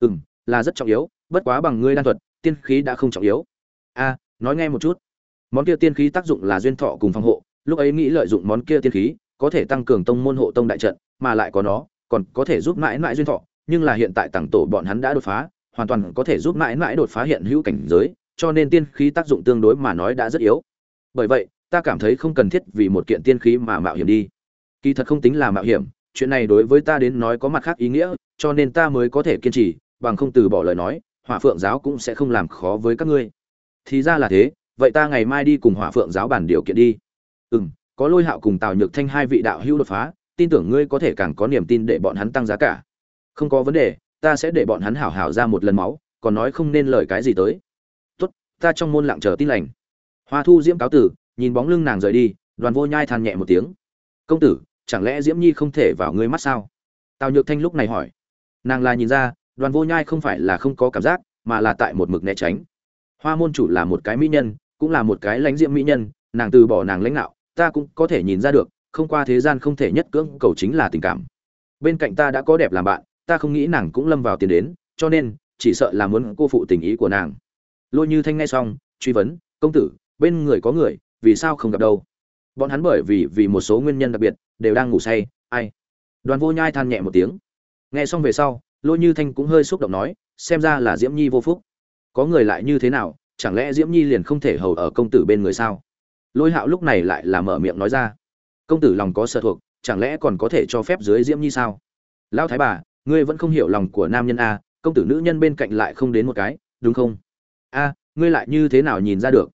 Ừm, là rất trọng yếu bất quá bằng ngươi đan thuật tiên khí đã không trọng yếu. A nói nghe một chút. Món kia tiên khí tác dụng là duyên thọ cùng phòng hộ lúc ấy nghĩ lợi dụng món kia tiên khí có thể tăng cường tông môn hộ tông đại trận mà lại có nó còn có thể giúp mãi mãi duyên thọ nhưng là hiện tại tặng tổ bọn hắn đã đột phá hoàn toàn có thể giúp mãi mãi đột phá hiện hữu cảnh giới cho nên tiên khí tác dụng tương đối mà nói đã rất yếu. Bởi vậy ta cảm thấy không cần thiết vì một kiện tiên khí mà mạo hiểm đi. Kỳ thật không tính là mạo hiểm chuyện này đối với ta đến nói có mặt khác ý nghĩa cho nên ta mới có thể kiên trì bằng không từ bỏ lời nói, hỏa phượng giáo cũng sẽ không làm khó với các ngươi. Thì ra là thế, vậy ta ngày mai đi cùng hỏa phượng giáo bàn điều kiện đi. Ừ m có lôi hạo cùng tào nhược thanh hai vị đạo hữu đột phá, tin tưởng ngươi có thể càng có niềm tin để bọn hắn tăng giá cả. Không có vấn đề, ta sẽ để bọn hắn hảo hảo ra một lần máu, còn nói không nên lời cái gì tới. Tốt, ta trong môn lặng chờ tin lành. Hoa thu diễm cáo tử, nhìn bóng lưng nàng rời đi, đoàn vô nhai than nhẹ một tiếng. Công tử, chẳng lẽ diễm nhi không thể vào ngươi mắt sao? Tào nhược thanh lúc này hỏi. Nàng là nhìn ra đoàn vô nhai không phải là không có cảm giác, mà là tại một mực né tránh. Hoa môn chủ là một cái mỹ nhân, cũng là một cái lãnh diệm mỹ nhân, nàng từ bỏ nàng lãnh đạo, ta cũng có thể nhìn ra được, không qua thế gian không thể nhất cưỡng, cầu chính là tình cảm. Bên cạnh ta đã có đẹp làm bạn, ta không nghĩ nàng cũng lâm vào tiền đến, cho nên, chỉ sợ là muốn cô phụ tình ý của nàng. Lôi như thanh nghe xong, truy vấn, công tử, bên người có người, vì sao không gặp đâu? Bọn hắn bởi vì vì một số nguyên nhân đặc biệt, đều đang ngủ say, ai? Đoàn vô nhai than nhẹ một tiếng. Nghe xong về sau lôi như thanh cũng hơi xúc động nói, xem ra là diễm nhi vô phúc. Có người lại như thế nào, chẳng lẽ diễm nhi liền không thể hầu ở công tử bên người sao? Lôi hạo lúc này lại là mở miệng nói ra, công tử lòng có sợ thuộc, chẳng lẽ còn có thể cho phép dưới diễm nhi sao? Lão thái bà, ngươi vẫn không hiểu lòng của nam nhân a, công tử nữ nhân bên cạnh lại không đến một cái, đúng không? A, ngươi lại như thế nào nhìn ra được?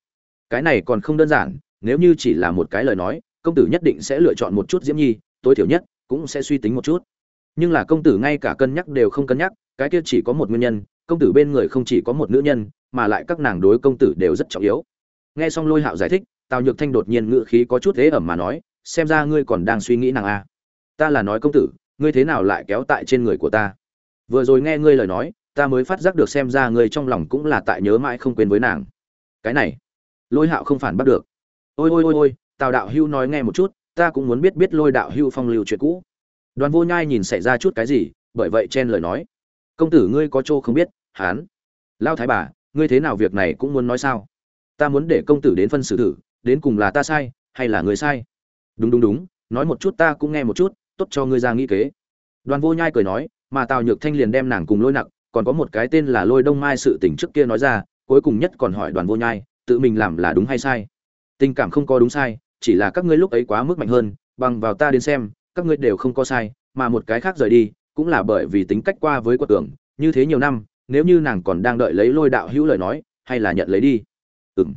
Cái này còn không đơn giản, nếu như chỉ là một cái lời nói, công tử nhất định sẽ lựa chọn một chút diễm nhi, tối thiểu nhất cũng sẽ suy tính một chút nhưng là công tử ngay cả cân nhắc đều không cân nhắc, cái kia chỉ có một nguyên nhân, công tử bên người không chỉ có một nữ nhân, mà lại các nàng đối công tử đều rất trọng yếu. Nghe xong lôi hạo giải thích, tào nhược thanh đột nhiên ngự khí có chút thế ẩm mà nói, xem ra ngươi còn đang suy nghĩ nàng a ta là nói công tử, ngươi thế nào lại kéo tại trên người của ta? Vừa rồi nghe ngươi lời nói, ta mới phát giác được xem ra ngươi trong lòng cũng là tại nhớ mãi không quên với nàng. Cái này, lôi hạo không phản bắt được. Ôi ôi ôi ôi, tào đạo hưu nói nghe một chút, ta cũng muốn biết biết lôi đạo hưu phong lưu chuyện cũ đoàn vô nhai nhìn xảy ra chút cái gì, bởi vậy chen lời nói. Công tử ngươi có chỗ không biết, hán. Lao thái bà, ngươi thế nào việc này cũng muốn nói sao? Ta muốn để công tử đến phân xử thử đến cùng là ta sai, hay là người sai? Đúng đúng đúng, nói một chút ta cũng nghe một chút, tốt cho ngươi ra nghĩ kế. Đoàn vô nhai cười nói, mà tào nhược thanh liền đem nàng cùng lôi nặng còn có một cái tên là lôi đông mai sự tình trước kia nói ra, cuối cùng nhất còn hỏi đoàn vô nhai, tự mình làm là đúng hay sai? Tình cảm không có đúng sai, chỉ là các ngươi lúc ấy quá mức mạnh hơn, bằng vào ta đến xem các ngươi đều không có sai, mà một cái khác rời đi, cũng là bởi vì tính cách qua với quật tưởng như thế nhiều năm, nếu như nàng còn đang đợi lấy lôi đạo hữu lời nói, hay là nhận lấy đi. Ừng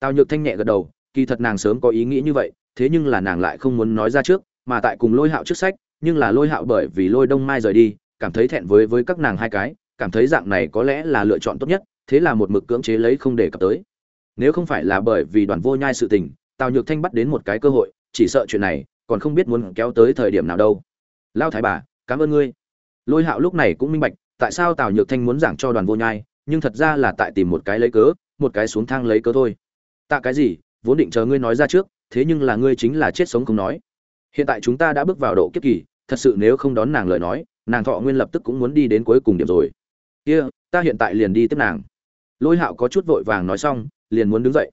tào nhược thanh nhẹ gật đầu, kỳ thật nàng sớm có ý nghĩ như vậy, thế nhưng là nàng lại không muốn nói ra trước, mà tại cùng lôi hạo trước sách, nhưng là lôi hạo bởi vì lôi đông mai rời đi, cảm thấy thẹn với với các nàng hai cái, cảm thấy dạng này có lẽ là lựa chọn tốt nhất, thế là một mực cưỡng chế lấy không để cập tới. Nếu không phải là bởi vì đoàn vô nhai sự tình, tào nhược thanh bắt đến một cái cơ hội, chỉ sợ chuyện này còn không biết muốn kéo tới thời điểm nào đâu. Lao thái bà cảm ơn ngươi. Lôi hạo lúc này cũng minh bạch tại sao tào nhược thanh muốn giảng cho đoàn vô nhai nhưng thật ra là tại tìm một cái lấy cớ một cái xuống thang lấy cớ thôi. Tạ cái gì vốn định chờ ngươi nói ra trước thế nhưng là ngươi chính là chết sống không nói. Hiện tại chúng ta đã bước vào độ kiếp kỳ thật sự nếu không đón nàng lời nói nàng thọ nguyên lập tức cũng muốn đi đến cuối cùng điểm rồi. Kia、yeah, ta hiện tại liền đi tiếp nàng. Lôi hạo có chút vội vàng nói xong liền muốn đứng dậy.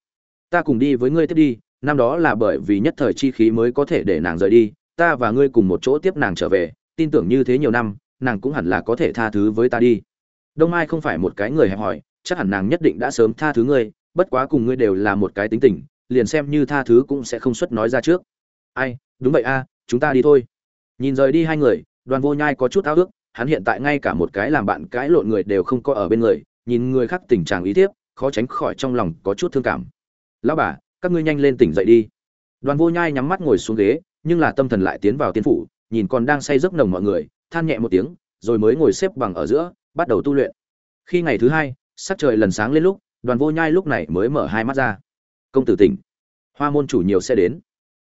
Ta cùng đi với ngươi tiếp đi năm đó là bởi vì nhất thời chi khí mới có thể để nàng rời đi, ta và ngươi cùng một chỗ tiếp nàng trở về, tin tưởng như thế nhiều năm, nàng cũng hẳn là có thể tha thứ với ta đi. Đông mai không phải một cái người hẹp hòi, chắc hẳn nàng nhất định đã sớm tha thứ ngươi, bất quá cùng ngươi đều là một cái tính tình, liền xem như tha thứ cũng sẽ không xuất nói ra trước. Ai, đúng vậy a, chúng ta đi thôi. Nhìn rời đi hai người, đoàn vô nhai có chút ao ước, hắn hiện tại ngay cả một cái làm bạn cãi lộn người đều không có ở bên người, nhìn người khác tình trạng ý thiếp, khó tránh khỏi trong lòng có chút thương cảm. Lão bà các ngươi nhanh lên tỉnh dậy đi. Đoàn vô nhai nhắm mắt ngồi xuống ghế, nhưng là tâm thần lại tiến vào tiên phủ, nhìn còn đang say giấc nồng mọi người, than nhẹ một tiếng, rồi mới ngồi xếp bằng ở giữa, bắt đầu tu luyện. Khi ngày thứ hai, sắc trời lần sáng lên lúc, đoàn vô nhai lúc này mới mở hai mắt ra. Công tử tỉnh. Hoa môn chủ nhiều sẽ đến.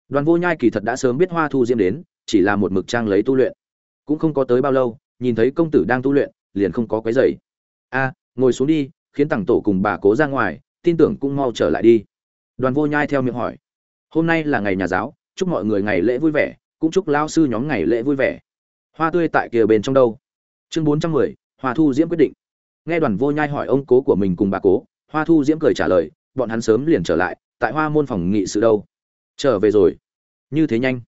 Đoàn vô nhai kỳ thật đã sớm biết hoa thu diễm đến, chỉ là một mực trang lấy tu luyện. Cũng không có tới bao lâu, nhìn thấy công tử đang tu luyện, liền không có quấy dày a, ngồi xuống đi, khiến tặng tổ cùng bà cố ra ngoài, tin tưởng cũng mau trở lại đi đoàn vô nhai theo miệng hỏi. Hôm nay là ngày nhà giáo, chúc mọi người ngày lễ vui vẻ, cũng chúc lao sư nhóm ngày lễ vui vẻ. Hoa tươi tại kia bên trong đâu? Chương bốn trăm mười, hoa thu diễm quyết định. Nghe đoàn vô nhai hỏi ông cố của mình cùng bà cố, hoa thu diễm cười trả lời, bọn hắn sớm liền trở lại, tại hoa môn phòng nghị sự đâu? Trở về rồi. Như thế nhanh.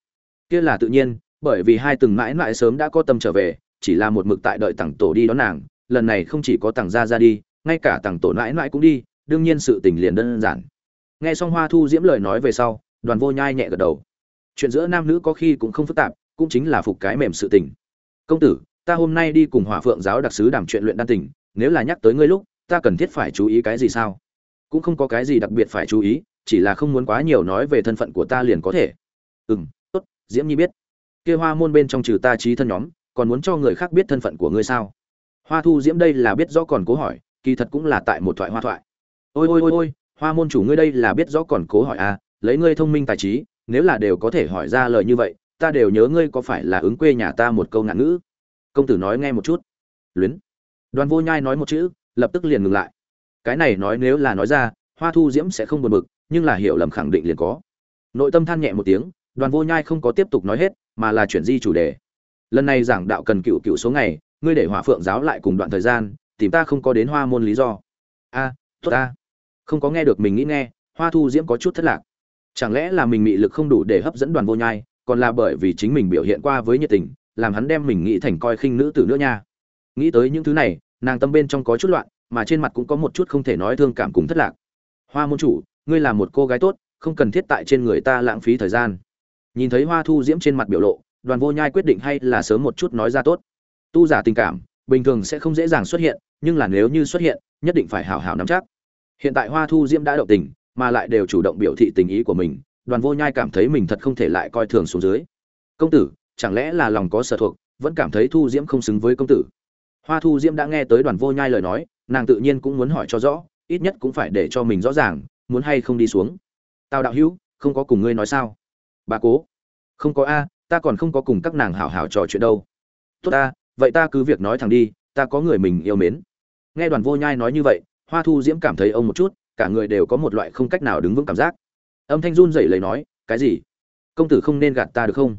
Kia là tự nhiên, bởi vì hai từng mãi mãi sớm đã có tâm trở về, chỉ là một mực tại đợi tặng tổ đi đón nàng, lần này không chỉ có tặng gia ra đi, ngay cả tặng tổ mãi mãi cũng đi, đương nhiên sự tình liền đơn giản nghe xong hoa thu diễm lời nói về sau, đoàn vô nhai nhẹ gật đầu. Chuyện giữa nam nữ có khi cũng không phức tạp, cũng chính là phục cái mềm sự tình. Công tử, ta hôm nay đi cùng hỏa phượng giáo đặc sứ đàm chuyện luyện đan tình, nếu là nhắc tới ngươi lúc, ta cần thiết phải chú ý cái gì sao? Cũng không có cái gì đặc biệt phải chú ý, chỉ là không muốn quá nhiều nói về thân phận của ta liền có thể. Ừ m tốt, diễm nhi biết. Kia hoa môn bên trong trừ ta trí thân nhóm, còn muốn cho người khác biết thân phận của ngươi sao? Hoa thu diễm đây là biết rõ còn cố hỏi, kỳ thật cũng là tại một thoại hoa thoại. Ôi ôi ôi ôi hoa môn chủ ngươi đây là biết rõ còn cố hỏi à lấy ngươi thông minh tài trí, nếu là đều có thể hỏi ra lời như vậy, ta đều nhớ ngươi có phải là ứng quê nhà ta một câu ngạn ngữ. Công tử nói nghe một chút. Luyến. Đoàn vô nhai nói một chữ, lập tức liền ngừng lại. Cái này nói nếu là nói ra, hoa thu diễm sẽ không buồn bực, nhưng là hiểu lầm khẳng định liền có. Nội tâm than nhẹ một tiếng, đoàn vô nhai không có tiếp tục nói hết, mà là chuyển di chủ đề. Lần này giảng đạo cần cựu cựu số ngày, ngươi để hỏa phượng giáo lại cùng đoạn thời gian, tìm ta không có đến hoa môn lý do. A, tốt a không có nghe được mình nghĩ nghe, hoa thu diễm có chút thất lạc. Chẳng lẽ là mình mị lực không đủ để hấp dẫn đoàn vô nhai, còn là bởi vì chính mình biểu hiện qua với nhiệt tình, làm hắn đem mình nghĩ thành coi khinh nữ tử nữa nha. Nghĩ tới những thứ này, nàng tâm bên trong có chút loạn, mà trên mặt cũng có một chút không thể nói thương cảm cùng thất lạc. Hoa môn chủ, ngươi là một cô gái tốt, không cần thiết tại trên người ta lãng phí thời gian. Nhìn thấy hoa thu diễm trên mặt biểu lộ, đoàn vô nhai quyết định hay là sớm một chút nói ra tốt. Tu giả tình cảm, bình thường sẽ không dễ dàng xuất hiện, nhưng là nếu như xuất hiện, nhất định phải hảo hảo nắm chắc hiện tại hoa thu diễm đã động tình, mà lại đều chủ động biểu thị tình ý của mình, đoàn vô nhai cảm thấy mình thật không thể lại coi thường xuống dưới. Công tử, chẳng lẽ là lòng có sở thuộc, vẫn cảm thấy thu diễm không xứng với công tử? Hoa thu diễm đã nghe tới đoàn vô nhai lời nói, nàng tự nhiên cũng muốn hỏi cho rõ, ít nhất cũng phải để cho mình rõ ràng, muốn hay không đi xuống. Tào đạo hữu, không có cùng ngươi nói sao? Bà cố, không có a, ta còn không có cùng các nàng hảo hảo trò chuyện đâu. Tốt ta, vậy ta cứ việc nói thẳng đi, ta có người mình yêu mến. Nghe đoàn vô nhai nói như vậy hoa thu diễm cảm thấy ông một chút, cả người đều có một loại không cách nào đứng vững cảm giác. Âm thanh run rẩy lấy nói, cái gì? Công tử không nên gạt ta được không?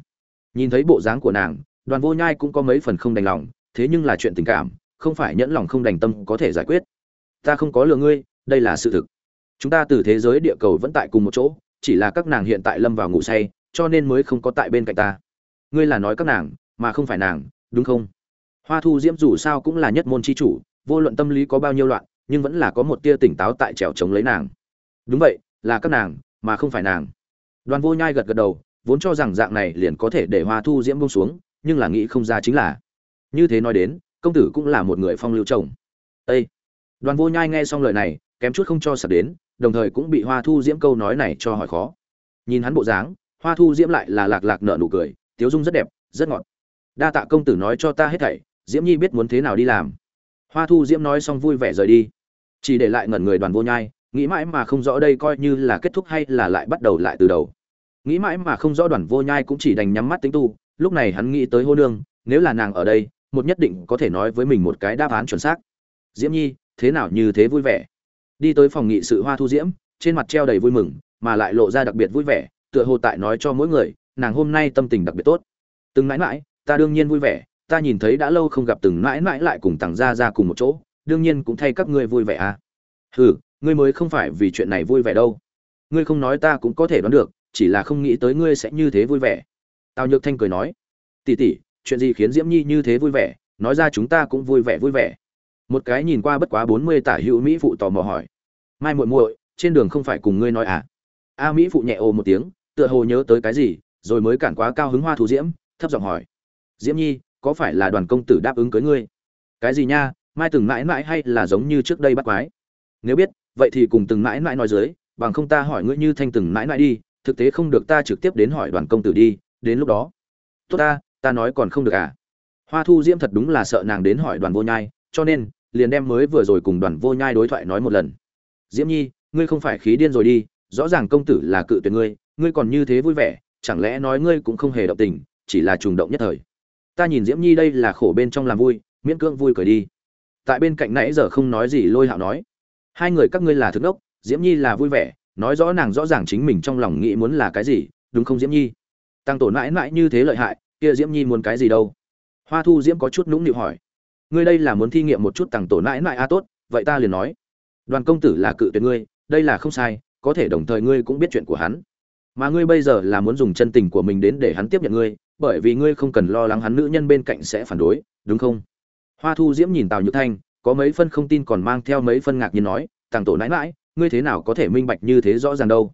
Nhìn thấy bộ dáng của nàng, đoàn vô nhai cũng có mấy phần không đành lòng, thế nhưng là chuyện tình cảm, không phải nhẫn lòng không đành tâm có thể giải quyết. Ta không có lừa ngươi, đây là sự thực. Chúng ta từ thế giới địa cầu vẫn tại cùng một chỗ, chỉ là các nàng hiện tại lâm vào ngủ say, cho nên mới không có tại bên cạnh ta. Ngươi là nói các nàng, mà không phải nàng, đúng không? Hoa thu diễm dù sao cũng là nhất môn c h i chủ, vô luận tâm lý có bao nhiêu loạn nhưng vẫn là có một tia tỉnh táo tại trèo chống lấy nàng. Đúng vậy, là các nàng, mà không phải nàng. Đoàn vô nhai gật gật đầu, vốn cho rằng dạng này liền có thể để hoa thu diễm bông xuống, nhưng là nghĩ không ra chính là. Như thế nói đến, công tử cũng là một người phong lưu chồng. Ây đoàn vô nhai nghe xong lời này, kém chút không cho sập đến, đồng thời cũng bị hoa thu diễm câu nói này cho hỏi khó. Nhìn hắn bộ dáng, hoa thu diễm lại là lạc lạc nợ nụ cười, tiếu dung rất đẹp, rất ngọt. Đa tạ công tử nói cho ta hết thảy, diễm nhi biết muốn thế nào đi làm. Hoa thu diễm nói xong vui vẻ rời đi chỉ để lại ngẩn người đoàn vô nhai, nghĩ mãi mà không rõ đây coi như là kết thúc hay là lại bắt đầu lại từ đầu. Nghĩ mãi mà không rõ đoàn vô nhai cũng chỉ đành nhắm mắt tính tu, lúc này hắn nghĩ tới hô nương, nếu là nàng ở đây, một nhất định có thể nói với mình một cái đáp án chuẩn xác. Diễm nhi, thế nào như thế vui vẻ? Đi tới phòng nghị sự hoa thu diễm, trên mặt treo đầy vui mừng, mà lại lộ ra đặc biệt vui vẻ, tựa hồ tại nói cho mỗi người, nàng hôm nay tâm tình đặc biệt tốt. Từng mãi mãi, ta đương nhiên vui vẻ, ta nhìn thấy đã lâu không gặp, từng mãi mãi lại cùng tặng gia ra cùng một chỗ, đương nhiên cũng thay các ngươi vui vẻ à hừ, ngươi mới không phải vì chuyện này vui vẻ đâu. Ngươi không nói ta cũng có thể đoán được, chỉ là không nghĩ tới ngươi sẽ như thế vui vẻ. Tào nhược thanh cười nói tỉ tỉ chuyện gì khiến diễm nhi như thế vui vẻ? Nói ra chúng ta cũng vui vẻ vui vẻ. Một cái nhìn qua bất quá bốn mươi tả hữu mỹ phụ tò mò hỏi, mai muội muội, trên đường không phải cùng ngươi nói à? A mỹ phụ nhẹ ồ một tiếng, tựa hồ nhớ tới cái gì, rồi mới cản quá cao hứng hoa thú diễm, thấp giọng hỏi, diễm nhi, có phải là đoàn công tử đáp ứng cưới ngươi? Cái gì nha? Mai từng mãi mãi hay là giống như trước đây bắt quái? Nếu biết, vậy thì cùng từng mãi mãi nói dưới, bằng không ta hỏi ngươi như thanh từng mãi mãi đi, thực tế không được ta trực tiếp đến hỏi đoàn công tử đi, đến lúc đó. Tốt ta ta nói còn không được à? Hoa thu diễm thật đúng là sợ nàng đến hỏi đoàn vô nhai, cho nên, liền đem mới vừa rồi cùng đoàn vô nhai đối thoại nói một lần. Diễm nhi, ngươi không phải khí điên rồi đi, rõ ràng công tử là cự tuyệt ngươi ngươi còn như thế vui vẻ, chẳng lẽ nói ngươi cũng không hề động tình, chỉ là trùng động nhất thời. Ta nhìn diễm nhi đây là khổ bên trong làm vui, miễn cưỡng vui cười đi. Tại bên cạnh nãy giờ không nói gì, lôi hạo nói hai người các ngươi là thức đốc, diễm nhi là vui vẻ, nói rõ nàng rõ ràng chính mình trong lòng nghĩ muốn là cái gì, đúng không diễm nhi? Tăng tổ mãi mãi như thế lợi hại, kia diễm nhi muốn cái gì đâu? Hoa thu diễm có chút nũng nịu hỏi. Ngươi đây là muốn thi nghiệm một chút tăng tổ mãi mãi a tốt, vậy ta liền nói. Đoàn công tử là cự tuyệt ngươi, đây là không sai, có thể đồng thời ngươi cũng biết chuyện của hắn. Mà ngươi bây giờ là muốn dùng chân tình của mình đến để hắn tiếp nhận ngươi, bởi vì ngươi không cần lo lắng hắn nữ nhân bên cạnh sẽ phản đối, đúng không? Hoa thu diễm nhìn tào nhược thanh có mấy phân không tin còn mang theo mấy phân ngạc nhiên nói, tàng tổ nãi mãi ngươi thế nào có thể minh bạch như thế rõ ràng đâu?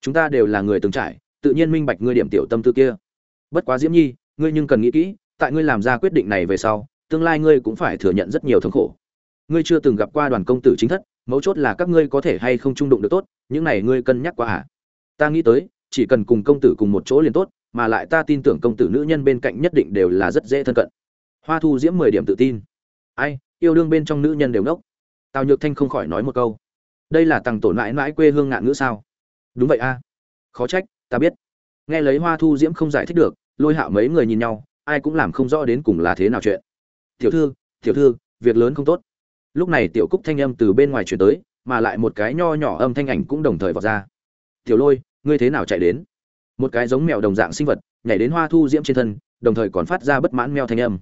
Chúng ta đều là người từng trải, tự nhiên minh bạch ngươi điểm tiểu tâm tư kia. Bất quá diễm nhi, ngươi nhưng cần nghĩ kỹ, tại ngươi làm ra quyết định này về sau, tương lai ngươi cũng phải thừa nhận rất nhiều thống khổ. Ngươi chưa từng gặp qua đoàn công tử chính thất, mấu chốt là các ngươi có thể hay không trung đụng được tốt, những này ngươi cân nhắc quá à? Ta nghĩ tới, chỉ cần cùng công tử cùng một chỗ liền tốt, mà lại ta tin tưởng công tử nữ nhân bên cạnh nhất định đều là rất dễ thân cận. Hoa thu diễm mười điểm tự tin. Ai yêu đương bên trong nữ nhân đều nốc tào nhược thanh không khỏi nói một câu. Đây là tằng tổn mãi mãi quê hương ngạn ngữ sao? Đúng vậy a. Khó trách, ta biết. Nghe lấy hoa thu diễm không giải thích được, lôi hạo mấy người nhìn nhau, ai cũng làm không rõ đến cùng là thế nào chuyện. Tiểu thư tiểu thư, việc lớn không tốt. Lúc này tiểu cúc thanh âm từ bên ngoài chuyển tới, mà lại một cái nho nhỏ âm thanh ảnh cũng đồng thời vọt ra. Tiểu lôi, ngươi thế nào chạy đến? Một cái giống mèo đồng dạng sinh vật, nhảy đến hoa thu diễm trên thân, đồng thời còn phát ra bất mãn mèo thanh âm.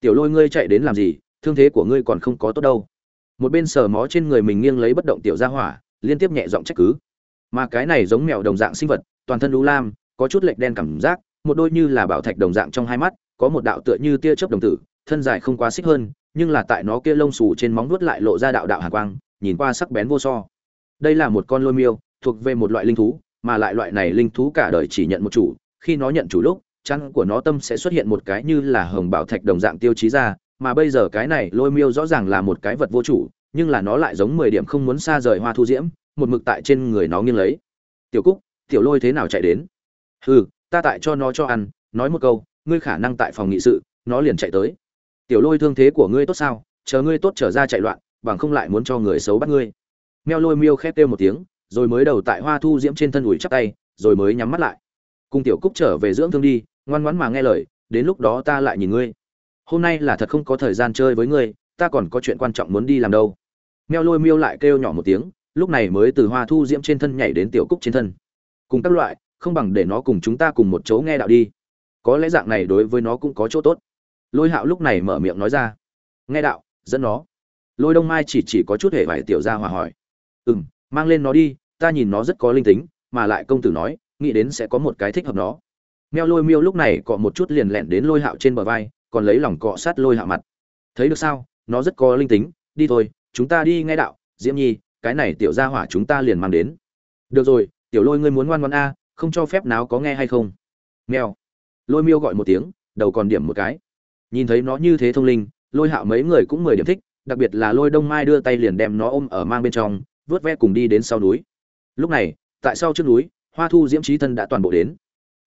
Tiểu lôi, ngươi chạy đến làm gì? Thương thế của ngươi còn không có tốt đâu. Một bên sờ mó trên người mình nghiêng lấy bất động tiểu ra hỏa, liên tiếp nhẹ giọng trách cứ. Mà cái này giống mèo đồng dạng sinh vật, toàn thân lũ lam, có chút lệch đen cảm giác, một đôi như là bảo thạch đồng dạng trong hai mắt, có một đạo tựa như tia chớp đồng tử, thân dài không quá xích hơn, nhưng là tại nó kia lông xù trên móng vuốt lại lộ ra đạo đạo hàn quang, nhìn qua sắc bén vô so. Đây là một con lôi miêu, thuộc về một loại linh thú, mà lại loại này linh thú cả đời chỉ nhận một chủ, khi nó nhận chủ lúc chăn của nó tâm sẽ xuất hiện một cái như là hồng bảo thạch đồng dạng tiêu chí ra mà bây giờ cái này lôi miêu rõ ràng là một cái vật vô chủ, nhưng là nó lại giống mười điểm không muốn xa rời hoa thu diễm, một mực tại trên người nó nghiêng lấy. Tiểu cúc, tiểu lôi thế nào chạy đến? Hừ, ta tại cho nó cho ăn, nói một câu, ngươi khả năng tại phòng nghị sự, nó liền chạy tới. Tiểu lôi thương thế của ngươi tốt sao, chờ ngươi tốt trở ra chạy loạn, bằng không lại muốn cho người xấu bắt ngươi. Meo lôi miêu khét kêu một tiếng, rồi mới đầu tại hoa thu diễm trên thân ủi chắp tay, rồi mới nhắm mắt lại. Cùng tiểu cúc trở về dưỡng thương đi, ngoan ngoãn mà nghe lời, đến lúc đó ta lại nhìn ngươi hôm nay là thật không có thời gian chơi với ngươi, ta còn có chuyện quan trọng muốn đi làm đâu. Meo lôi miêu lại kêu nhỏ một tiếng, lúc này mới từ hoa thu diễm trên thân nhảy đến tiểu cúc trên thân. Cùng các loại, không bằng để nó cùng chúng ta cùng một chỗ nghe đạo đi. Có lẽ dạng này đối với nó cũng có chỗ tốt. Lôi hạo lúc này mở miệng nói ra. Nghe đạo, dẫn nó. Lôi đông mai chỉ chỉ có chút hề vải tiểu ra hòa hỏi. Ừ m mang lên nó đi, ta nhìn nó rất có linh tính, mà lại công tử nói, nghĩ đến sẽ có một cái thích hợp nó. Meo lôi miêu lúc này cọ một chút liền lẹn đến lôi hạo trên bờ vai còn lấy lòng cọ sát lôi hạ mặt. Thấy được sao? Nó rất có linh tính. Đi thôi, chúng ta đi ngay đạo. Diễm nhi, cái này tiểu gia hỏa chúng ta liền mang đến. Được rồi, tiểu lôi ngươi muốn ngoan ngoan a, không cho phép nào có nghe hay không? Mèo. Lôi miêu gọi một tiếng, đầu còn điểm một cái. Nhìn thấy nó như thế thông linh, lôi hạo mấy người cũng mười điểm thích, đặc biệt là lôi đông mai đưa tay liền đem nó ôm ở mang bên trong, vớt ve cùng đi đến sau núi. Lúc này, tại sau trước núi, hoa thu diễm trí thân đã toàn bộ đến.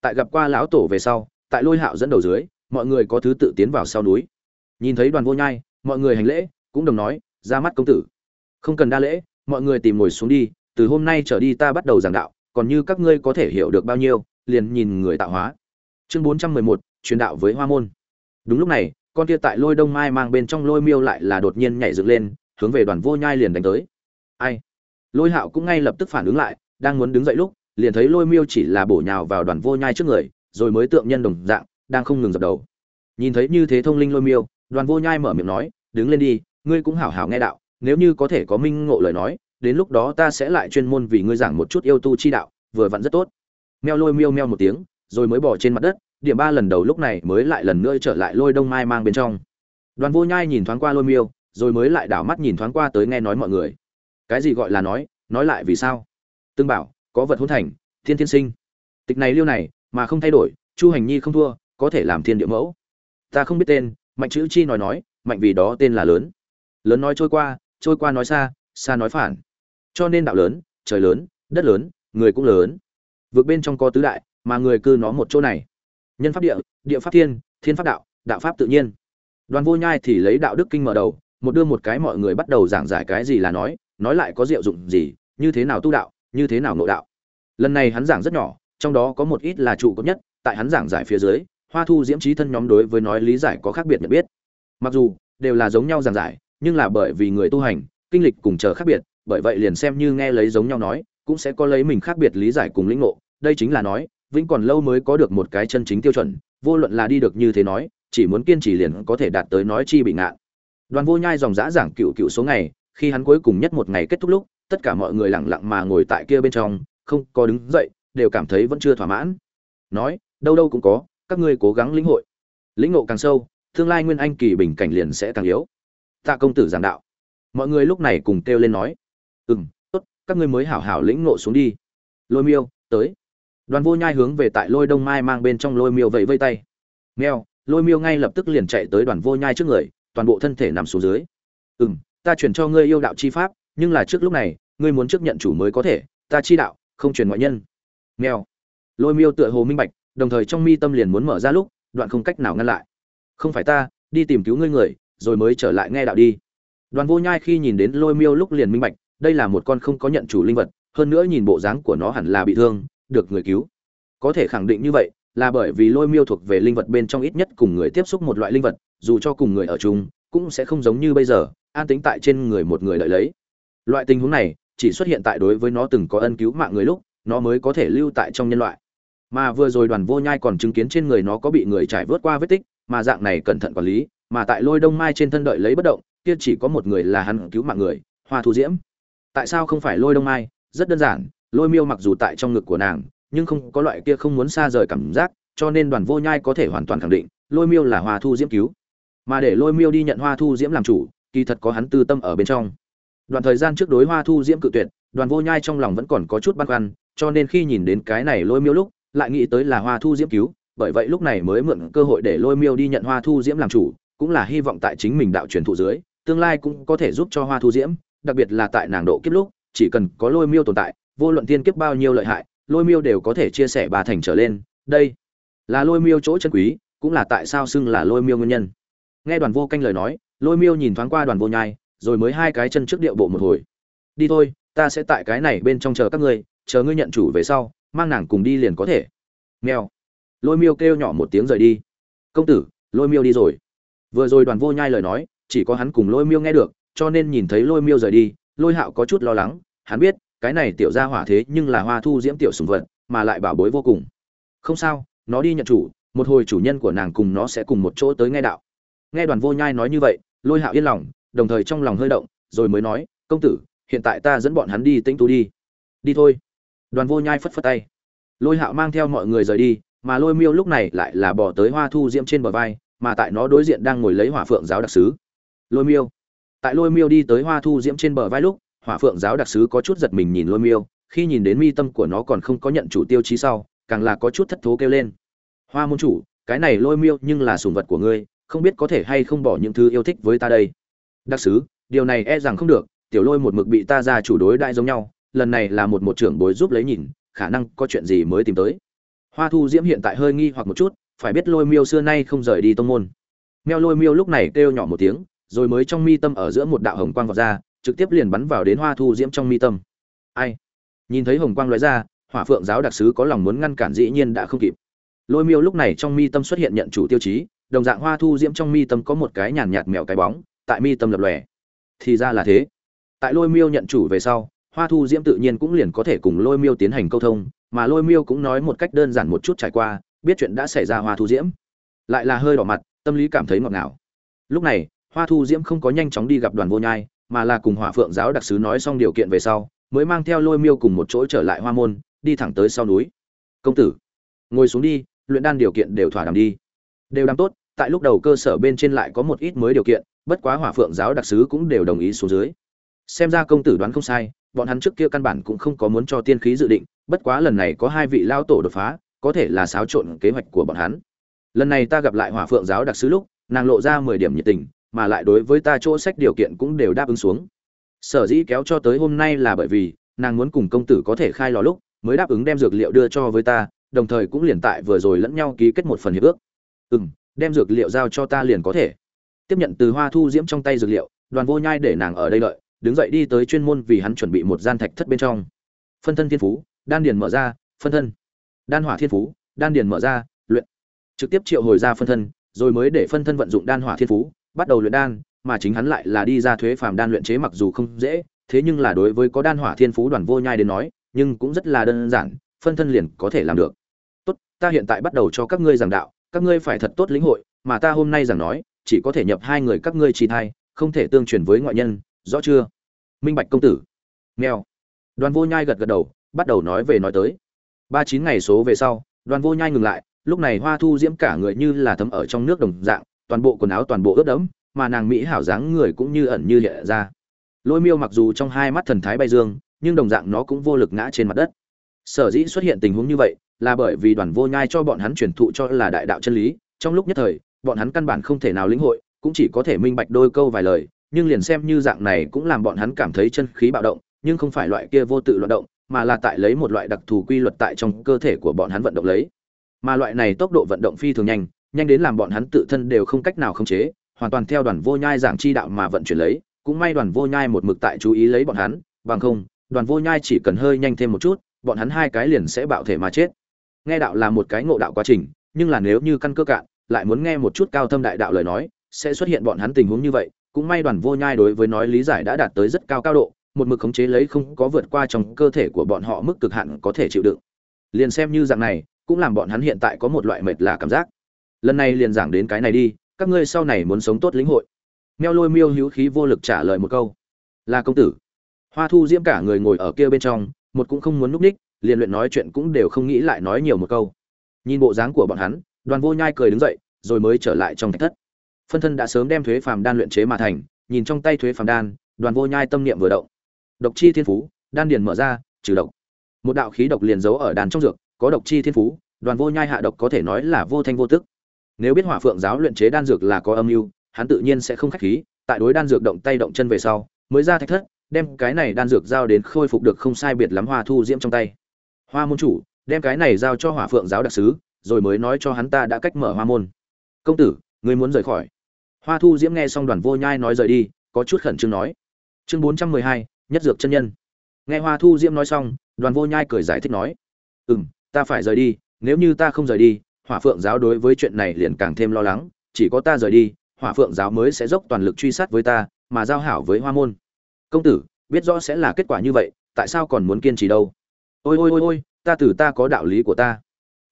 Tại gặp qua lão tổ về sau, tại lôi hạo dẫn đầu dưới mọi người có thứ tự tiến vào sau núi. Nhìn thấy đoàn vô nhai, mọi người hành lễ, cũng đồng nói, ra mắt công tử. Không cần đa lễ, mọi người tìm ngồi xuống đi, từ hôm nay trở đi ta bắt đầu giảng đạo, còn như các ngươi có thể hiểu được bao nhiêu, liền nhìn người tạo hóa. Chương bốn trăm mười một, truyền đạo với hoa môn. Đúng lúc này, con kia tại lôi đông mai mang bên trong lôi miêu lại là đột nhiên nhảy dựng lên, hướng về đoàn vô nhai liền đánh tới. Ai? Lôi hạo cũng ngay lập tức phản ứng lại, đang muốn đứng dậy lúc, liền thấy lôi miêu chỉ là bổ nhào vào đoàn vô nhai trước người, rồi mới tượng nhân đồng dạng đang không ngừng dập đầu. Nhìn thấy như thế thông linh lôi miêu, đoàn vô nhai mở miệng nói, đứng lên đi, ngươi cũng hảo hảo nghe đạo, nếu như có thể có minh ngộ lời nói, đến lúc đó ta sẽ lại chuyên môn vì ngươi giảng một chút yêu tu chi đạo, vừa vặn rất tốt. Meo lôi miêu meo một tiếng, rồi mới bỏ trên mặt đất, điểm ba lần đầu lúc này mới lại lần nữa trở lại lôi đông mai mang bên trong. Đoàn vô nhai nhìn thoáng qua lôi miêu, rồi mới lại đảo mắt nhìn thoáng qua tới nghe nói mọi người. Cái gì gọi là nói nói lại vì sao? Tương bảo, có vật hôn thành, thiên thiên sinh. Tịch này liêu này, mà không thay đổi, chu hành nhi không thua có thể làm thiên địa mẫu. Ta không biết tên, mạnh chữ chi nói nói, mạnh vì đó tên là lớn. Lớn nói trôi qua trôi qua nói xa xa nói phản. Cho nên đạo lớn, trời lớn, đất lớn, người cũng lớn. Vượt bên trong có tứ đại, mà người cư nó một chỗ này. Nhân pháp địa địa pháp thiên thiên pháp đạo đạo pháp tự nhiên. Đoàn vô nhai thì lấy đạo đức kinh mở đầu, một đưa một cái mọi người bắt đầu giảng giải cái gì là nói nói lại có diệu dụng gì, như thế nào tu đạo, như thế nào nội đạo. Lần này hắn giảng rất nhỏ, trong đó có một ít là trụ cấp nhất, tại hắn giảng giải phía dưới hoa thu diễm trí thân nhóm đối với nói lý giải có khác biệt nhận biết. Mặc dù, đều là giống nhau giảng giải, nhưng là bởi vì người tu hành, kinh lịch cùng chờ khác biệt, bởi vậy liền xem như nghe lấy giống nhau nói, cũng sẽ có lấy mình khác biệt lý giải cùng lĩnh ngộ. Đây chính là nói, vĩnh còn lâu mới có được một cái chân chính tiêu chuẩn, vô luận là đi được như thế nói, chỉ muốn kiên trì liền có thể đạt tới nói chi bị ngạn đoàn vô nhai dòng dã giảng cựu cựu số ngày, khi hắn cuối cùng nhất một ngày kết thúc lúc, tất cả mọi người lặng lặng mà ngồi tại kia bên trong, không có đứng dậy, đều cảm thấy vẫn chưa thỏa mãn. Nói, đâu đâu cũng có các ngươi cố gắng lĩnh hội. Lĩnh ngộ càng sâu, tương lai nguyên anh kỳ bình cảnh liền sẽ càng yếu. Tạ công tử giảng đạo. Mọi người lúc này cùng kêu lên nói. Ừ m tốt, các ngươi mới hảo hảo lĩnh ngộ xuống đi. Lôi miêu, tới. Đoàn vô nhai hướng về tại lôi đông mai mang bên trong lôi miêu vẫy vây tay. Mèo lôi miêu ngay lập tức liền chạy tới đoàn vô nhai trước người, toàn bộ thân thể nằm xuống dưới. Ừ m ta chuyển cho ngươi yêu đạo chi pháp, nhưng là trước lúc này, ngươi muốn trước nhận chủ mới có thể, ta chi đạo, không truyền ngoại nhân. Mèo lôi miêu tựa hồ minh bạch đồng thời trong mi tâm liền muốn mở ra lúc, đoạn không cách nào ngăn lại. Không phải ta, đi tìm cứu ngươi người, rồi mới trở lại nghe đạo đi. Đoàn vô nhai khi nhìn đến lôi miêu lúc liền minh bạch, đây là một con không có nhận chủ linh vật, hơn nữa nhìn bộ dáng của nó hẳn là bị thương, được người cứu. Có thể khẳng định như vậy, là bởi vì lôi miêu thuộc về linh vật bên trong ít nhất cùng người tiếp xúc một loại linh vật, dù cho cùng người ở chung, cũng sẽ không giống như bây giờ, an tính tại trên người một người lợi lấy. Loại tình huống này, chỉ xuất hiện tại đối với nó từng có ân cứu mạng người lúc, nó mới có thể lưu tại trong nhân loại mà vừa rồi đoàn vô nhai còn chứng kiến trên người nó có bị người trải vớt qua vết tích, mà dạng này cẩn thận quản lý, mà tại lôi đông mai trên thân đợi lấy bất động, kia chỉ có một người là hắn cứu mạng người, hoa thu diễm. Tại sao không phải lôi đông mai? Rất đơn giản, lôi miêu mặc dù tại trong ngực của nàng, nhưng không có loại kia không muốn xa rời cảm giác, cho nên đoàn vô nhai có thể hoàn toàn khẳng định, lôi miêu là hoa thu diễm cứu. Mà để lôi miêu đi nhận hoa thu diễm làm chủ, kỳ thật có hắn tư tâm ở bên trong. Đoạn thời gian trước đối hoa thu diễm cự tuyệt, đoàn vô nhai trong lòng vẫn còn có chút băn khoăn, cho nên khi nhìn đến cái này lôi miêu lúc lại nghĩ tới là hoa thu diễm cứu, bởi vậy lúc này mới mượn cơ hội để lôi miêu đi nhận hoa thu diễm làm chủ, cũng là hy vọng tại chính mình đạo truyền thụ dưới, tương lai cũng có thể giúp cho hoa thu diễm, đặc biệt là tại nàng độ kiếp lúc, chỉ cần có lôi miêu tồn tại, vô luận tiên kiếp bao nhiêu lợi hại, lôi miêu đều có thể chia sẻ bà thành trở lên, đây là lôi miêu chỗ chân quý, cũng là tại sao xưng là lôi miêu nguyên nhân. Nghe đoàn vô canh lời nói, lôi miêu nhìn thoáng qua đoàn vô nhai, rồi mới hai cái chân trước điệu bộ một hồi. Đi thôi, ta sẽ tại cái này bên trong chờ các ngươi, chờ ngươi nhận chủ về sau mang nàng cùng đi liền có thể. Mèo. Lôi miêu kêu nhỏ một tiếng rời đi. Công tử, lôi miêu đi rồi. Vừa rồi đoàn vô nhai lời nói, chỉ có hắn cùng lôi miêu nghe được, cho nên nhìn thấy lôi miêu rời đi, lôi hạo có chút lo lắng, hắn biết, cái này tiểu ra hỏa thế nhưng là hoa thu diễm tiểu sùng vật, mà lại bảo bối vô cùng. Không sao, nó đi nhận chủ, một hồi chủ nhân của nàng cùng nó sẽ cùng một chỗ tới nghe đạo. Nghe đoàn vô nhai nói như vậy, lôi hạo yên lòng, đồng thời trong lòng hơi động, rồi mới nói, công tử, hiện tại ta dẫn bọn hắn đi tĩnh tu đi. Đi thôi đoàn vô nhai phất phất tay. Lôi hạo mang theo mọi người rời đi, mà lôi miêu lúc này lại là bỏ tới hoa thu diễm trên bờ vai, mà tại nó đối diện đang ngồi lấy hỏa phượng giáo đặc sứ. Lôi miêu. Tại lôi miêu đi tới hoa thu diễm trên bờ vai lúc, hỏa phượng giáo đặc sứ có chút giật mình nhìn lôi miêu, khi nhìn đến mi tâm của nó còn không có nhận chủ tiêu chí sau, càng là có chút thất thố kêu lên. Hoa môn chủ, cái này lôi miêu nhưng là sùng vật của ngươi, không biết có thể hay không bỏ những thứ yêu thích với ta đây? Đặc sứ, điều này e rằng không được, tiểu lôi một mực bị ta ra chủ đối đại giống nhau lần này là một một trưởng bối giúp lấy nhìn, khả năng có chuyện gì mới tìm tới. Hoa thu diễm hiện tại hơi nghi hoặc một chút, phải biết lôi miêu xưa nay không rời đi tông môn. Meo lôi miêu lúc này kêu nhỏ một tiếng, rồi mới trong mi tâm ở giữa một đạo hồng quang vọt ra, trực tiếp liền bắn vào đến hoa thu diễm trong mi tâm. Ai? Nhìn thấy hồng quang lóe ra, hỏa phượng giáo đặc sứ có lòng muốn ngăn cản dĩ nhiên đã không kịp. Lôi miêu lúc này trong mi tâm xuất hiện nhận chủ tiêu chí, đồng dạng hoa thu diễm trong mi tâm có một cái nhàn nhạt mèo cái bóng, tại mi tâm lập lòe. Thì ra là thế. Tại lôi miêu nhận chủ về sau hoa thu diễm tự nhiên cũng liền có thể cùng lôi miêu tiến hành câu thông, mà lôi miêu cũng nói một cách đơn giản một chút trải qua, biết chuyện đã xảy ra hoa thu diễm. Lại là hơi đỏ mặt, tâm lý cảm thấy ngọt ngào. Lúc này, hoa thu diễm không có nhanh chóng đi gặp đoàn vô nhai, mà là cùng hỏa phượng giáo đặc sứ nói xong điều kiện về sau, mới mang theo lôi miêu cùng một chỗ trở lại hoa môn, đi thẳng tới sau núi. Công tử, ngồi xuống đi, luyện đan điều kiện đều thỏa đàm đi. Đều đàm tốt, tại lúc đầu cơ sở bên trên lại có một ít mới điều kiện, bất quá hỏa phượng giáo đặc sứ cũng đều đồng ý xuống dưới. Xem ra công tử đoán không sai bọn hắn trước kia căn bản cũng không có muốn cho tiên khí dự định, bất quá lần này có hai vị lao tổ đột phá, có thể là xáo trộn kế hoạch của bọn hắn. Lần này ta gặp lại hỏa phượng giáo đặc sứ lúc, nàng lộ ra mười điểm nhiệt tình, mà lại đối với ta chỗ sách điều kiện cũng đều đáp ứng xuống. Sở dĩ kéo cho tới hôm nay là bởi vì, nàng muốn cùng công tử có thể khai lò lúc, mới đáp ứng đem dược liệu đưa cho với ta, đồng thời cũng liền tại vừa rồi lẫn nhau ký kết một phần hiệp ước. Ừ đem dược liệu giao cho ta liền có thể. Tiếp nhận từ hoa thu diễm trong tay dược liệu, đoàn vô nhai để nàng ở đây đợi đứng dậy đi tới chuyên môn vì hắn chuẩn bị một gian thạch thất bên trong. Phân thân thiên phú, đan điền mở ra, phân thân. Đan hỏa thiên phú, đan điền mở ra, luyện. Trực tiếp triệu hồi ra phân thân, rồi mới để phân thân vận dụng đan hỏa thiên phú, bắt đầu luyện đan, mà chính hắn lại là đi ra thuế phàm đan luyện chế mặc dù không dễ, thế nhưng là đối với có đan hỏa thiên phú đoàn vô nhai đến nói, nhưng cũng rất là đơn giản, phân thân liền có thể làm được. Tốt, ta hiện tại bắt đầu cho các ngươi giảng đạo, các ngươi phải thật tốt lĩnh hội, mà ta hôm nay giảng nói, chỉ có thể nhập hai người các ngươi chỉ thai, không thể tương truyền với ngoại nhân rõ chưa? Minh bạch công tử. Nghèo đoàn vô nhai gật gật đầu, bắt đầu nói về nói tới. Ba chín ngày số về sau, đoàn vô nhai ngừng lại, lúc này hoa thu diễm cả người như là thấm ở trong nước đồng dạng, toàn bộ quần áo toàn bộ ướt đẫm, mà nàng mỹ hảo dáng người cũng như ẩn như hiện ra. Lôi miêu mặc dù trong hai mắt thần thái bay dương, nhưng đồng dạng nó cũng vô lực ngã trên mặt đất. Sở dĩ xuất hiện tình huống như vậy, là bởi vì đoàn vô nhai cho bọn hắn truyền thụ cho là đại đạo chân lý, trong lúc nhất thời, bọn hắn căn bản không thể nào lĩnh hội, cũng chỉ có thể minh bạch đôi câu vài lời nhưng liền xem như dạng này cũng làm bọn hắn cảm thấy chân khí bạo động, nhưng không phải loại kia vô tự loạn động, mà là tại lấy một loại đặc thù quy luật tại trong cơ thể của bọn hắn vận động lấy. Mà loại này tốc độ vận động phi thường nhanh nhanh đến làm bọn hắn tự thân đều không cách nào khống chế, hoàn toàn theo đoàn vô nhai giảng chi đạo mà vận chuyển lấy, cũng may đoàn vô nhai một mực tại chú ý lấy bọn hắn, bằng không, đoàn vô nhai chỉ cần hơi nhanh thêm một chút, bọn hắn hai cái liền sẽ bạo thể mà chết. Nghe đạo là một cái ngộ đạo quá trình, nhưng là nếu như căn cơ cạn, lại muốn nghe một chút cao thâm đại đạo lời nói, sẽ xuất hiện bọn hắn tình huống như vậy cũng may đoàn vô nhai đối với nói lý giải đã đạt tới rất cao cao độ, một mực khống chế lấy không có vượt qua trong cơ thể của bọn họ mức cực hạn có thể chịu đựng. Liền xem như dạng này, cũng làm bọn hắn hiện tại có một loại mệt là cảm giác. Lần này liền giảng đến cái này đi, các ngươi sau này muốn sống tốt lĩnh hội. Meo lôi miêu hữu khí vô lực trả lời một câu. Là công tử. Hoa thu diễm cả người ngồi ở kia bên trong, một cũng không muốn núp ních, liền luyện nói chuyện cũng đều không nghĩ lại nói nhiều một câu. Nhìn bộ dáng của bọn hắn, đoàn vô nhai cười đứng dậy, rồi mới trở lại trong thạch thất phân thân đã sớm đem thuế phàm đan luyện chế mà thành, nhìn trong tay thuế phàm đan, đoàn vô nhai tâm niệm vừa động. Độc chi thiên phú, đan điền mở ra, trừ độc. Một đạo khí độc liền giấu ở đàn trong dược, có độc chi thiên phú, đoàn vô nhai hạ độc có thể nói là vô thanh vô tức. Nếu biết hỏa phượng giáo luyện chế đan dược là có âm mưu, hắn tự nhiên sẽ không khách khí, tại đối đan dược động tay động chân về sau, mới ra thách thất, đem cái này đan dược giao đến khôi phục được không sai biệt lắm hoa thu diễm trong tay. Hoa môn chủ, đem cái này giao cho hỏa phượng giáo đặc sứ, rồi mới nói cho hắn ta đã cách mở hoa môn. Công tử người muốn rời khỏi hoa thu diễm nghe xong đoàn vô nhai nói rời đi, có chút khẩn trương nói. Chương bốn trăm mười hai, nhất dược chân nhân. Nghe hoa thu diễm nói xong, đoàn vô nhai cười giải thích nói. Ừ m ta phải rời đi, nếu như ta không rời đi, hỏa phượng giáo đối với chuyện này liền càng thêm lo lắng, chỉ có ta rời đi, hỏa phượng giáo mới sẽ dốc toàn lực truy sát với ta, mà giao hảo với hoa môn. Công tử, biết rõ sẽ là kết quả như vậy, tại sao còn muốn kiên trì đâu? Ôi ôi ôi ôi, ta tử ta có đạo lý của ta.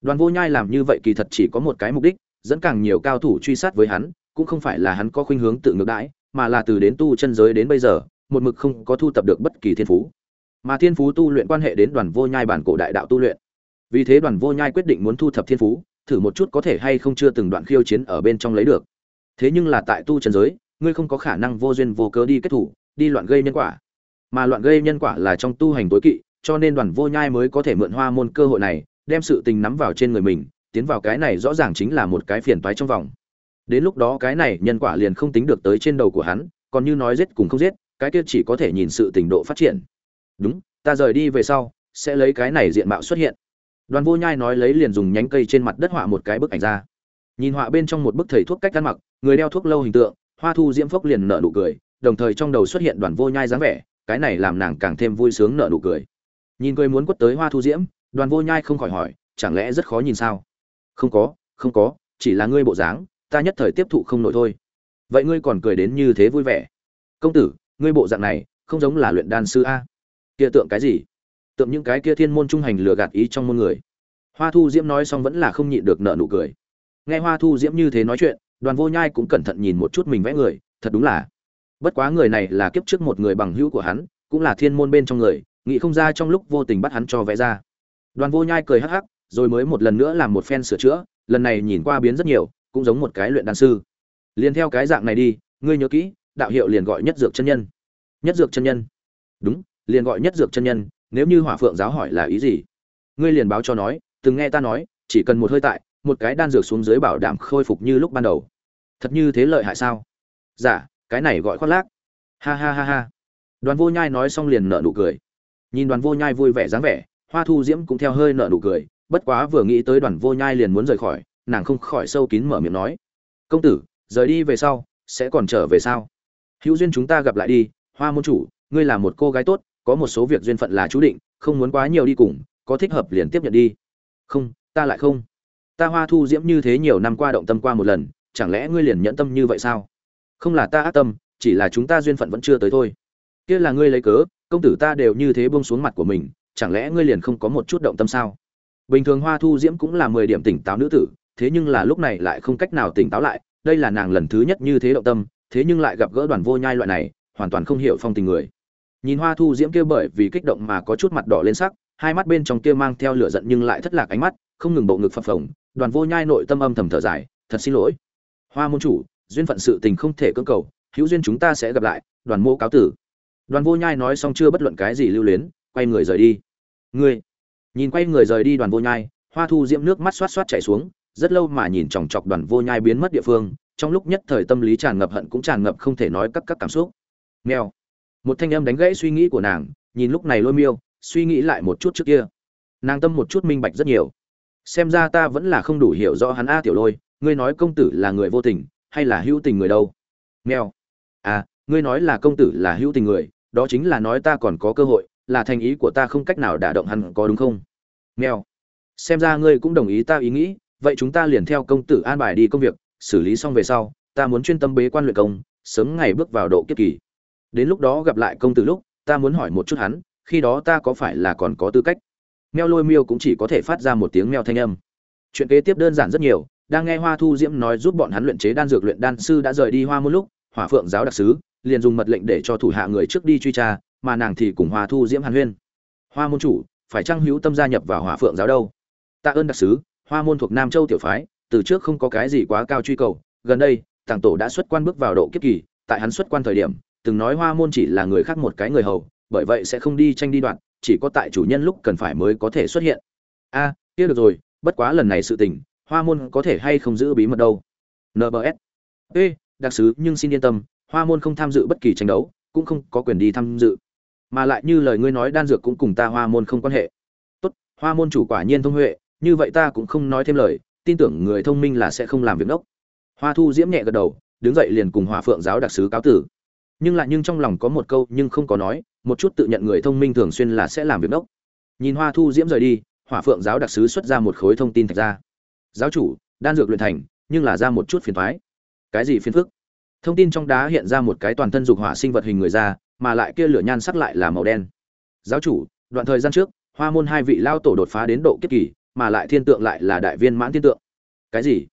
Đoàn vô nhai làm như vậy kỳ thật chỉ có một cái mục đích, dẫn càng nhiều cao thủ truy sát với hắn cũng không phải là hắn có khuynh hướng tự ngược đãi, mà là từ đến tu chân giới đến bây giờ, một mực không có thu tập được bất kỳ thiên phú. Mà thiên phú tu luyện quan hệ đến đoàn vô nhai bản cổ đại đạo tu luyện. Vì thế đoàn vô nhai quyết định muốn thu thập thiên phú, thử một chút có thể hay không chưa từng đoạn khiêu chiến ở bên trong lấy được. Thế nhưng là tại tu chân giới, ngươi không có khả năng vô duyên vô cớ đi kết thủ, đi loạn gây nhân quả. Mà loạn gây nhân quả là trong tu hành tối kỵ, cho nên đoàn vô nhai mới có thể mượn hoa môn cơ hội này, đem sự tình nắm vào trên người mình, tiến vào cái này rõ ràng chính là một cái phiền toái trong vòng đến lúc đó cái này nhân quả liền không tính được tới trên đầu của hắn, còn như nói giết cùng không giết, cái kia chỉ có thể nhìn sự tình độ phát triển. Đúng, ta rời đi về sau, sẽ lấy cái này diện mạo xuất hiện. Đoàn vô nhai nói lấy liền dùng nhánh cây trên mặt đất họa một cái bức ảnh ra. Nhìn họa bên trong một bức thầy thuốc cách ăn mặc, người đeo thuốc lâu hình tượng, hoa thu diễm phốc liền nở nụ cười, đồng thời trong đầu xuất hiện đoàn vô nhai dáng vẻ, cái này làm nàng càng thêm vui sướng nở nụ cười. Nhìn cười muốn quất tới hoa thu diễm, đoàn vô nhai không khỏi hỏi, chẳng lẽ rất khó nhìn sao? Không có không có, chỉ là ngươi bộ dáng ta nhất thời tiếp thụ không nổi thôi. Vậy ngươi còn cười đến như thế vui vẻ? Công tử, ngươi bộ dạng này, không giống là luyện đan sư a. Kia tượng cái gì? Tượng những cái kia thiên môn trung hành lừa gạt ý trong môn người. Hoa thu diễm nói xong vẫn là không nhịn được nợ nụ cười. Nghe hoa thu diễm như thế nói chuyện, đoàn vô nhai cũng cẩn thận nhìn một chút mình vẽ người, thật đúng là. Bất quá người này là kiếp trước một người bằng hữu của hắn, cũng là thiên môn bên trong người, nghĩ không ra trong lúc vô tình bắt hắn cho vẽ ra. Đoàn vô nhai cười hắc hắc, rồi mới một lần nữa làm một phen sửa chữa, lần này nhìn qua biến rất nhiều cũng giống một cái luyện đan sư. Liền theo cái dạng này đi ngươi nhớ kỹ đạo hiệu liền gọi nhất dược chân nhân. Nhất dược chân nhân. Đúng liền gọi nhất dược chân nhân nếu như hỏa phượng giáo hỏi là ý gì? Ngươi liền báo cho nói từng nghe ta nói chỉ cần một hơi tại một cái đan dược xuống dưới bảo đảm khôi phục như lúc ban đầu. Thật như thế lợi hại sao? Giả dạ, cái này gọi khoác lác. Ha ha ha ha. Đoàn vô nhai nói xong liền nở nụ cười. Nhìn đoàn vô nhai vui vẻ dáng vẻ hoa thu diễm cũng theo hơi nở nụ cười bất quá vừa nghĩ tới đoàn vô nhai liền muốn rời khỏi nàng không khỏi sâu kín mở miệng nói. Công tử, rời đi về sau, sẽ còn trở về sao? Hữu duyên chúng ta gặp lại đi, hoa môn chủ, ngươi là một cô gái tốt, có một số việc duyên phận là chú định, không muốn quá nhiều đi cùng, có thích hợp liền tiếp nhận đi. Không, ta lại không. Ta hoa thu diễm như thế nhiều năm qua động tâm qua một lần, chẳng lẽ ngươi liền nhẫn tâm như vậy sao? Không là ta ác tâm, chỉ là chúng ta duyên phận vẫn chưa tới thôi. Kia là ngươi lấy cớ, công tử ta đều như thế buông xuống mặt của mình, chẳng lẽ ngươi liền không có một chút động tâm sao? Bình thường hoa thu diễm cũng là mười điểm tỉnh táo nữ tử thế nhưng là lúc này lại không cách nào tỉnh táo lại, đây là nàng lần thứ nhất như thế động tâm, thế nhưng lại gặp gỡ đoàn vô nhai loại này, hoàn toàn không hiểu phong tình người. Nhìn hoa thu diễm kia bởi vì kích động mà có chút mặt đỏ lên sắc, hai mắt bên trong kia mang theo lửa giận nhưng lại thất lạc ánh mắt, không ngừng bộ ngực phập phồng, đoàn vô nhai nội tâm âm thầm thở dài, thật xin lỗi. Hoa môn chủ, duyên phận sự tình không thể cưỡng cầu, hữu duyên chúng ta sẽ gặp lại, đoàn mô cáo tử. Đoàn vô nhai nói xong chưa bất luận cái gì lưu luyến, quay người rời đi. Ngươi. Nhìn quay người rời đi đoàn vô nhai, hoa thu diễm nước mắt xoát xoát chảy xuống rất lâu mà nhìn chòng chọc đoàn vô nhai biến mất địa phương trong lúc nhất thời tâm lý tràn ngập hận cũng tràn ngập không thể nói các các cảm xúc. Meo, một thanh âm đánh gãy suy nghĩ của nàng nhìn lúc này lôi miêu suy nghĩ lại một chút trước kia. Nàng tâm một chút minh bạch rất nhiều. Xem ra ta vẫn là không đủ hiểu rõ hắn a tiểu lôi ngươi nói công tử là người vô tình hay là hữu tình người đâu? Meo, à ngươi nói là công tử là hữu tình người đó chính là nói ta còn có cơ hội là thành ý của ta không cách nào đả động hắn có đúng không? Meo, xem ra ngươi cũng đồng ý ta ý nghĩ vậy chúng ta liền theo công tử an bài đi công việc, xử lý xong về sau, ta muốn chuyên tâm bế quan luyện công, sớm ngày bước vào độ kiếp kỳ. Đến lúc đó gặp lại công tử lúc, ta muốn hỏi một chút hắn, khi đó ta có phải là còn có tư cách? Meo lôi miêu cũng chỉ có thể phát ra một tiếng meo thanh âm. Chuyện kế tiếp đơn giản rất nhiều, đang nghe hoa thu diễm nói giúp bọn hắn luyện chế đan dược luyện đan sư đã rời đi hoa một lúc, hỏa phượng giáo đặc sứ, liền dùng mật lệnh để cho thủ hạ người trước đi truy tra, mà nàng thì cùng hoa thu diễm hàn huyên. Hoa môn chủ, phải trang hữu tâm gia nhập vào hỏa phượng giáo đâu? Tạ ơn đặc sứ hoa môn thuộc nam châu tiểu phái, từ trước không có cái gì quá cao truy cầu. Gần đây, tàng tổ đã xuất quan bước vào độ kiếp kỳ, tại hắn xuất quan thời điểm, từng nói hoa môn chỉ là người khác một cái người hầu, bởi vậy sẽ không đi tranh đi đoạn, chỉ có tại chủ nhân lúc cần phải mới có thể xuất hiện. A, kia được rồi, bất quá lần này sự tình, hoa môn có thể hay không giữ bí mật đâu? Nbs ê, đặc sứ, nhưng xin yên tâm, hoa môn không tham dự bất kỳ tranh đấu, cũng không có quyền đi tham dự. Mà lại như lời ngươi nói, đan dược cũng cùng ta hoa môn không quan hệ. Tốt, hoa môn chủ quả nhiên thông huệ như vậy ta cũng không nói thêm lời, tin tưởng người thông minh là sẽ không làm việc đốc hoa thu diễm nhẹ gật đầu, đứng dậy liền cùng hỏa phượng giáo đặc sứ cáo tử. Nhưng lại nhưng trong lòng có một câu nhưng không có nói, một chút tự nhận người thông minh thường xuyên là sẽ làm việc đốc nhìn hoa thu diễm rời đi, hỏa phượng giáo đặc sứ xuất ra một khối thông tin thạch ra. Giáo chủ, đan dược luyện thành, nhưng là ra một chút phiền thoái cái gì phiền phức? Thông tin trong đá hiện ra một cái toàn thân dục hỏa sinh vật hình người ra, mà lại kia lửa nhan sắc lại là màu đen. Giáo chủ, đoạn thời gian trước, hoa môn hai vị lao tổ đột phá đến độ kiếp kỳ mà lại thiên tượng lại là đại viên mãn thiên tượng. Cái gì?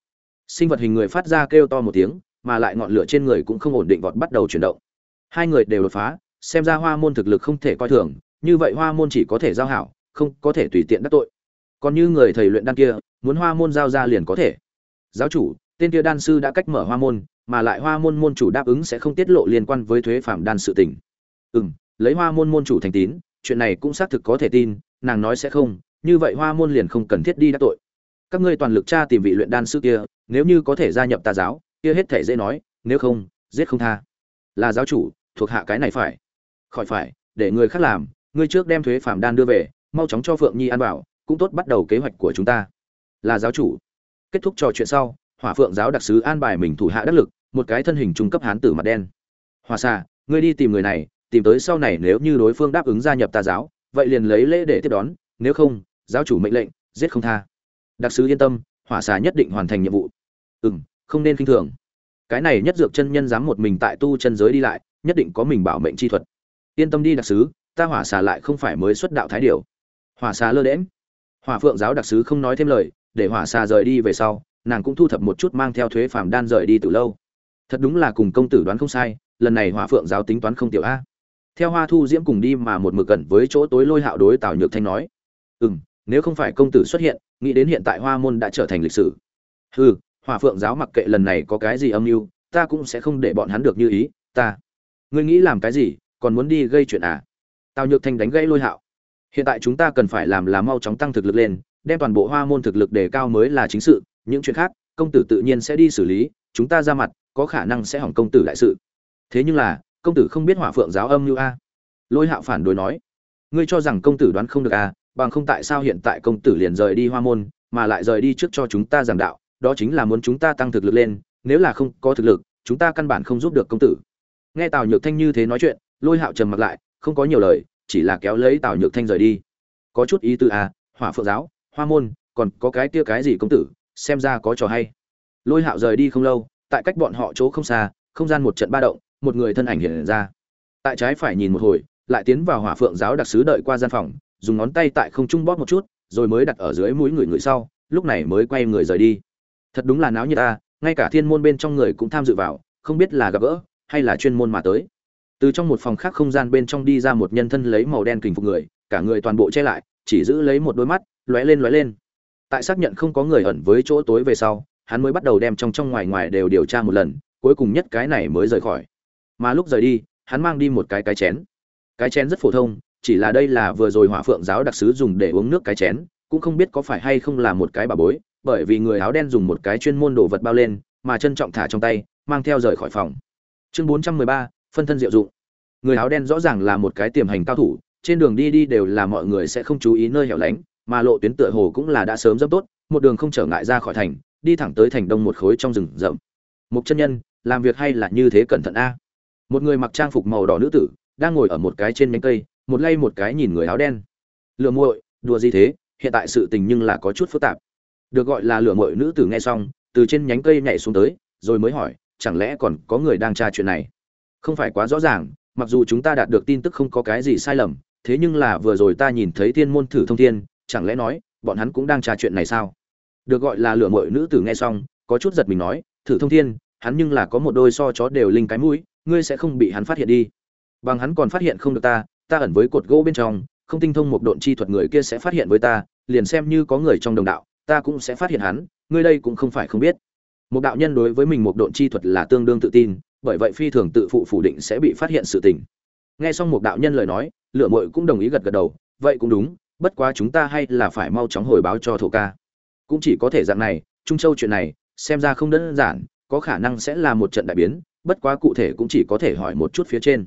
Sinh vật hình người phát ra kêu to một tiếng, mà lại ngọn lửa trên người cũng không ổn định vọt bắt đầu chuyển động. Hai người đều đột phá, xem ra hoa môn thực lực không thể coi thường, như vậy hoa môn chỉ có thể giao hảo, không có thể tùy tiện đắc tội. Còn như người thầy luyện đan kia, muốn hoa môn giao ra liền có thể. Giáo chủ, tên kia đan sư đã cách mở hoa môn, mà lại hoa môn môn chủ đáp ứng sẽ không tiết lộ liên quan với thuế phạm đan sự tình. Ừ m lấy hoa môn môn chủ thành tín, chuyện này cũng xác thực có thể tin, nàng nói sẽ không như vậy hoa môn liền không cần thiết đi đắc tội. Các ngươi toàn lực tra tìm vị luyện đan sư kia, nếu như có thể gia nhập tà giáo, kia hết thể dễ nói, nếu không, giết không tha. Là giáo chủ, thuộc hạ cái này phải. Khỏi phải, để người khác làm, ngươi trước đem thuế phạm đan đưa về, mau chóng cho phượng nhi ăn bảo, cũng tốt bắt đầu kế hoạch của chúng ta. Là giáo chủ. Kết thúc trò chuyện sau, hỏa phượng giáo đặc sứ an bài mình thủ hạ đắc lực, một cái thân hình trung cấp hán tử mặt đen. Hòa xạ ngươi đi tìm người này, tìm tới sau này nếu như đối phương đáp ứng gia nhập tà giáo, vậy liền lấy lễ để tiếp đón, nếu không giáo chủ mệnh lệnh, giết không tha. Đặc sứ yên tâm, hỏa xà nhất định hoàn thành nhiệm vụ. Ừ m không nên k i n h thường. Cái này nhất dược chân nhân dám một mình tại tu chân giới đi lại, nhất định có mình bảo mệnh chi thuật. Yên tâm đi đặc sứ, ta hỏa xà lại không phải mới xuất đạo thái điều. Hỏa xà lơ đễm hỏa phượng giáo đặc sứ không nói thêm lời, để hỏa xà rời đi về sau, nàng cũng thu thập một chút mang theo thuế phàm đan rời đi từ lâu. Thật đúng là cùng công tử đoán không sai, lần này hỏa phượng giáo tính toán không tiểu a. Theo hoa thu diễm cùng đi mà một mực cẩn với chỗ tối lôi hạo đối tào nhược thanh nói. Ừ m nếu không phải công tử xuất hiện, nghĩ đến hiện tại hoa môn đã trở thành lịch sử. Hừ, hỏa phượng giáo mặc kệ lần này có cái gì âm mưu, ta cũng sẽ không để bọn hắn được như ý, ta. Ngươi nghĩ làm cái gì, còn muốn đi gây chuyện à? Tào nhược thanh đánh gãy lôi hạo. Hiện tại chúng ta cần phải làm là mau chóng tăng thực lực lên, đem toàn bộ hoa môn thực lực đề cao mới là chính sự, những chuyện khác, công tử tự nhiên sẽ đi xử lý, chúng ta ra mặt, có khả năng sẽ hỏng công tử đại sự. Thế nhưng là, công tử không biết hỏa phượng giáo âm như a. Lôi hạo phản đối nói, ngươi cho rằng công tử đoán không được a bằng không tại sao hiện tại công tử liền rời đi hoa môn mà lại rời đi trước cho chúng ta giảng đạo đó chính là muốn chúng ta tăng thực lực lên nếu là không có thực lực chúng ta căn bản không giúp được công tử. Nghe tào nhược thanh như thế nói chuyện lôi hạo trầm mặt lại không có nhiều lời chỉ là kéo lấy tào nhược thanh rời đi. Có chút ý tư à, hỏa phượng giáo hoa môn còn có cái kia cái gì công tử xem ra có trò hay. Lôi hạo rời đi không lâu tại cách bọn họ chỗ không xa không gian một trận ba động một người thân ảnh hiện ra. Tại trái phải nhìn một hồi lại tiến vào hỏa phượng giáo đặc sứ đợi qua gian phòng dùng ngón tay tại không trung bóp một chút, rồi mới đặt ở dưới mũi người người sau, lúc này mới quay người rời đi. Thật đúng là náo nhiệt ta, ngay cả thiên môn bên trong người cũng tham dự vào, không biết là gặp gỡ, hay là chuyên môn mà tới. Từ trong một phòng khác không gian bên trong đi ra một nhân thân lấy màu đen kình phục người, cả người toàn bộ che lại, chỉ giữ lấy một đôi mắt, lóe lên lóe lên. Tại xác nhận không có người ẩn với chỗ tối về sau, hắn mới bắt đầu đem trong trong ngoài ngoài đều điều tra một lần, cuối cùng nhất cái này mới rời khỏi. Mà lúc rời đi, hắn mang đi một cái cái chén. Cái chén rất phổ thông chỉ là đây là vừa rồi hỏa phượng giáo đặc sứ dùng để uống nước cái chén, cũng không biết có phải hay không là một cái bà bối, bởi vì người áo đen dùng một cái chuyên môn đồ vật bao lên, mà trân trọng thả trong tay, mang theo rời khỏi phòng. Chương bốn trăm mười ba, phân thân diệu dụng. Người áo đen rõ ràng là một cái tiềm hành cao thủ, trên đường đi đi đều là mọi người sẽ không chú ý nơi hẻo lánh, mà lộ tuyến tựa hồ cũng là đã sớm rất tốt, một đường không trở ngại ra khỏi thành, đi thẳng tới thành đông một khối trong rừng rậm. Một chân nhân, làm việc hay là như thế cẩn thận a? Một người mặc trang phục màu đỏ nữ tử, đang ngồi ở một cái trên nhánh cây một lay một cái nhìn người áo đen. Lừa muội, đùa gì thế? Hiện tại sự tình nhưng là có chút phức tạp. Được gọi là lừa muội nữ tử nghe xong, từ trên nhánh cây nhảy xuống tới, rồi mới hỏi, chẳng lẽ còn có người đang tra chuyện này? Không phải quá rõ ràng, mặc dù chúng ta đạt được tin tức không có cái gì sai lầm, thế nhưng là vừa rồi ta nhìn thấy thiên môn thử thông thiên, chẳng lẽ nói, bọn hắn cũng đang tra chuyện này sao? Được gọi là lửa mội nữ tử nghe xong, có chút giật mình nói, thử thông thiên, hắn nhưng là có một đôi so chó đều linh cái mũi, ngươi sẽ không bị hắn phát hiện đi. Bằng hắn còn phát hiện không được ta ta ẩn với cột gỗ bên trong, không tinh thông một độn chi thuật người kia sẽ phát hiện với ta, liền xem như có người trong đồng đạo, ta cũng sẽ phát hiện hắn, ngươi đây cũng không phải không biết. Một đạo nhân đối với mình một độn chi thuật là tương đương tự tin, bởi vậy phi thường tự phụ phủ định sẽ bị phát hiện sự tình. Nghe xong một đạo nhân lời nói lựa mội cũng đồng ý gật gật đầu, vậy cũng đúng, bất quá chúng ta hay là phải mau chóng hồi báo cho thổ ca. Cũng chỉ có thể dạng này, trung châu chuyện này, xem ra không đơn giản, có khả năng sẽ là một trận đại biến, bất quá cụ thể cũng chỉ có thể hỏi một chút phía trên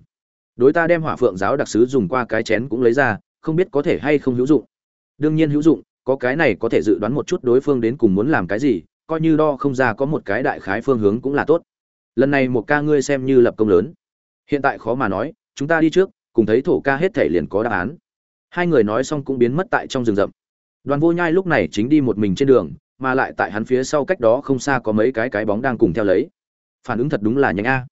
đối ta đem hỏa phượng giáo đặc sứ dùng qua cái chén cũng lấy ra, không biết có thể hay không hữu dụng. Đương nhiên hữu dụng, có cái này có thể dự đoán một chút đối phương đến cùng muốn làm cái gì, coi như đo không ra có một cái đại khái phương hướng cũng là tốt. Lần này một ca ngươi xem như lập công lớn. Hiện tại khó mà nói, chúng ta đi trước, cùng thấy thổ ca hết thể liền có đáp án. Hai người nói xong cũng biến mất tại trong rừng rậm. Đoàn vô nhai lúc này chính đi một mình trên đường, mà lại tại hắn phía sau cách đó không xa có mấy cái cái bóng đang cùng theo lấy. Phản ứng thật đúng là nhanh a.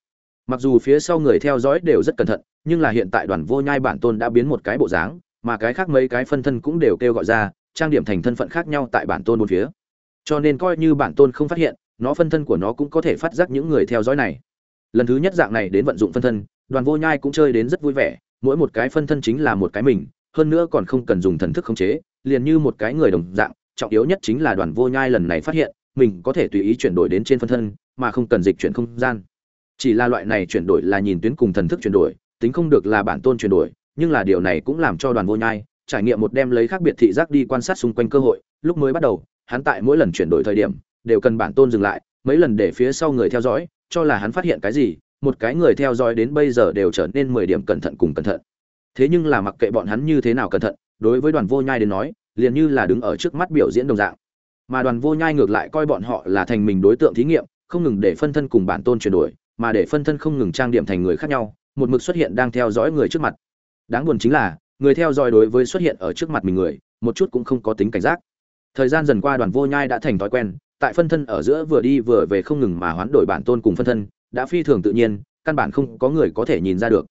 Mặc dù phía sau người theo dõi đều rất cẩn thận nhưng là hiện tại đoàn vô nhai bản tôn đã biến một cái bộ dáng, mà cái khác mấy cái phân thân cũng đều kêu gọi ra, trang điểm thành thân phận khác nhau tại bản tôn bốn phía. Cho nên coi như bản tôn không phát hiện, nó phân thân của nó cũng có thể phát giác những người theo dõi này. Lần thứ nhất dạng này đến vận dụng phân thân, đoàn vô nhai cũng chơi đến rất vui vẻ, mỗi một cái phân thân chính là một cái mình, hơn nữa còn không cần dùng thần thức khống chế, liền như một cái người đồng dạng, trọng yếu nhất chính là đoàn vô nhai lần này phát hiện, mình có thể tùy ý chuyển đổi đến trên phân thân, mà không cần dịch chuyển không gian. Chỉ là loại này chuyển đổi là nhìn tuyến cùng thần thức chuyển đổi tính không được là bản tôn chuyển đổi, nhưng là điều này cũng làm cho đoàn vô nhai trải nghiệm một đem lấy khác biệt thị giác đi quan sát xung quanh cơ hội. Lúc mới bắt đầu, hắn tại mỗi lần chuyển đổi thời điểm, đều cần bản tôn dừng lại, mấy lần để phía sau người theo dõi, cho là hắn phát hiện cái gì, một cái người theo dõi đến bây giờ đều trở nên mười điểm cẩn thận cùng cẩn thận. Thế nhưng là mặc kệ bọn hắn như thế nào cẩn thận, đối với đoàn vô nhai đến nói, liền như là đứng ở trước mắt biểu diễn đồng dạng. Mà đoàn vô nhai ngược lại coi bọn họ là thành mình đối tượng thí nghiệm, không ngừng để phân thân cùng bản tôn chuyển đổi, mà để phân thân không ngừng trang điểm thành người khác nhau một mực xuất hiện đang theo dõi người trước mặt. Đáng buồn chính là, người theo dõi đối với xuất hiện ở trước mặt mình người, một chút cũng không có tính cảnh giác. Thời gian dần qua đoàn vô nhai đã thành thói quen, tại phân thân ở giữa vừa đi vừa về không ngừng mà hoán đổi bản tôn cùng phân thân, đã phi thường tự nhiên, căn bản không có người có thể nhìn ra được.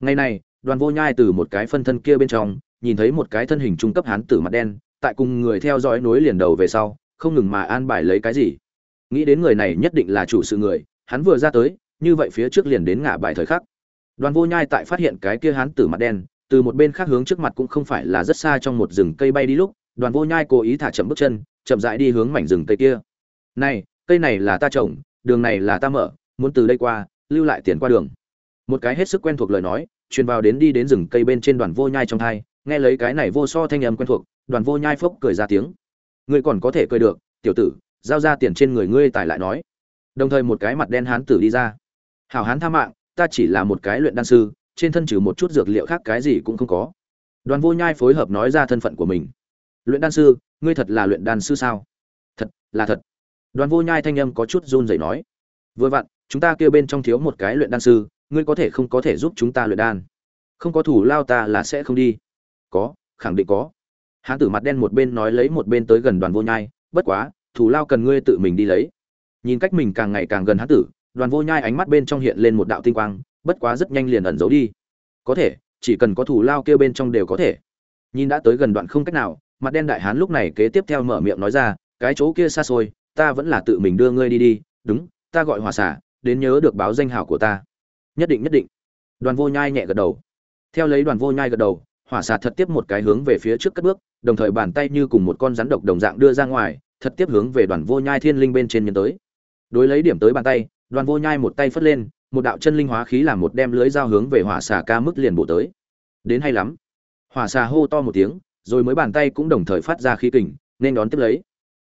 Ngày này, đoàn vô nhai từ một cái phân thân kia bên trong, nhìn thấy một cái thân hình trung cấp hán tử mặt đen, tại cùng người theo dõi nối liền đầu về sau, không ngừng mà an bài lấy cái gì. Nghĩ đến người này nhất định là chủ sự người, hắn vừa ra tới, như vậy phía trước liền đến ngã bài thời khắc đoàn vô nhai tại phát hiện cái kia hán tử mặt đen từ một bên khác hướng trước mặt cũng không phải là rất xa trong một rừng cây bay đi lúc đoàn vô nhai cố ý thả chậm bước chân chậm rãi đi hướng mảnh rừng cây kia. Này cây này là ta trồng đường này là ta mở muốn từ đây qua lưu lại tiền qua đường. Một cái hết sức quen thuộc lời nói truyền vào đến đi đến rừng cây bên trên đoàn vô nhai trong tai, nghe lấy cái này vô so thanh âm quen thuộc đoàn vô nhai phốc cười ra tiếng. Ngươi còn có thể cười được tiểu tử giao ra tiền trên người ngươi tài lại nói. Đồng thời một cái mặt đen hán tử đi ra. Hảo hán tha mạng ta chỉ là một cái luyện đan sư, trên thân trừ một chút dược liệu khác cái gì cũng không có. Đoàn vô nhai phối hợp nói ra thân phận của mình. Luyện đan sư, ngươi thật là luyện đan sư sao? Thật, là thật. Đoàn vô nhai thanh âm có chút run rẩy nói. Vừa vặn, chúng ta kêu bên trong thiếu một cái luyện đan sư, ngươi có thể không có thể giúp chúng ta luyện đan. Không có thủ lao ta là sẽ không đi. Có, khẳng định có. Hán tử mặt đen một bên nói lấy một bên tới gần đoàn vô nhai, bất quá, thủ lao cần ngươi tự mình đi lấy. Nhìn cách mình càng ngày càng gần hán tử đoàn vô nhai ánh mắt bên trong hiện lên một đạo tinh quang, bất quá rất nhanh liền ẩn giấu đi. Có thể, chỉ cần có thủ lao kêu bên trong đều có thể. Nhìn đã tới gần đoạn không cách nào, mặt đen đại hán lúc này kế tiếp theo mở miệng nói ra, cái chỗ kia xa xôi, ta vẫn là tự mình đưa ngươi đi đi, đúng, ta gọi hòa xả đến nhớ được báo danh hảo của ta. Nhất định nhất định. Đoàn vô nhai nhẹ gật đầu. Theo lấy đoàn vô nhai gật đầu hỏa xà thật tiếp một cái hướng về phía trước cất bước, đồng thời bàn tay như cùng một con rắn độc đồng dạng đưa ra ngoài, thật tiếp hướng về đoàn vô nhai thiên linh bên trên nhân tới. Đối lấy điểm tới bàn tay đoàn vô nhai một tay phất lên, một đạo chân linh hóa khí làm một đem lưới dao hướng về hỏa xà ca mức liền bổ tới. Đến hay lắm. Hỏa xà hô to một tiếng, rồi mới bàn tay cũng đồng thời phát ra khí kình, nên đón tiếp lấy.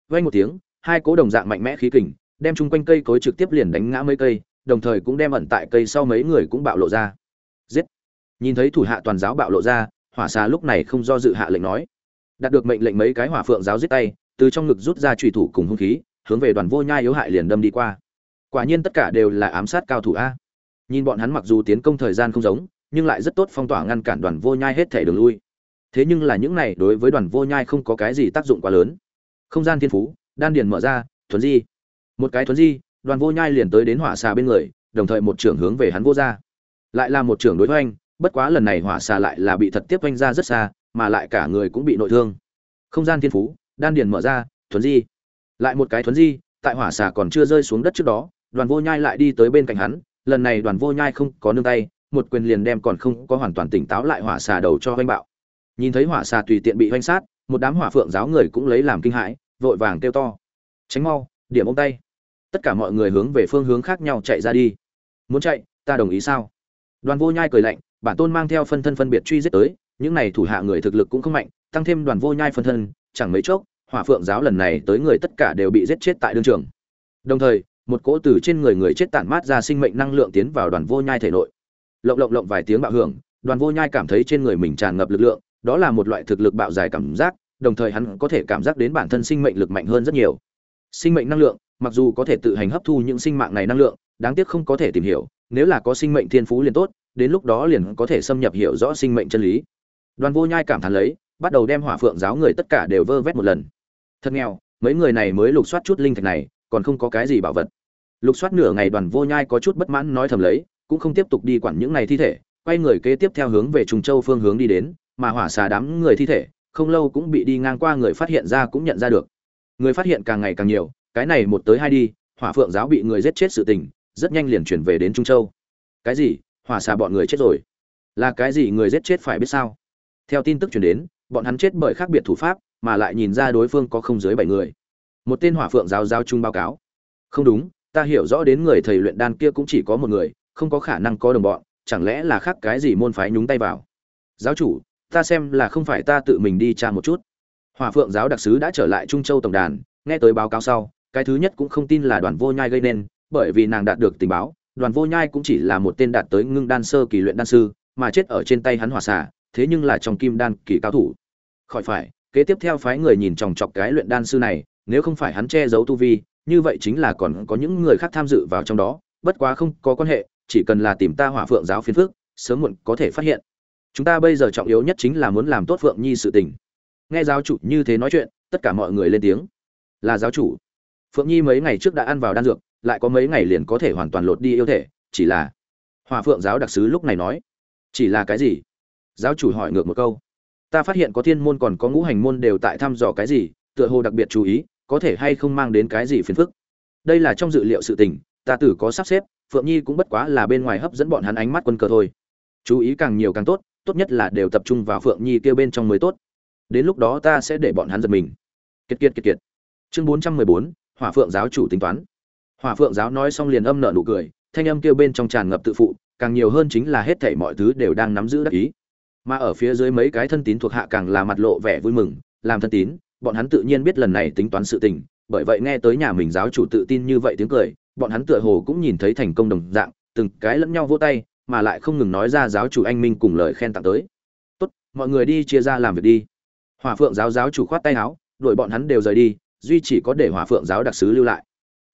Vay một tiếng, hai cố đồng dạng mạnh mẽ khí kình, đem chung quanh cây cối trực tiếp liền đánh ngã mấy cây, đồng thời cũng đem ẩn tại cây sau mấy người cũng bạo lộ ra. Giết. Nhìn thấy thủ hạ toàn giáo bạo lộ ra, hỏa xà lúc này không do dự hạ lệnh nói. Đạt được mệnh lệnh mấy cái hỏa phượng giáo giết tay, từ trong ngực rút ra trùy thủ cùng hung khí, hướng về đoàn vô nhai yếu hại liền đâm đi qua quả nhiên tất cả đều là ám sát cao thủ a. Nhìn bọn hắn mặc dù tiến công thời gian không giống, nhưng lại rất tốt phong tỏa ngăn cản đoàn vô nhai hết thể đường lui. Thế nhưng là những này đối với đoàn vô nhai không có cái gì tác dụng quá lớn. Không gian thiên phú, đan điền mở ra, thuấn di. Một cái thuấn di, đoàn vô nhai liền tới đến hỏa xà bên người, đồng thời một trưởng hướng về hắn vô ra lại là một trưởng đối với anh bất quá lần này hỏa xà lại là bị thật tiếp oanh ra rất xa, mà lại cả người cũng bị nội thương. Không gian thiên phú, đan điền mở ra, thuấn di. Lại một cái thuấn di, tại hỏa xà còn chưa rơi xuống đất trước đó đoàn vô nhai lại đi tới bên cạnh hắn, lần này đoàn vô nhai không có nương tay, một quyền liền đem còn không có hoàn toàn tỉnh táo lại hỏa xà đầu cho oanh bạo. Nhìn thấy hỏa xà tùy tiện bị oanh sát, một đám hỏa phượng giáo người cũng lấy làm kinh hãi, vội vàng kêu to. Tránh mau, điểm ông tay. Tất cả mọi người hướng về phương hướng khác nhau chạy ra đi. Muốn chạy, ta đồng ý sao? Đoàn vô nhai cười lạnh, bản tôn mang theo phân thân phân biệt truy giết tới, những này thủ hạ người thực lực cũng không mạnh, tăng thêm đoàn vô nhai phân thân, chẳng mấy chốc, hỏa phượng giáo lần này tới người tất cả đều bị giết chết tại đương trường. Đồng thời một cỗ từ trên người người chết tản mát ra sinh mệnh năng lượng tiến vào đoàn vô nhai thể nội. Lộng lộng lộng vài tiếng bạo hưởng, đoàn vô nhai cảm thấy trên người mình tràn ngập lực lượng, đó là một loại thực lực bạo dài cảm giác, đồng thời hắn có thể cảm giác đến bản thân sinh mệnh lực mạnh hơn rất nhiều. Sinh mệnh năng lượng, mặc dù có thể tự hành hấp thu những sinh mạng này năng lượng, đáng tiếc không có thể tìm hiểu, nếu là có sinh mệnh thiên phú liền tốt, đến lúc đó liền có thể xâm nhập hiểu rõ sinh mệnh chân lý. Đoàn vô nhai cảm thán lấy, bắt đầu đem hỏa phượng giáo người tất cả đều vơ vét một lần. Thật nghèo, mấy người này mới lục soát chút linh thạch này, còn không có cái gì bảo vật lục soát nửa ngày đoàn vô nhai có chút bất mãn nói thầm lấy, cũng không tiếp tục đi quản những này thi thể, quay người kế tiếp theo hướng về trùng châu phương hướng đi đến, mà hỏa xà đám người thi thể, không lâu cũng bị đi ngang qua người phát hiện ra cũng nhận ra được. Người phát hiện càng ngày càng nhiều, cái này một tới hai đi, hỏa phượng giáo bị người giết chết sự tình, rất nhanh liền chuyển về đến trung châu. Cái gì? Hỏa xà bọn người chết rồi. Là cái gì người giết chết phải biết sao? Theo tin tức chuyển đến, bọn hắn chết bởi khác biệt thủ pháp, mà lại nhìn ra đối phương có không dưới bảy người. Một tên hỏa phượng giáo giao chung báo cáo. Không đúng ta hiểu rõ đến người thầy luyện đan kia cũng chỉ có một người, không có khả năng có đồng bọn, chẳng lẽ là khác cái gì môn phái nhúng tay vào? Giáo chủ, ta xem là không phải ta tự mình đi tra một chút. Hỏa phượng giáo đặc sứ đã trở lại trung châu tổng đàn, nghe tới báo cáo sau, cái thứ nhất cũng không tin là đoàn vô nhai gây nên, bởi vì nàng đạt được tình báo, đoàn vô nhai cũng chỉ là một tên đạt tới ngưng đan sơ kỳ luyện đan sư, mà chết ở trên tay hắn hỏa xả thế nhưng là trong kim đan kỳ cao thủ. Khỏi phải, kế tiếp theo phái người nhìn chòng chọc cái luyện đan sư này, nếu không phải hắn che giấu tu vi như vậy chính là còn có những người khác tham dự vào trong đó, bất quá không có quan hệ, chỉ cần là tìm ta hỏa phượng giáo phiến phước sớm muộn có thể phát hiện. Chúng ta bây giờ trọng yếu nhất chính là muốn làm tốt phượng nhi sự tình. Nghe giáo chủ như thế nói chuyện, tất cả mọi người lên tiếng. Là giáo chủ. Phượng nhi mấy ngày trước đã ăn vào đan dược, lại có mấy ngày liền có thể hoàn toàn lột đi yêu thể, chỉ là hòa phượng giáo đặc sứ lúc này nói, chỉ là cái gì? Giáo chủ hỏi ngược một câu, ta phát hiện có thiên môn còn có ngũ hành môn đều tại thăm dò cái gì, tựa hồ đặc biệt chú ý có thể hay không mang đến cái gì phiền phức. Đây là trong dự liệu sự tình, ta tử có sắp xếp, phượng nhi cũng bất quá là bên ngoài hấp dẫn bọn hắn ánh mắt quân cờ thôi. Chú ý càng nhiều càng tốt tốt nhất là đều tập trung vào phượng nhi kia bên trong mới tốt. Đến lúc đó ta sẽ để bọn hắn giật mình. Kiệt kiệt kiệt kiệt. Chương bốn trăm mười bốn, hỏa phượng giáo chủ tính toán. Hỏa phượng giáo nói xong liền âm nợ nụ cười, thanh âm kia bên trong tràn ngập tự phụ, càng nhiều hơn chính là hết thảy mọi thứ đều đang nắm giữ đắc ý. Mà ở phía dưới mấy cái thân tín thuộc hạ càng là mặt lộ vẻ vui mừng, làm thân tín bọn hắn tự nhiên biết lần này tính toán sự tình bởi vậy nghe tới nhà mình giáo chủ tự tin như vậy tiếng cười bọn hắn tựa hồ cũng nhìn thấy thành công đồng dạng từng cái lẫn nhau vỗ tay mà lại không ngừng nói ra giáo chủ anh minh cùng lời khen tặng tới. Tốt mọi người đi chia ra làm việc đi. Hỏa phượng giáo giáo chủ khoát tay áo đuổi bọn hắn đều rời đi duy chỉ có để hỏa phượng giáo đặc sứ lưu lại.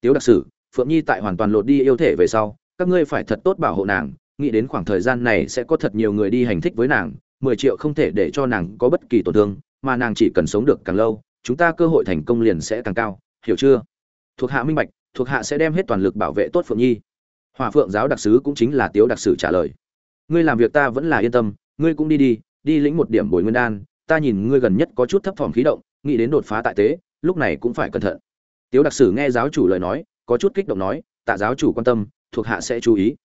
Tiếu đặc sứ, phượng nhi tại hoàn toàn lột đi yêu thể về sau các ngươi phải thật tốt bảo hộ nàng nghĩ đến khoảng thời gian này sẽ có thật nhiều người đi hành thích với nàng mười triệu không thể để cho nàng có bất kỳ tổn thương mà nàng chỉ cần sống được càng lâu, chúng ta cơ hội thành công liền sẽ càng cao, hiểu chưa? Thuộc hạ minh bạch, thuộc hạ sẽ đem hết toàn lực bảo vệ tốt phượng nhi. Hòa phượng giáo đặc sứ cũng chính là tiếu đặc sử trả lời. Ngươi làm việc ta vẫn là yên tâm, ngươi cũng đi đi đi lĩnh một điểm bồi nguyên đan, ta nhìn ngươi gần nhất có chút thấp thỏm khí động, nghĩ đến đột phá tại tế, lúc này cũng phải cẩn thận. Tiếu đặc sử nghe giáo chủ lời nói, có chút kích động nói, tạ giáo chủ quan tâm, thuộc hạ sẽ chú ý.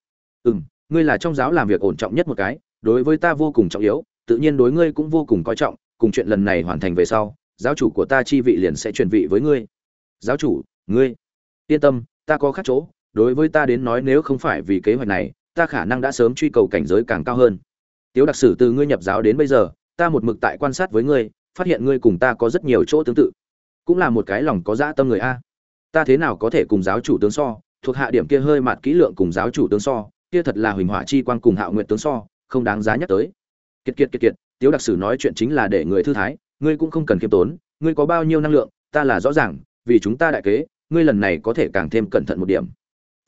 Ừ m ngươi là trong giáo làm việc ổn trọng nhất một cái, đối với ta vô cùng trọng yếu, tự nhiên đối ngươi cũng vô cùng coi trọng cùng chuyện lần này hoàn thành về sau, giáo chủ của ta chi vị liền sẽ truyền vị với ngươi. Giáo chủ, ngươi, yên tâm, ta có khác chỗ, đối với ta đến nói nếu không phải vì kế hoạch này, ta khả năng đã sớm truy cầu cảnh giới càng cao hơn. Tiếu đặc sử từ ngươi nhập giáo đến bây giờ, ta một mực tại quan sát với ngươi, phát hiện ngươi cùng ta có rất nhiều chỗ tương tự. Cũng là một cái lòng có dã tâm người a. Ta thế nào có thể cùng giáo chủ tướng so, thuộc hạ điểm kia hơi mạt kỹ lượng cùng giáo chủ tướng so, kia thật là huỳnh hỏa chi quan cùng hạo nguyện tướng so, không đáng giá nhắc tới. Kiệt kiệt kiệt kiệt tiếu đặc sử nói chuyện chính là để người thư thái, ngươi cũng không cần khiêm tốn, ngươi có bao nhiêu năng lượng, ta là rõ ràng, vì chúng ta đại kế, ngươi lần này có thể càng thêm cẩn thận một điểm.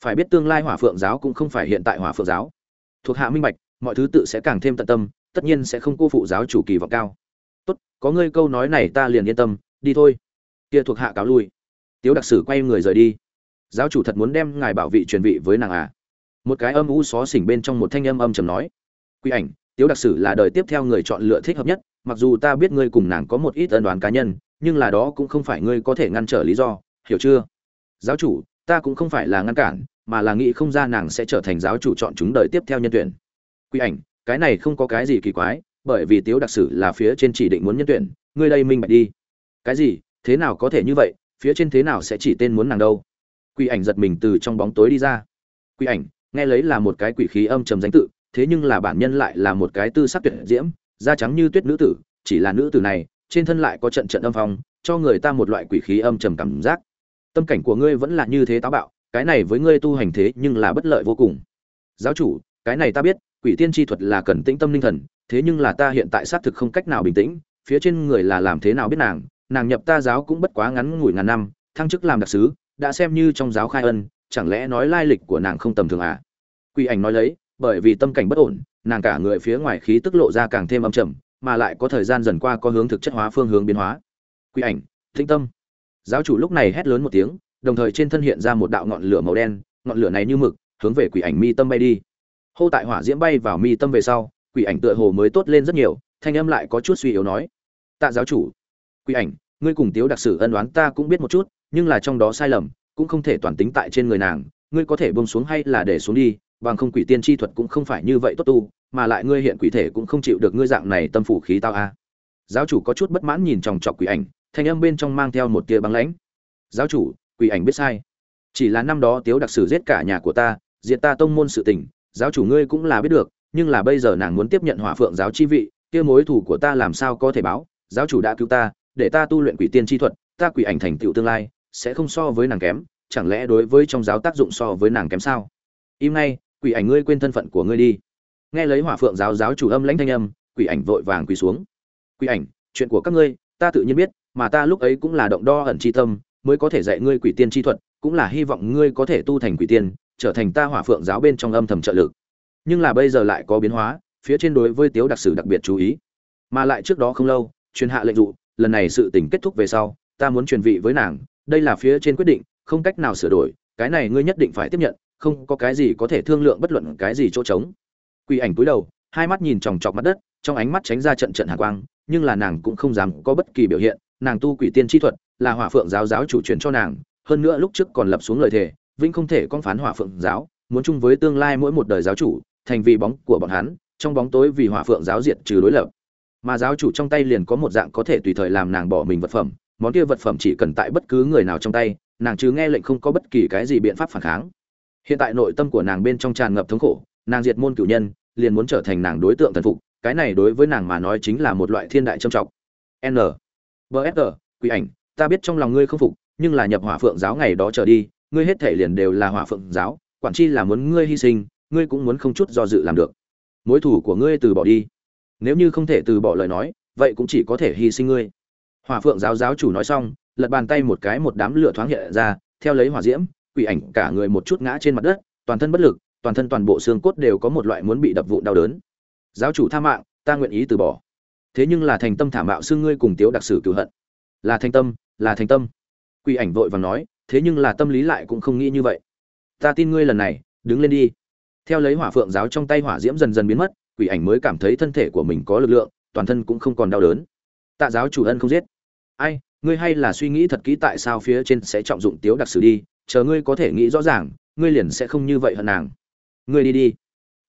Phải biết tương lai hỏa phượng giáo cũng không phải hiện tại hỏa phượng giáo. Thuộc hạ minh bạch, mọi thứ tự sẽ càng thêm tận tâm, tất nhiên sẽ không cô phụ giáo chủ kỳ vọng cao. Tốt, có ngươi câu nói này ta liền yên tâm, đi thôi. Kia thuộc hạ cáo lui. Tiếu đặc sử quay người rời đi. Giáo chủ thật muốn đem ngài bảo vị truyền vị với nàng à? Một cái âm u xó xỉnh bên trong một thanh âm âm trầm nói. Quy ảnh tiếu đặc sử là đời tiếp theo người chọn lựa thích hợp nhất, mặc dù ta biết ngươi cùng nàng có một ít ân đoán cá nhân, nhưng là đó cũng không phải ngươi có thể ngăn trở lý do, hiểu chưa? Giáo chủ, ta cũng không phải là ngăn cản, mà là nghĩ không ra nàng sẽ trở thành giáo chủ chọn chúng đời tiếp theo nhân tuyển. Quy ảnh, cái này không có cái gì kỳ quái, bởi vì tiếu đặc sử là phía trên chỉ định muốn nhân tuyển, ngươi đây minh bạch đi. Cái gì? Thế nào có thể như vậy? Phía trên thế nào sẽ chỉ tên muốn nàng đâu? Quỷ ảnh giật mình từ trong bóng tối đi ra. Quỷ ảnh, nghe lấy là một cái quỷ khí âm trầm danh tự thế nhưng là bản nhân lại là một cái tư sắc tuyệt diễm, da trắng như tuyết nữ tử, chỉ là nữ tử này, trên thân lại có trận trận âm phong, cho người ta một loại quỷ khí âm trầm cảm giác. Tâm cảnh của ngươi vẫn là như thế táo bạo, cái này với ngươi tu hành thế nhưng là bất lợi vô cùng. Giáo chủ, cái này ta biết, quỷ tiên tri thuật là cần tĩnh tâm linh thần, thế nhưng là ta hiện tại xác thực không cách nào bình tĩnh, phía trên người là làm thế nào biết nàng nàng nhập ta giáo cũng bất quá ngắn ngủi ngàn năm, thăng chức làm đặc sứ, đã xem như trong giáo khai ân, chẳng lẽ nói lai lịch của nàng không tầm thường à? Quỷ ảnh nói lấy bởi vì tâm cảnh bất ổn, nàng cả người phía ngoài khí tức lộ ra càng thêm âm trầm, mà lại có thời gian dần qua có hướng thực chất hóa phương hướng biến hóa. Quỷ ảnh thinh tâm. Giáo chủ lúc này hét lớn một tiếng, đồng thời trên thân hiện ra một đạo ngọn lửa màu đen, ngọn lửa này như mực, hướng về quỷ ảnh mi tâm bay đi. Hô tại hỏa diễm bay vào mi tâm về sau, quỷ ảnh tựa hồ mới tốt lên rất nhiều, thanh âm lại có chút suy yếu nói. Tạ giáo chủ, quỷ ảnh, ngươi cùng tiếu đặc sử ân oán ta cũng biết một chút, nhưng là trong đó sai lầm, cũng không thể toàn tính tại trên người nàng, ngươi có thể bông xuống hay là để xuống đi bằng không quỷ tiên chi thuật cũng không phải như vậy tốt tu, mà lại ngươi hiện quỷ thể cũng không chịu được ngươi dạng này tâm phủ khí tao a. Giáo chủ có chút bất mãn nhìn chòng chọc quỷ ảnh, thanh âm bên trong mang theo một tia băng lãnh. Giáo chủ, quỷ ảnh biết sai. Chỉ là năm đó tiếu đặc sử giết cả nhà của ta, diệt ta tông môn sự tình, giáo chủ ngươi cũng là biết được, nhưng là bây giờ nàng muốn tiếp nhận hỏa phượng giáo chi vị, kia mối thủ của ta làm sao có thể báo? Giáo chủ đã cứu ta, để ta tu luyện quỷ tiên chi thuật, ta quỷ ảnh thành tựu tương lai, sẽ không so với nàng kém, chẳng lẽ đối với trong giáo tác dụng so với nàng kém sao? Im ngay quỷ ảnh ngươi quên thân phận của ngươi đi. Nghe lấy hỏa phượng giáo giáo chủ âm lãnh thanh âm, quỷ ảnh vội vàng quỳ xuống. Quỷ ảnh, chuyện của các ngươi, ta tự nhiên biết, mà ta lúc ấy cũng là động đo ẩn chi tâm, mới có thể dạy ngươi quỷ tiên chi thuật, cũng là hy vọng ngươi có thể tu thành quỷ tiên, trở thành ta hỏa phượng giáo bên trong âm thầm trợ lực. Nhưng là bây giờ lại có biến hóa, phía trên đối với tiếu đặc sử đặc biệt chú ý. Mà lại trước đó không lâu, truyền hạ lệnh dụ, lần này sự tình kết thúc về sau, ta muốn truyền vị với nàng, đây là phía trên quyết định, không cách nào sửa đổi, cái này ngươi nhất định phải tiếp nhận không có cái gì có thể thương lượng bất luận cái gì chỗ trống. Quỷ ảnh cúi đầu, hai mắt nhìn chòng chọc mặt đất, trong ánh mắt tránh ra trận trận hạ quang, nhưng là nàng cũng không dám có bất kỳ biểu hiện, nàng tu quỷ tiên chi thuật là hỏa phượng giáo giáo chủ truyền cho nàng, hơn nữa lúc trước còn lập xuống lời thề, vĩnh không thể con phán hỏa phượng giáo, muốn chung với tương lai mỗi một đời giáo chủ, thành vì bóng của bọn hắn, trong bóng tối vì hỏa phượng giáo diệt trừ đối lập. Mà giáo chủ trong tay liền có một dạng có thể tùy thời làm nàng bỏ mình vật phẩm, món kia vật phẩm chỉ cần tại bất cứ người nào trong tay, nàng chứ nghe lệnh không có bất kỳ cái gì biện pháp phản kháng hiện tại nội tâm của nàng bên trong tràn ngập thống khổ, nàng diệt môn cửu nhân, liền muốn trở thành nàng đối tượng thần phục, cái này đối với nàng mà nói chính là một loại thiên đại trầm trọng. N bsg quỷ ảnh, ta biết trong lòng ngươi không phục, nhưng là nhập hỏa phượng giáo ngày đó trở đi, ngươi hết thể liền đều là hỏa phượng giáo, quản chi là muốn ngươi hy sinh, ngươi cũng muốn không chút do dự làm được. Mối thủ của ngươi từ bỏ đi. Nếu như không thể từ bỏ lời nói, vậy cũng chỉ có thể hy sinh ngươi. Hỏa phượng giáo giáo chủ nói xong, lật bàn tay một cái một đám lửa thoáng hiện ra, theo lấy hỏa diễm quỷ ảnh cả người một chút ngã trên mặt đất, toàn thân bất lực, toàn thân toàn bộ xương cốt đều có một loại muốn bị đập vụn đau đớn. Giáo chủ tha mạng, ta nguyện ý từ bỏ. Thế nhưng là thành tâm thảm mạo xương ngươi cùng tiếu đặc sử cửu hận. Là thành tâm, là thành tâm. Quỷ ảnh vội vàng nói, thế nhưng là tâm lý lại cũng không nghĩ như vậy. Ta tin ngươi lần này, đứng lên đi. Theo lấy hỏa phượng giáo trong tay hỏa diễm dần dần biến mất, quỷ ảnh mới cảm thấy thân thể của mình có lực lượng, toàn thân cũng không còn đau đớn. Tạ giáo chủ ân không giết. Ai, ngươi hay là suy nghĩ thật kỹ tại sao phía trên sẽ trọng dụng tiếu đặc sử đi chờ ngươi có thể nghĩ rõ ràng, ngươi liền sẽ không như vậy hận nàng. Ngươi đi đi.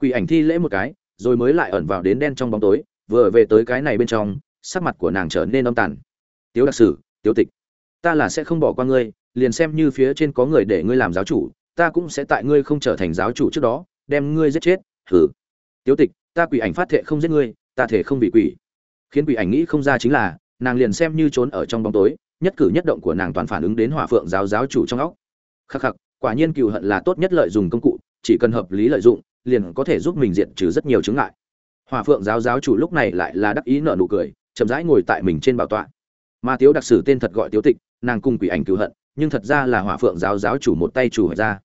Quỷ ảnh thi lễ một cái, rồi mới lại ẩn vào đến đen trong bóng tối, vừa về tới cái này bên trong, sắc mặt của nàng trở nên âm tàn. Tiếu đặc sử, tiếu tịch, ta là sẽ không bỏ qua ngươi, liền xem như phía trên có người để ngươi làm giáo chủ, ta cũng sẽ tại ngươi không trở thành giáo chủ trước đó, đem ngươi giết chết hử tiếu tịch, ta quỷ ảnh phát thệ không giết ngươi, ta thể không bị quỷ. Khiến quỷ ảnh nghĩ không ra chính là, nàng liền xem như trốn ở trong bóng tối, nhất cử nhất động của nàng toàn phản ứng đến hỏa phượng giáo giáo chủ trong óc khắc khắc, quả nhiên cựu hận là tốt nhất lợi dụng công cụ, chỉ cần hợp lý lợi dụng, liền có thể giúp mình diện trừ rất nhiều chứng ngại. Hòa phượng giáo giáo chủ lúc này lại là đắc ý nợ nụ cười, chậm rãi ngồi tại mình trên bảo tọa. Mà tiếu đặc sử tên thật gọi tiếu tịch, nàng cùng quỷ ảnh cựu hận, nhưng thật ra là hỏa phượng giáo giáo chủ một tay chủ hoạch ra.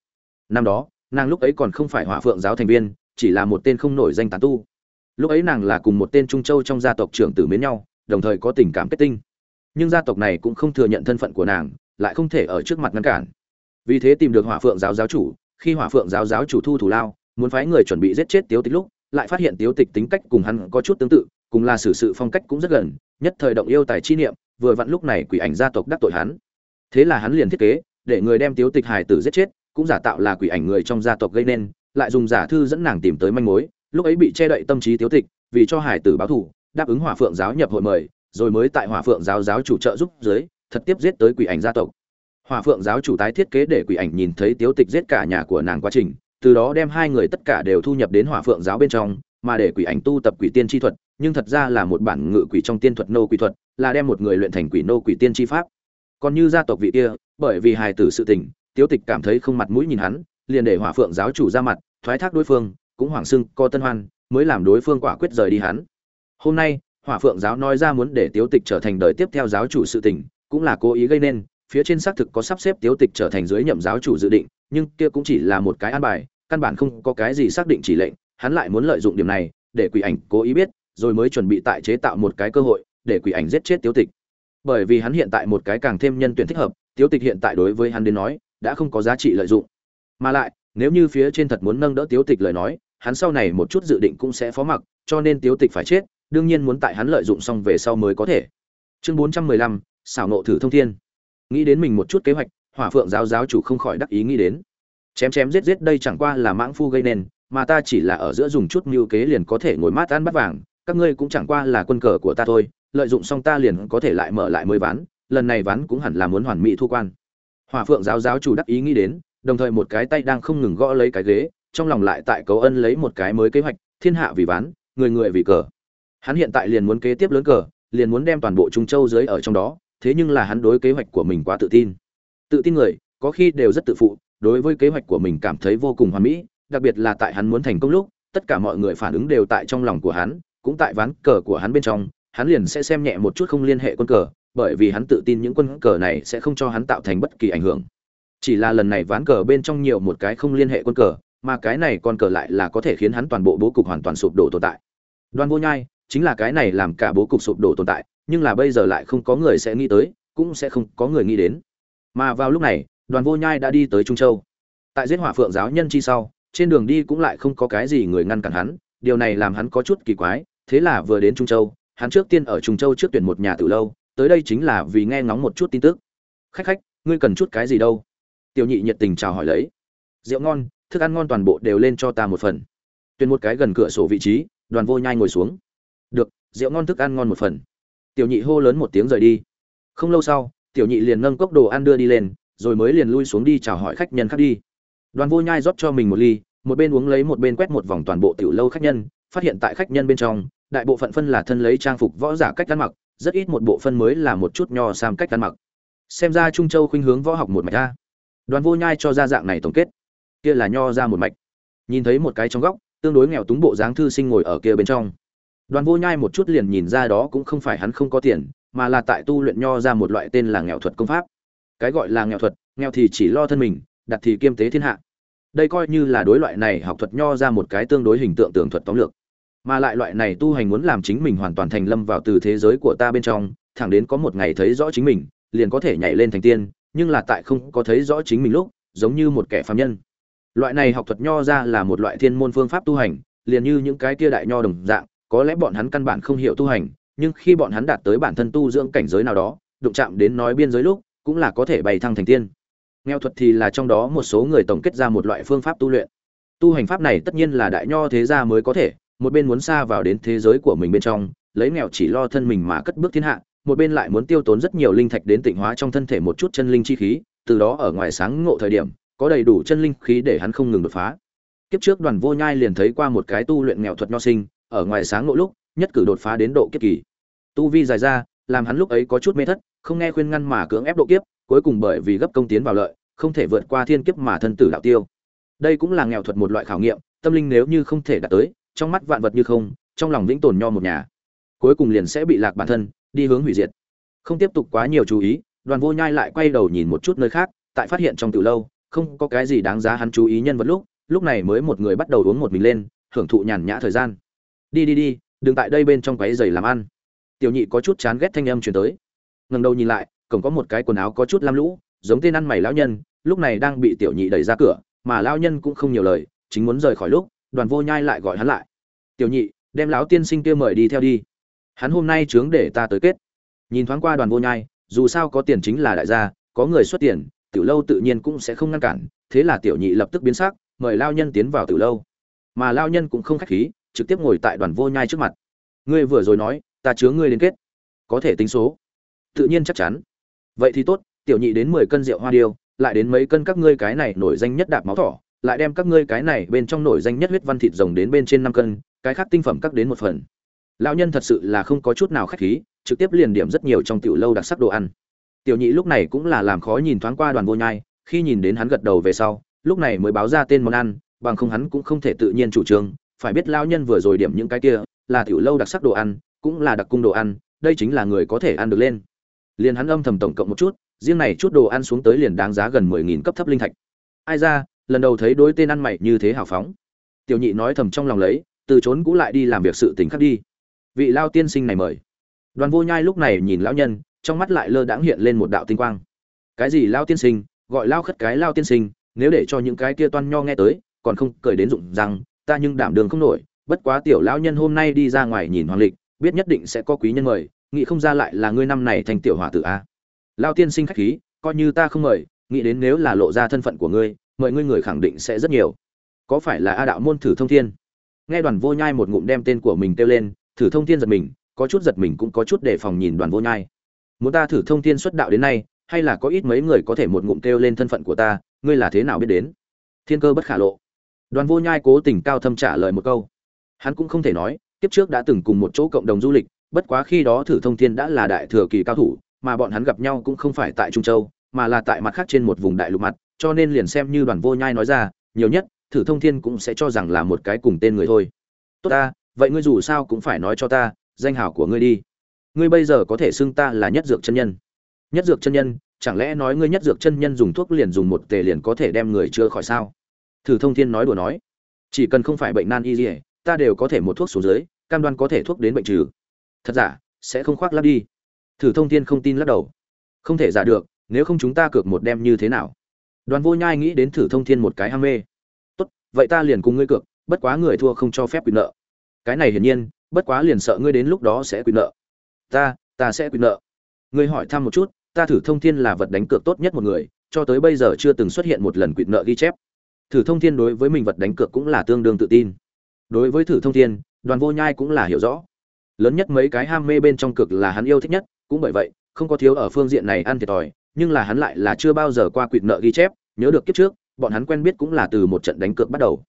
Năm đó, nàng lúc ấy còn không phải hỏa phượng giáo thành viên, chỉ là một tên không nổi danh tán tu. Lúc ấy nàng là cùng một tên trung châu trong gia tộc trưởng tử mến nhau, đồng thời có tình cảm kết tinh. Nhưng gia tộc này cũng không thừa nhận thân phận của nàng, lại không thể ở trước mặt ngăn cản vì thế tìm được hỏa phượng giáo giáo chủ, khi hỏa phượng giáo giáo chủ thu thủ lao, muốn phái người chuẩn bị giết chết tiếu tịch lúc, lại phát hiện tiếu tịch tính cách cùng hắn có chút tương tự, cùng là xử sự phong cách cũng rất gần, nhất thời động yêu tài chi niệm, vừa vặn lúc này quỷ ảnh gia tộc đắc tội hắn. Thế là hắn liền thiết kế, để người đem tiếu tịch hải tử giết chết, cũng giả tạo là quỷ ảnh người trong gia tộc gây nên, lại dùng giả thư dẫn nàng tìm tới manh mối, lúc ấy bị che đậy tâm trí tiếu tịch, vì cho hải tử báo thù, đáp ứng hỏa phượng giáo nhập hội mời, rồi mới tại hỏa phượng giáo giáo chủ trợ giúp dưới, thật tiếp giết tới quỷ ảnh gia tộc hòa phượng giáo chủ tái thiết kế để quỷ ảnh nhìn thấy tiếu tịch giết cả nhà của nàng quá trình, từ đó đem hai người tất cả đều thu nhập đến hòa phượng giáo bên trong, mà để quỷ ảnh tu tập quỷ tiên chi thuật, nhưng thật ra là một bản ngự quỷ trong tiên thuật nô quỷ thuật, là đem một người luyện thành quỷ nô quỷ tiên chi pháp. Còn như gia tộc vị kia, bởi vì hài tử sự tình, tiếu tịch cảm thấy không mặt mũi nhìn hắn, liền để hỏa phượng giáo chủ ra mặt, thoái thác đối phương, cũng hoảng xưng co tân hoan, mới làm đối phương quả quyết rời đi hắn. Hôm nay hỏa phượng giáo nói ra muốn để tiếu tịch trở thành đời tiếp theo giáo chủ sự tình, cũng là cố ý gây nên phía trên xác thực có sắp xếp tiếu tịch trở thành dưới nhậm giáo chủ dự định, nhưng kia cũng chỉ là một cái an bài, căn bản không có cái gì xác định chỉ lệnh, hắn lại muốn lợi dụng điểm này để quỷ ảnh cố ý biết, rồi mới chuẩn bị tại chế tạo một cái cơ hội để quỷ ảnh giết chết tiếu tịch. Bởi vì hắn hiện tại một cái càng thêm nhân tuyển thích hợp, tiếu tịch hiện tại đối với hắn đến nói, đã không có giá trị lợi dụng. Mà lại, nếu như phía trên thật muốn nâng đỡ tiếu tịch lời nói, hắn sau này một chút dự định cũng sẽ phó mặc, cho nên tiếu tịch phải chết, đương nhiên muốn tại hắn lợi dụng xong về sau mới có thể. Chương bốn trăm mười lăm, xảo nộ thử thông thiên nghĩ đến mình một chút kế hoạch, hỏa phượng giáo giáo chủ không khỏi đắc ý nghĩ đến. Chém chém giết giết đây chẳng qua là mãng phu gây nên, mà ta chỉ là ở giữa dùng chút mưu kế liền có thể ngồi mát ăn bắt vàng, các ngươi cũng chẳng qua là quân cờ của ta thôi, lợi dụng xong ta liền có thể lại mở lại mới ván, lần này ván cũng hẳn là muốn hoàn mỹ thu quan. Hỏa phượng giáo giáo chủ đắc ý nghĩ đến, đồng thời một cái tay đang không ngừng gõ lấy cái ghế, trong lòng lại tại cấu ân lấy một cái mới kế hoạch, thiên hạ vì ván, người người vì cờ. Hắn hiện tại liền muốn kế tiếp lớn cờ, liền muốn đem toàn bộ trung châu dưới ở trong đó thế nhưng là hắn đối kế hoạch của mình quá tự tin. Tự tin người, có khi đều rất tự phụ, đối với kế hoạch của mình cảm thấy vô cùng hoàn mỹ, đặc biệt là tại hắn muốn thành công lúc, tất cả mọi người phản ứng đều tại trong lòng của hắn, cũng tại ván cờ của hắn bên trong, hắn liền sẽ xem nhẹ một chút không liên hệ quân cờ, bởi vì hắn tự tin những quân cờ này sẽ không cho hắn tạo thành bất kỳ ảnh hưởng. Chỉ là lần này ván cờ bên trong nhiều một cái không liên hệ quân cờ, mà cái này con cờ lại là có thể khiến hắn toàn bộ bố cục hoàn toàn sụp đổ tồn tại. Đoan vô nhai, chính là cái này làm cả bố cục sụp đổ tồn tại nhưng là bây giờ lại không có người sẽ nghĩ tới, cũng sẽ không có người nghĩ đến. Mà vào lúc này, đoàn vô nhai đã đi tới trung châu. Tại giết hỏa phượng giáo nhân chi sau, trên đường đi cũng lại không có cái gì người ngăn cản hắn, điều này làm hắn có chút kỳ quái, thế là vừa đến trung châu, hắn trước tiên ở trung châu trước tuyển một nhà từ lâu, tới đây chính là vì nghe ngóng một chút tin tức. Khách khách, ngươi cần chút cái gì đâu? Tiểu nhị nhiệt tình chào hỏi lấy. Rượu ngon, thức ăn ngon toàn bộ đều lên cho ta một phần. Tuyển một cái gần cửa sổ vị trí, đoàn vô nhai ngồi xuống. Được, rượu ngon, thức ăn ngon một phần tiểu nhị hô lớn một tiếng rời đi. Không lâu sau, tiểu nhị liền nâng cốc đồ ăn đưa đi lên, rồi mới liền lui xuống đi chào hỏi khách nhân khác đi. Đoàn vô nhai rót cho mình một ly, một bên uống lấy một bên quét một vòng toàn bộ tiểu lâu khách nhân, phát hiện tại khách nhân bên trong, đại bộ phận phân là thân lấy trang phục võ giả cách ăn mặc, rất ít một bộ phân mới là một chút nho sam cách ăn mặc. Xem ra trung châu khuynh hướng võ học một mạch ra đoàn vô nhai cho ra dạng này tổng kết. Kia là nho ra một mạch. Nhìn thấy một cái trong góc, tương đối nghèo túng bộ dáng thư sinh ngồi ở kia bên trong đoàn vô nhai một chút liền nhìn ra đó cũng không phải hắn không có tiền, mà là tại tu luyện nho ra một loại tên là nghèo thuật công pháp. Cái gọi là nghèo thuật, nghèo thì chỉ lo thân mình, đặt thì kiêm tế thiên hạ. Đây coi như là đối loại này học thuật nho ra một cái tương đối hình tượng tường thuật tóm lược. Mà lại loại này tu hành muốn làm chính mình hoàn toàn thành lâm vào từ thế giới của ta bên trong, thẳng đến có một ngày thấy rõ chính mình, liền có thể nhảy lên thành tiên, nhưng là tại không có thấy rõ chính mình lúc, giống như một kẻ phàm nhân. Loại này học thuật nho ra là một loại thiên môn phương pháp tu hành, liền như những cái kia đại nho đồng dạng có lẽ bọn hắn căn bản không hiểu tu hành, nhưng khi bọn hắn đạt tới bản thân tu dưỡng cảnh giới nào đó, đụng chạm đến nói biên giới lúc, cũng là có thể bày thăng thành tiên. Nghèo thuật thì là trong đó một số người tổng kết ra một loại phương pháp tu luyện. Tu hành pháp này tất nhiên là đại nho thế gia mới có thể, một bên muốn xa vào đến thế giới của mình bên trong, lấy nghèo chỉ lo thân mình mà cất bước thiên hạ, một bên lại muốn tiêu tốn rất nhiều linh thạch đến tịnh hóa trong thân thể một chút chân linh chi khí, từ đó ở ngoài sáng ngộ thời điểm, có đầy đủ chân linh khí để hắn không ngừng đột phá. Kiếp trước đoàn vô nhai liền thấy qua một cái tu luyện nghèo thuật nho sinh ở ngoài sáng ngộ lúc, nhất cử đột phá đến độ kiếp kỳ. Tu vi dài ra, làm hắn lúc ấy có chút mê thất, không nghe khuyên ngăn mà cưỡng ép độ kiếp, cuối cùng bởi vì gấp công tiến vào lợi, không thể vượt qua thiên kiếp mà thân tử đạo tiêu. Đây cũng là nghèo thuật một loại khảo nghiệm, tâm linh nếu như không thể đạt tới, trong mắt vạn vật như không, trong lòng vĩnh tồn nho một nhà. Cuối cùng liền sẽ bị lạc bản thân, đi hướng hủy diệt. Không tiếp tục quá nhiều chú ý, đoàn vô nhai lại quay đầu nhìn một chút nơi khác, tại phát hiện trong từ lâu, không có cái gì đáng giá hắn chú ý nhân vật lúc lúc này mới một người bắt đầu uống một mình lên, hưởng thụ nhàn nhã thời gian đi đi đi, đừng tại đây bên trong quáy giày làm ăn. Tiểu nhị có chút chán ghét thanh âm chuyển tới. Ngần đầu nhìn lại, cổng có một cái quần áo có chút lam lũ, giống tên ăn mày lão nhân, lúc này đang bị tiểu nhị đẩy ra cửa, mà lão nhân cũng không nhiều lời, chính muốn rời khỏi lúc, đoàn vô nhai lại gọi hắn lại. Tiểu nhị, đem lão tiên sinh kia mời đi theo đi. Hắn hôm nay chướng để ta tới kết. Nhìn thoáng qua đoàn vô nhai, dù sao có tiền chính là đại gia, có người xuất tiền, tiểu lâu tự nhiên cũng sẽ không ngăn cản, thế là tiểu nhị lập tức biến sắc, mời lao nhân tiến vào tiểu lâu. Mà lao nhân cũng không khách khí trực tiếp ngồi tại đoàn vô nhai trước mặt. Ngươi vừa rồi nói, ta chứa ngươi liên kết. Có thể tính số. Tự nhiên chắc chắn. Vậy thì tốt, tiểu nhị đến mười cân rượu hoa điêu, lại đến mấy cân các ngươi cái này nổi danh nhất đạp máu thỏ, lại đem các ngươi cái này bên trong nổi danh nhất huyết văn thịt rồng đến bên trên năm cân, cái khác tinh phẩm các đến một phần. Lão nhân thật sự là không có chút nào khách khí, trực tiếp liền điểm rất nhiều trong tiểu lâu đặc sắc đồ ăn. Tiểu nhị lúc này cũng là làm khó nhìn thoáng qua đoàn vô nhai, khi nhìn đến hắn gật đầu về sau, lúc này mới báo ra tên món ăn, bằng không hắn cũng không thể tự nhiên chủ trương phải biết lão nhân vừa rồi điểm những cái kia, là tiểu lâu đặc sắc đồ ăn, cũng là đặc cung đồ ăn, đây chính là người có thể ăn được lên. Liền hắn âm thầm tổng cộng một chút, riêng này chút đồ ăn xuống tới liền đáng giá gần mười nghìn cấp thấp linh thạch. Ai ra, lần đầu thấy đối tên ăn mày như thế hào phóng. Tiểu nhị nói thầm trong lòng lấy, từ trốn cũ lại đi làm việc sự tình khác đi. Vị lao tiên sinh này mời. Đoàn vô nhai lúc này nhìn lão nhân, trong mắt lại lơ đãng hiện lên một đạo tinh quang. Cái gì lao tiên sinh, gọi lao khất cái lao tiên sinh, nếu để cho những cái kia toan nho nghe tới, còn không cười đến rụng rằng ta nhưng đảm đường không nổi, bất quá tiểu lão nhân hôm nay đi ra ngoài nhìn hoàng lịch, biết nhất định sẽ có quý nhân mời, nghĩ không ra lại là ngươi năm này thành tiểu hòa tử a. Lao tiên sinh khách khí, coi như ta không mời, nghĩ đến nếu là lộ ra thân phận của ngươi, mời ngươi người khẳng định sẽ rất nhiều. Có phải là a đạo môn thử thông thiên? Nghe đoàn vô nhai một ngụm đem tên của mình kêu lên, thử thông thiên giật mình, có chút giật mình cũng có chút đề phòng nhìn đoàn vô nhai. Muốn ta thử thông thiên xuất đạo đến nay, hay là có ít mấy người có thể một ngụm kêu lên thân phận của ta, ngươi là thế nào biết đến? Thiên cơ bất khả lộ đoàn vô nhai cố tình cao thâm trả lời một câu. Hắn cũng không thể nói tiếp trước đã từng cùng một chỗ cộng đồng du lịch, bất quá khi đó thử thông thiên đã là đại thừa kỳ cao thủ, mà bọn hắn gặp nhau cũng không phải tại trung châu, mà là tại mặt khác trên một vùng đại lục mặt, cho nên liền xem như đoàn vô nhai nói ra, nhiều nhất, thử thông thiên cũng sẽ cho rằng là một cái cùng tên người thôi. Tốt ta, vậy ngươi dù sao cũng phải nói cho ta, danh hảo của ngươi đi. Ngươi bây giờ có thể xưng ta là nhất dược chân nhân. Nhất dược chân nhân, chẳng lẽ nói ngươi nhất dược chân nhân dùng thuốc liền dùng một tề liền có thể đem người chữa khỏi sao? Thử thông thiên nói đùa nói, chỉ cần không phải bệnh nan y dỉa ta đều có thể một thuốc xuống dưới, cam đoan có thể thuốc đến bệnh trừ. Thật giả, sẽ không khoác lắp đi. Thử thông thiên không tin lắc đầu. Không thể giả được, nếu không chúng ta cược một đem như thế nào? Đoàn vô nhai nghĩ đến thử thông thiên một cái ham mê. Tốt, vậy ta liền cùng ngươi cược, bất quá người thua không cho phép quyền nợ. Cái này hiển nhiên, bất quá liền sợ ngươi đến lúc đó sẽ quyền nợ. Ta ta sẽ quyền nợ. Ngươi hỏi thăm một chút, ta thử thông thiên là vật đánh cược tốt nhất một người, cho tới bây giờ chưa từng xuất hiện một lần quyền nợ ghi chép thử thông thiên đối với mình vật đánh cược cũng là tương đương tự tin. Đối với thử thông thiên, đoàn vô nhai cũng là hiểu rõ. Lớn nhất mấy cái ham mê bên trong cực là hắn yêu thích nhất, cũng bởi vậy, không có thiếu ở phương diện này ăn thiệt thòi, nhưng là hắn lại là chưa bao giờ qua quỵt nợ ghi chép, nhớ được kiếp trước, bọn hắn quen biết cũng là từ một trận đánh cược bắt đầu.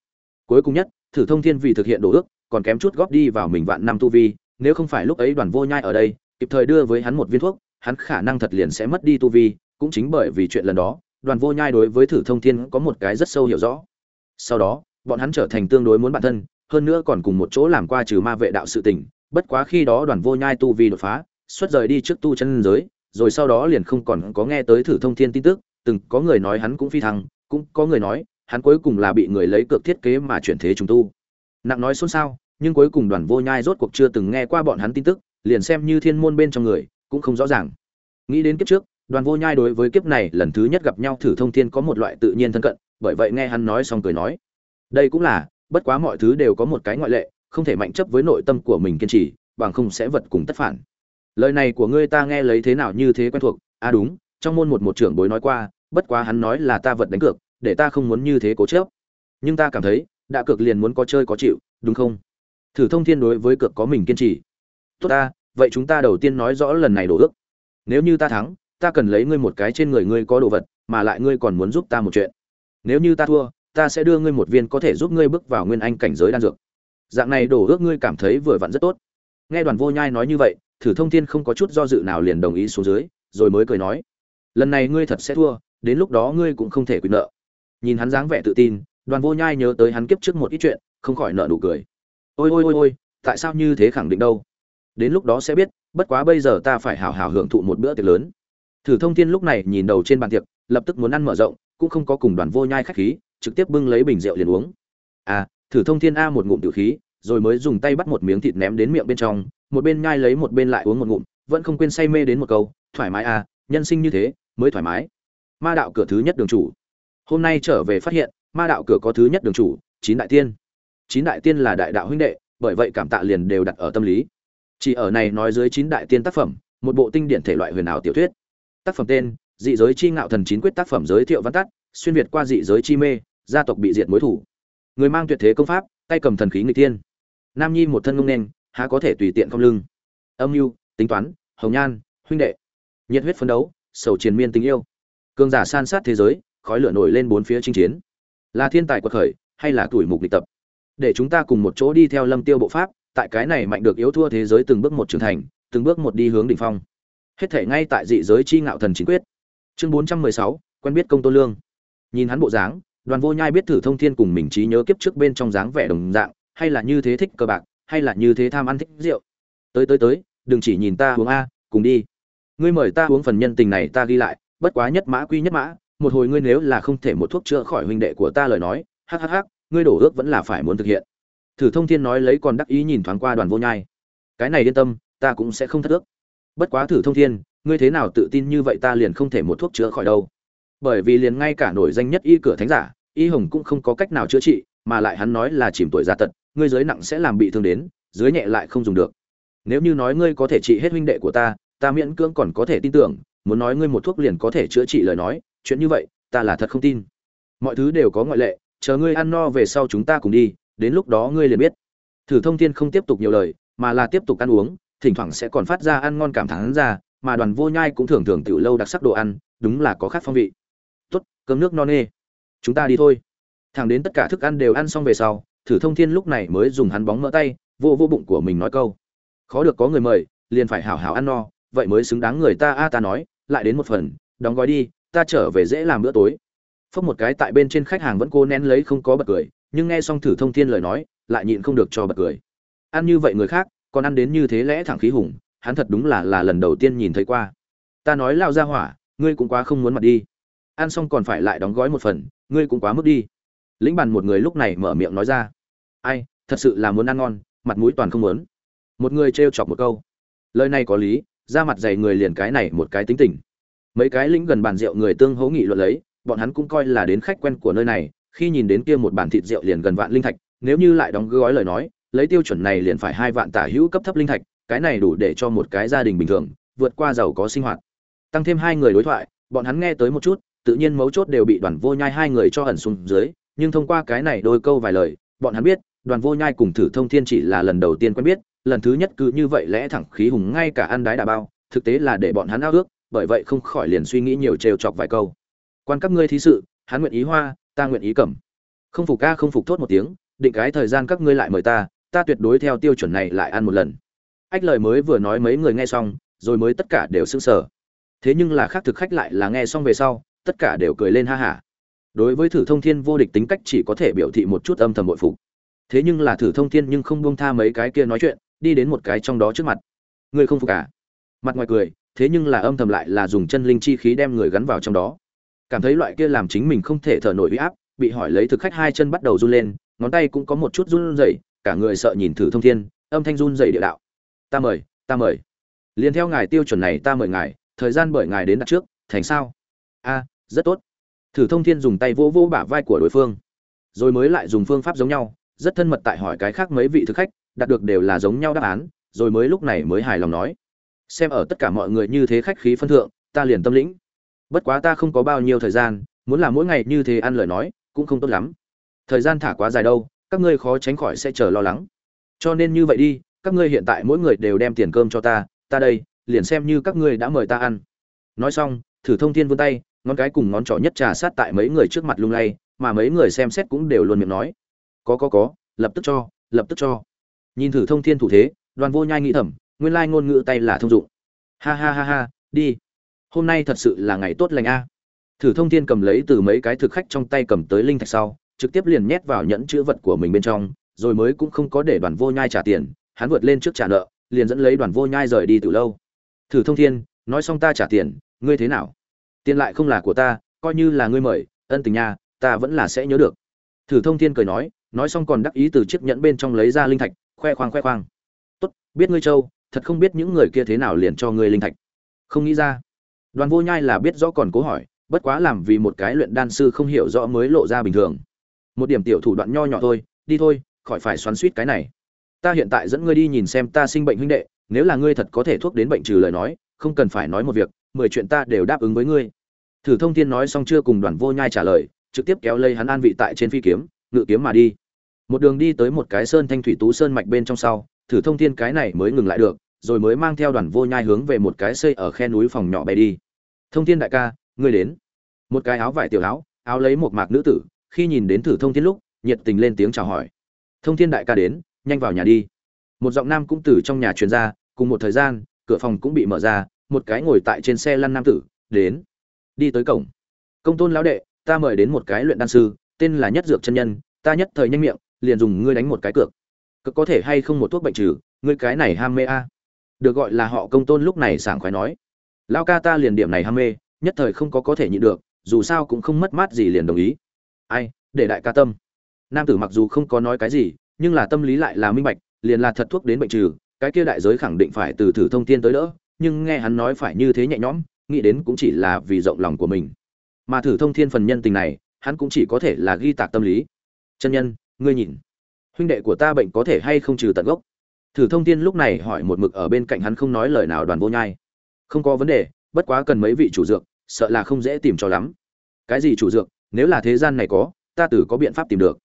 Cuối cùng nhất, thử thông thiên vì thực hiện đồ ước, còn kém chút góp đi vào mình vạn năm tu vi, nếu không phải lúc ấy đoàn vô nhai ở đây, kịp thời đưa với hắn một viên thuốc, hắn khả năng thật liền sẽ mất đi tu vi, cũng chính bởi vì chuyện lần đó đoàn vô nhai đối với thử thông thiên có một cái rất sâu hiểu rõ. Sau đó, bọn hắn trở thành tương đối muốn bản thân, hơn nữa còn cùng một chỗ làm qua trừ ma vệ đạo sự tình. Bất quá khi đó đoàn vô nhai tu vi đột phá, xuất rời đi trước tu chân giới, rồi sau đó liền không còn có nghe tới thử thông thiên tin tức. Từng có người nói hắn cũng phi thăng, cũng có người nói hắn cuối cùng là bị người lấy cược thiết kế mà chuyển thế trùng tu. Nặng nói xôn xao, nhưng cuối cùng đoàn vô nhai rốt cuộc chưa từng nghe qua bọn hắn tin tức, liền xem như thiên môn bên trong người, cũng không rõ ràng. Nghĩ đến kiếp trước đoàn vô nhai đối với kiếp này lần thứ nhất gặp nhau thử thông thiên có một loại tự nhiên thân cận, bởi vậy nghe hắn nói xong cười nói. Đây cũng là, bất quá mọi thứ đều có một cái ngoại lệ, không thể mạnh chấp với nội tâm của mình kiên trì, bằng không sẽ vật cùng tất phản. Lời này của ngươi ta nghe lấy thế nào như thế quen thuộc? À đúng, trong môn một một trưởng bối nói qua, bất quá hắn nói là ta vật đánh cược, để ta không muốn như thế cố chấp. Nhưng ta cảm thấy, đã cược liền muốn có chơi có chịu, đúng không? Thử thông thiên đối với cược có mình kiên trì. Tốt ta, vậy chúng ta đầu tiên nói rõ lần này đổ ước. Nếu như ta thắng ta cần lấy ngươi một cái trên người ngươi có đồ vật, mà lại ngươi còn muốn giúp ta một chuyện. Nếu như ta thua, ta sẽ đưa ngươi một viên có thể giúp ngươi bước vào nguyên anh cảnh giới đan dược. Dạng này đổ ước ngươi cảm thấy vừa vặn rất tốt. Nghe đoàn vô nhai nói như vậy, thử thông thiên không có chút do dự nào liền đồng ý xuống dưới, rồi mới cười nói, lần này ngươi thật sẽ thua, đến lúc đó ngươi cũng không thể quyền nợ. Nhìn hắn dáng vẻ tự tin, đoàn vô nhai nhớ tới hắn kiếp trước một ít chuyện, không khỏi nợ nụ cười. Ôi ôi ôi ôi, tại sao như thế khẳng định đâu? Đến lúc đó sẽ biết, bất quá bây giờ ta phải hào hào hưởng thụ một bữa tiệc lớn thử thông thiên lúc này nhìn đầu trên bàn tiệc, lập tức muốn ăn mở rộng, cũng không có cùng đoàn vô nhai khách khí, trực tiếp bưng lấy bình rượu liền uống. À thử thông thiên a một ngụm tiểu khí, rồi mới dùng tay bắt một miếng thịt ném đến miệng bên trong, một bên nhai lấy một bên lại uống một ngụm, vẫn không quên say mê đến một câu, thoải mái à nhân sinh như thế, mới thoải mái. Ma đạo cửa thứ nhất đường chủ. Hôm nay trở về phát hiện, ma đạo cửa có thứ nhất đường chủ, chín đại tiên. Chín đại tiên là đại đạo huynh đệ, bởi vậy cảm tạ liền đều đặt ở tâm lý. Chỉ ở này nói dưới chín đại tiên tác phẩm, một bộ tinh điển thể loại huyền ảo tiểu thuyết tác phẩm tên, dị giới chi ngạo thần chín quyết tác phẩm giới thiệu văn tắt, xuyên việt qua dị giới chi mê, gia tộc bị diệt mối thủ. Người mang tuyệt thế công pháp, tay cầm thần khí người tiên nam nhi một thân ngông nên há có thể tùy tiện không lưng. Âm mưu, tính toán, hồng nhan, huynh đệ. Nhiệt huyết phấn đấu, sầu triền miên tình yêu. Cường giả san sát thế giới, khói lửa nổi lên bốn phía chinh chiến. Là thiên tài quật khởi, hay là tuổi mục lịch tập? Để chúng ta cùng một chỗ đi theo lâm tiêu bộ pháp, tại cái này mạnh được yếu thua thế giới từng bước một trưởng thành, từng bước một đi hướng đỉnh phong hết thể ngay tại dị giới chi ngạo thần chính quyết. Chương bốn trăm mười sáu, quen biết công tôn lương. Nhìn hắn bộ dáng, đoàn vô nhai biết thử thông thiên cùng mình trí nhớ kiếp trước bên trong dáng vẻ đồng dạng, hay là như thế thích cờ bạc, hay là như thế tham ăn thích rượu. Tới tới tới, đừng chỉ nhìn ta uống a, cùng đi. Ngươi mời ta uống phần nhân tình này ta ghi lại, bất quá nhất mã quy nhất mã, một hồi ngươi nếu là không thể một thuốc chữa khỏi huynh đệ của ta lời nói, hắc hắc hắc, ngươi đổ ước vẫn là phải muốn thực hiện. Thử thông thiên nói lấy còn đắc ý nhìn thoáng qua đoàn vô nhai. Cái này yên tâm, ta cũng sẽ không thất ước bất quá thử thông thiên, ngươi thế nào tự tin như vậy ta liền không thể một thuốc chữa khỏi đâu. Bởi vì liền ngay cả nổi danh nhất y cửa thánh giả, y hồng cũng không có cách nào chữa trị, mà lại hắn nói là chìm tuổi gia tật, ngươi dưới nặng sẽ làm bị thương đến dưới nhẹ lại không dùng được. Nếu như nói ngươi có thể trị hết huynh đệ của ta ta miễn cưỡng còn có thể tin tưởng, muốn nói ngươi một thuốc liền có thể chữa trị lời nói, chuyện như vậy, ta là thật không tin. Mọi thứ đều có ngoại lệ, chờ ngươi ăn no về sau chúng ta cùng đi, đến lúc đó ngươi liền biết. Thử thông thiên không tiếp tục nhiều lời, mà là tiếp tục ăn uống thỉnh thoảng sẽ còn phát ra ăn ngon cảm thán ra, mà đoàn vô nhai cũng thường thường tiểu lâu đặc sắc đồ ăn, đúng là có khác phong vị. Tốt, cơm nước no nê. Chúng ta đi thôi. Thẳng đến tất cả thức ăn đều ăn xong về sau, thử thông thiên lúc này mới dùng hắn bóng mỡ tay, vô vô bụng của mình nói câu. Khó được có người mời, liền phải hảo hảo ăn no, vậy mới xứng đáng người ta a ta nói, lại đến một phần, đóng gói đi, ta trở về dễ làm bữa tối. Phốc một cái tại bên trên khách hàng vẫn cố nén lấy không có bật cười, nhưng nghe xong thử thông thiên lời nói, lại nhịn không được cho bật cười. Ăn như vậy người khác còn ăn đến như thế lẽ thẳng khí hùng, hắn thật đúng là là lần đầu tiên nhìn thấy qua. Ta nói lao ra hỏa, ngươi cũng quá không muốn mặt đi. Ăn xong còn phải lại đóng gói một phần, ngươi cũng quá mức đi. Lĩnh bàn một người lúc này mở miệng nói ra. Ai, thật sự là muốn ăn ngon, mặt mũi toàn không muốn. Một người trêu chọc một câu. Lời này có lý ra mặt dày người liền cái này một cái tính tình. Mấy cái lĩnh gần bàn rượu người tương hố nghị luận lấy, bọn hắn cũng coi là đến khách quen của nơi này, khi nhìn đến kia một bàn thịt rượu liền gần vạn linh thạch, nếu như lại đóng gói lời nói lấy tiêu chuẩn này liền phải hai vạn tả hữu cấp thấp linh thạch cái này đủ để cho một cái gia đình bình thường vượt qua giàu có sinh hoạt. Tăng thêm hai người đối thoại bọn hắn nghe tới một chút tự nhiên mấu chốt đều bị đoàn vô nhai hai người cho ẩn xuống dưới nhưng thông qua cái này đôi câu vài lời bọn hắn biết đoàn vô nhai cùng thử thông thiên chỉ là lần đầu tiên quen biết lần thứ nhất cứ như vậy lẽ thẳng khí hùng ngay cả ăn đái đà bao thực tế là để bọn hắn ao ước bởi vậy không khỏi liền suy nghĩ nhiều trêu chọc vài câu. Quan các ngươi thí sự hắn nguyện ý hoa ta nguyện ý cẩm, không phục ca không phục thốt một tiếng định cái thời gian các ngươi lại mời ta ta tuyệt đối theo tiêu chuẩn này lại ăn một lần. Ách lời mới vừa nói mấy người nghe xong, rồi mới tất cả đều sững sờ. Thế nhưng là khác thực khách lại là nghe xong về sau, tất cả đều cười lên ha hả. Đối với thử thông thiên vô địch tính cách chỉ có thể biểu thị một chút âm thầm bội phục. Thế nhưng là thử thông thiên nhưng không buông tha mấy cái kia nói chuyện, đi đến một cái trong đó trước mặt. Người không phục cả mặt ngoài cười, thế nhưng là âm thầm lại là dùng chân linh chi khí đem người gắn vào trong đó. Cảm thấy loại kia làm chính mình không thể thở nổi huy áp, bị hỏi lấy thực khách hai chân bắt đầu run lên, ngón tay cũng có một chút run rẩy cả người sợ nhìn thử thông thiên, âm thanh run dậy địa đạo. Ta mời ta mời. Liền theo ngài tiêu chuẩn này ta mời ngài, thời gian bởi ngài đến đặt trước, thành sao? A, rất tốt. Thử thông thiên dùng tay vỗ vỗ bả vai của đối phương. Rồi mới lại dùng phương pháp giống nhau, rất thân mật tại hỏi cái khác mấy vị thực khách, đạt được đều là giống nhau đáp án, rồi mới lúc này mới hài lòng nói. Xem ở tất cả mọi người như thế khách khí phân thượng, ta liền tâm lĩnh. Bất quá ta không có bao nhiêu thời gian, muốn làm mỗi ngày như thế ăn lời nói, cũng không tốt lắm. Thời gian thả quá dài đâu các ngươi khó tránh khỏi sẽ chờ lo lắng. Cho nên như vậy đi, các ngươi hiện tại mỗi người đều đem tiền cơm cho ta ta đây, liền xem như các ngươi đã mời ta ăn. Nói xong, thử thông thiên vươn tay, ngón cái cùng ngón trỏ nhất trà sát tại mấy người trước mặt lung lay, mà mấy người xem xét cũng đều luôn miệng nói. Có có có, lập tức cho, lập tức cho. Nhìn thử thông thiên thủ thế, đoàn vô nhai nghĩ thầm, nguyên lai ngôn ngữ tay là thông dụng. Ha ha ha ha, đi. Hôm nay thật sự là ngày tốt lành a. Thử thông thiên cầm lấy từ mấy cái thực khách trong tay cầm tới linh thạch sau trực tiếp liền nhét vào nhẫn chữ vật của mình bên trong, rồi mới cũng không có để đoàn vô nhai trả tiền, hắn vượt lên trước trả nợ, liền dẫn lấy đoàn vô nhai rời đi từ lâu. Thử thông thiên, nói xong ta trả tiền, ngươi thế nào? Tiền lại không là của ta, coi như là ngươi mời, ân tình nha, ta vẫn là sẽ nhớ được. Thử thông thiên cười nói nói xong còn đắc ý từ chiếc nhẫn bên trong lấy ra linh thạch, khoe khoang khoe khoang. Tốt, biết ngươi châu thật không biết những người kia thế nào liền cho ngươi linh thạch. Không nghĩ ra. Đoàn vô nhai là biết rõ còn cố hỏi, bất quá làm vì một cái luyện đan sư không hiểu rõ mới lộ ra bình thường một điểm tiểu thủ đoạn nho nhỏ thôi, đi thôi, khỏi phải xoắn suýt cái này. Ta hiện tại dẫn ngươi đi nhìn xem ta sinh bệnh huynh đệ, nếu là ngươi thật có thể thuốc đến bệnh trừ lời nói, không cần phải nói một việc, mười chuyện ta đều đáp ứng với ngươi. Thử thông thiên nói xong chưa cùng đoàn vô nhai trả lời, trực tiếp kéo lây hắn an vị tại trên phi kiếm, ngự kiếm mà đi. Một đường đi tới một cái sơn thanh thủy tú sơn mạch bên trong sau, thử thông thiên cái này mới ngừng lại được, rồi mới mang theo đoàn vô nhai hướng về một cái xây ở khe núi phòng nhỏ bay đi. Thông thiên đại ca, ngươi đến. Một cái áo vải tiểu áo áo lấy một mạc nữ tử khi nhìn đến thử thông thiên lúc, nhiệt tình lên tiếng chào hỏi. Thông thiên đại ca đến, nhanh vào nhà đi. Một giọng nam cũng từ trong nhà truyền ra, cùng một thời gian, cửa phòng cũng bị mở ra, một cái ngồi tại trên xe lăn nam tử, đến. Đi tới cổng. Công tôn lão đệ, ta mời đến một cái luyện đan sư, tên là nhất dược chân nhân, ta nhất thời nhanh miệng, liền dùng ngươi đánh một cái cược. Cực có thể hay không một thuốc bệnh trừ, ngươi cái này ham mê a. Được gọi là họ công tôn lúc này sảng khoái nói. Lao ca ta liền điểm này ham mê, nhất thời không có có thể nhịn được, dù sao cũng không mất mát gì liền đồng ý ai, để đại ca tâm. Nam tử mặc dù không có nói cái gì, nhưng là tâm lý lại là minh bạch, liền là thật thuốc đến bệnh trừ, cái kia đại giới khẳng định phải từ thử thông tiên tới đỡ, nhưng nghe hắn nói phải như thế nhẹ nhõm, nghĩ đến cũng chỉ là vì rộng lòng của mình. Mà thử thông thiên phần nhân tình này, hắn cũng chỉ có thể là ghi tạc tâm lý. Chân nhân, ngươi nhìn, huynh đệ của ta bệnh có thể hay không trừ tận gốc? Thử thông thiên lúc này hỏi một mực ở bên cạnh hắn không nói lời nào đoàn vô nhai. Không có vấn đề, bất quá cần mấy vị chủ dược, sợ là không dễ tìm cho lắm. Cái gì chủ dược? Nếu là thế gian này có, ta tử có biện pháp tìm được.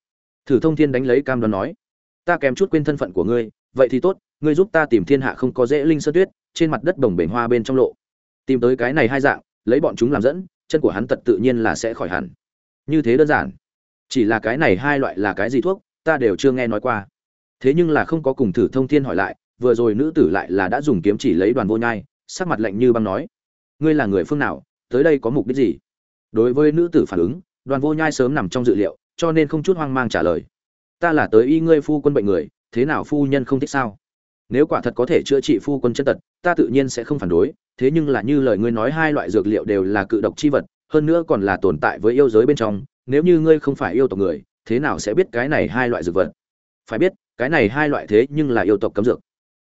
Thử thông thiên đánh lấy cam đoan nói, ta kèm chút quên thân phận của ngươi, vậy thì tốt, ngươi giúp ta tìm thiên hạ không có dễ linh sơ tuyết, trên mặt đất đồng bể hoa bên trong lộ. Tìm tới cái này hai dạng, lấy bọn chúng làm dẫn, chân của hắn tật tự nhiên là sẽ khỏi hẳn. Như thế đơn giản. Chỉ là cái này hai loại là cái gì thuốc, ta đều chưa nghe nói qua. Thế nhưng là không có cùng thử thông thiên hỏi lại, vừa rồi nữ tử lại là đã dùng kiếm chỉ lấy đoàn vô nhai, sắc mặt lạnh như băng nói, ngươi là người phương nào, tới đây có mục đích gì? Đối với nữ tử phản ứng đoàn vô nhai sớm nằm trong dự liệu, cho nên không chút hoang mang trả lời. Ta là tới y ngươi phu quân bệnh người, thế nào phu nhân không thích sao? Nếu quả thật có thể chữa trị phu quân chân tật, ta tự nhiên sẽ không phản đối, thế nhưng là như lời ngươi nói hai loại dược liệu đều là cự độc chi vật, hơn nữa còn là tồn tại với yêu giới bên trong, nếu như ngươi không phải yêu tộc người, thế nào sẽ biết cái này hai loại dược vật? Phải biết, cái này hai loại thế nhưng là yêu tộc cấm dược.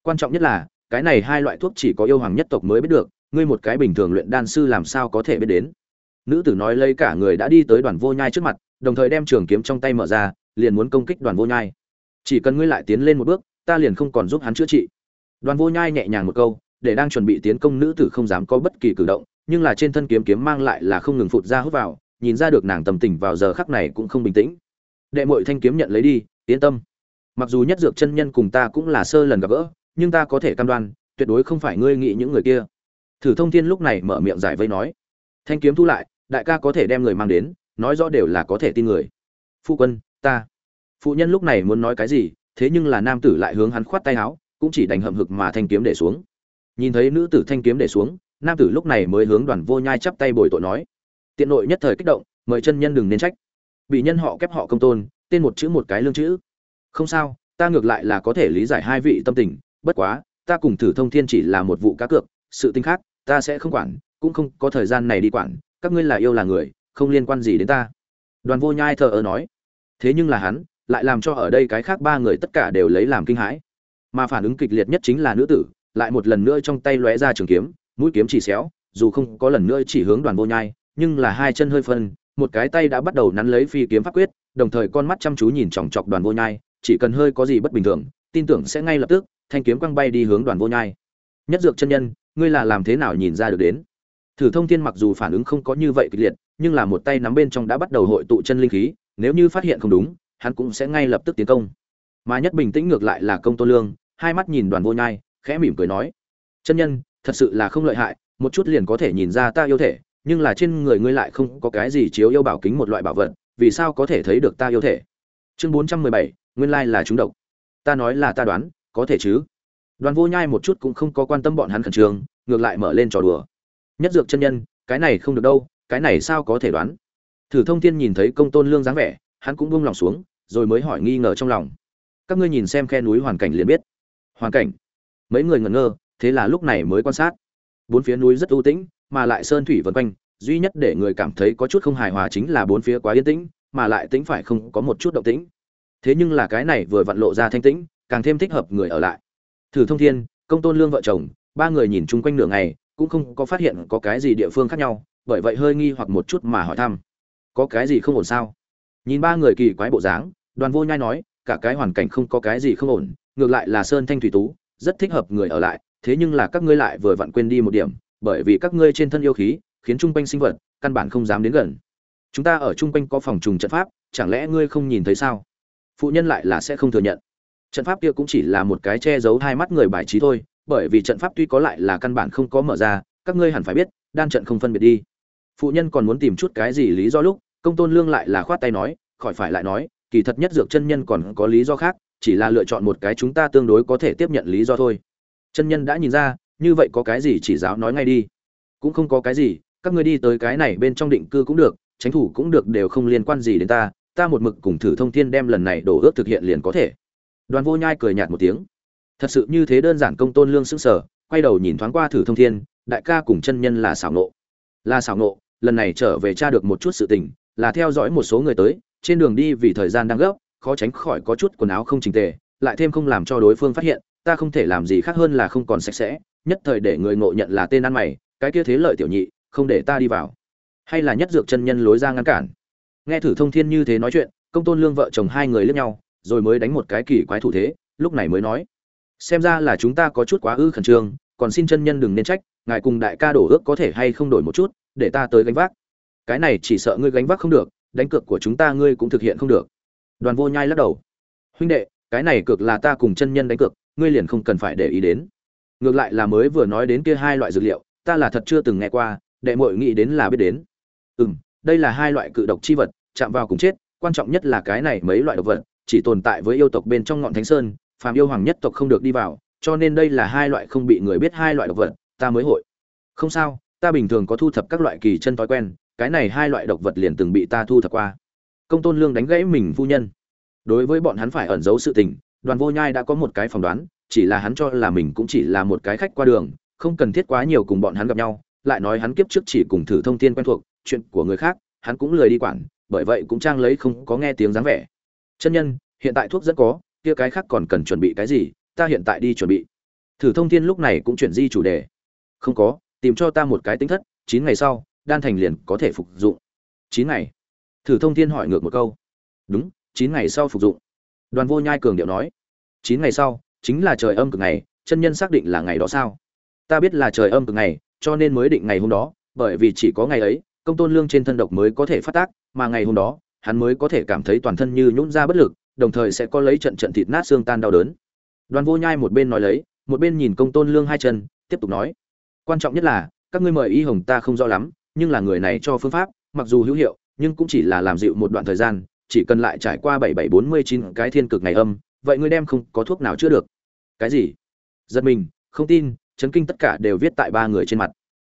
Quan trọng nhất là, cái này hai loại thuốc chỉ có yêu hoàng nhất tộc mới biết được, ngươi một cái bình thường luyện đan sư làm sao có thể biết đến? Nữ tử nói lấy cả người đã đi tới đoàn vô nhai trước mặt, đồng thời đem trường kiếm trong tay mở ra, liền muốn công kích đoàn vô nhai. Chỉ cần ngươi lại tiến lên một bước, ta liền không còn giúp hắn chữa trị. Đoàn vô nhai nhẹ nhàng một câu, để đang chuẩn bị tiến công nữ tử không dám có bất kỳ cử động, nhưng là trên thân kiếm kiếm mang lại là không ngừng phụt ra hút vào, nhìn ra được nàng tầm tình vào giờ khắc này cũng không bình tĩnh. Đệ mội thanh kiếm nhận lấy đi, yên tâm. Mặc dù nhất dược chân nhân cùng ta cũng là sơ lần gặp gỡ, nhưng ta có thể cam đoan, tuyệt đối không phải ngươi nghĩ những người kia. Thử thông thiên lúc này mở miệng giải vây nói. Thanh kiếm thu lại đại ca có thể đem người mang đến, nói rõ đều là có thể tin người. Phu quân, ta. Phụ nhân lúc này muốn nói cái gì, thế nhưng là nam tử lại hướng hắn khoát tay áo, cũng chỉ đành hậm hực mà thanh kiếm để xuống. Nhìn thấy nữ tử thanh kiếm để xuống, nam tử lúc này mới hướng đoàn vô nhai chắp tay bồi tội nói. Tiện nội nhất thời kích động, mời chân nhân đừng nên trách. Bị nhân họ kép họ công tôn, tên một chữ một cái lương chữ. Không sao, ta ngược lại là có thể lý giải hai vị tâm tình, bất quá, ta cùng thử thông thiên chỉ là một vụ cá cược, sự tinh khác, ta sẽ không quản, cũng không có thời gian này đi quản các ngươi là yêu là người, không liên quan gì đến ta. Đoàn vô nhai thờ ơ nói. Thế nhưng là hắn, lại làm cho ở đây cái khác ba người tất cả đều lấy làm kinh hãi. Mà phản ứng kịch liệt nhất chính là nữ tử, lại một lần nữa trong tay lóe ra trường kiếm, mũi kiếm chỉ xéo, dù không có lần nữa chỉ hướng đoàn vô nhai, nhưng là hai chân hơi phân, một cái tay đã bắt đầu nắn lấy phi kiếm pháp quyết, đồng thời con mắt chăm chú nhìn chòng chọc đoàn vô nhai, chỉ cần hơi có gì bất bình thường, tin tưởng sẽ ngay lập tức, thanh kiếm quăng bay đi hướng đoàn vô nhai. Nhất dược chân nhân, ngươi là làm thế nào nhìn ra được đến? Thử thông thiên mặc dù phản ứng không có như vậy kịch liệt, nhưng là một tay nắm bên trong đã bắt đầu hội tụ chân linh khí, nếu như phát hiện không đúng, hắn cũng sẽ ngay lập tức tiến công. Mà nhất bình tĩnh ngược lại là công tôn lương, hai mắt nhìn đoàn vô nhai, khẽ mỉm cười nói, chân nhân, thật sự là không lợi hại, một chút liền có thể nhìn ra ta yêu thể, nhưng là trên người ngươi lại không có cái gì chiếu yêu bảo kính một loại bảo vật, vì sao có thể thấy được ta yêu thể? Chương bốn trăm mười bảy, nguyên lai là chúng độc. Ta nói là ta đoán, có thể chứ? Đoàn vô nhai một chút cũng không có quan tâm bọn hắn khẩn trương, ngược lại mở lên trò đùa nhất dược chân nhân, cái này không được đâu, cái này sao có thể đoán? Thử thông thiên nhìn thấy công tôn lương dáng vẻ, hắn cũng buông lòng xuống, rồi mới hỏi nghi ngờ trong lòng. Các ngươi nhìn xem khe núi hoàn cảnh liền biết. Hoàn cảnh? Mấy người ngẩn ngơ, thế là lúc này mới quan sát. Bốn phía núi rất ưu tĩnh, mà lại sơn thủy vân quanh, duy nhất để người cảm thấy có chút không hài hòa chính là bốn phía quá yên tĩnh, mà lại tĩnh phải không có một chút động tĩnh. Thế nhưng là cái này vừa vặn lộ ra thanh tĩnh, càng thêm thích hợp người ở lại. Thử thông thiên, công tôn lương vợ chồng, ba người nhìn chung quanh nửa ngày cũng không có phát hiện có cái gì địa phương khác nhau, bởi vậy hơi nghi hoặc một chút mà hỏi thăm. Có cái gì không ổn sao? Nhìn ba người kỳ quái bộ dáng, đoàn vô nhai nói, cả cái hoàn cảnh không có cái gì không ổn, ngược lại là sơn thanh thủy tú, rất thích hợp người ở lại, thế nhưng là các ngươi lại vừa vặn quên đi một điểm, bởi vì các ngươi trên thân yêu khí, khiến chung quanh sinh vật, căn bản không dám đến gần. Chúng ta ở chung quanh có phòng trùng trận pháp, chẳng lẽ ngươi không nhìn thấy sao? Phụ nhân lại là sẽ không thừa nhận. Trận pháp kia cũng chỉ là một cái che giấu hai mắt người bài trí thôi bởi vì trận pháp tuy có lại là căn bản không có mở ra, các ngươi hẳn phải biết, đan trận không phân biệt đi. Phụ nhân còn muốn tìm chút cái gì lý do lúc, công tôn lương lại là khoát tay nói, khỏi phải lại nói, kỳ thật nhất dược chân nhân còn có lý do khác, chỉ là lựa chọn một cái chúng ta tương đối có thể tiếp nhận lý do thôi. Chân nhân đã nhìn ra, như vậy có cái gì chỉ giáo nói ngay đi. Cũng không có cái gì, các ngươi đi tới cái này bên trong định cư cũng được tránh thủ cũng được đều không liên quan gì đến ta ta một mực cùng thử thông thiên đem lần này đổ ước thực hiện liền có thể. Đoàn vô nhai cười nhạt một tiếng thật sự như thế đơn giản công tôn lương sững sờ, quay đầu nhìn thoáng qua thử thông thiên, đại ca cùng chân nhân là xảo nộ. Là xảo nộ, lần này trở về tra được một chút sự tình, là theo dõi một số người tới, trên đường đi vì thời gian đang gấp, khó tránh khỏi có chút quần áo không chỉnh tề, lại thêm không làm cho đối phương phát hiện, ta không thể làm gì khác hơn là không còn sạch sẽ, nhất thời để người ngộ nhận là tên ăn mày, cái kia thế lợi tiểu nhị, không để ta đi vào. Hay là nhất dược chân nhân lối ra ngăn cản. Nghe thử thông thiên như thế nói chuyện, công tôn lương vợ chồng hai người lướt nhau, rồi mới đánh một cái kỳ quái thủ thế, lúc này mới nói xem ra là chúng ta có chút quá ư khẩn trương, còn xin chân nhân đừng nên trách, ngài cùng đại ca đổ ước có thể hay không đổi một chút, để ta tới gánh vác. Cái này chỉ sợ ngươi gánh vác không được, đánh cược của chúng ta ngươi cũng thực hiện không được. Đoàn vô nhai lắc đầu. Huynh đệ, cái này cược là ta cùng chân nhân đánh cược, ngươi liền không cần phải để ý đến. Ngược lại là mới vừa nói đến kia hai loại dược liệu, ta là thật chưa từng nghe qua, đệ muội nghĩ đến là biết đến. Ừ đây là hai loại cự độc chi vật, chạm vào cùng chết, quan trọng nhất là cái này mấy loại độc vật, chỉ tồn tại với yêu tộc bên trong ngọn thánh sơn phàm yêu hoàng nhất tộc không được đi vào, cho nên đây là hai loại không bị người biết hai loại độc vật, ta mới hội. Không sao, ta bình thường có thu thập các loại kỳ chân thói quen, cái này hai loại độc vật liền từng bị ta thu thập qua. Công tôn lương đánh gãy mình phu nhân. Đối với bọn hắn phải ẩn giấu sự tình, đoàn vô nhai đã có một cái phỏng đoán, chỉ là hắn cho là mình cũng chỉ là một cái khách qua đường, không cần thiết quá nhiều cùng bọn hắn gặp nhau, lại nói hắn kiếp trước chỉ cùng thử thông thiên quen thuộc, chuyện của người khác, hắn cũng lười đi quản, bởi vậy cũng trang lấy không có nghe tiếng dáng vẻ. Chân nhân, hiện tại thuốc rất có kia cái khác còn cần chuẩn bị cái gì, ta hiện tại đi chuẩn bị. Thử thông thiên lúc này cũng chuyển di chủ đề. Không có, tìm cho ta một cái tính thất, chín ngày sau, đan thành liền có thể phục dụng. Chín ngày. Thử thông thiên hỏi ngược một câu. Đúng, chín ngày sau phục dụng. Đoàn vô nhai cường điệu nói. Chín ngày sau, chính là trời âm cực ngày, chân nhân xác định là ngày đó sao? Ta biết là trời âm cực ngày, cho nên mới định ngày hôm đó, bởi vì chỉ có ngày ấy, công tôn lương trên thân độc mới có thể phát tác, mà ngày hôm đó, hắn mới có thể cảm thấy toàn thân như nhũn ra bất lực đồng thời sẽ có lấy trận trận thịt nát xương tan đau đớn. Đoàn vô nhai một bên nói lấy, một bên nhìn công tôn lương hai chân, tiếp tục nói, quan trọng nhất là, các ngươi mời y hồng ta không rõ lắm, nhưng là người này cho phương pháp, mặc dù hữu hiệu, nhưng cũng chỉ là làm dịu một đoạn thời gian, chỉ cần lại trải qua bảy bảy bốn mươi chín cái thiên cực ngày âm, vậy ngươi đem không có thuốc nào chữa được. Cái gì? Giật mình, không tin, chấn kinh tất cả đều viết tại ba người trên mặt.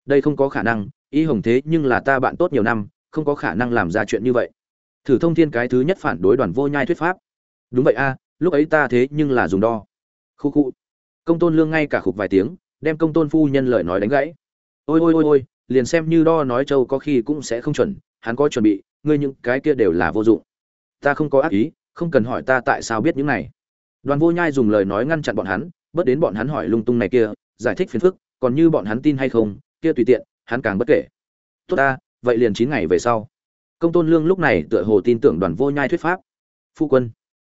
Đây không có khả năng, y hồng thế nhưng là ta bạn tốt nhiều năm, không có khả năng làm ra chuyện như vậy. Thử thông thiên cái thứ nhất phản đối đoàn vô nhai thuyết pháp đúng vậy a, lúc ấy ta thế nhưng là dùng đo. Khu khu. Công tôn lương ngay cả khục vài tiếng, đem công tôn phu nhân lời nói đánh gãy. Ôi ôi ôi ôi, liền xem như đo nói châu có khi cũng sẽ không chuẩn, hắn có chuẩn bị, ngươi những cái kia đều là vô dụng. Ta không có ác ý, không cần hỏi ta tại sao biết những này. Đoàn vô nhai dùng lời nói ngăn chặn bọn hắn, bớt đến bọn hắn hỏi lung tung này kia, giải thích phiền phức, còn như bọn hắn tin hay không, kia tùy tiện, hắn càng bất kể. Tốt ta, vậy liền chín ngày về sau. Công tôn lương lúc này tựa hồ tin tưởng đoàn vô nhai thuyết pháp. Phu quân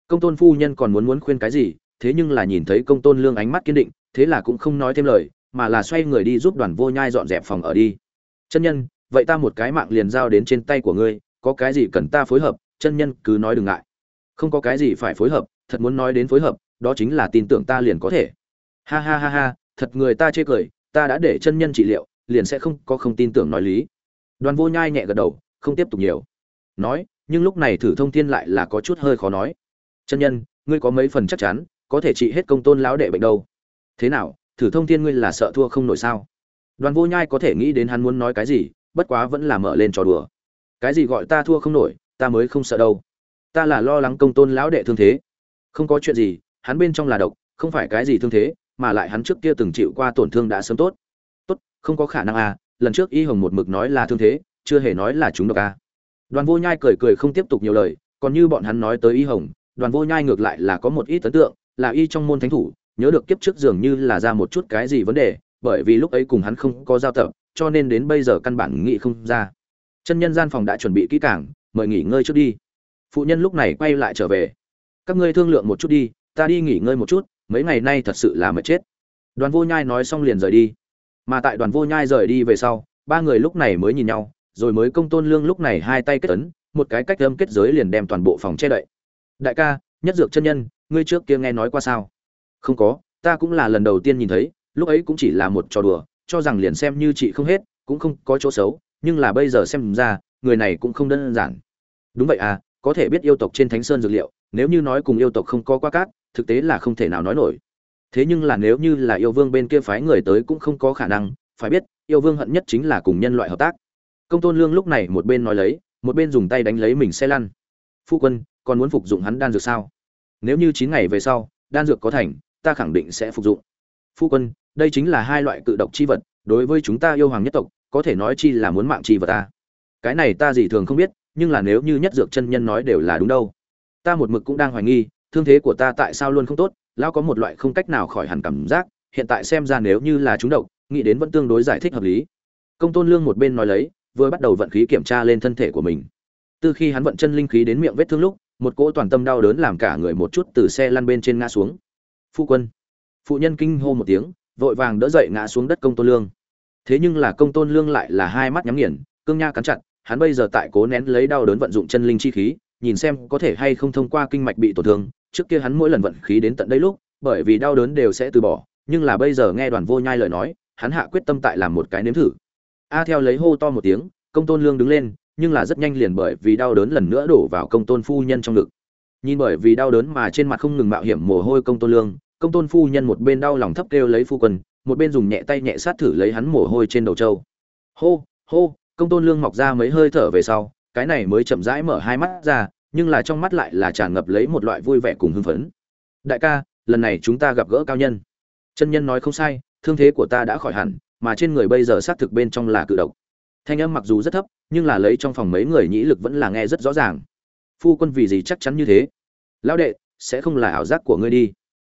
công tôn phu nhân còn muốn muốn khuyên cái gì, thế nhưng là nhìn thấy công tôn lương ánh mắt kiên định, thế là cũng không nói thêm lời, mà là xoay người đi giúp đoàn vô nhai dọn dẹp phòng ở đi. Chân nhân, vậy ta một cái mạng liền giao đến trên tay của ngươi, có cái gì cần ta phối hợp, chân nhân cứ nói đừng ngại. Không có cái gì phải phối hợp, thật muốn nói đến phối hợp, đó chính là tin tưởng ta liền có thể. Ha ha ha ha, thật người ta chê cười, ta đã để chân nhân trị liệu, liền sẽ không có không tin tưởng nói lý. Đoàn vô nhai nhẹ gật đầu, không tiếp tục nhiều. Nói, nhưng lúc này thử thông thiên lại là có chút hơi khó nói chân nhân, ngươi có mấy phần chắc chắn, có thể trị hết công tôn lão đệ bệnh đâu? Thế nào, thử thông thiên ngươi là sợ thua không nổi sao? Đoàn vô nhai có thể nghĩ đến hắn muốn nói cái gì, bất quá vẫn là mở lên trò đùa. Cái gì gọi ta thua không nổi, ta mới không sợ đâu. Ta là lo lắng công tôn lão đệ thương thế. Không có chuyện gì, hắn bên trong là độc, không phải cái gì thương thế, mà lại hắn trước kia từng chịu qua tổn thương đã sớm tốt. Tốt, không có khả năng à lần trước y hồng một mực nói là thương thế, chưa hề nói là chúng độc à. Đoàn vô nhai cười cười không tiếp tục nhiều lời, còn như bọn hắn nói tới y hồng đoàn vô nhai ngược lại là có một ít ấn tượng, là y trong môn thánh thủ, nhớ được kiếp trước dường như là ra một chút cái gì vấn đề, bởi vì lúc ấy cùng hắn không có giao tập, cho nên đến bây giờ căn bản nghĩ không ra. Chân nhân gian phòng đã chuẩn bị kỹ càng, mời nghỉ ngơi trước đi. Phụ nhân lúc này quay lại trở về. Các ngươi thương lượng một chút đi, ta đi nghỉ ngơi một chút, mấy ngày nay thật sự là mệt chết. Đoàn vô nhai nói xong liền rời đi. Mà tại đoàn vô nhai rời đi về sau, ba người lúc này mới nhìn nhau, rồi mới công tôn lương lúc này hai tay kết ấn, một cái cách âm kết giới liền đem toàn bộ phòng che đậy đại ca, nhất dược chân nhân, ngươi trước kia nghe nói qua sao? Không có, ta cũng là lần đầu tiên nhìn thấy, lúc ấy cũng chỉ là một trò đùa, cho rằng liền xem như chị không hết, cũng không có chỗ xấu, nhưng là bây giờ xem ra, người này cũng không đơn giản. Đúng vậy à có thể biết yêu tộc trên thánh sơn dược liệu, nếu như nói cùng yêu tộc không có qua cát, thực tế là không thể nào nói nổi. Thế nhưng là nếu như là yêu vương bên kia phái người tới cũng không có khả năng, phải biết, yêu vương hận nhất chính là cùng nhân loại hợp tác. Công tôn lương lúc này một bên nói lấy, một bên dùng tay đánh lấy mình xe lăn. Phu quân còn muốn phục dụng hắn đan dược sao? Nếu như chín ngày về sau, đan dược có thành, ta khẳng định sẽ phục dụng. Phu quân, đây chính là hai loại cự độc chi vật, đối với chúng ta yêu hoàng nhất tộc, có thể nói chi là muốn mạng chi vật ta. Cái này ta gì thường không biết, nhưng là nếu như nhất dược chân nhân nói đều là đúng đâu. Ta một mực cũng đang hoài nghi, thương thế của ta tại sao luôn không tốt, lão có một loại không cách nào khỏi hẳn cảm giác, hiện tại xem ra nếu như là chúng độc, nghĩ đến vẫn tương đối giải thích hợp lý. Công tôn lương một bên nói lấy, vừa bắt đầu vận khí kiểm tra lên thân thể của mình. Từ khi hắn vận chân linh khí đến miệng vết thương lúc một cỗ toàn tâm đau đớn làm cả người một chút từ xe lăn bên trên ngã xuống. Phu quân. Phụ nhân kinh hô một tiếng, vội vàng đỡ dậy ngã xuống đất công tôn lương. Thế nhưng là công tôn lương lại là hai mắt nhắm nghiền, cương nha cắn chặt, hắn bây giờ tại cố nén lấy đau đớn vận dụng chân linh chi khí, nhìn xem có thể hay không thông qua kinh mạch bị tổn thương, trước kia hắn mỗi lần vận khí đến tận đây lúc, bởi vì đau đớn đều sẽ từ bỏ, nhưng là bây giờ nghe đoàn vô nhai lời nói, hắn hạ quyết tâm tại làm một cái nếm thử. A theo lấy hô to một tiếng, công tôn lương đứng lên nhưng là rất nhanh liền bởi vì đau đớn lần nữa đổ vào công tôn phu nhân trong ngực. Nhìn bởi vì đau đớn mà trên mặt không ngừng mạo hiểm mồ hôi công tôn lương, công tôn phu nhân một bên đau lòng thấp kêu lấy phu quân, một bên dùng nhẹ tay nhẹ sát thử lấy hắn mồ hôi trên đầu trâu. Hô hô, công tôn lương mọc ra mấy hơi thở về sau, cái này mới chậm rãi mở hai mắt ra, nhưng là trong mắt lại là tràn ngập lấy một loại vui vẻ cùng hưng phấn. Đại ca, lần này chúng ta gặp gỡ cao nhân. Chân nhân nói không sai, thương thế của ta đã khỏi hẳn, mà trên người bây giờ xác thực bên trong là cự độc thanh âm mặc dù rất thấp, nhưng là lấy trong phòng mấy người nhĩ lực vẫn là nghe rất rõ ràng. Phu quân vì gì chắc chắn như thế? Lão đệ, sẽ không là ảo giác của ngươi đi.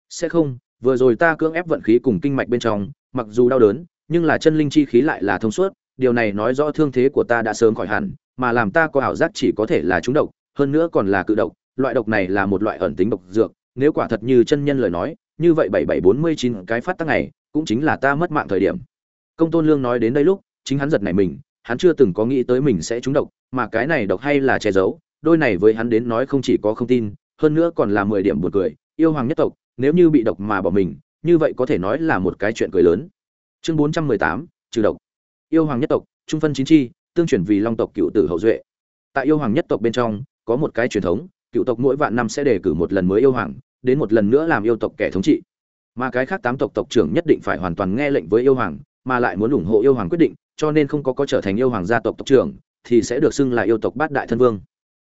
Sẽ không, vừa rồi ta cưỡng ép vận khí cùng kinh mạch bên trong, mặc dù đau đớn, nhưng là chân linh chi khí lại là thông suốt, điều này nói rõ thương thế của ta đã sớm khỏi hẳn, mà làm ta có ảo giác chỉ có thể là trúng độc, hơn nữa còn là cự độc, loại độc này là một loại ẩn tính độc dược, nếu quả thật như chân nhân lời nói, như vậy bảy bảy bốn mươi chín cái phát tác này, cũng chính là ta mất mạng thời điểm. Công tôn lương nói đến đây lúc, chính hắn giật này mình hắn chưa từng có nghĩ tới mình sẽ trúng độc, mà cái này độc hay là che giấu, đôi này với hắn đến nói không chỉ có không tin, hơn nữa còn là mười điểm buồn cười, yêu hoàng nhất tộc, nếu như bị độc mà bỏ mình, như vậy có thể nói là một cái chuyện cười lớn. Chương bốn trăm mười tám, trừ độc. Yêu hoàng nhất tộc, trung phân chính chi, tương truyền vì long tộc cựu tử hậu duệ. Tại yêu hoàng nhất tộc bên trong, có một cái truyền thống, cựu tộc mỗi vạn năm sẽ đề cử một lần mới yêu hoàng, đến một lần nữa làm yêu tộc kẻ thống trị. Mà cái khác tám tộc tộc trưởng nhất định phải hoàn toàn nghe lệnh với yêu hoàng, mà lại muốn ủng hộ yêu hoàng quyết định cho nên không có có trở thành yêu hoàng gia tộc tộc trưởng, thì sẽ được xưng là yêu tộc bát đại thân vương.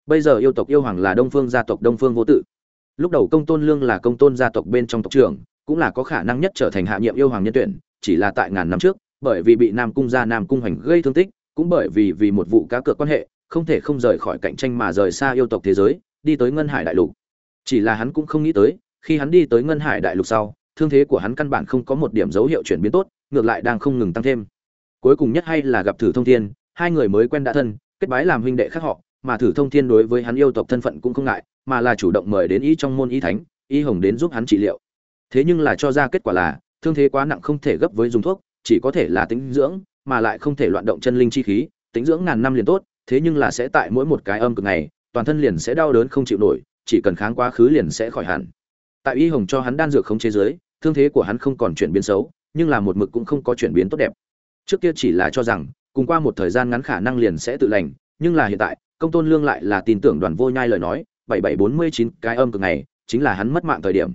Bây giờ yêu tộc yêu hoàng là đông phương gia tộc đông phương vô tự. Lúc đầu công tôn lương là công tôn gia tộc bên trong tộc trưởng, cũng là có khả năng nhất trở thành hạ nhiệm yêu hoàng nhân tuyển, chỉ là tại ngàn năm trước, bởi vì bị nam cung gia nam cung hoành gây thương tích, cũng bởi vì vì một vụ cá cược quan hệ, không thể không rời khỏi cạnh tranh mà rời xa yêu tộc thế giới, đi tới ngân hải đại lục. Chỉ là hắn cũng không nghĩ tới, khi hắn đi tới ngân hải đại lục sau, thương thế của hắn căn bản không có một điểm dấu hiệu chuyển biến tốt, ngược lại đang không ngừng tăng thêm cuối cùng nhất hay là gặp thử thông thiên, hai người mới quen đã thân, kết bái làm huynh đệ khác họ, mà thử thông thiên đối với hắn yêu tộc thân phận cũng không ngại, mà là chủ động mời đến y trong môn y thánh, y hồng đến giúp hắn trị liệu. Thế nhưng là cho ra kết quả là, thương thế quá nặng không thể gấp với dùng thuốc, chỉ có thể là tính dưỡng, mà lại không thể loạn động chân linh chi khí tính dưỡng ngàn năm liền tốt, thế nhưng là sẽ tại mỗi một cái âm cực này, toàn thân liền sẽ đau đớn không chịu nổi, chỉ cần kháng quá khứ liền sẽ khỏi hẳn. Tại y hồng cho hắn đan dược khống chế giới thương thế của hắn không còn chuyển biến xấu, nhưng là một mực cũng không có chuyển biến tốt đẹp trước kia chỉ là cho rằng, cùng qua một thời gian ngắn khả năng liền sẽ tự lành, nhưng là hiện tại, công tôn lương lại là tin tưởng đoàn vô nhai lời nói, bảy bảy bốn mươi chín, cái âm cực này, chính là hắn mất mạng thời điểm.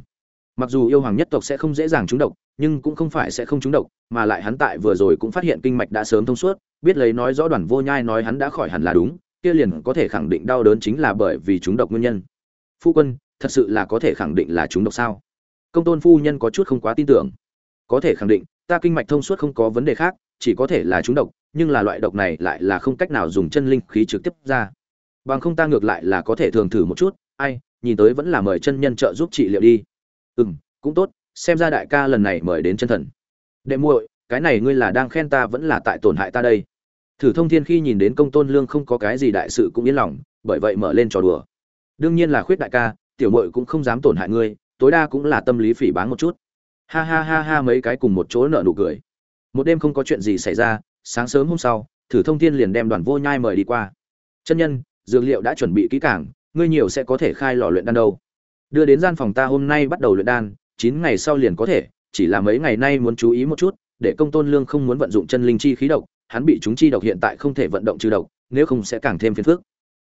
Mặc dù yêu hoàng nhất tộc sẽ không dễ dàng trúng độc, nhưng cũng không phải sẽ không trúng độc, mà lại hắn tại vừa rồi cũng phát hiện kinh mạch đã sớm thông suốt, biết lấy nói rõ đoàn vô nhai nói hắn đã khỏi hẳn là đúng, kia liền có thể khẳng định đau đớn chính là bởi vì trúng độc nguyên nhân. Phu quân, thật sự là có thể khẳng định là trúng độc sao? Công tôn phu nhân có chút không quá tin tưởng. Có thể khẳng định, ta kinh mạch thông suốt không có vấn đề khác chỉ có thể là trúng độc, nhưng là loại độc này lại là không cách nào dùng chân linh khí trực tiếp ra. Bằng không ta ngược lại là có thể thường thử một chút, ai, nhìn tới vẫn là mời chân nhân trợ giúp trị liệu đi. Ừ m cũng tốt, xem ra đại ca lần này mời đến chân thần. Đệ muội, cái này ngươi là đang khen ta vẫn là tại tổn hại ta đây? Thử thông thiên khi nhìn đến công tôn lương không có cái gì đại sự cũng yên lòng, bởi vậy mở lên trò đùa. Đương nhiên là khuyết đại ca, tiểu muội cũng không dám tổn hại ngươi, tối đa cũng là tâm lý phỉ báng một chút. Ha ha ha ha, mấy cái cùng một chỗ nợ nụ cười một đêm không có chuyện gì xảy ra, sáng sớm hôm sau, thử thông thiên liền đem đoàn vô nhai mời đi qua. Chân nhân, dược liệu đã chuẩn bị kỹ càng, ngươi nhiều sẽ có thể khai lò luyện đan đâu. Đưa đến gian phòng ta hôm nay bắt đầu luyện đan, chín ngày sau liền có thể, chỉ là mấy ngày nay muốn chú ý một chút, để công tôn lương không muốn vận dụng chân linh chi khí độc, hắn bị chúng chi độc hiện tại không thể vận động trừ độc, nếu không sẽ càng thêm phiền phức.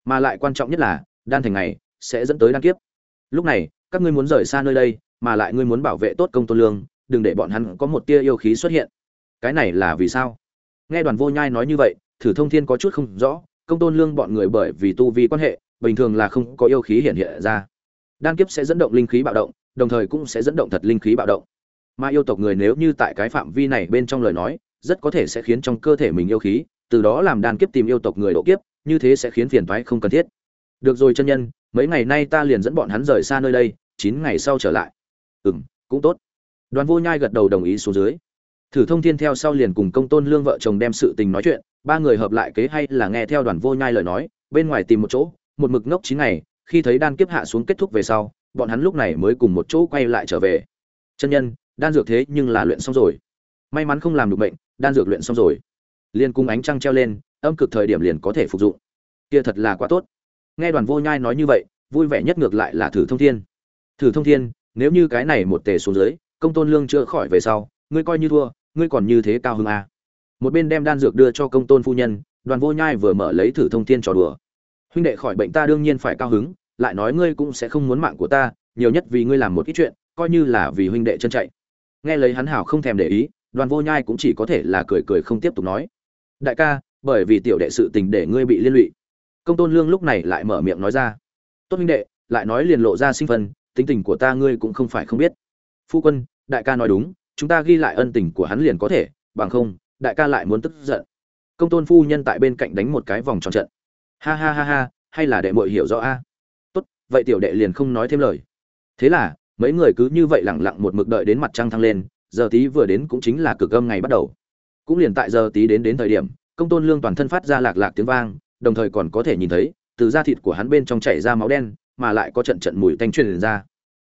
Mà lại quan trọng nhất là, đan thành ngày sẽ dẫn tới đan kiếp. Lúc này, các ngươi muốn rời xa nơi đây, mà lại ngươi muốn bảo vệ tốt công tôn lương, đừng để bọn hắn có một tia yêu khí xuất hiện cái này là vì sao? Nghe đoàn vô nhai nói như vậy, thử thông thiên có chút không rõ, công tôn lương bọn người bởi vì tu vi quan hệ, bình thường là không có yêu khí hiện hiện ra. Đan kiếp sẽ dẫn động linh khí bạo động, đồng thời cũng sẽ dẫn động thật linh khí bạo động. Mà yêu tộc người nếu như tại cái phạm vi này bên trong lời nói, rất có thể sẽ khiến trong cơ thể mình yêu khí, từ đó làm đan kiếp tìm yêu tộc người độ kiếp, như thế sẽ khiến phiền thoái không cần thiết. Được rồi chân nhân, mấy ngày nay ta liền dẫn bọn hắn rời xa nơi đây, chín ngày sau trở lại. Ừ m cũng tốt. Đoàn vô nhai gật đầu đồng ý xuống dưới thử thông thiên theo sau liền cùng công tôn lương vợ chồng đem sự tình nói chuyện, ba người hợp lại kế hay là nghe theo đoàn vô nhai lời nói, bên ngoài tìm một chỗ, một mực ngốc chín ngày, khi thấy đan kiếp hạ xuống kết thúc về sau, bọn hắn lúc này mới cùng một chỗ quay lại trở về. Chân nhân, đan dược thế nhưng là luyện xong rồi. May mắn không làm được bệnh, đan dược luyện xong rồi. Liền cung ánh trăng treo lên, âm cực thời điểm liền có thể phục dụng. Kia thật là quá tốt. Nghe đoàn vô nhai nói như vậy, vui vẻ nhất ngược lại là thử thông thiên. Thử thông thiên, nếu như cái này một tề xuống dưới, công tôn lương chữa khỏi về sau ngươi coi như thua, ngươi còn như thế cao hơn à? một bên đem đan dược đưa cho công tôn phu nhân, đoàn vô nhai vừa mở lấy thử thông thiên trò đùa. Huynh đệ khỏi bệnh ta đương nhiên phải cao hứng, lại nói ngươi cũng sẽ không muốn mạng của ta, nhiều nhất vì ngươi làm một ít chuyện, coi như là vì huynh đệ chân chạy. Nghe lấy hắn hảo không thèm để ý, đoàn vô nhai cũng chỉ có thể là cười cười không tiếp tục nói. Đại ca, bởi vì tiểu đệ sự tình để ngươi bị liên lụy. Công tôn lương lúc này lại mở miệng nói ra. Tốt huynh đệ, lại nói liền lộ ra sinh phân tính tình của ta ngươi cũng không phải không biết. Phu quân, đại ca nói đúng chúng ta ghi lại ân tình của hắn liền có thể, bằng không, đại ca lại muốn tức giận. Công tôn phu nhân tại bên cạnh đánh một cái vòng tròn trận. Ha ha ha ha, hay là đệ muội hiểu rõ a? Tốt, vậy tiểu đệ liền không nói thêm lời. Thế là, mấy người cứ như vậy lẳng lặng một mực đợi đến mặt trăng thăng lên, giờ tí vừa đến cũng chính là cực âm ngày bắt đầu. Cũng liền tại giờ tí đến đến thời điểm, công tôn lương toàn thân phát ra lạc lạc tiếng vang, đồng thời còn có thể nhìn thấy, từ da thịt của hắn bên trong chảy ra máu đen, mà lại có trận trận mùi tanh truyền ra.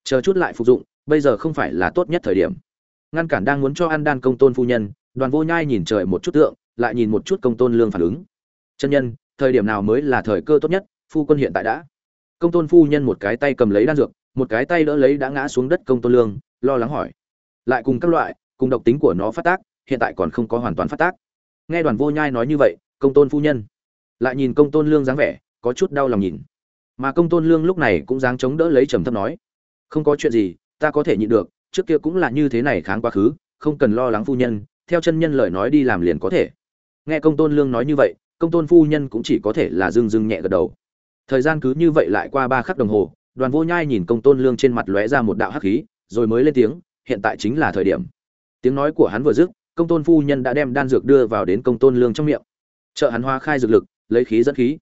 Chờ chút lại phục dụng, bây giờ không phải là tốt nhất thời điểm ngăn cản đang muốn cho ăn đan công tôn phu nhân, đoàn vô nhai nhìn trời một chút tượng, lại nhìn một chút công tôn lương phản ứng. Chân nhân, thời điểm nào mới là thời cơ tốt nhất, phu quân hiện tại đã. Công tôn phu nhân một cái tay cầm lấy đan dược, một cái tay đỡ lấy đã ngã xuống đất công tôn lương, lo lắng hỏi. Lại cùng các loại, cùng độc tính của nó phát tác, hiện tại còn không có hoàn toàn phát tác. Nghe đoàn vô nhai nói như vậy, công tôn phu nhân lại nhìn công tôn lương dáng vẻ, có chút đau lòng nhìn. Mà công tôn lương lúc này cũng dáng chống đỡ lấy trầm thấp nói, không có chuyện gì, ta có thể nhịn được trước kia cũng là như thế này kháng quá khứ, không cần lo lắng phu nhân, theo chân nhân lời nói đi làm liền có thể. Nghe công tôn lương nói như vậy, công tôn phu nhân cũng chỉ có thể là dưng dưng nhẹ gật đầu. Thời gian cứ như vậy lại qua ba khắc đồng hồ, đoàn vô nhai nhìn công tôn lương trên mặt lóe ra một đạo hắc khí, rồi mới lên tiếng, hiện tại chính là thời điểm. Tiếng nói của hắn vừa dứt, công tôn phu nhân đã đem đan dược đưa vào đến công tôn lương trong miệng. Trợ hắn hoa khai dược lực, lấy khí dẫn khí.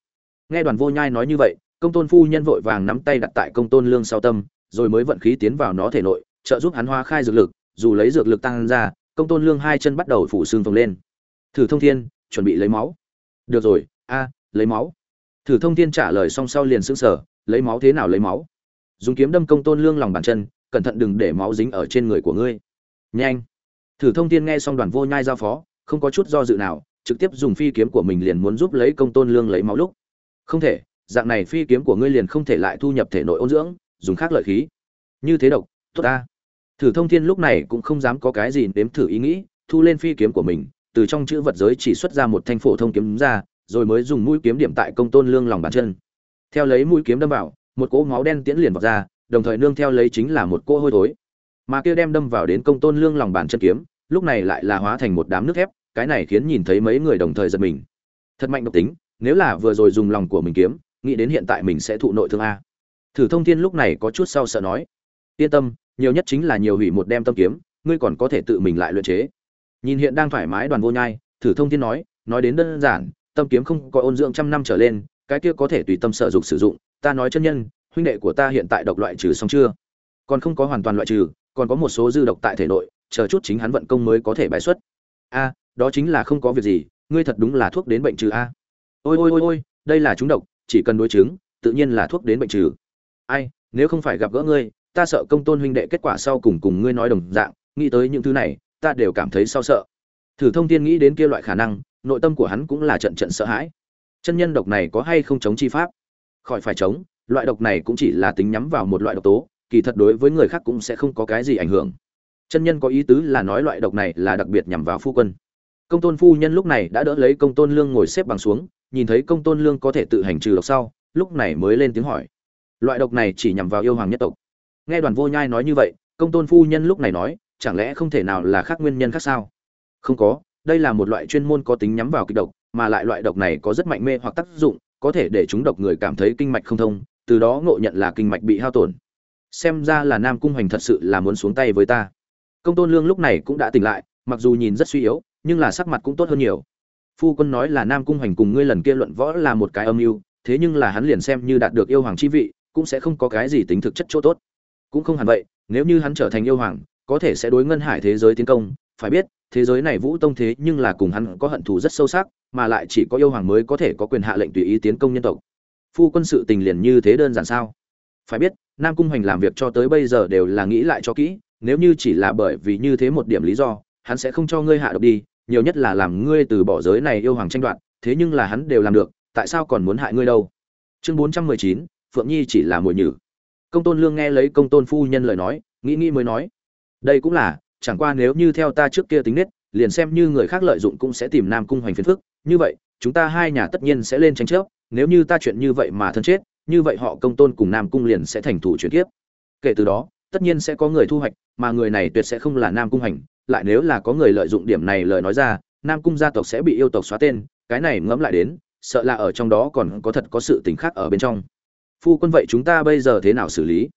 Nghe đoàn vô nhai nói như vậy, công tôn phu nhân vội vàng nắm tay đặt tại công tôn lương sau tâm, rồi mới vận khí tiến vào nó thể nội trợ giúp hắn hoa khai dược lực, dù lấy dược lực tăng ra, công tôn lương hai chân bắt đầu phủ xương phồng lên. Thử thông thiên, chuẩn bị lấy máu. Được rồi, a, lấy máu. Thử thông thiên trả lời xong sau liền sững sờ, lấy máu thế nào lấy máu? Dùng kiếm đâm công tôn lương lòng bàn chân, cẩn thận đừng để máu dính ở trên người của ngươi. Nhanh. Thử thông thiên nghe xong đoàn vô nhai giao phó, không có chút do dự nào, trực tiếp dùng phi kiếm của mình liền muốn giúp lấy công tôn lương lấy máu lúc. Không thể, dạng này phi kiếm của ngươi liền không thể lại thu nhập thể nội ôn dưỡng, dùng khác lợi khí. Như thế độc tốt ta. Thử thông thiên lúc này cũng không dám có cái gì nếm thử ý nghĩ, thu lên phi kiếm của mình, từ trong chữ vật giới chỉ xuất ra một thanh phổ thông kiếm ra, rồi mới dùng mũi kiếm điểm tại công tôn lương lòng bàn chân. Theo lấy mũi kiếm đâm vào, một cỗ máu đen tiễn liền vào ra, đồng thời nương theo lấy chính là một cỗ hôi thối. Mà kia đem đâm vào đến công tôn lương lòng bàn chân kiếm, lúc này lại là hóa thành một đám nước thép, cái này khiến nhìn thấy mấy người đồng thời giật mình. Thật mạnh độc tính, nếu là vừa rồi dùng lòng của mình kiếm, nghĩ đến hiện tại mình sẽ thụ nội thương a. Thử thông thiên lúc này có chút sau sợ nói yên tâm, nhiều nhất chính là nhiều hủy một đem tâm kiếm, ngươi còn có thể tự mình lại luyện chế. Nhìn hiện đang thoải mái đoàn vô nhai, thử thông thiên nói nói đến đơn giản, tâm kiếm không có ôn dưỡng trăm năm trở lên, cái kia có thể tùy tâm sở dục sử dụng, ta nói chân nhân, huynh đệ của ta hiện tại độc loại trừ xong chưa? Còn không có hoàn toàn loại trừ, còn có một số dư độc tại thể nội, chờ chút chính hắn vận công mới có thể bài xuất. A, đó chính là không có việc gì, ngươi thật đúng là thuốc đến bệnh trừ a. Ôi ôi ôi ôi, đây là chúng độc, chỉ cần đối chứng, tự nhiên là thuốc đến bệnh trừ. Ai, nếu không phải gặp gỡ ngươi ta sợ công tôn huynh đệ kết quả sau cùng cùng ngươi nói đồng dạng, nghĩ tới những thứ này, ta đều cảm thấy sao sợ. Thử thông tiên nghĩ đến kia loại khả năng, nội tâm của hắn cũng là trận trận sợ hãi. Chân nhân độc này có hay không chống chi pháp? Khỏi phải chống, loại độc này cũng chỉ là tính nhắm vào một loại độc tố, kỳ thật đối với người khác cũng sẽ không có cái gì ảnh hưởng. Chân nhân có ý tứ là nói loại độc này là đặc biệt nhằm vào phu quân. Công tôn phu nhân lúc này đã đỡ lấy công tôn lương ngồi xếp bằng xuống, nhìn thấy công tôn lương có thể tự hành trừ độc sau, lúc này mới lên tiếng hỏi. Loại độc này chỉ nhằm vào yêu hoàng nhất tộc nghe đoàn vô nhai nói như vậy, công tôn phu nhân lúc này nói, chẳng lẽ không thể nào là khác nguyên nhân khác sao? Không có, đây là một loại chuyên môn có tính nhắm vào kịch độc, mà lại loại độc này có rất mạnh mê hoặc tác dụng, có thể để chúng độc người cảm thấy kinh mạch không thông, từ đó ngộ nhận là kinh mạch bị hao tổn. Xem ra là nam cung hoành thật sự là muốn xuống tay với ta. Công tôn lương lúc này cũng đã tỉnh lại, mặc dù nhìn rất suy yếu, nhưng là sắc mặt cũng tốt hơn nhiều. Phu quân nói là nam cung hoành cùng ngươi lần kia luận võ là một cái âm mưu, thế nhưng là hắn liền xem như đạt được yêu hoàng chi vị, cũng sẽ không có cái gì tính thực chất chỗ tốt cũng không hẳn vậy, nếu như hắn trở thành yêu hoàng, có thể sẽ đối ngân hải thế giới tiến công. Phải biết, thế giới này vũ tông thế nhưng là cùng hắn có hận thù rất sâu sắc, mà lại chỉ có yêu hoàng mới có thể có quyền hạ lệnh tùy ý tiến công nhân tộc. Phu quân sự tình liền như thế đơn giản sao? Phải biết, nam cung hoành làm việc cho tới bây giờ đều là nghĩ lại cho kỹ, nếu như chỉ là bởi vì như thế một điểm lý do, hắn sẽ không cho ngươi hạ độc đi, nhiều nhất là làm ngươi từ bỏ giới này yêu hoàng tranh đoạt, thế nhưng là hắn đều làm được, tại sao còn muốn hại ngươi đâu? Chương bốn trăm mười chín, phượng nhi chỉ là mồi nhử công tôn lương nghe lấy công tôn phu nhân lời nói, nghĩ nghĩ mới nói, đây cũng là, chẳng qua nếu như theo ta trước kia tính nết, liền xem như người khác lợi dụng cũng sẽ tìm nam cung hoành phiền phức. Như vậy, chúng ta hai nhà tất nhiên sẽ lên tranh chấp, nếu như ta chuyện như vậy mà thân chết, như vậy họ công tôn cùng nam cung liền sẽ thành thủ chuyển kiếp. Kể từ đó, tất nhiên sẽ có người thu hoạch, mà người này tuyệt sẽ không là nam cung hành lại nếu là có người lợi dụng điểm này lời nói ra, nam cung gia tộc sẽ bị yêu tộc xóa tên, cái này ngẫm lại đến, sợ là ở trong đó còn có thật có sự tình khác ở bên trong phu quân vậy chúng ta bây giờ thế nào xử lý?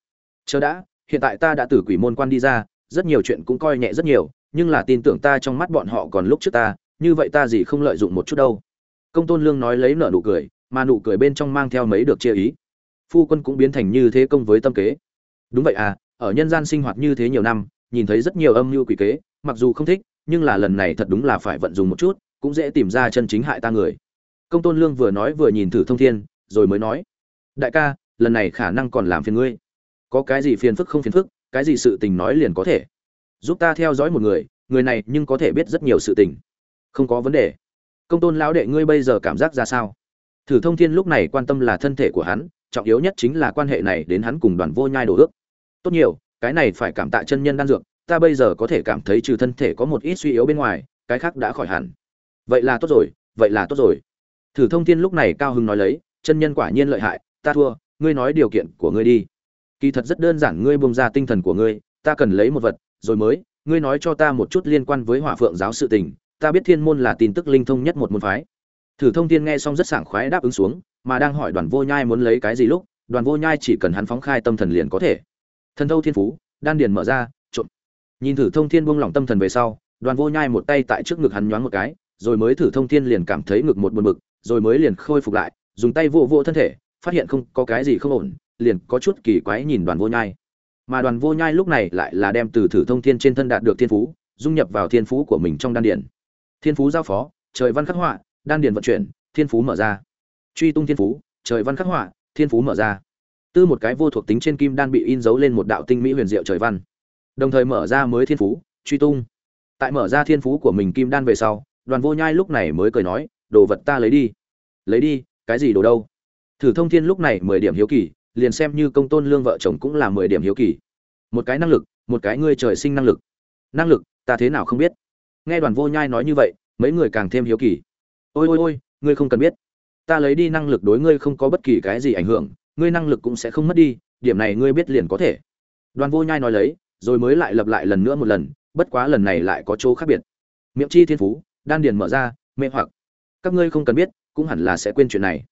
Chờ đã, hiện tại ta đã từ quỷ môn quan đi ra, rất nhiều chuyện cũng coi nhẹ rất nhiều, nhưng là tin tưởng ta trong mắt bọn họ còn lúc trước ta, như vậy ta gì không lợi dụng một chút đâu. Công tôn lương nói lấy nợ nụ cười, mà nụ cười bên trong mang theo mấy được chia ý. Phu quân cũng biến thành như thế công với tâm kế. Đúng vậy à ở nhân gian sinh hoạt như thế nhiều năm, nhìn thấy rất nhiều âm mưu quỷ kế, mặc dù không thích, nhưng là lần này thật đúng là phải vận dụng một chút, cũng dễ tìm ra chân chính hại ta người. Công tôn lương vừa nói vừa nhìn thử thông thiên, rồi mới nói đại ca, lần này khả năng còn làm phiền ngươi. Có cái gì phiền phức không phiền phức, cái gì sự tình nói liền có thể. Giúp ta theo dõi một người người này nhưng có thể biết rất nhiều sự tình. Không có vấn đề. Công tôn lão đệ ngươi bây giờ cảm giác ra sao? Thử thông thiên lúc này quan tâm là thân thể của hắn, trọng yếu nhất chính là quan hệ này đến hắn cùng đoàn vô nhai đồ ước. Tốt nhiều, cái này phải cảm tạ chân nhân đan dược, ta bây giờ có thể cảm thấy trừ thân thể có một ít suy yếu bên ngoài, cái khác đã khỏi hẳn. Vậy là tốt rồi, vậy là tốt rồi. Thử thông thiên lúc này cao hưng nói lấy, chân nhân quả nhiên lợi hại ta thua, ngươi nói điều kiện của ngươi đi. Kỳ thật rất đơn giản, ngươi buông ra tinh thần của ngươi, ta cần lấy một vật, rồi mới, ngươi nói cho ta một chút liên quan với hỏa phượng giáo sự tình, ta biết thiên môn là tin tức linh thông nhất một môn phái. Thử thông thiên nghe xong rất sảng khoái đáp ứng xuống, mà đang hỏi đoàn vô nhai muốn lấy cái gì lúc, đoàn vô nhai chỉ cần hắn phóng khai tâm thần liền có thể. Thần thâu thiên phú, đan điền mở ra trộn nhìn thử thông thiên buông lỏng tâm thần về sau, đoàn vô nhai một tay tại trước ngực hắn nhoáng một cái, rồi mới thử thông thiên liền cảm thấy ngực một buồn bực, rồi mới liền khôi phục lại, dùng tay vô vô thân thể phát hiện không có cái gì không ổn, liền có chút kỳ quái nhìn đoàn vô nhai. Mà đoàn vô nhai lúc này lại là đem từ thử thông thiên trên thân đạt được thiên phú, dung nhập vào thiên phú của mình trong đan điền. Thiên phú giao phó, trời văn khắc họa, đan điền vận chuyển, thiên phú mở ra. Truy tung thiên phú, trời văn khắc họa, thiên phú mở ra. Tư một cái vô thuộc tính trên kim đan bị in dấu lên một đạo tinh mỹ huyền diệu trời văn. Đồng thời mở ra mới thiên phú, truy tung. Tại mở ra thiên phú của mình kim đan về sau, đoàn vô nhai lúc này mới cười nói, đồ vật ta lấy đi. Lấy đi? Cái gì đồ đâu? Thử thông thiên lúc này mười điểm hiếu kỳ, liền xem như công tôn lương vợ chồng cũng là mười điểm hiếu kỳ. Một cái năng lực, một cái ngươi trời sinh năng lực. Năng lực, ta thế nào không biết? Nghe đoàn vô nhai nói như vậy, mấy người càng thêm hiếu kỳ. Ôi ôi ôi, ngươi không cần biết. Ta lấy đi năng lực đối ngươi không có bất kỳ cái gì ảnh hưởng, ngươi năng lực cũng sẽ không mất đi, điểm này ngươi biết liền có thể. Đoàn vô nhai nói lấy, rồi mới lại lặp lại lần nữa một lần, bất quá lần này lại có chỗ khác biệt. Miệng chi thiên phú, đan điền mở ra, mê hoặc. Các ngươi không cần biết, cũng hẳn là sẽ quên chuyện này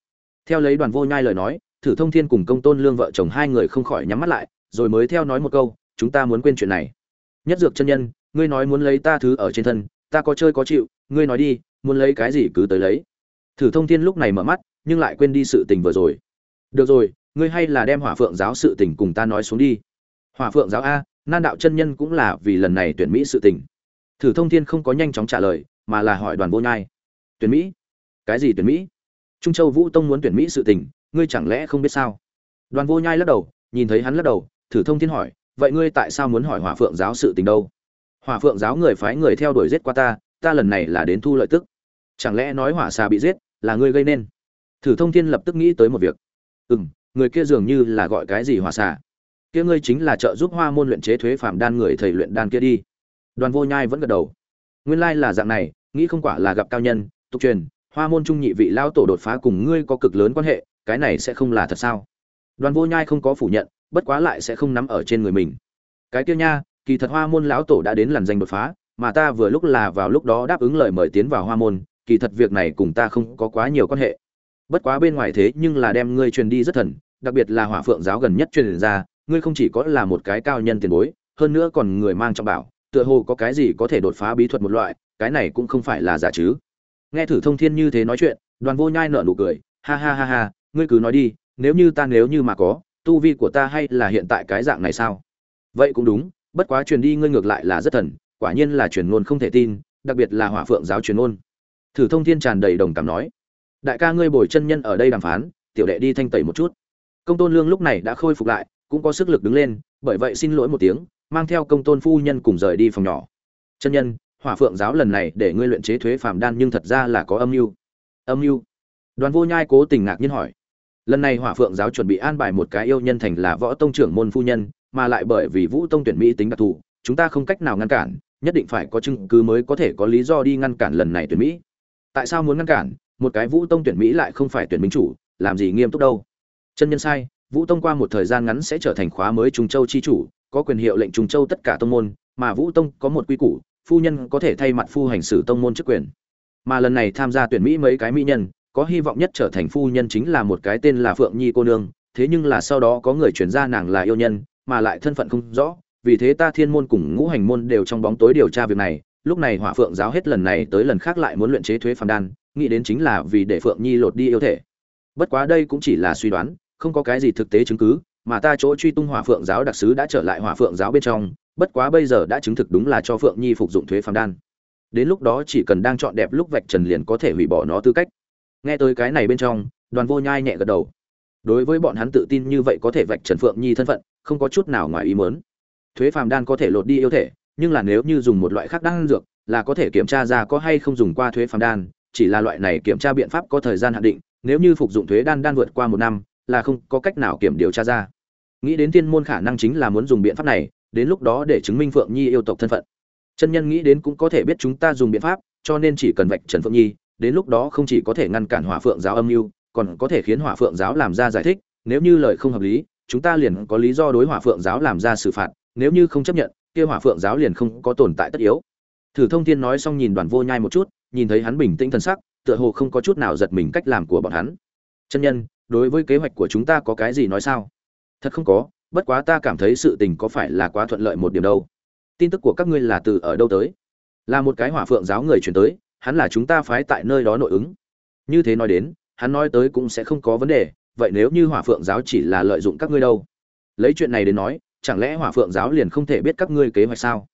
theo lấy đoàn vô nhai lời nói, thử thông thiên cùng công tôn lương vợ chồng hai người không khỏi nhắm mắt lại, rồi mới theo nói một câu, chúng ta muốn quên chuyện này. Nhất dược chân nhân, ngươi nói muốn lấy ta thứ ở trên thân, ta có chơi có chịu, ngươi nói đi, muốn lấy cái gì cứ tới lấy. Thử thông thiên lúc này mở mắt, nhưng lại quên đi sự tình vừa rồi. Được rồi, ngươi hay là đem hỏa phượng giáo sự tình cùng ta nói xuống đi. Hỏa phượng giáo a, nan đạo chân nhân cũng là vì lần này tuyển mỹ sự tình. Thử thông thiên không có nhanh chóng trả lời, mà là hỏi đoàn vô nhai. Tuyển mỹ? Cái gì tuyển mỹ? Trung châu vũ tông muốn tuyển mỹ sự tình, ngươi chẳng lẽ không biết sao? Đoàn vô nhai lắc đầu, nhìn thấy hắn lắc đầu, thử thông thiên hỏi, vậy ngươi tại sao muốn hỏi hỏa phượng giáo sự tình đâu? Hỏa phượng giáo người phái người theo đuổi giết qua ta ta lần này là đến thu lợi tức. Chẳng lẽ nói hỏa xà bị giết, là ngươi gây nên? Thử thông thiên lập tức nghĩ tới một việc. Ừ m người kia dường như là gọi cái gì hỏa xà? Kia ngươi chính là trợ giúp hoa môn luyện chế thuế phạm đan người thầy luyện đan kia đi. Đoàn vô nhai vẫn gật đầu. Nguyên lai là dạng này, nghĩ không quả là gặp cao nhân, tục truyền hoa môn trung nhị vị lao tổ đột phá cùng ngươi có cực lớn quan hệ, cái này sẽ không là thật sao? Đoàn vô nhai không có phủ nhận, bất quá lại sẽ không nắm ở trên người mình. Cái kia nha, kỳ thật hoa môn lão tổ đã đến làn danh đột phá, mà ta vừa lúc là vào lúc đó đáp ứng lời mời tiến vào hoa môn, kỳ thật việc này cùng ta không có quá nhiều quan hệ. Bất quá bên ngoài thế nhưng là đem ngươi truyền đi rất thần, đặc biệt là hỏa phượng giáo gần nhất truyền ra, ngươi không chỉ có là một cái cao nhân tiền bối, hơn nữa còn người mang trong bảo, tựa hồ có cái gì có thể đột phá bí thuật một loại, cái này cũng không phải là giả chứ nghe thử thông thiên như thế nói chuyện, đoàn vô nhai nở nụ cười, ha ha ha ha, ngươi cứ nói đi, nếu như ta nếu như mà có, tu vi của ta hay là hiện tại cái dạng này sao? Vậy cũng đúng, bất quá truyền đi ngươi ngược lại là rất thần, quả nhiên là truyền ngôn không thể tin, đặc biệt là hỏa phượng giáo truyền ngôn. Thử thông thiên tràn đầy đồng cảm nói, đại ca ngươi bồi chân nhân ở đây đàm phán, tiểu đệ đi thanh tẩy một chút. Công tôn lương lúc này đã khôi phục lại, cũng có sức lực đứng lên, bởi vậy xin lỗi một tiếng, mang theo công tôn phu nhân cùng rời đi phòng nhỏ. Chân nhân hỏa phượng giáo lần này để ngươi luyện chế thuế phàm đan nhưng thật ra là có âm mưu. Âm mưu? Đoàn vô nhai cố tình ngạc nhiên hỏi. Lần này hỏa phượng giáo chuẩn bị an bài một cái yêu nhân thành là võ tông trưởng môn phu nhân, mà lại bởi vì vũ tông tuyển mỹ tính đặc thù, chúng ta không cách nào ngăn cản, nhất định phải có chứng cứ mới có thể có lý do đi ngăn cản lần này tuyển mỹ. Tại sao muốn ngăn cản? Một cái vũ tông tuyển mỹ lại không phải tuyển minh chủ, làm gì nghiêm túc đâu. Chân nhân sai, vũ tông qua một thời gian ngắn sẽ trở thành khóa mới trung châu chi chủ, có quyền hiệu lệnh trung châu tất cả tông môn, mà vũ tông có một quy củ phu nhân có thể thay mặt phu hành xử tông môn chức quyền. Mà lần này tham gia tuyển mỹ mấy cái mỹ nhân, có hy vọng nhất trở thành phu nhân chính là một cái tên là phượng nhi cô nương, thế nhưng là sau đó có người chuyển ra nàng là yêu nhân, mà lại thân phận không rõ, vì thế ta thiên môn cùng ngũ hành môn đều trong bóng tối điều tra việc này, lúc này hỏa phượng giáo hết lần này tới lần khác lại muốn luyện chế thuế phàm đan, nghĩ đến chính là vì để phượng nhi lột đi yêu thể. Bất quá đây cũng chỉ là suy đoán, không có cái gì thực tế chứng cứ, mà ta chỗ truy tung hỏa phượng giáo đặc sứ đã trở lại hỏa phượng giáo bên trong bất quá bây giờ đã chứng thực đúng là cho phượng nhi phục dụng thuế phàm đan. Đến lúc đó chỉ cần đang chọn đẹp lúc vạch trần liền có thể hủy bỏ nó tư cách. Nghe tới cái này bên trong, đoàn vô nhai nhẹ gật đầu. Đối với bọn hắn tự tin như vậy có thể vạch trần phượng nhi thân phận, không có chút nào ngoài ý mớn thuế phàm đan có thể lột đi yêu thể, nhưng là nếu như dùng một loại khác đan dược, là có thể kiểm tra ra có hay không dùng qua thuế phàm đan, chỉ là loại này kiểm tra biện pháp có thời gian hạn định, nếu như phục dụng thuế đan đan vượt qua một năm, là không có cách nào kiểm điều tra ra. Nghĩ đến tiên môn khả năng chính là muốn dùng biện pháp này đến lúc đó để chứng minh phượng nhi yêu tộc thân phận. Chân nhân nghĩ đến cũng có thể biết chúng ta dùng biện pháp, cho nên chỉ cần vạch trần phượng nhi, đến lúc đó không chỉ có thể ngăn cản hỏa phượng giáo âm mưu, còn có thể khiến hỏa phượng giáo làm ra giải thích, nếu như lời không hợp lý, chúng ta liền có lý do đối hỏa phượng giáo làm ra xử phạt, nếu như không chấp nhận, kia hỏa phượng giáo liền không có tồn tại tất yếu. Thử thông thiên nói xong nhìn đoàn vô nhai một chút, nhìn thấy hắn bình tĩnh thân sắc, tựa hồ không có chút nào giật mình cách làm của bọn hắn. Chân nhân, đối với kế hoạch của chúng ta có cái gì nói sao? Thật không có bất quá ta cảm thấy sự tình có phải là quá thuận lợi một điểm đâu. Tin tức của các ngươi là từ ở đâu tới? Là một cái hỏa phượng giáo người chuyển tới, hắn là chúng ta phái tại nơi đó nội ứng. Như thế nói đến, hắn nói tới cũng sẽ không có vấn đề, vậy nếu như hỏa phượng giáo chỉ là lợi dụng các ngươi đâu? Lấy chuyện này đến nói, chẳng lẽ hỏa phượng giáo liền không thể biết các ngươi kế hoạch sao?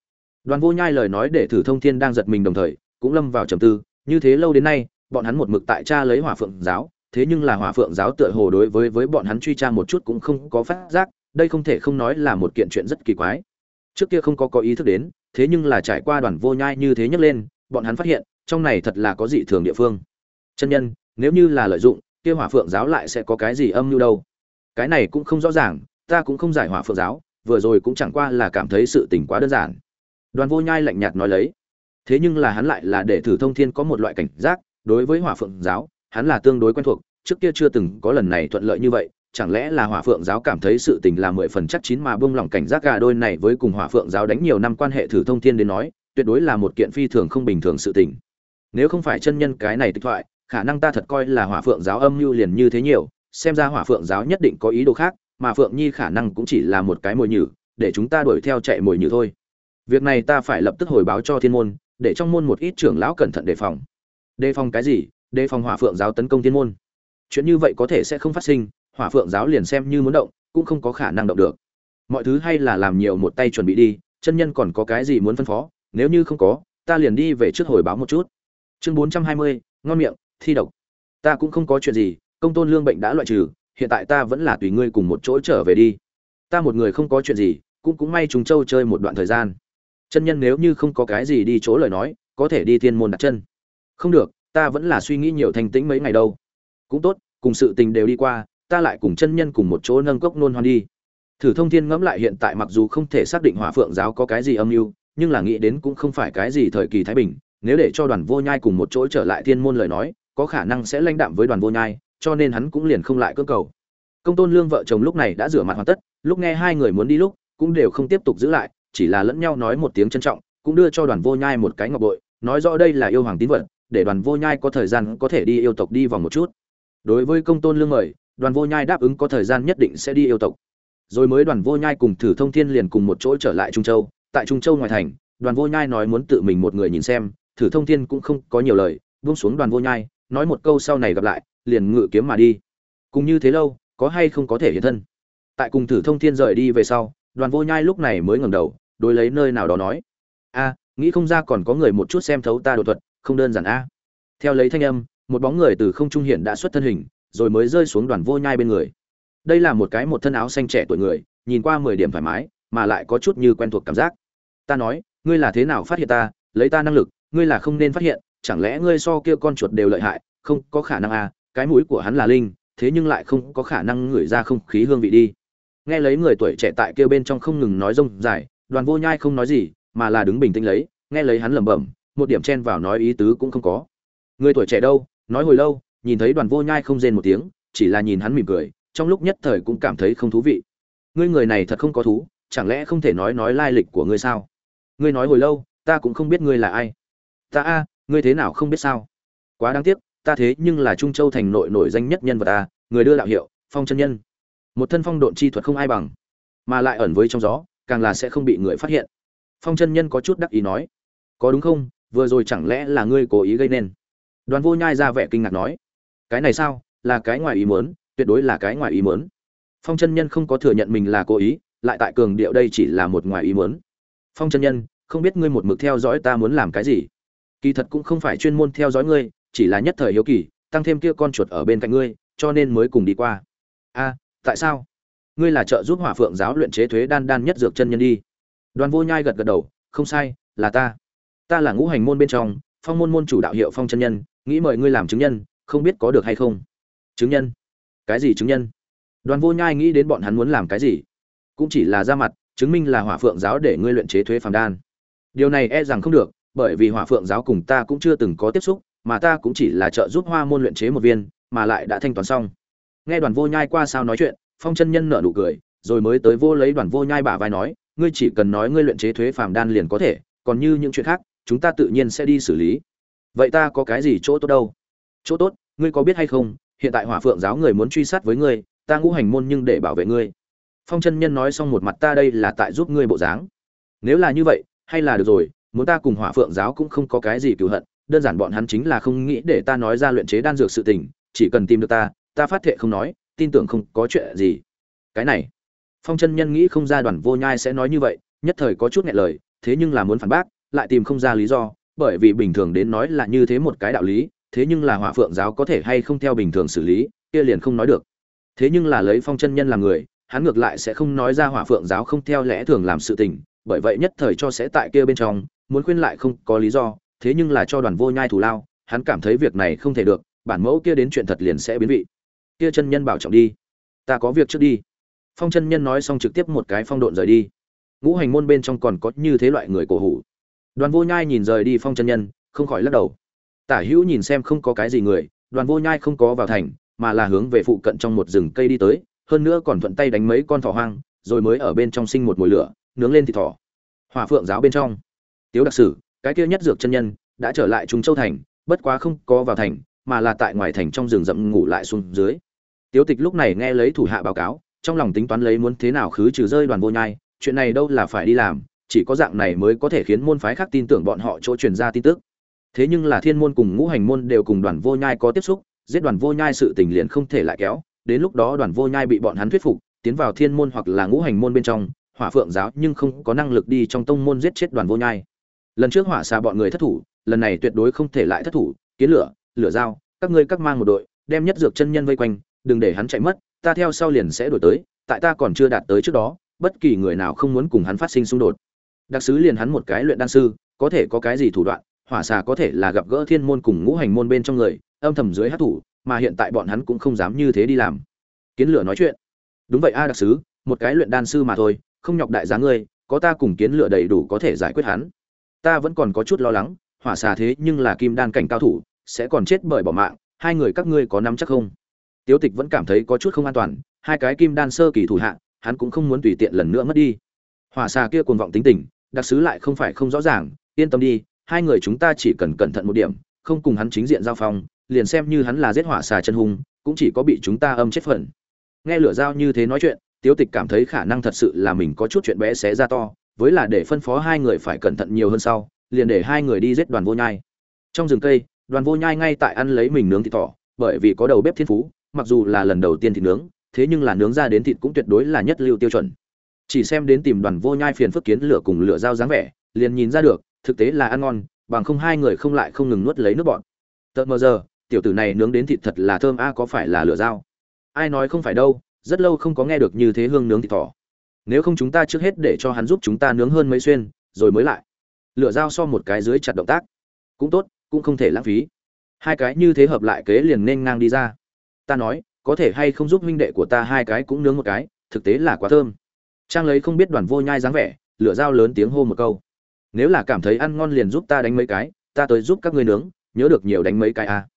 Đoàn vô nhai lời nói để thử thông thiên đang giật mình đồng thời, cũng lâm vào trầm tư, như thế lâu đến nay, bọn hắn một mực tại cha lấy hỏa phượng giáo, thế nhưng là hỏa phượng giáo tựa hồ đối với với bọn hắn truy tra một chút cũng không có phát giác đây không thể không nói là một kiện chuyện rất kỳ quái. Trước kia không có có ý thức đến, thế nhưng là trải qua đoàn vô nhai như thế nhấc lên, bọn hắn phát hiện, trong này thật là có dị thường địa phương. Chân nhân, nếu như là lợi dụng, kia hỏa phượng giáo lại sẽ có cái gì âm mưu đâu? Cái này cũng không rõ ràng, ta cũng không giải hỏa phượng giáo, vừa rồi cũng chẳng qua là cảm thấy sự tình quá đơn giản. Đoàn vô nhai lạnh nhạt nói lấy. Thế nhưng là hắn lại là để thử thông thiên có một loại cảnh giác, đối với hỏa phượng giáo, hắn là tương đối quen thuộc, trước kia chưa từng có lần này thuận lợi như vậy chẳng lẽ là hỏa phượng giáo cảm thấy sự tình là mười phần chắc chín mà bông lỏng cảnh giác gà đôi này với cùng hỏa phượng giáo đánh nhiều năm quan hệ thử thông thiên đến nói, tuyệt đối là một kiện phi thường không bình thường sự tình. Nếu không phải chân nhân cái này tịch thoại, khả năng ta thật coi là hỏa phượng giáo âm mưu liền như thế nhiều, xem ra hỏa phượng giáo nhất định có ý đồ khác, mà phượng nhi khả năng cũng chỉ là một cái mồi nhử, để chúng ta đuổi theo chạy mồi nhử thôi. Việc này ta phải lập tức hồi báo cho thiên môn, để trong môn một ít trưởng lão cẩn thận đề phòng. Đề phòng cái gì? Đề phòng hỏa phượng giáo tấn công thiên môn. Chuyện như vậy có thể sẽ không phát sinh hỏa phượng giáo liền xem như muốn động, cũng không có khả năng động được. Mọi thứ hay là làm nhiều một tay chuẩn bị đi, chân nhân còn có cái gì muốn phân phó? Nếu như không có, ta liền đi về trước hồi báo một chút. Chương bốn trăm hai mươi, ngon miệng, thi độc. Ta cũng không có chuyện gì, công tôn lương bệnh đã loại trừ, hiện tại ta vẫn là tùy ngươi cùng một chỗ trở về đi. Ta một người không có chuyện gì, cũng cũng may chúng châu chơi một đoạn thời gian. Chân nhân nếu như không có cái gì đi chỗ lời nói, có thể đi thiên môn đặt chân. Không được, ta vẫn là suy nghĩ nhiều thành tĩnh mấy ngày đâu. Cũng tốt, cùng sự tình đều đi qua ta lại cùng chân nhân cùng một chỗ nâng cốc nôn hoan đi. Thử thông thiên ngẫm lại hiện tại mặc dù không thể xác định hỏa phượng giáo có cái gì âm mưu, nhưng là nghĩ đến cũng không phải cái gì thời kỳ thái bình, nếu để cho đoàn vô nhai cùng một chỗ trở lại thiên môn lời nói, có khả năng sẽ lãnh đạm với đoàn vô nhai, cho nên hắn cũng liền không lại cơ cầu. Công tôn lương vợ chồng lúc này đã rửa mặt hoàn tất, lúc nghe hai người muốn đi lúc, cũng đều không tiếp tục giữ lại, chỉ là lẫn nhau nói một tiếng trân trọng, cũng đưa cho đoàn vô nhai một cái ngọc bội, nói rõ đây là yêu hoàng tín vật, để đoàn vô nhai có thời gian có thể đi yêu tộc đi vòng một chút. Đối với công tôn lương mời đoàn vô nhai đáp ứng có thời gian nhất định sẽ đi yêu tộc. Rồi mới đoàn vô nhai cùng thử thông thiên liền cùng một chỗ trở lại trung châu. Tại trung châu ngoài thành, đoàn vô nhai nói muốn tự mình một người nhìn xem. Thử thông thiên cũng không có nhiều lời, buông xuống đoàn vô nhai, nói một câu sau này gặp lại, liền ngự kiếm mà đi. Cùng như thế lâu, có hay không có thể hiện thân? Tại cùng thử thông thiên rời đi về sau, đoàn vô nhai lúc này mới ngẩng đầu, đối lấy nơi nào đó nói. A, nghĩ không ra còn có người một chút xem thấu ta đột thuật, không đơn giản a. Theo lấy thanh âm, một bóng người từ không trung hiện đã xuất thân hình rồi mới rơi xuống đoàn vô nhai bên người. Đây là một cái một thân áo xanh trẻ tuổi người, nhìn qua mười điểm thoải mái, mà lại có chút như quen thuộc cảm giác. Ta nói, ngươi là thế nào phát hiện ta? Lấy ta năng lực, ngươi là không nên phát hiện, chẳng lẽ ngươi so kia con chuột đều lợi hại? Không, có khả năng à cái mũi của hắn là linh, thế nhưng lại không có khả năng ngửi ra không khí hương vị đi. Nghe lấy người tuổi trẻ tại kia bên trong không ngừng nói rông dài, đoàn vô nhai không nói gì, mà là đứng bình tĩnh lấy, nghe lấy hắn lẩm bẩm, một điểm chen vào nói ý tứ cũng không có. Người tuổi trẻ đâu? Nói hồi lâu nhìn thấy đoàn vô nhai không rên một tiếng, chỉ là nhìn hắn mỉm cười, trong lúc nhất thời cũng cảm thấy không thú vị. Ngươi người này thật không có thú, chẳng lẽ không thể nói nói lai lịch của ngươi sao? Ngươi nói hồi lâu, ta cũng không biết ngươi là ai. Ta a, ngươi thế nào không biết sao? Quá đáng tiếc, ta thế nhưng là trung châu thành nội nổi danh nhất nhân vật ta người đưa đạo hiệu, phong chân nhân. Một thân phong độn chi thuật không ai bằng, mà lại ẩn với trong gió, càng là sẽ không bị người phát hiện. Phong chân nhân có chút đắc ý nói, có đúng không? Vừa rồi chẳng lẽ là ngươi cố ý gây nên? Đoàn vô nhai ra vẻ kinh ngạc nói cái này sao? Là cái ngoài ý muốn, tuyệt đối là cái ngoài ý muốn. Phong chân nhân không có thừa nhận mình là cố ý, lại tại cường điệu đây chỉ là một ngoài ý muốn. Phong chân nhân, không biết ngươi một mực theo dõi ta muốn làm cái gì? Kỳ thật cũng không phải chuyên môn theo dõi ngươi, chỉ là nhất thời hiếu kỳ, tăng thêm kia con chuột ở bên cạnh ngươi, cho nên mới cùng đi qua. A, tại sao? Ngươi là trợ giúp hỏa phượng giáo luyện chế thuế đan đan nhất dược chân nhân đi. Đoàn vô nhai gật gật đầu, không sai, là ta. Ta là ngũ hành môn bên trong, phong môn môn chủ đạo hiệu phong chân nhân, nghĩ mời ngươi làm chứng nhân không biết có được hay không. Chứng nhân. Cái gì chứng nhân? Đoàn vô nhai nghĩ đến bọn hắn muốn làm cái gì. Cũng chỉ là ra mặt, chứng minh là hỏa phượng giáo để ngươi luyện chế thuế phàm đan. Điều này e rằng không được, bởi vì hỏa phượng giáo cùng ta cũng chưa từng có tiếp xúc, mà ta cũng chỉ là trợ giúp hoa môn luyện chế một viên, mà lại đã thanh toán xong. Nghe đoàn vô nhai qua sao nói chuyện, phong chân nhân nở nụ cười, rồi mới tới vô lấy đoàn vô nhai bả vai nói, ngươi chỉ cần nói ngươi luyện chế thuế phàm đan liền có thể, còn như những chuyện khác, chúng ta tự nhiên sẽ đi xử lý. Vậy ta có cái gì chỗ tốt đâu? Chỗ tốt, ngươi có biết hay không, hiện tại hỏa phượng giáo người muốn truy sát với ngươi, ta ngũ hành môn nhưng để bảo vệ ngươi. Phong chân nhân nói xong một mặt, ta đây là tại giúp ngươi bộ dáng. Nếu là như vậy, hay là được rồi, muốn ta cùng hỏa phượng giáo cũng không có cái gì cựu hận, đơn giản bọn hắn chính là không nghĩ để ta nói ra luyện chế đan dược sự tình, chỉ cần tìm được ta ta phát thệ không nói, tin tưởng không có chuyện gì. Cái này, phong chân nhân nghĩ không ra đoàn vô nhai sẽ nói như vậy, nhất thời có chút nghẹn lời, thế nhưng là muốn phản bác, lại tìm không ra lý do, bởi vì bình thường đến nói là như thế một cái đạo lý thế nhưng là hỏa phượng giáo có thể hay không theo bình thường xử lý, kia liền không nói được. Thế nhưng là lấy phong chân nhân làm người, hắn ngược lại sẽ không nói ra hỏa phượng giáo không theo lẽ thường làm sự tình, bởi vậy nhất thời cho sẽ tại kia bên trong, muốn khuyên lại không có lý do, thế nhưng là cho đoàn vô nhai thủ lao, hắn cảm thấy việc này không thể được, bản mẫu kia đến chuyện thật liền sẽ biến vị. Kia chân nhân bảo trọng đi. Ta có việc trước đi. Phong chân nhân nói xong trực tiếp một cái phong độn rời đi. Ngũ hành môn bên trong còn có như thế loại người cổ hủ. Đoàn vô nhai nhìn rời đi phong chân nhân, không khỏi lắc đầu tả hữu nhìn xem không có cái gì người, đoàn vô nhai không có vào thành, mà là hướng về phụ cận trong một rừng cây đi tới, hơn nữa còn thuận tay đánh mấy con thỏ hoang, rồi mới ở bên trong sinh một mồi lửa, nướng lên thịt thỏ. Hòa phượng giáo bên trong. Tiếu đặc sử, cái kia nhất dược chân nhân, đã trở lại trung châu thành, bất quá không có vào thành, mà là tại ngoài thành trong rừng rậm ngủ lại xuống dưới. Tiếu tịch lúc này nghe lấy thủ hạ báo cáo, trong lòng tính toán lấy muốn thế nào khứ trừ rơi đoàn vô nhai, chuyện này đâu là phải đi làm, chỉ có dạng này mới có thể khiến môn phái khác tin tưởng bọn họ chỗ truyền ra tin tức thế nhưng là thiên môn cùng ngũ hành môn đều cùng đoàn vô nhai có tiếp xúc, giết đoàn vô nhai sự tình liền không thể lại kéo, đến lúc đó đoàn vô nhai bị bọn hắn thuyết phục, tiến vào thiên môn hoặc là ngũ hành môn bên trong, hỏa phượng giáo nhưng không có năng lực đi trong tông môn giết chết đoàn vô nhai. Lần trước hỏa xà bọn người thất thủ, lần này tuyệt đối không thể lại thất thủ, kiến lửa lửa dao, các ngươi các mang một đội, đem nhất dược chân nhân vây quanh, đừng để hắn chạy mất, ta theo sau liền sẽ đổi tới, tại ta còn chưa đạt tới trước đó, bất kỳ người nào không muốn cùng hắn phát sinh xung đột. Đặc sứ liền hắn một cái luyện đan sư, có thể có cái gì thủ đoạn hỏa xà có thể là gặp gỡ thiên môn cùng ngũ hành môn bên trong người, âm thầm dưới hát thủ, mà hiện tại bọn hắn cũng không dám như thế đi làm. Kiến lửa nói chuyện. Đúng vậy a, đặc sứ, một cái luyện đan sư mà thôi, không nhọc đại giá ngươi, có ta cùng kiến lửa đầy đủ có thể giải quyết hắn. Ta vẫn còn có chút lo lắng, hỏa xà thế nhưng là kim đan cảnh cao thủ, sẽ còn chết bởi bỏ mạng, hai người các ngươi có nắm chắc không? Tiếu tịch vẫn cảm thấy có chút không an toàn, hai cái kim đan sơ kỳ thủ hạ, hắn cũng không muốn tùy tiện lần nữa mất đi. Hỏa xà kia cuồng vọng tính tình, đặc sứ lại không phải không rõ ràng, yên tâm đi hai người chúng ta chỉ cần cẩn thận một điểm, không cùng hắn chính diện giao phong, liền xem như hắn là giết hỏa xà chân hung, cũng chỉ có bị chúng ta âm chết phần. Nghe lửa dao như thế nói chuyện, tiếu tịch cảm thấy khả năng thật sự là mình có chút chuyện bé xé ra to, với là để phân phó hai người phải cẩn thận nhiều hơn sau, liền để hai người đi giết đoàn vô nhai. Trong rừng cây, đoàn vô nhai ngay tại ăn lấy mình nướng thịt thỏ, bởi vì có đầu bếp thiên phú, mặc dù là lần đầu tiên thịt nướng, thế nhưng là nướng ra đến thịt cũng tuyệt đối là nhất lưu tiêu chuẩn. Chỉ xem đến tìm đoàn vô nhai phiền phức kiến lửa cùng lửa dao dáng vẻ, liền nhìn ra được thực tế là ăn ngon, bằng không hai người không lại không ngừng nuốt lấy nước bọn tợt mờ giờ, tiểu tử này nướng đến thịt thật là thơm, a, có phải là lửa dao? Ai nói không phải đâu, rất lâu không có nghe được như thế hương nướng thịt thỏ. Nếu không chúng ta trước hết để cho hắn giúp chúng ta nướng hơn mấy xuyên, rồi mới lại. Lửa dao so một cái dưới chặt động tác. Cũng tốt, cũng không thể lãng phí. Hai cái như thế hợp lại kế liền nên ngang đi ra. Ta nói, có thể hay không giúp huynh đệ của ta hai cái cũng nướng một cái, thực tế là quá thơm. Trang lấy không biết đoàn vô nhai dáng vẻ, lửa dao lớn tiếng hô một câu nếu là cảm thấy ăn ngon liền giúp ta đánh mấy cái, ta tới giúp các ngươi nướng, nhớ được nhiều đánh mấy cái à.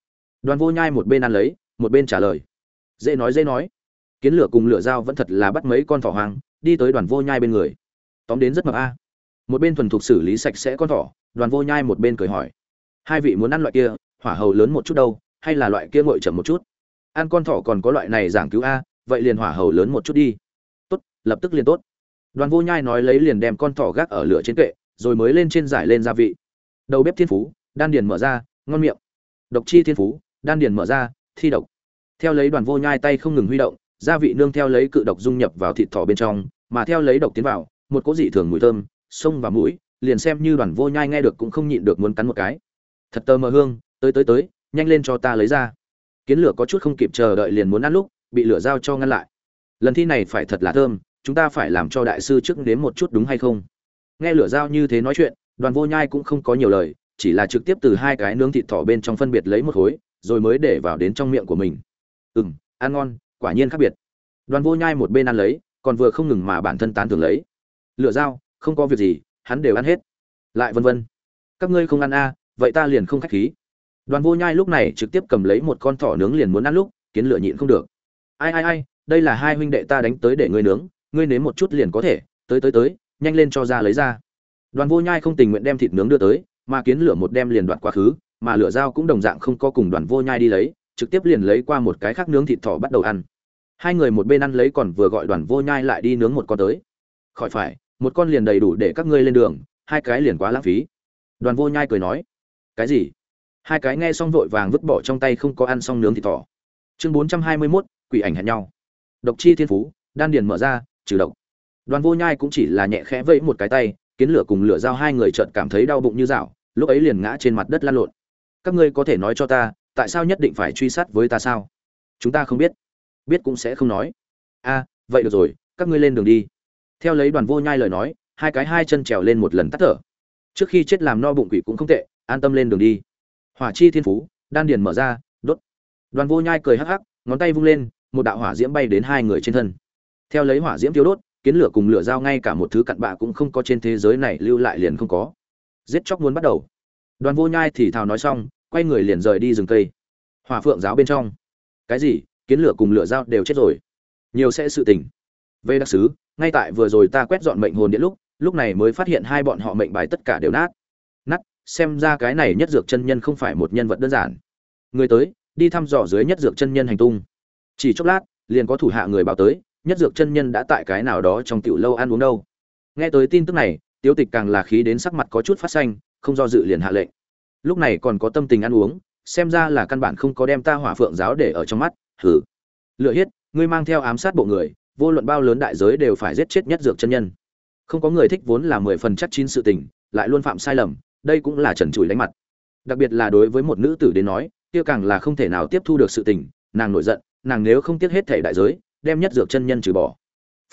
đoàn vô nhai một bên ăn lấy, một bên trả lời. Dễ nói dễ nói. Kiến lửa cùng lửa dao vẫn thật là bắt mấy con thỏ hoang, đi tới đoàn vô nhai bên người. Tóm đến rất mập a. Một bên thuần thục xử lý sạch sẽ con thỏ, đoàn vô nhai một bên cười hỏi. Hai vị muốn ăn loại kia, hỏa hầu lớn một chút đâu, hay là loại kia ngội chậm một chút? Ăn con thỏ còn có loại này giảng cứu a, vậy liền hỏa hầu lớn một chút đi. Tốt, lập tức liền tốt. Đoàn vô nhai nói lấy liền đem con thỏ gác ở lửa trên kệ rồi mới lên trên giải lên gia vị. Đầu bếp thiên phú, đan điền mở ra, ngon miệng. Độc chi thiên phú, đan điền mở ra, thi độc. Theo lấy đoàn vô nhai tay không ngừng huy động, gia vị nương theo lấy cự độc dung nhập vào thịt thỏ bên trong, mà theo lấy độc tiến vào, một cỗ dị thường mùi thơm xông vào mũi, liền xem như đoàn vô nhai nghe được cũng không nhịn được muốn cắn một cái. Thật tơ mờ hương, tới tới tới, nhanh lên cho ta lấy ra. Kiến lửa có chút không kịp chờ đợi liền muốn ăn lúc, bị lửa giao cho ngăn lại. Lần thi này phải thật là thơm, chúng ta phải làm cho đại sư trước đến một chút đúng hay không? Nghe lửa giao như thế nói chuyện đoàn vô nhai cũng không có nhiều lời chỉ là trực tiếp từ hai cái nướng thịt thỏ bên trong phân biệt lấy một khối rồi mới để vào đến trong miệng của mình. Ừ m ăn ngon quả nhiên khác biệt. Đoàn vô nhai một bên ăn lấy còn vừa không ngừng mà bản thân tán thường lấy. Lựa dao không có việc gì hắn đều ăn hết. Lại vân vân. Các ngươi không ăn a à, vậy ta liền không khách khí. Đoàn vô nhai lúc này trực tiếp cầm lấy một con thỏ nướng liền muốn ăn lúc kiến lựa nhịn không được. Ai ai ai đây là hai huynh đệ ta đánh tới để ngươi nướng ngươi nếm một chút liền có thể tới tới tới nhanh lên cho ra lấy ra. Đoàn vô nhai không tình nguyện đem thịt nướng đưa tới, mà kiến lửa một đem liền đoạt quá khứ, mà lửa dao cũng đồng dạng không có cùng đoàn vô nhai đi lấy, trực tiếp liền lấy qua một cái khác nướng thịt thỏ bắt đầu ăn. Hai người một bên ăn lấy còn vừa gọi đoàn vô nhai lại đi nướng một con tới. Khỏi phải, một con liền đầy đủ để các ngươi lên đường, hai cái liền quá lãng phí. Đoàn vô nhai cười nói, cái gì? Hai cái nghe xong vội vàng vứt bỏ trong tay không có ăn xong nướng thịt thỏ. Chương bốn trăm hai mươi mốt, quỷ ảnh hẹn nhau. Độc chi thiên phú, đan điền mở ra, trừ độc đoàn vô nhai cũng chỉ là nhẹ khẽ vẫy một cái tay, kiến lửa cùng lửa dao hai người chợt cảm thấy đau bụng như dạo, lúc ấy liền ngã trên mặt đất lăn lộn. Các ngươi có thể nói cho ta, tại sao nhất định phải truy sát với ta sao? Chúng ta không biết. Biết cũng sẽ không nói. A vậy được rồi, các ngươi lên đường đi. Theo lấy đoàn vô nhai lời nói, hai cái hai chân trèo lên một lần tắt thở. Trước khi chết làm no bụng quỷ cũng không tệ, an tâm lên đường đi. Hỏa chi thiên phú, đan điền mở ra, đốt. Đoàn vô nhai cười hắc hắc, ngón tay vung lên, một đạo hỏa diễm bay đến hai người trên thân. Theo lấy hỏa diễm tiêu đốt kiến lửa cùng lửa dao ngay cả một thứ cặn bạ cũng không có trên thế giới này, lưu lại liền không có. Giết chóc muốn bắt đầu. Đoàn vô nhai thì thào nói xong, quay người liền rời đi rừng cây. Hòa phượng giáo bên trong. Cái gì? Kiến lửa cùng lửa dao đều chết rồi. Nhiều sẽ sự tình. Về đặc sứ, ngay tại vừa rồi ta quét dọn mệnh hồn điện lúc lúc này mới phát hiện hai bọn họ mệnh bài tất cả đều nát. Nát, xem ra cái này nhất dược chân nhân không phải một nhân vật đơn giản. Người tới, đi thăm dò dưới nhất dược chân nhân hành tung. Chỉ chốc lát, liền có thủ hạ người báo tới nhất dược chân nhân đã tại cái nào đó trong tiểu lâu ăn uống đâu. Nghe tới tin tức này Tiêu tịch càng là khí đến sắc mặt có chút phát xanh không do dự liền hạ lệnh. Lúc này còn có tâm tình ăn uống xem ra là căn bản không có đem ta hỏa phượng giáo để ở trong mắt Hừ, lựa hiết ngươi mang theo ám sát bộ người vô luận bao lớn đại giới đều phải giết chết nhất dược chân nhân. Không có người thích vốn là mười phần chắc chín sự tình lại luôn phạm sai lầm đây cũng là trần trụi đánh mặt. Đặc biệt là đối với một nữ tử đến nói kia càng là không thể nào tiếp thu được sự tình nàng nổi giận nàng nếu không tiếc hết thể đại giới đem nhất dược chân nhân trừ bỏ.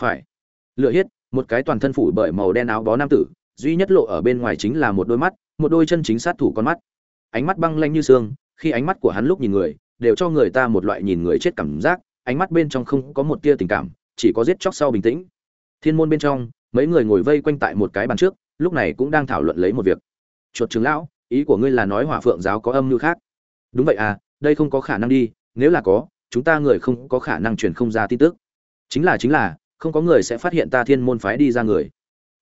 Phải. Lựa hiết một cái toàn thân phủ bởi màu đen áo bó nam tử, duy nhất lộ ở bên ngoài chính là một đôi mắt, một đôi chân chính sát thủ con mắt. Ánh mắt băng lanh như xương khi ánh mắt của hắn lúc nhìn người, đều cho người ta một loại nhìn người chết cảm giác, ánh mắt bên trong không có một tia tình cảm, chỉ có giết chóc sau bình tĩnh. Thiên môn bên trong, mấy người ngồi vây quanh tại một cái bàn trước, lúc này cũng đang thảo luận lấy một việc. Chuột trưởng lão, ý của ngươi là nói hỏa phượng giáo có âm mưu khác. Đúng vậy à đây không có khả năng đi, nếu là có chúng ta người không có khả năng truyền không ra tin tức. Chính là chính là, không có người sẽ phát hiện ta thiên môn phái đi ra người.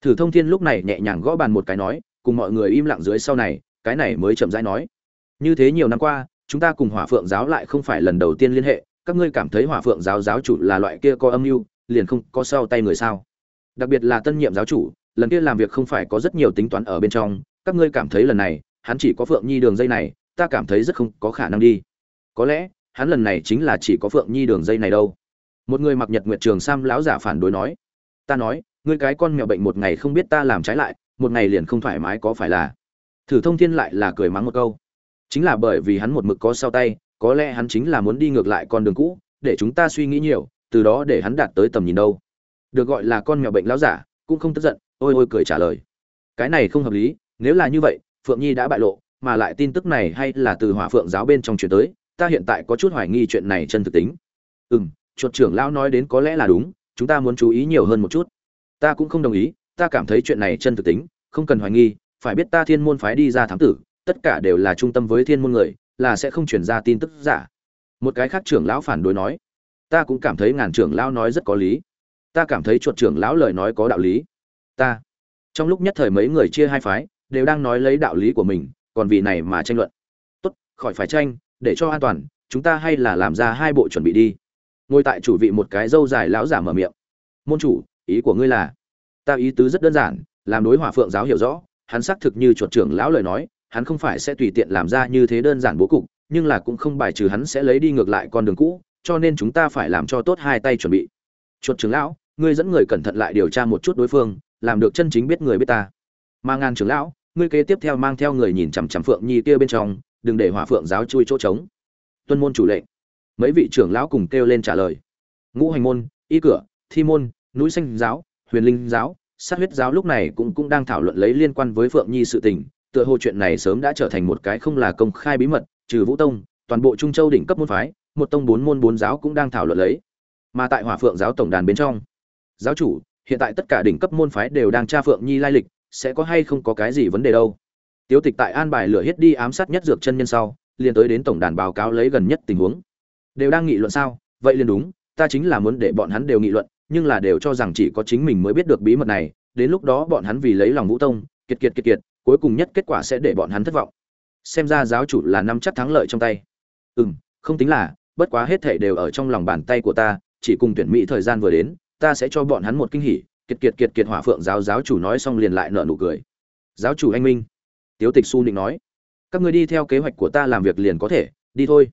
Thử thông thiên lúc này nhẹ nhàng gõ bàn một cái nói, cùng mọi người im lặng dưới sau này, cái này mới chậm rãi nói. Như thế nhiều năm qua, chúng ta cùng hỏa phượng giáo lại không phải lần đầu tiên liên hệ, các ngươi cảm thấy hỏa phượng giáo giáo chủ là loại kia có âm mưu, liền không có sau tay người sao? Đặc biệt là tân nhiệm giáo chủ, lần kia làm việc không phải có rất nhiều tính toán ở bên trong, các ngươi cảm thấy lần này, hắn chỉ có phượng nhi đường dây này, ta cảm thấy rất không có khả năng đi. Có lẽ hắn lần này chính là chỉ có phượng nhi đường dây này đâu. Một người mặc nhật nguyệt trường sam lão giả phản đối nói, ta nói, ngươi cái con mèo bệnh một ngày không biết ta làm trái lại, một ngày liền không thoải mái có phải là? Thử thông thiên lại là cười mắng một câu, chính là bởi vì hắn một mực có sau tay, có lẽ hắn chính là muốn đi ngược lại con đường cũ, để chúng ta suy nghĩ nhiều, từ đó để hắn đạt tới tầm nhìn đâu. Được gọi là con mèo bệnh lão giả, cũng không tức giận, ôi ôi cười trả lời, cái này không hợp lý, nếu là như vậy, phượng nhi đã bại lộ, mà lại tin tức này hay là từ hỏa phượng giáo bên trong chuyển tới ta hiện tại có chút hoài nghi chuyện này chân thực tính. Ừ m chuột trưởng lão nói đến có lẽ là đúng, chúng ta muốn chú ý nhiều hơn một chút. Ta cũng không đồng ý, ta cảm thấy chuyện này chân thực tính, không cần hoài nghi, phải biết ta thiên môn phái đi ra thám tử, tất cả đều là trung tâm với thiên môn người, là sẽ không chuyển ra tin tức giả. Một cái khác trưởng lão phản đối nói, ta cũng cảm thấy ngàn trưởng lão nói rất có lý. Ta cảm thấy chuột trưởng lão lời nói có đạo lý. Ta, trong lúc nhất thời mấy người chia hai phái, đều đang nói lấy đạo lý của mình, còn vì này mà tranh luận. Tốt, khỏi phải tranh để cho an toàn, chúng ta hay là làm ra hai bộ chuẩn bị đi. Ngồi tại chủ vị một cái dâu dài lão giả mở miệng. Môn chủ, ý của ngươi là? Ta ý tứ rất đơn giản, làm đối hỏa phượng giáo hiểu rõ, hắn xác thực như chuột trưởng lão lời nói, hắn không phải sẽ tùy tiện làm ra như thế đơn giản bố cục, nhưng là cũng không bài trừ hắn sẽ lấy đi ngược lại con đường cũ, cho nên chúng ta phải làm cho tốt hai tay chuẩn bị. Chuột trưởng lão, ngươi dẫn người cẩn thận lại điều tra một chút đối phương, làm được chân chính biết người biết ta. Mà ngàn trưởng lão, ngươi kế tiếp theo mang theo người nhìn chằm chằm phượng nhi kia bên trong đừng để hỏa phượng giáo chui chỗ trống. Tuân môn chủ lệnh. Mấy vị trưởng lão cùng kêu lên trả lời. Ngũ hành môn, y cửa, thi môn, núi xanh giáo, huyền linh giáo, sát huyết giáo lúc này cũng cũng đang thảo luận lấy liên quan với phượng nhi sự tình, tựa hồ chuyện này sớm đã trở thành một cái không là công khai bí mật, trừ vũ tông, toàn bộ trung châu đỉnh cấp môn phái, một tông bốn môn bốn giáo cũng đang thảo luận lấy. Mà tại hỏa phượng giáo tổng đàn bên trong, giáo chủ, hiện tại tất cả đỉnh cấp môn phái đều đang tra phượng nhi lai lịch, sẽ có hay không có cái gì vấn đề đâu? Tiếu tịch tại an bài lửa hết đi ám sát nhất dược chân nhân sau liền tới đến tổng đàn báo cáo lấy gần nhất tình huống. Đều đang nghị luận sao? Vậy liền đúng ta chính là muốn để bọn hắn đều nghị luận nhưng là đều cho rằng chỉ có chính mình mới biết được bí mật này đến lúc đó bọn hắn vì lấy lòng vũ tông kiệt kiệt kiệt kiệt cuối cùng nhất kết quả sẽ để bọn hắn thất vọng. Xem ra giáo chủ là năm chắc thắng lợi trong tay. Ừm, không tính là bất quá hết thảy đều ở trong lòng bàn tay của ta chỉ cùng tuyển mỹ thời gian vừa đến ta sẽ cho bọn hắn một kinh hỉ kiệt kiệt kiệt kiệt hỏa phượng giáo giáo chủ nói xong liền lại nở nụ cười. Giáo chủ anh minh tiếu tịch su định nói, các ngươi đi theo kế hoạch của ta làm việc liền có thể, đi thôi.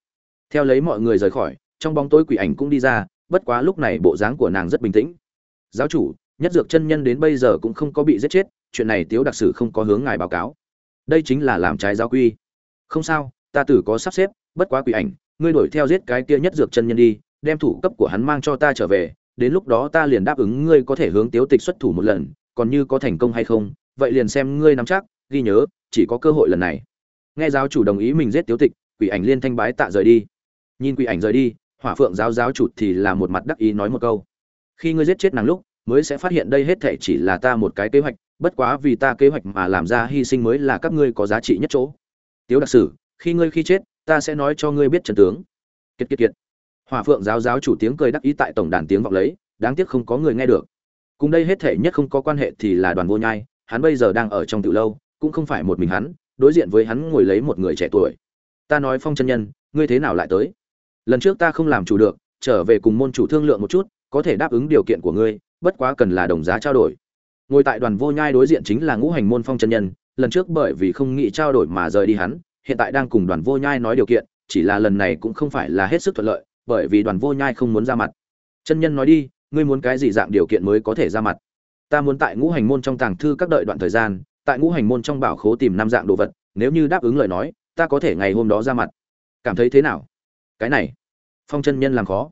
Theo lấy mọi người rời khỏi, trong bóng tối quỷ ảnh cũng đi ra, bất quá lúc này bộ dáng của nàng rất bình tĩnh. Giáo chủ, nhất dược chân nhân đến bây giờ cũng không có bị giết chết, chuyện này tiếu đặc sử không có hướng ngài báo cáo. Đây chính là làm trái giáo quy. Không sao, ta tử có sắp xếp, bất quá quỷ ảnh, ngươi đuổi theo giết cái kia nhất dược chân nhân đi, đem thủ cấp của hắn mang cho ta trở về, đến lúc đó ta liền đáp ứng ngươi có thể hướng tiếu tịch xuất thủ một lần, còn như có thành công hay không, vậy liền xem ngươi nắm chắc ghi nhớ, chỉ có cơ hội lần này. Nghe giáo chủ đồng ý mình giết tiếu tịch, quỷ ảnh liên thanh bái tạ rời đi. Nhìn quỷ ảnh rời đi, hỏa phượng giáo giáo chủ thì là một mặt đắc ý nói một câu. Khi ngươi giết chết nàng lúc, mới sẽ phát hiện đây hết thể chỉ là ta một cái kế hoạch, bất quá vì ta kế hoạch mà làm ra hy sinh mới là các ngươi có giá trị nhất chỗ. Tiếu đặc sử, khi ngươi khi chết, ta sẽ nói cho ngươi biết trần tướng. Kiệt kiệt kiệt. Hỏa phượng giáo giáo chủ tiếng cười đắc ý tại tổng đàn tiếng vọng lấy, đáng tiếc không có người nghe được. Cùng đây hết thể nhất không có quan hệ thì là đoàn vô nhai, hắn bây giờ đang ở trong tiểu lâu cũng không phải một mình hắn, đối diện với hắn ngồi lấy một người trẻ tuổi. Ta nói phong chân nhân, ngươi thế nào lại tới? Lần trước ta không làm chủ được, trở về cùng môn chủ thương lượng một chút, có thể đáp ứng điều kiện của ngươi, bất quá cần là đồng giá trao đổi. Ngồi tại đoàn vô nhai đối diện chính là ngũ hành môn phong chân nhân, lần trước bởi vì không nghĩ trao đổi mà rời đi hắn, hiện tại đang cùng đoàn vô nhai nói điều kiện, chỉ là lần này cũng không phải là hết sức thuận lợi, bởi vì đoàn vô nhai không muốn ra mặt. Chân nhân nói đi, ngươi muốn cái gì dạng điều kiện mới có thể ra mặt? Ta muốn tại ngũ hành môn trong tàng thư các đợi đoạn thời gian tại ngũ hành môn trong bảo khố tìm năm dạng đồ vật, nếu như đáp ứng lời nói, ta có thể ngày hôm đó ra mặt. Cảm thấy thế nào? Cái này, phong chân nhân làm khó.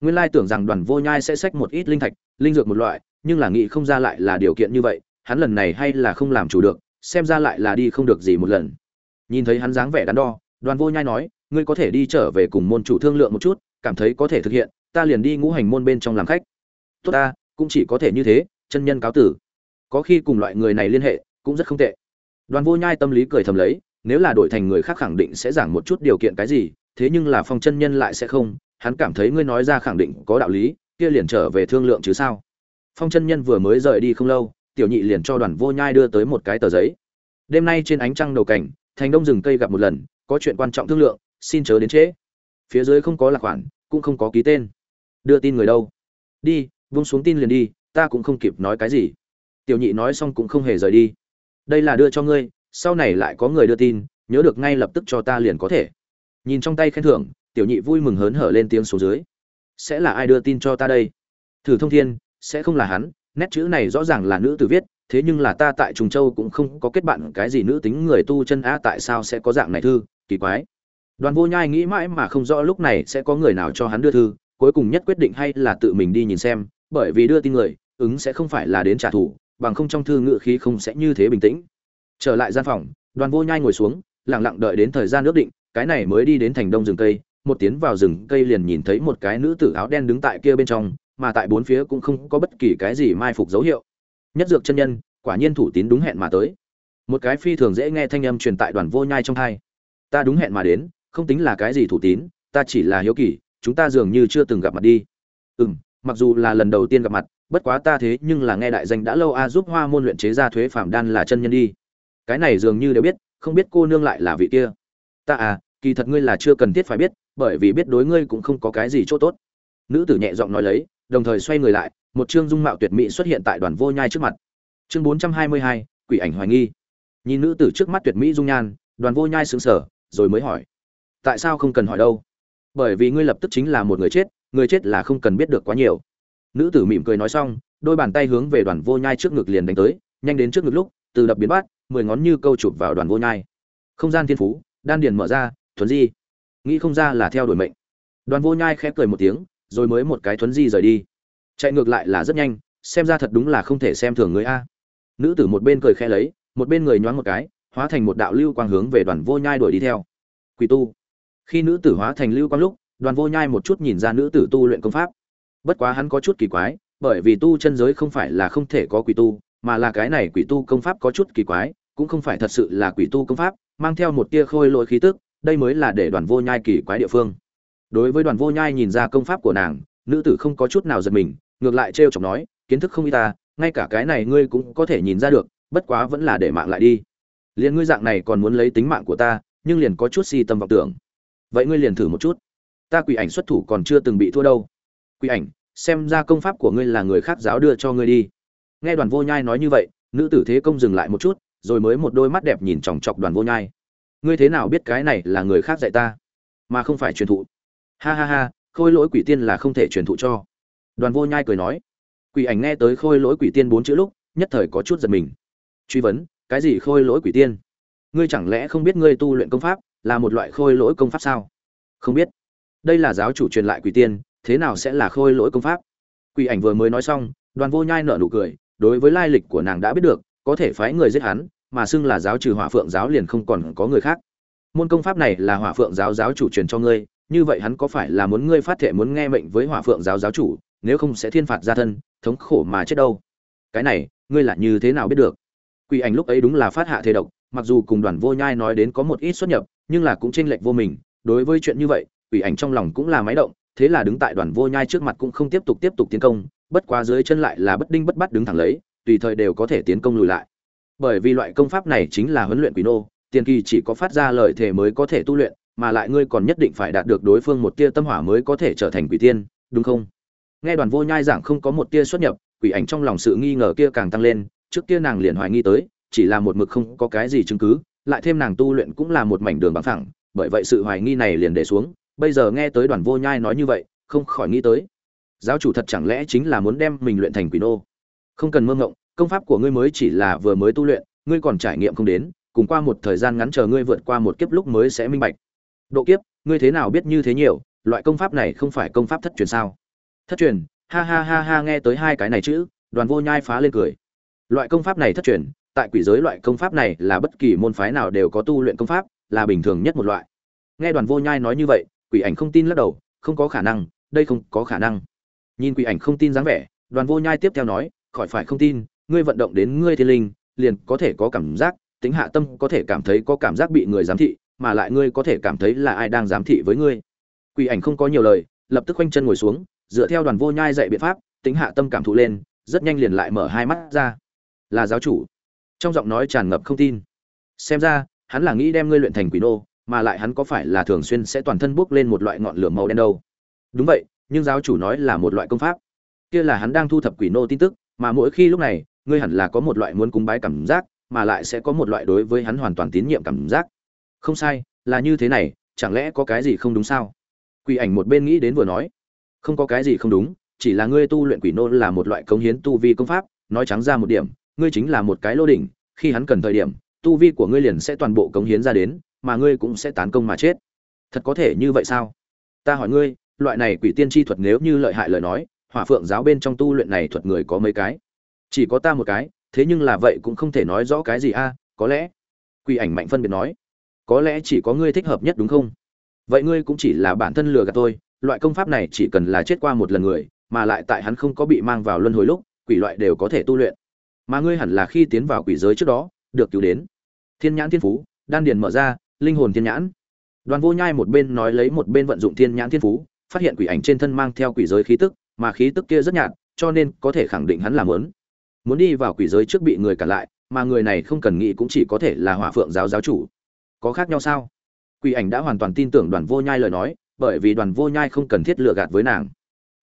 Nguyên lai tưởng rằng đoàn vô nhai sẽ xách một ít linh thạch, linh dược một loại, nhưng là nghĩ không ra lại là điều kiện như vậy, hắn lần này hay là không làm chủ được, xem ra lại là đi không được gì một lần. Nhìn thấy hắn dáng vẻ đắn đo, đoàn vô nhai nói, ngươi có thể đi trở về cùng môn chủ thương lượng một chút, cảm thấy có thể thực hiện, ta liền đi ngũ hành môn bên trong làm khách. Tốt ta, cũng chỉ có thể như thế, chân nhân cáo tử. Có khi cùng loại người này liên hệ cũng rất không tệ. Đoàn vô nhai tâm lý cười thầm lấy, nếu là đổi thành người khác khẳng định sẽ giảng một chút điều kiện cái gì, thế nhưng là phong chân nhân lại sẽ không, hắn cảm thấy ngươi nói ra khẳng định có đạo lý, kia liền trở về thương lượng chứ sao. Phong chân nhân vừa mới rời đi không lâu, tiểu nhị liền cho đoàn vô nhai đưa tới một cái tờ giấy. Đêm nay trên ánh trăng đầu cảnh, thành đông rừng cây gặp một lần, có chuyện quan trọng thương lượng, xin chớ đến trễ. Phía dưới không có lạc khoản, cũng không có ký tên. Đưa tin người đâu? Đi, vung xuống tin liền đi, ta cũng không kịp nói cái gì. Tiểu nhị nói xong cũng không hề rời đi đây là đưa cho ngươi, sau này lại có người đưa tin, nhớ được ngay lập tức cho ta liền có thể. Nhìn trong tay khen thưởng, tiểu nhị vui mừng hớn hở lên tiếng số dưới. Sẽ là ai đưa tin cho ta đây? Thử thông thiên, sẽ không là hắn, nét chữ này rõ ràng là nữ tử viết, thế nhưng là ta tại trùng châu cũng không có kết bạn cái gì nữ tính người tu chân a tại sao sẽ có dạng này thư, kỳ quái. Đoàn vô nhai nghĩ mãi mà không rõ lúc này sẽ có người nào cho hắn đưa thư, cuối cùng nhất quyết định hay là tự mình đi nhìn xem, bởi vì đưa tin người, ứng sẽ không phải là đến trả thù bằng không trong thư ngự khí không sẽ như thế bình tĩnh. Trở lại gian phòng, đoàn vô nhai ngồi xuống, lặng lặng đợi đến thời gian ước định, cái này mới đi đến thành đông rừng cây, một tiến vào rừng cây liền nhìn thấy một cái nữ tử áo đen đứng tại kia bên trong, mà tại bốn phía cũng không có bất kỳ cái gì mai phục dấu hiệu. Nhất dược chân nhân, quả nhiên thủ tín đúng hẹn mà tới. Một cái phi thường dễ nghe thanh âm truyền tại đoàn vô nhai trong thai ta đúng hẹn mà đến, không tính là cái gì thủ tín, ta chỉ là hiếu kỳ, chúng ta dường như chưa từng gặp mặt đi. Ừ m mặc dù là lần đầu tiên gặp mặt bất quá ta thế nhưng là nghe đại danh đã lâu a, giúp hoa môn luyện chế ra thuế phạm đan là chân nhân đi. Cái này dường như đều biết, không biết cô nương lại là vị kia. Ta à kỳ thật ngươi là chưa cần thiết phải biết, bởi vì biết đối ngươi cũng không có cái gì chỗ tốt. Nữ tử nhẹ giọng nói lấy, đồng thời xoay người lại, một chương dung mạo tuyệt mỹ xuất hiện tại đoàn vô nhai trước mặt. Chương bốn trăm hai mươi hai, quỷ ảnh hoài nghi. Nhìn nữ tử trước mắt tuyệt mỹ dung nhan, đoàn vô nhai sững sờ, rồi mới hỏi, tại sao không cần hỏi đâu? Bởi vì ngươi lập tức chính là một người chết người chết là không cần biết được quá nhiều nữ tử mỉm cười nói xong, đôi bàn tay hướng về đoàn vô nhai trước ngực liền đánh tới, nhanh đến trước ngực lúc, từ đập biến bát, mười ngón như câu chụp vào đoàn vô nhai. Không gian thiên phú, đan điền mở ra, thuấn di. Nghĩ không ra là theo đuổi mệnh. Đoàn vô nhai khẽ cười một tiếng, rồi mới một cái thuấn di rời đi. Chạy ngược lại là rất nhanh, xem ra thật đúng là không thể xem thường người a. Nữ tử một bên cười khẽ lấy, một bên người nhoáng một cái, hóa thành một đạo lưu quang hướng về đoàn vô nhai đuổi đi theo. Quỷ tu. Khi nữ tử hóa thành lưu quang lúc, đoàn vô nhai một chút nhìn ra nữ tử tu luyện công pháp bất quá hắn có chút kỳ quái, bởi vì tu chân giới không phải là không thể có quỷ tu, mà là cái này quỷ tu công pháp có chút kỳ quái, cũng không phải thật sự là quỷ tu công pháp, mang theo một tia khôi lỗi khí tức, đây mới là để đoàn vô nhai kỳ quái địa phương. Đối với đoàn vô nhai nhìn ra công pháp của nàng, nữ tử không có chút nào giật mình, ngược lại trêu chọc nói, kiến thức không ít ta, ngay cả cái này ngươi cũng có thể nhìn ra được, bất quá vẫn là để mạng lại đi. Liên ngươi dạng này còn muốn lấy tính mạng của ta, nhưng liền có chút si tâm vọng tưởng. Vậy ngươi liền thử một chút. Ta quỷ ảnh xuất thủ còn chưa từng bị thua đâu quỷ ảnh, xem ra công pháp của ngươi là người khác giáo đưa cho ngươi đi. Nghe đoàn vô nhai nói như vậy, nữ tử thế công dừng lại một chút, rồi mới một đôi mắt đẹp nhìn chòng chọc đoàn vô nhai. Ngươi thế nào biết cái này là người khác dạy ta? Mà không phải truyền thụ. Ha ha ha, khôi lỗi quỷ tiên là không thể truyền thụ cho. Đoàn vô nhai cười nói. Quỷ ảnh nghe tới khôi lỗi quỷ tiên bốn chữ lúc, nhất thời có chút giật mình. Truy vấn, cái gì khôi lỗi quỷ tiên? Ngươi chẳng lẽ không biết ngươi tu luyện công pháp là một loại khôi lỗi công pháp sao? Không biết. Đây là giáo chủ truyền lại quỷ tiên thế nào sẽ là khôi lỗi công pháp? Quỷ ảnh vừa mới nói xong, đoàn vô nhai nở nụ cười, đối với lai lịch của nàng đã biết được, có thể phái người giết hắn, mà xưng là giáo trừ hỏa phượng giáo liền không còn có người khác. Môn công pháp này là hỏa phượng giáo giáo chủ truyền cho ngươi, như vậy hắn có phải là muốn ngươi phát thệ muốn nghe mệnh với hỏa phượng giáo giáo chủ, nếu không sẽ thiên phạt gia thân, thống khổ mà chết đâu? Cái này, ngươi là như thế nào biết được? Quỷ ảnh lúc ấy đúng là phát hạ thế độc, mặc dù cùng đoàn vô nhai nói đến có một ít xuất nhập, nhưng là cũng chênh lệch vô mình, đối với chuyện như vậy, quỷ ảnh trong lòng cũng là máy động thế là đứng tại đoàn vô nhai trước mặt cũng không tiếp tục tiếp tục tiến công, bất quá dưới chân lại là bất đinh bất bắt đứng thẳng lấy, tùy thời đều có thể tiến công lùi lại. Bởi vì loại công pháp này chính là huấn luyện quỷ nô, tiền kỳ chỉ có phát ra lời thể mới có thể tu luyện, mà lại ngươi còn nhất định phải đạt được đối phương một tia tâm hỏa mới có thể trở thành quỷ tiên, đúng không? Nghe đoàn vô nhai giảng không có một tia xuất nhập, quỷ ảnh trong lòng sự nghi ngờ kia càng tăng lên, trước kia nàng liền hoài nghi tới, chỉ là một mực không có cái gì chứng cứ, lại thêm nàng tu luyện cũng là một mảnh đường bằng phẳng, bởi vậy sự hoài nghi này liền để xuống bây giờ nghe tới đoàn vô nhai nói như vậy, không khỏi nghĩ tới. Giáo chủ thật chẳng lẽ chính là muốn đem mình luyện thành quỷ nô? Không cần mơ ngộng, công pháp của ngươi mới chỉ là vừa mới tu luyện, ngươi còn trải nghiệm không đến, cùng qua một thời gian ngắn chờ ngươi vượt qua một kiếp lúc mới sẽ minh bạch. Độ kiếp, ngươi thế nào biết như thế nhiều, loại công pháp này không phải công pháp thất truyền sao? Thất truyền, ha ha ha ha, nghe tới hai cái này chữ, đoàn vô nhai phá lên cười. Loại công pháp này thất truyền, tại quỷ giới loại công pháp này là bất kỳ môn phái nào đều có tu luyện công pháp, là bình thường nhất một loại. Nghe đoàn vô nhai nói như vậy quỷ ảnh không tin lắc đầu, không có khả năng, đây không có khả năng. Nhìn quỷ ảnh không tin dáng vẻ, đoàn vô nhai tiếp theo nói, khỏi phải không tin, ngươi vận động đến ngươi thiên linh, liền có thể có cảm giác, tính hạ tâm có thể cảm thấy có cảm giác bị người giám thị, mà lại ngươi có thể cảm thấy là ai đang giám thị với ngươi. Quỷ ảnh không có nhiều lời, lập tức khoanh chân ngồi xuống, dựa theo đoàn vô nhai dạy biện pháp, tính hạ tâm cảm thụ lên, rất nhanh liền lại mở hai mắt ra. Là giáo chủ. Trong giọng nói tràn ngập không tin. Xem ra, hắn là nghĩ đem ngươi luyện thành quỷ nô mà lại hắn có phải là thường xuyên sẽ toàn thân bốc lên một loại ngọn lửa màu đen đâu? Đúng vậy, nhưng giáo chủ nói là một loại công pháp. Kia là hắn đang thu thập quỷ nô tin tức, mà mỗi khi lúc này, ngươi hẳn là có một loại muốn cúng bái cảm giác, mà lại sẽ có một loại đối với hắn hoàn toàn tín nhiệm cảm giác. Không sai, là như thế này, chẳng lẽ có cái gì không đúng sao? Quỷ ảnh một bên nghĩ đến vừa nói. Không có cái gì không đúng, chỉ là ngươi tu luyện quỷ nô là một loại cống hiến tu vi công pháp, nói trắng ra một điểm, ngươi chính là một cái lô đỉnh, khi hắn cần thời điểm, tu vi của ngươi liền sẽ toàn bộ cống hiến ra đến mà ngươi cũng sẽ tán công mà chết. Thật có thể như vậy sao? Ta hỏi ngươi, loại này quỷ tiên tri thuật nếu như lợi hại lời nói, hỏa phượng giáo bên trong tu luyện này thuật người có mấy cái? Chỉ có ta một cái, thế nhưng là vậy cũng không thể nói rõ cái gì a, có lẽ quỷ ảnh mạnh phân biệt nói, có lẽ chỉ có ngươi thích hợp nhất đúng không? Vậy ngươi cũng chỉ là bản thân lừa gạt tôi, loại công pháp này chỉ cần là chết qua một lần người, mà lại tại hắn không có bị mang vào luân hồi lúc, quỷ loại đều có thể tu luyện. Mà ngươi hẳn là khi tiến vào quỷ giới trước đó, được cứu đến. Thiên nhãn thiên phú, đan điền mở ra linh hồn thiên nhãn. Đoàn vô nhai một bên nói lấy một bên vận dụng thiên nhãn thiên phú, phát hiện quỷ ảnh trên thân mang theo quỷ giới khí tức, mà khí tức kia rất nhạt, cho nên có thể khẳng định hắn là muốn. Muốn đi vào quỷ giới trước bị người cản lại, mà người này không cần nghĩ cũng chỉ có thể là hỏa phượng giáo giáo chủ. Có khác nhau sao? Quỷ ảnh đã hoàn toàn tin tưởng đoàn vô nhai lời nói, bởi vì đoàn vô nhai không cần thiết lừa gạt với nàng.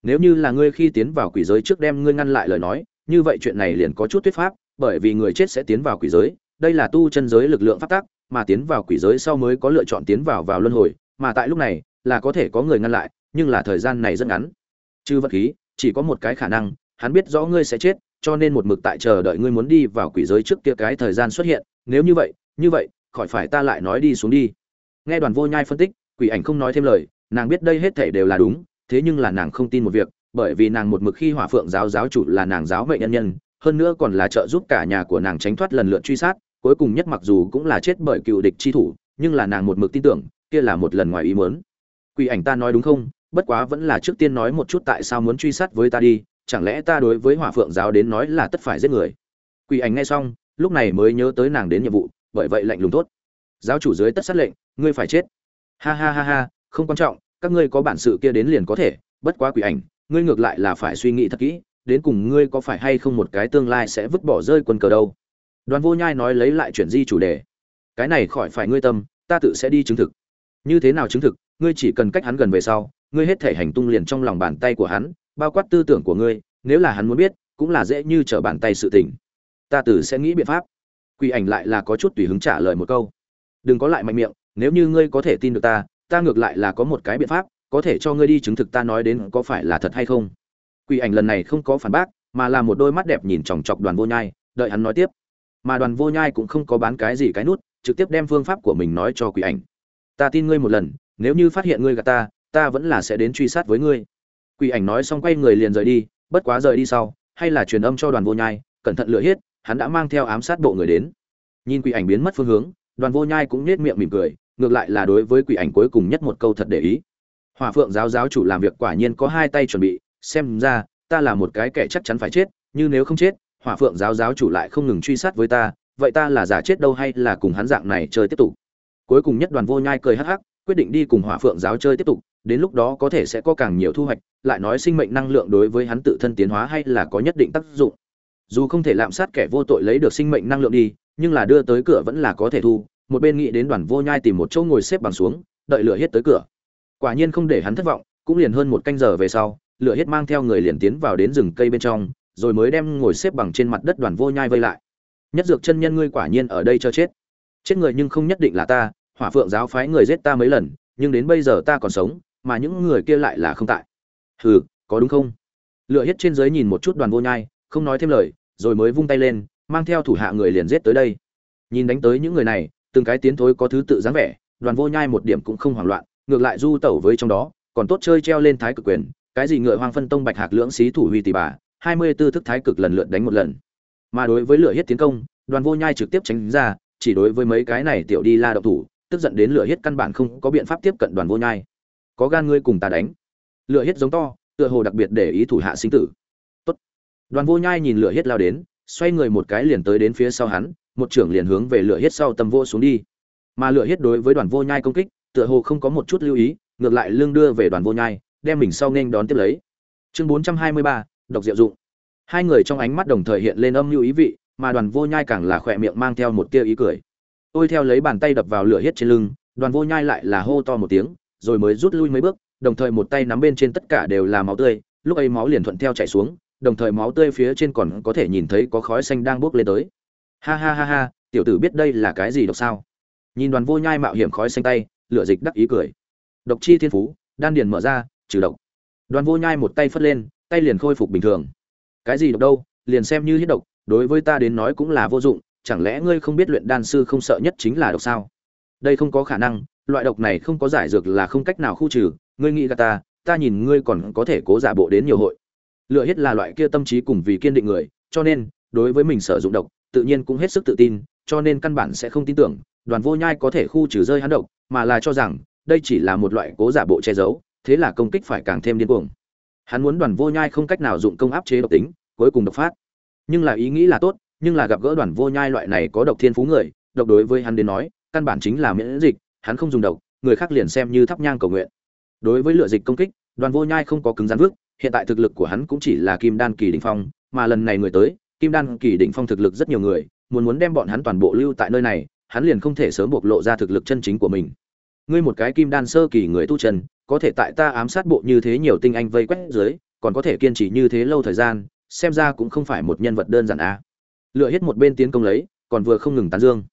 Nếu như là ngươi khi tiến vào quỷ giới trước đem ngươi ngăn lại lời nói, như vậy chuyện này liền có chút thuyết pháp, bởi vì người chết sẽ tiến vào quỷ giới, đây là tu chân giới lực lượng pháp tắc mà tiến vào quỷ giới sau mới có lựa chọn tiến vào vào luân hồi, mà tại lúc này là có thể có người ngăn lại, nhưng là thời gian này rất ngắn. Chư vật khí, chỉ có một cái khả năng, hắn biết rõ ngươi sẽ chết, cho nên một mực tại chờ đợi ngươi muốn đi vào quỷ giới trước kia cái thời gian xuất hiện. Nếu như vậy như vậy, khỏi phải ta lại nói đi xuống đi. Nghe đoàn vô nhai phân tích, quỷ ảnh không nói thêm lời, nàng biết đây hết thảy đều là đúng, thế nhưng là nàng không tin một việc, bởi vì nàng một mực khi hỏa phượng giáo giáo chủ là nàng giáo mệnh nhân nhân, hơn nữa còn là trợ giúp cả nhà của nàng tránh thoát lần lượt truy sát cuối cùng nhất mặc dù cũng là chết bởi cựu địch chi thủ, nhưng là nàng một mực tin tưởng, kia là một lần ngoài ý muốn. Quỷ ảnh ta nói đúng không? Bất quá vẫn là trước tiên nói một chút tại sao muốn truy sát với ta đi, chẳng lẽ ta đối với hỏa phượng giáo đến nói là tất phải giết người? Quỷ ảnh nghe xong, lúc này mới nhớ tới nàng đến nhiệm vụ, bởi vậy lạnh lùng tốt giáo chủ dưới tất sát lệnh, ngươi phải chết. Ha ha ha ha, không quan trọng, các ngươi có bản sự kia đến liền có thể, bất quá quỷ ảnh, ngươi ngược lại là phải suy nghĩ thật kỹ, đến cùng ngươi có phải hay không một cái tương lai sẽ vứt bỏ rơi quân cờ đâu? Đoàn vô nhai nói lấy lại chuyển di chủ đề. Cái này khỏi phải ngươi tâm, ta tự sẽ đi chứng thực. Như thế nào chứng thực, ngươi chỉ cần cách hắn gần về sau, ngươi hết thể hành tung liền trong lòng bàn tay của hắn, bao quát tư tưởng của ngươi, nếu là hắn muốn biết, cũng là dễ như trở bàn tay sự tình. Ta tự sẽ nghĩ biện pháp. Quỷ ảnh lại là có chút tùy hứng trả lời một câu. Đừng có lại mạnh miệng, nếu như ngươi có thể tin được ta ta ngược lại là có một cái biện pháp, có thể cho ngươi đi chứng thực ta nói đến có phải là thật hay không. Quỷ ảnh lần này không có phản bác, mà là một đôi mắt đẹp nhìn chòng chọc đoàn vô nhai, đợi hắn nói tiếp mà đoàn vô nhai cũng không có bán cái gì cái nút, trực tiếp đem phương pháp của mình nói cho quỷ ảnh. Ta tin ngươi một lần, nếu như phát hiện ngươi gạt ta ta vẫn là sẽ đến truy sát với ngươi. Quỷ ảnh nói xong quay người liền rời đi, bất quá rời đi sau, hay là truyền âm cho đoàn vô nhai, cẩn thận lựa hết, hắn đã mang theo ám sát bộ người đến. Nhìn quỷ ảnh biến mất phương hướng, đoàn vô nhai cũng nết miệng mỉm cười, ngược lại là đối với quỷ ảnh cuối cùng nhất một câu thật để ý. Hỏa phượng giáo giáo chủ làm việc quả nhiên có hai tay chuẩn bị, xem ra, ta là một cái kẻ chắc chắn phải chết, như nếu không chết hỏa phượng giáo giáo chủ lại không ngừng truy sát với ta, vậy ta là giả chết đâu hay là cùng hắn dạng này chơi tiếp tục? Cuối cùng nhất đoàn vô nhai cười hắc hắc, quyết định đi cùng hỏa phượng giáo chơi tiếp tục, đến lúc đó có thể sẽ có càng nhiều thu hoạch, lại nói sinh mệnh năng lượng đối với hắn tự thân tiến hóa hay là có nhất định tác dụng. Dù không thể lạm sát kẻ vô tội lấy được sinh mệnh năng lượng đi, nhưng là đưa tới cửa vẫn là có thể thu, một bên nghĩ đến đoàn vô nhai tìm một chỗ ngồi xếp bằng xuống, đợi lửa hết tới cửa. Quả nhiên không để hắn thất vọng, cũng liền hơn một canh giờ về sau, lửa hết mang theo người liền tiến vào đến rừng cây bên trong rồi mới đem ngồi xếp bằng trên mặt đất đoàn vô nhai vây lại. Nhất dược chân nhân ngươi quả nhiên ở đây cho chết. Chết người nhưng không nhất định là ta, hỏa phượng giáo phái người giết ta mấy lần, nhưng đến bây giờ ta còn sống, mà những người kia lại là không tại. Hừ, có đúng không? Lựa hết trên dưới nhìn một chút đoàn vô nhai, không nói thêm lời, rồi mới vung tay lên, mang theo thủ hạ người liền giết tới đây. Nhìn đánh tới những người này, từng cái tiến thối có thứ tự dáng vẻ, đoàn vô nhai một điểm cũng không hoảng loạn, ngược lại du tẩu với trong đó, còn tốt chơi treo lên thái cực quyền, cái gì ngựa hoang phân tông bạch hạc lưỡng xí thủ huy tỷ bà hai mươi tư thức thái cực lần lượt đánh một lần. Mà đối với lửa hiết tiến công, đoàn vô nhai trực tiếp tránh ra, chỉ đối với mấy cái này tiểu đi la động thủ, tức giận đến lửa hiết căn bản không có biện pháp tiếp cận đoàn vô nhai. Có gan ngươi cùng ta đánh. Lửa hiết giống to, tựa hồ đặc biệt để ý thủ hạ sinh tử. Tốt. đoàn vô nhai nhìn lửa hiết lao đến, xoay người một cái liền tới đến phía sau hắn, một trưởng liền hướng về lửa hiết sau tâm vô xuống đi. Mà lửa hiết đối với đoàn vô nhai công kích, tựa hồ không có một chút lưu ý, ngược lại lương đưa về đoàn vô nhai, đem mình sau nên đón tiếp lấy. Chương bốn trăm hai mươi ba độc diệu dụng. Hai người trong ánh mắt đồng thời hiện lên âm mưu ý vị, mà đoàn vô nhai càng là khỏe miệng mang theo một tia ý cười. Tôi theo lấy bàn tay đập vào lửa hiết trên lưng, đoàn vô nhai lại là hô to một tiếng, rồi mới rút lui mấy bước, đồng thời một tay nắm bên trên tất cả đều là máu tươi, lúc ấy máu liền thuận theo chảy xuống, đồng thời máu tươi phía trên còn có thể nhìn thấy có khói xanh đang bốc lên tới. Ha ha ha ha, tiểu tử biết đây là cái gì độc sao? Nhìn đoàn vô nhai mạo hiểm khói xanh tay, lửa dịch đắc ý cười. Độc chi thiên phú, đan điền mở ra, trừ độc. Đoàn vô nhai một tay phất lên tay liền khôi phục bình thường. Cái gì độc đâu, liền xem như hiết độc, đối với ta đến nói cũng là vô dụng, chẳng lẽ ngươi không biết luyện đan sư không sợ nhất chính là độc sao? Đây không có khả năng, loại độc này không có giải dược là không cách nào khu trừ, ngươi nghĩ gà ta ta nhìn ngươi còn có thể cố giả bộ đến nhiều hội. Lựa hết là loại kia tâm trí cùng vì kiên định người, cho nên, đối với mình sử dụng độc, tự nhiên cũng hết sức tự tin, cho nên căn bản sẽ không tin tưởng, đoàn vô nhai có thể khu trừ rơi hắn độc, mà là cho rằng, đây chỉ là một loại cố giả bộ che giấu, thế là công kích phải càng thêm điên cuồng hắn muốn đoàn vô nhai không cách nào dụng công áp chế độc tính, cuối cùng độc phát nhưng là ý nghĩ là tốt, nhưng là gặp gỡ đoàn vô nhai loại này có độc thiên phú người, độc đối với hắn đến nói, căn bản chính là miễn dịch, hắn không dùng độc, người khác liền xem như thắp nhang cầu nguyện đối với lựa dịch công kích, đoàn vô nhai không có cứng rắn vước, hiện tại thực lực của hắn cũng chỉ là kim đan kỳ đỉnh phong, mà lần này người tới, kim đan kỳ đỉnh phong thực lực rất nhiều người, muốn muốn đem bọn hắn toàn bộ lưu tại nơi này, hắn liền không thể sớm bộc lộ ra thực lực chân chính của mình ngươi một cái kim đan sơ kỳ người tu chân có thể tại ta ám sát bộ như thế nhiều tinh anh vây quét dưới, còn có thể kiên trì như thế lâu thời gian, xem ra cũng không phải một nhân vật đơn giản à. lựa hết một bên tiến công lấy, còn vừa không ngừng tán dương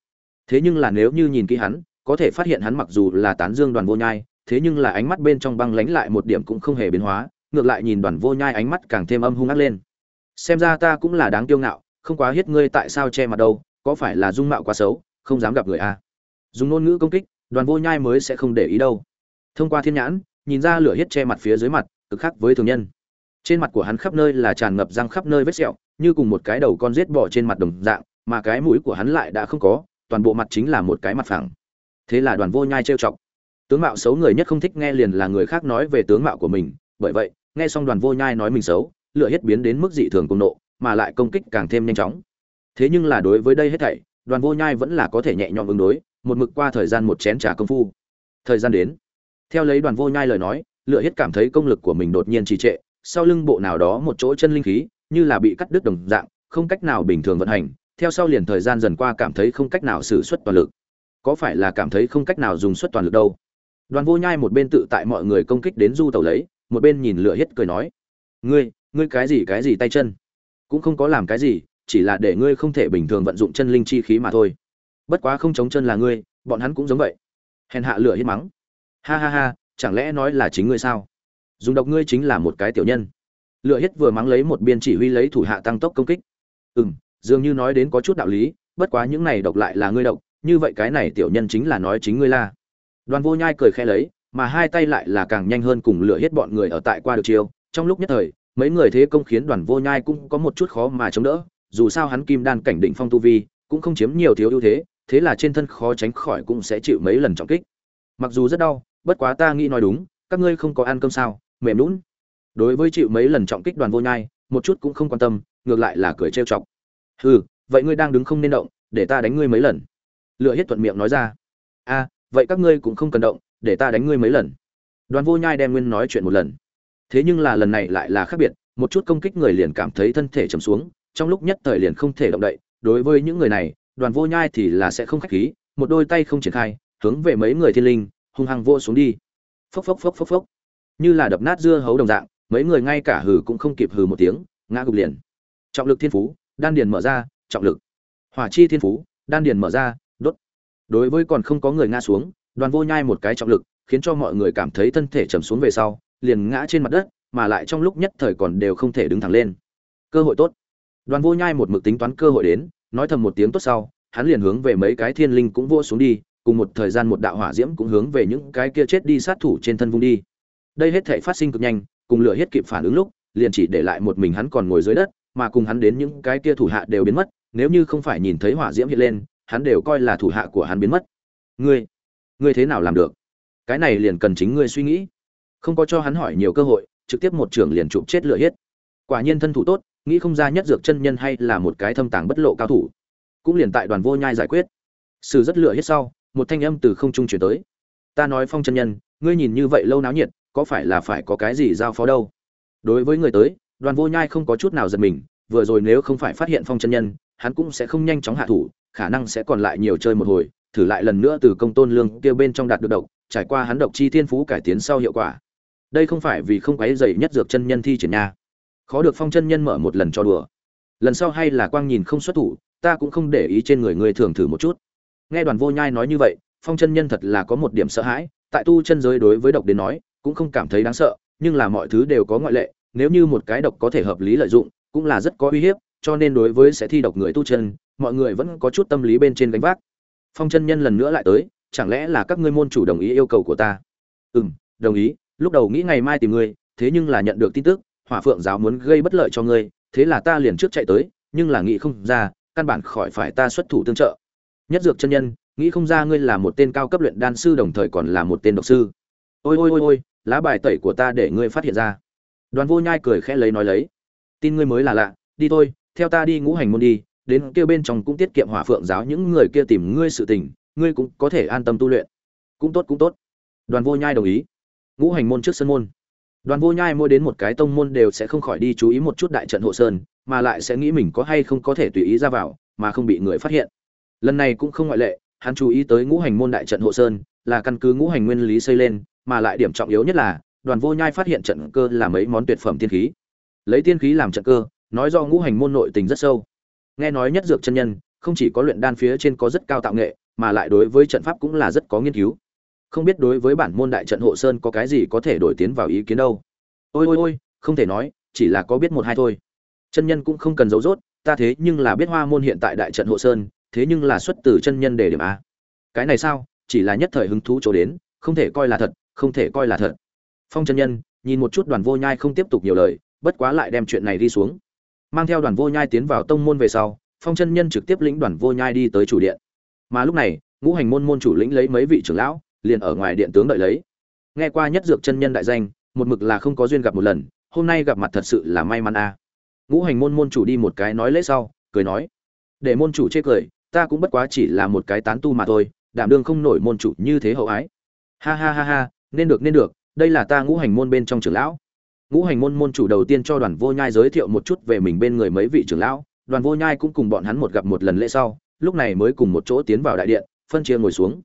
thế nhưng là nếu như nhìn kỹ hắn, có thể phát hiện hắn mặc dù là tán dương đoàn vô nhai, thế nhưng là ánh mắt bên trong băng lánh lại một điểm cũng không hề biến hóa, ngược lại nhìn đoàn vô nhai ánh mắt càng thêm âm hung ác lên xem ra ta cũng là đáng kiêu ngạo, không quá hiết ngươi tại sao che mặt đâu, có phải là dung mạo quá xấu, không dám gặp người à. dùng ngôn ngữ công kích, đoàn vô nhai mới sẽ không để ý đâu thông qua thiên nhãn, nhìn ra lửa hết che mặt phía dưới mặt, cực khác với thường nhân. Trên mặt của hắn khắp nơi là tràn ngập răng khắp nơi vết sẹo, như cùng một cái đầu con rết bỏ trên mặt đồng dạng, mà cái mũi của hắn lại đã không có, toàn bộ mặt chính là một cái mặt phẳng. Thế là đoàn vô nhai trêu chọc. Tướng mạo xấu người nhất không thích nghe liền là người khác nói về tướng mạo của mình, bởi vậy, nghe xong đoàn vô nhai nói mình xấu lựa hết biến đến mức dị thường cùng nộ, mà lại công kích càng thêm nhanh chóng. Thế nhưng là đối với đây hết thảy, đoàn vô nhai vẫn là có thể nhẹ nhõm ứng đối, một mực qua thời gian một chén trà công phu. Thời gian đến theo lấy đoàn vô nhai lời nói, lựa hết cảm thấy công lực của mình đột nhiên trì trệ, sau lưng bộ nào đó một chỗ chân linh khí, như là bị cắt đứt đồng dạng, không cách nào bình thường vận hành, theo sau liền thời gian dần qua cảm thấy không cách nào sử xuất toàn lực. Có phải là cảm thấy không cách nào dùng xuất toàn lực đâu? Đoàn vô nhai một bên tự tại mọi người công kích đến du tàu lấy, một bên nhìn lựa hết cười nói, ngươi ngươi cái gì cái gì tay chân? Cũng không có làm cái gì, chỉ là để ngươi không thể bình thường vận dụng chân linh chi khí mà thôi. Bất quá không chống chân là ngươi, bọn hắn cũng giống vậy. Hèn hạ lửa hết mắng ha ha ha, chẳng lẽ nói là chính ngươi sao? Dùng độc ngươi chính là một cái tiểu nhân. Lựa hết vừa mắng lấy một biên chỉ huy lấy thủ hạ tăng tốc công kích. Ừ m dường như nói đến có chút đạo lý, bất quá những này độc lại là ngươi độc, như vậy cái này tiểu nhân chính là nói chính ngươi la. Đoàn vô nhai cười khe lấy, mà hai tay lại là càng nhanh hơn cùng lựa hết bọn người ở tại qua được chiều trong lúc nhất thời, mấy người thế công khiến đoàn vô nhai cũng có một chút khó mà chống đỡ. Dù sao hắn kim đan cảnh định phong tu vi, cũng không chiếm nhiều thiếu ưu thế thế là trên thân khó tránh khỏi cũng sẽ chịu mấy lần trọng kích. Mặc dù rất đau bất quá ta nghĩ nói đúng, các ngươi không có ăn cơm sao, mềm lún đối với chịu mấy lần trọng kích đoàn vô nhai, một chút cũng không quan tâm, ngược lại là cười trêu chọc. Hừ, vậy ngươi đang đứng không nên động, để ta đánh ngươi mấy lần. Lựa hết thuận miệng nói ra. A vậy các ngươi cũng không cần động, để ta đánh ngươi mấy lần. Đoàn vô nhai đem nguyên nói chuyện một lần. Thế nhưng là lần này lại là khác biệt, một chút công kích người liền cảm thấy thân thể trầm xuống, trong lúc nhất thời liền không thể động đậy. Đối với những người này, đoàn vô nhai thì là sẽ không khách khí, một đôi tay không triển khai, hướng về mấy người thiên linh hung hăng vô xuống đi. Phốc phốc phốc phốc phốc. Như là đập nát dưa hấu đồng dạng, mấy người ngay cả hừ cũng không kịp hừ một tiếng, ngã gục liền. Trọng lực thiên phú, đan điền mở ra, trọng lực. Hỏa chi thiên phú, đan điền mở ra, đốt. Đối với còn không có người ngã xuống, đoàn vô nhai một cái trọng lực, khiến cho mọi người cảm thấy thân thể trầm xuống về sau, liền ngã trên mặt đất, mà lại trong lúc nhất thời còn đều không thể đứng thẳng lên. Cơ hội tốt. Đoàn vô nhai một mực tính toán cơ hội đến, nói thầm một tiếng tốt sau, hắn liền hướng về mấy cái thiên linh cũng vô xuống đi cùng một thời gian một đạo hỏa diễm cũng hướng về những cái kia chết đi sát thủ trên thân vung đi. Đây hết thể phát sinh cực nhanh, cùng lửa hết kịp phản ứng lúc, liền chỉ để lại một mình hắn còn ngồi dưới đất, mà cùng hắn đến những cái kia thủ hạ đều biến mất, nếu như không phải nhìn thấy hỏa diễm hiện lên, hắn đều coi là thủ hạ của hắn biến mất. Ngươi ngươi thế nào làm được? Cái này liền cần chính ngươi suy nghĩ. Không có cho hắn hỏi nhiều cơ hội, trực tiếp một trưởng liền chụp chết lửa hết. Quả nhiên thân thủ tốt, nghĩ không ra nhất dược chân nhân hay là một cái thâm tàng bất lộ cao thủ. Cũng liền tại đoàn vô nhai giải quyết. Sự rất lửa hết sau một thanh âm từ không trung chuyển tới. Ta nói phong chân nhân, ngươi nhìn như vậy lâu náo nhiệt, có phải là phải có cái gì giao phó đâu? Đối với người tới, đoàn vô nhai không có chút nào giật mình, vừa rồi nếu không phải phát hiện phong chân nhân, hắn cũng sẽ không nhanh chóng hạ thủ, khả năng sẽ còn lại nhiều chơi một hồi, thử lại lần nữa từ công tôn lương kia bên trong đạt được độc, trải qua hắn độc chi thiên phú cải tiến sau hiệu quả. Đây không phải vì không quấy dày nhất dược chân nhân thi triển nha. Khó được phong chân nhân mở một lần cho đùa. Lần sau hay là quang nhìn không xuất thủ, ta cũng không để ý trên người ngươi thường thử một chút nghe đoàn vô nhai nói như vậy, phong chân nhân thật là có một điểm sợ hãi, tại tu chân giới đối với độc đến nói, cũng không cảm thấy đáng sợ, nhưng là mọi thứ đều có ngoại lệ, nếu như một cái độc có thể hợp lý lợi dụng, cũng là rất có uy hiếp, cho nên đối với sẽ thi độc người tu chân, mọi người vẫn có chút tâm lý bên trên gánh vác. Phong chân nhân lần nữa lại tới, chẳng lẽ là các ngươi môn chủ đồng ý yêu cầu của ta? Ừ m đồng ý, lúc đầu nghĩ ngày mai tìm ngươi, thế nhưng là nhận được tin tức, hỏa phượng giáo muốn gây bất lợi cho ngươi, thế là ta liền trước chạy tới, nhưng là nghĩ không ra, căn bản khỏi phải ta xuất thủ tương trợ nhất dược chân nhân, nghĩ không ra ngươi là một tên cao cấp luyện đan sư đồng thời còn là một tên độc sư. Ôi ôi ôi ôi, lá bài tẩy của ta để ngươi phát hiện ra. Đoàn vô nhai cười khẽ lấy nói lấy. Tin ngươi mới là lạ, đi thôi, theo ta đi ngũ hành môn đi, đến kia bên trong cũng tiết kiệm hỏa phượng giáo những người kia tìm ngươi sự tình, ngươi cũng có thể an tâm tu luyện. Cũng tốt cũng tốt. Đoàn vô nhai đồng ý. Ngũ hành môn trước sân môn. Đoàn vô nhai mua đến một cái tông môn đều sẽ không khỏi đi chú ý một chút đại trận hộ sơn, mà lại sẽ nghĩ mình có hay không có thể tùy ý ra vào, mà không bị người phát hiện lần này cũng không ngoại lệ, hắn chú ý tới ngũ hành môn đại trận hộ sơn, là căn cứ ngũ hành nguyên lý xây lên, mà lại điểm trọng yếu nhất là, đoàn vô nhai phát hiện trận cơ là mấy món tuyệt phẩm tiên khí. Lấy tiên khí làm trận cơ, nói do ngũ hành môn nội tình rất sâu. Nghe nói nhất dược chân nhân, không chỉ có luyện đan phía trên có rất cao tạo nghệ, mà lại đối với trận pháp cũng là rất có nghiên cứu. Không biết đối với bản môn đại trận hộ sơn có cái gì có thể đổi tiến vào ý kiến đâu. Ôi ôi ôi, không thể nói, chỉ là có biết một hai thôi. Chân nhân cũng không cần giấu rốt, ta thế nhưng là biết hoa môn hiện tại đại trận hộ sơn thế nhưng là xuất từ chân nhân để điểm a. Cái này sao? Chỉ là nhất thời hứng thú chỗ đến, không thể coi là thật, không thể coi là thật. Phong chân nhân, nhìn một chút đoàn vô nhai không tiếp tục nhiều lời, bất quá lại đem chuyện này đi xuống. Mang theo đoàn vô nhai tiến vào tông môn về sau, phong chân nhân trực tiếp lĩnh đoàn vô nhai đi tới chủ điện. Mà lúc này, ngũ hành môn môn chủ lĩnh lấy mấy vị trưởng lão, liền ở ngoài điện tướng đợi lấy. Nghe qua nhất dược chân nhân đại danh, một mực là không có duyên gặp một lần, hôm nay gặp mặt thật sự là may mắn a. Ngũ hành môn môn chủ đi một cái nói lễ sau, cười nói. Để môn chủ chê cười ta cũng bất quá chỉ là một cái tán tu mà thôi, đảm đương không nổi môn chủ như thế hậu ái. Ha ha ha ha, nên được nên được, đây là ta ngũ hành môn bên trong trưởng lão. Ngũ hành môn môn chủ đầu tiên cho đoàn vô nhai giới thiệu một chút về mình bên người mấy vị trưởng lão, đoàn vô nhai cũng cùng bọn hắn một gặp một lần lễ sau, lúc này mới cùng một chỗ tiến vào đại điện, phân chia ngồi xuống.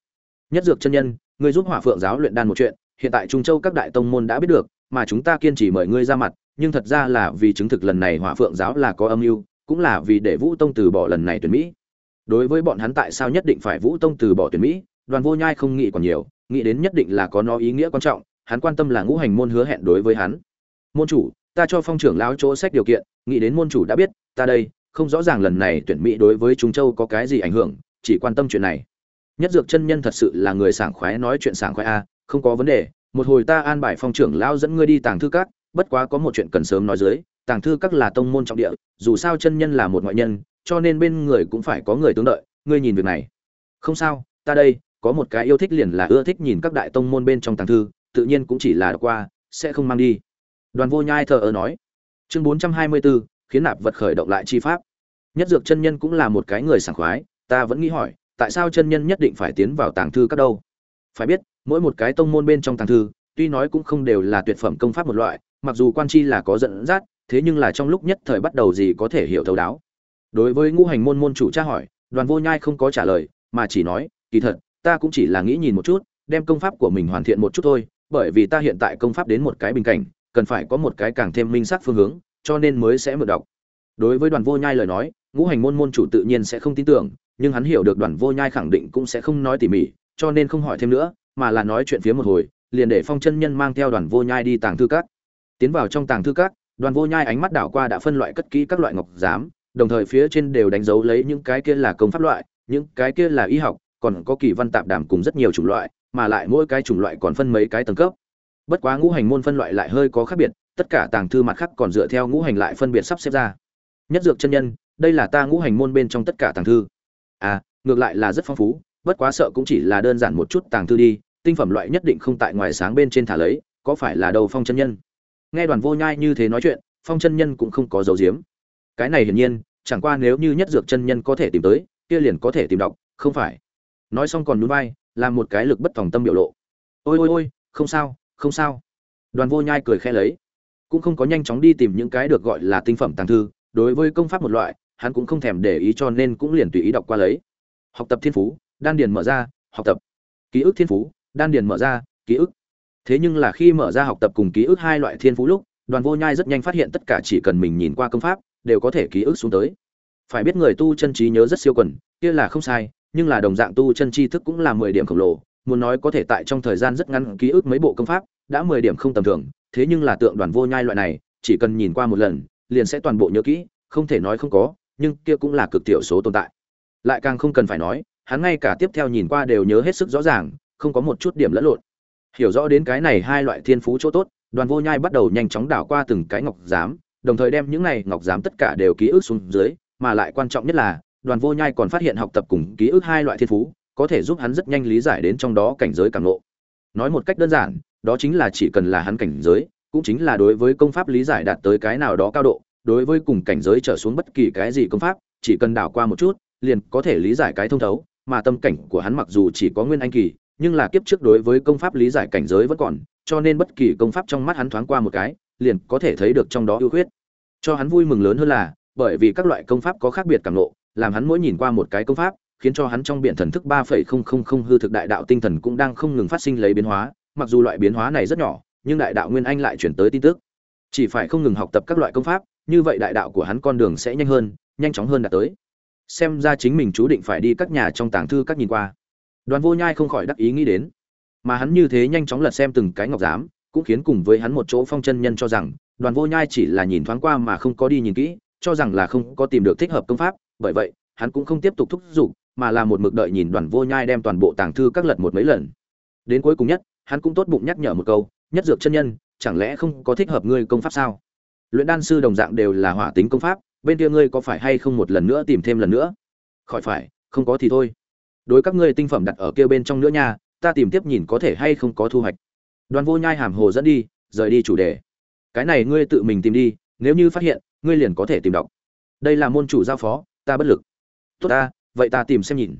Nhất dược chân nhân, ngươi giúp hỏa phượng giáo luyện đan một chuyện, hiện tại trung châu các đại tông môn đã biết được, mà chúng ta kiên trì mời ngươi ra mặt, nhưng thật ra là vì chứng thực lần này hỏa phượng giáo là có âm mưu, cũng là vì để vũ tông từ bỏ lần này tuyển mỹ đối với bọn hắn tại sao nhất định phải vũ tông từ bỏ tuyển mỹ, đoàn vô nhai không nghĩ còn nhiều, nghĩ đến nhất định là có nó ý nghĩa quan trọng, hắn quan tâm là ngũ hành môn hứa hẹn đối với hắn. Môn chủ, ta cho phong trưởng lão chỗ sách điều kiện, nghĩ đến môn chủ đã biết, ta đây, không rõ ràng lần này tuyển mỹ đối với chúng châu có cái gì ảnh hưởng, chỉ quan tâm chuyện này. Nhất dược chân nhân thật sự là người sảng khoái nói chuyện sảng khoái a, không có vấn đề, một hồi ta an bài phong trưởng lão dẫn ngươi đi tàng thư các, bất quá có một chuyện cần sớm nói dưới, tàng thư các là tông môn trọng địa, dù sao chân nhân là một ngoại nhân cho nên bên người cũng phải có người tương đợi, ngươi nhìn việc này. Không sao, ta đây, có một cái yêu thích liền là ưa thích nhìn các đại tông môn bên trong tàng thư, tự nhiên cũng chỉ là đọc qua, sẽ không mang đi. Đoàn vô nhai thờ ơ nói. Chương bốn trăm hai mươi bốn khiến nạp vật khởi động lại chi pháp. Nhất dược chân nhân cũng là một cái người sảng khoái, ta vẫn nghĩ hỏi, tại sao chân nhân nhất định phải tiến vào tàng thư các đâu? Phải biết, mỗi một cái tông môn bên trong tàng thư, tuy nói cũng không đều là tuyệt phẩm công pháp một loại, mặc dù quan chi là có dẫn dắt, thế nhưng là trong lúc nhất thời bắt đầu gì có thể hiểu thấu đáo đối với ngũ hành môn môn chủ tra hỏi, đoàn vô nhai không có trả lời, mà chỉ nói, kỳ thật, ta cũng chỉ là nghĩ nhìn một chút, đem công pháp của mình hoàn thiện một chút thôi, bởi vì ta hiện tại công pháp đến một cái bình cảnh, cần phải có một cái càng thêm minh xác phương hướng, cho nên mới sẽ mượn đọc. Đối với đoàn vô nhai lời nói, ngũ hành môn môn chủ tự nhiên sẽ không tin tưởng, nhưng hắn hiểu được đoàn vô nhai khẳng định cũng sẽ không nói tỉ mỉ, cho nên không hỏi thêm nữa, mà là nói chuyện phía một hồi, liền để phong chân nhân mang theo đoàn vô nhai đi tàng thư các. Tiến vào trong tàng thư các, đoàn vô nhai ánh mắt đảo qua đã phân loại cất kỹ các loại ngọc giám đồng thời phía trên đều đánh dấu lấy những cái kia là công pháp loại, những cái kia là y học, còn có kỳ văn tạp đàm cùng rất nhiều chủng loại, mà lại mỗi cái chủng loại còn phân mấy cái tầng cấp. Bất quá ngũ hành môn phân loại lại hơi có khác biệt, tất cả tàng thư mặt khác còn dựa theo ngũ hành lại phân biệt sắp xếp ra. Nhất dược chân nhân, đây là ta ngũ hành môn bên trong tất cả tàng thư. À ngược lại là rất phong phú, bất quá sợ cũng chỉ là đơn giản một chút tàng thư đi, tinh phẩm loại nhất định không tại ngoài sáng bên trên thả lấy, có phải là đầu phong chân nhân? Nghe đoàn vô nhai như thế nói chuyện, phong chân nhân cũng không có dấu diếm cái này hiển nhiên, chẳng qua nếu như nhất dược chân nhân có thể tìm tới, kia liền có thể tìm đọc, không phải. Nói xong còn núi vai, làm một cái lực bất tòng tâm biểu lộ. Ôi ôi ôi, không sao không sao. Đoàn vô nhai cười khẽ lấy. Cũng không có nhanh chóng đi tìm những cái được gọi là tinh phẩm tàng thư, đối với công pháp một loại, hắn cũng không thèm để ý cho nên cũng liền tùy ý đọc qua lấy. Học tập thiên phú, đan điền mở ra, học tập. Ký ức thiên phú, đan điền mở ra, ký ức. Thế nhưng là khi mở ra học tập cùng ký ức hai loại thiên phú lúc, đoàn vô nhai rất nhanh phát hiện tất cả chỉ cần mình nhìn qua công pháp đều có thể ký ức xuống tới. Phải biết người tu chân trí nhớ rất siêu quần, kia là không sai, nhưng là đồng dạng tu chân tri thức cũng là mười điểm khổng lồ, muốn nói có thể tại trong thời gian rất ngắn ký ức mấy bộ công pháp, đã mười điểm không tầm thường, thế nhưng là tượng đoàn vô nhai loại này, chỉ cần nhìn qua một lần, liền sẽ toàn bộ nhớ kỹ, không thể nói không có, nhưng kia cũng là cực tiểu số tồn tại. Lại càng không cần phải nói, hắn ngay cả tiếp theo nhìn qua đều nhớ hết sức rõ ràng, không có một chút điểm lẫn lộn. Hiểu rõ đến cái này hai loại thiên phú chỗ tốt, đoàn vô nhai bắt đầu nhanh chóng đảo qua từng cái ngọc giám đồng thời đem những này ngọc giám tất cả đều ký ức xuống dưới, mà lại quan trọng nhất là, đoàn vô nhai còn phát hiện học tập cùng ký ức hai loại thiên phú, có thể giúp hắn rất nhanh lý giải đến trong đó cảnh giới càng lộ. Nói một cách đơn giản, đó chính là chỉ cần là hắn cảnh giới, cũng chính là đối với công pháp lý giải đạt tới cái nào đó cao độ, đối với cùng cảnh giới trở xuống bất kỳ cái gì công pháp, chỉ cần đảo qua một chút, liền có thể lý giải cái thông thấu, mà tâm cảnh của hắn mặc dù chỉ có nguyên anh kỳ, nhưng là kiếp trước đối với công pháp lý giải cảnh giới vẫn còn, cho nên bất kỳ công pháp trong mắt hắn thoáng qua một cái liền có thể thấy được trong đó ưu khuyết. Cho hắn vui mừng lớn hơn là bởi vì các loại công pháp có khác biệt cảm ngộ, làm hắn mỗi nhìn qua một cái công pháp khiến cho hắn trong biển thần thức ba phẩy không không không hư thực đại đạo tinh thần cũng đang không ngừng phát sinh lấy biến hóa mặc dù loại biến hóa này rất nhỏ nhưng đại đạo nguyên anh lại chuyển tới tin tức. Chỉ phải không ngừng học tập các loại công pháp như vậy đại đạo của hắn con đường sẽ nhanh hơn nhanh chóng hơn đạt tới. Xem ra chính mình chú định phải đi các nhà trong tàng thư các nhìn qua. Đoàn vô nhai không khỏi đắc ý nghĩ đến. Mà hắn như thế nhanh chóng lật xem từng cái ngọc giám cũng khiến cùng với hắn một chỗ phong chân nhân cho rằng, đoàn vô nhai chỉ là nhìn thoáng qua mà không có đi nhìn kỹ, cho rằng là không có tìm được thích hợp công pháp. Bởi vậy, hắn cũng không tiếp tục thúc giục, mà là một mực đợi nhìn đoàn vô nhai đem toàn bộ tàng thư các lật một mấy lần. Đến cuối cùng nhất, hắn cũng tốt bụng nhắc nhở một câu, nhất dược chân nhân, chẳng lẽ không có thích hợp ngươi công pháp sao? Luyện đan sư đồng dạng đều là hỏa tính công pháp, bên kia ngươi có phải hay không một lần nữa tìm thêm lần nữa? Khỏi phải, không có thì thôi. Đối các ngươi tinh phẩm đặt ở kia bên trong nữa nha, ta tìm tiếp nhìn có thể hay không có thu hoạch đoàn vô nhai hàm hồ dẫn đi, rời đi chủ đề. Cái này ngươi tự mình tìm đi, nếu như phát hiện, ngươi liền có thể tìm đọc. Đây là môn chủ giao phó, ta bất lực. Tốt ta, vậy ta tìm xem nhìn.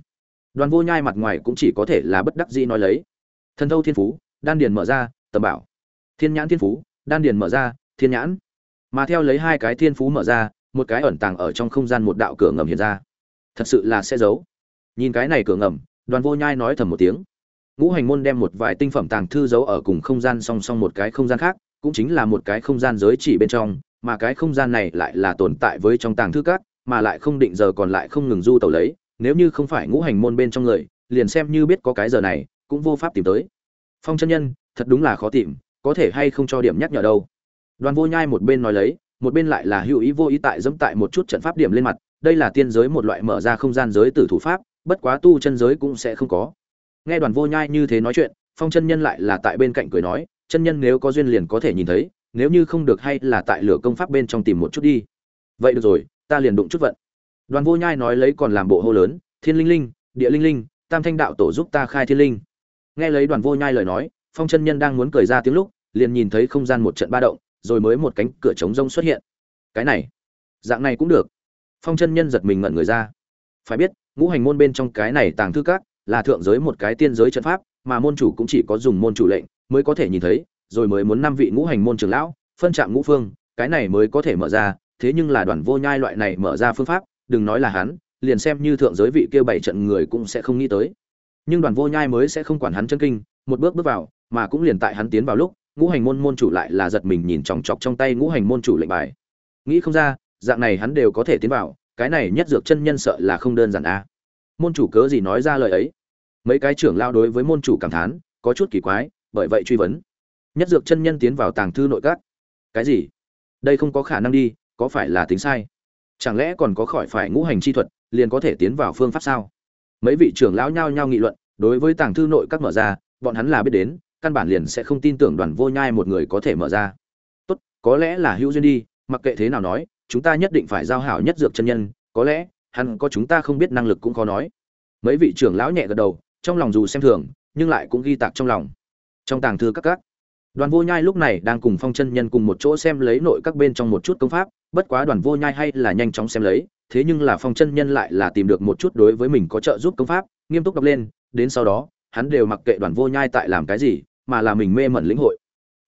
Đoàn vô nhai mặt ngoài cũng chỉ có thể là bất đắc dĩ nói lấy. Thần thâu thiên phú, đan điền mở ra, tầm bảo. Thiên nhãn thiên phú, đan điền mở ra, thiên nhãn. Mà theo lấy hai cái thiên phú mở ra, một cái ẩn tàng ở trong không gian một đạo cửa ngầm hiện ra. Thật sự là sẽ giấu. Nhìn cái này cửa ngầm, đoàn vô nhai nói thầm một tiếng ngũ hành môn đem một vài tinh phẩm tàng thư giấu ở cùng không gian song song một cái không gian khác, cũng chính là một cái không gian giới chỉ bên trong, mà cái không gian này lại là tồn tại với trong tàng thư các, mà lại không định giờ còn lại không ngừng du tẩu lấy, nếu như không phải ngũ hành môn bên trong người, liền xem như biết có cái giờ này, cũng vô pháp tìm tới. Phong chân nhân, thật đúng là khó tìm, có thể hay không cho điểm nhắc nhở đâu. Đoàn vô nhai một bên nói lấy, một bên lại là hữu ý vô ý tại dẫm tại một chút trận pháp điểm lên mặt, đây là tiên giới một loại mở ra không gian giới tử thủ pháp, bất quá tu chân giới cũng sẽ không có nghe đoàn vô nhai như thế nói chuyện, phong chân nhân lại là tại bên cạnh cười nói, chân nhân nếu có duyên liền có thể nhìn thấy, nếu như không được hay là tại lửa công pháp bên trong tìm một chút đi. Vậy được rồi, ta liền đụng chút vận. Đoàn vô nhai nói lấy còn làm bộ hô lớn, thiên linh linh, địa linh linh, tam thanh đạo tổ giúp ta khai thiên linh. Nghe lấy đoàn vô nhai lời nói, phong chân nhân đang muốn cười ra tiếng lúc, liền nhìn thấy không gian một trận ba động, rồi mới một cánh cửa trống rông xuất hiện. Cái này, dạng này cũng được. Phong chân nhân giật mình ngẩn người ra. Phải biết, ngũ hành môn bên trong cái này tàng thư các là thượng giới một cái tiên giới trận pháp, mà môn chủ cũng chỉ có dùng môn chủ lệnh mới có thể nhìn thấy, rồi mới muốn năm vị ngũ hành môn trưởng lão, phân trạm ngũ phương, cái này mới có thể mở ra, thế nhưng là đoàn vô nhai loại này mở ra phương pháp, đừng nói là hắn, liền xem như thượng giới vị kia bảy trận người cũng sẽ không nghĩ tới. Nhưng đoàn vô nhai mới sẽ không quản hắn chân kinh, một bước bước vào, mà cũng liền tại hắn tiến vào lúc, ngũ hành môn môn chủ lại là giật mình nhìn chòng chọc trong tay ngũ hành môn chủ lệnh bài. Nghĩ không ra, dạng này hắn đều có thể tiến vào, cái này nhất dược chân nhân sợ là không đơn giản a môn chủ cớ gì nói ra lời ấy? Mấy cái trưởng lao đối với môn chủ cảm thán, có chút kỳ quái, bởi vậy truy vấn. Nhất dược chân nhân tiến vào tàng thư nội các. Cái gì? Đây không có khả năng đi, có phải là tính sai? Chẳng lẽ còn có khỏi phải ngũ hành chi thuật, liền có thể tiến vào phương pháp sao? Mấy vị trưởng lão nhao nhao nghị luận, đối với tàng thư nội các mở ra, bọn hắn là biết đến, căn bản liền sẽ không tin tưởng đoàn vô nhai một người có thể mở ra. Tốt, có lẽ là hữu duyên đi, mặc kệ thế nào nói, chúng ta nhất định phải giao hảo nhất dược chân nhân, có lẽ, hắn có chúng ta không biết năng lực cũng khó nói. Mấy vị trưởng lão nhẹ gật đầu trong lòng dù xem thường, nhưng lại cũng ghi tạc trong lòng. Trong tàng thư các các, đoàn vô nhai lúc này đang cùng phong chân nhân cùng một chỗ xem lấy nội các bên trong một chút công pháp, bất quá đoàn vô nhai hay là nhanh chóng xem lấy, thế nhưng là phong chân nhân lại là tìm được một chút đối với mình có trợ giúp công pháp, nghiêm túc đọc lên, đến sau đó, hắn đều mặc kệ đoàn vô nhai tại làm cái gì, mà là mình mê mẩn lĩnh hội.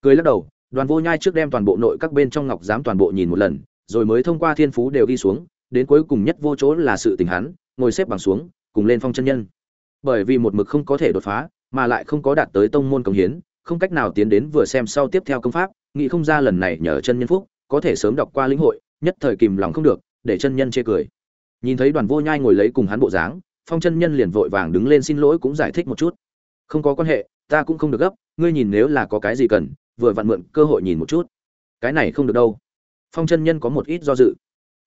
Cười lắc đầu, đoàn vô nhai trước đem toàn bộ nội các bên trong ngọc giám toàn bộ nhìn một lần, rồi mới thông qua thiên phú đều ghi xuống, đến cuối cùng nhất vô chỗ là sự tình hắn, ngồi xếp bằng xuống, cùng lên phong chân nhân bởi vì một mực không có thể đột phá, mà lại không có đạt tới tông môn công hiến, không cách nào tiến đến vừa xem sau tiếp theo công pháp, nghĩ không ra lần này nhờ chân nhân phúc, có thể sớm đọc qua lĩnh hội, nhất thời kìm lòng không được, để chân nhân chê cười. Nhìn thấy đoàn vô nhai ngồi lấy cùng hắn bộ dáng, phong chân nhân liền vội vàng đứng lên xin lỗi cũng giải thích một chút. Không có quan hệ, ta cũng không được gấp, ngươi nhìn nếu là có cái gì cần, vừa vặn mượn cơ hội nhìn một chút. Cái này không được đâu. Phong chân nhân có một ít do dự.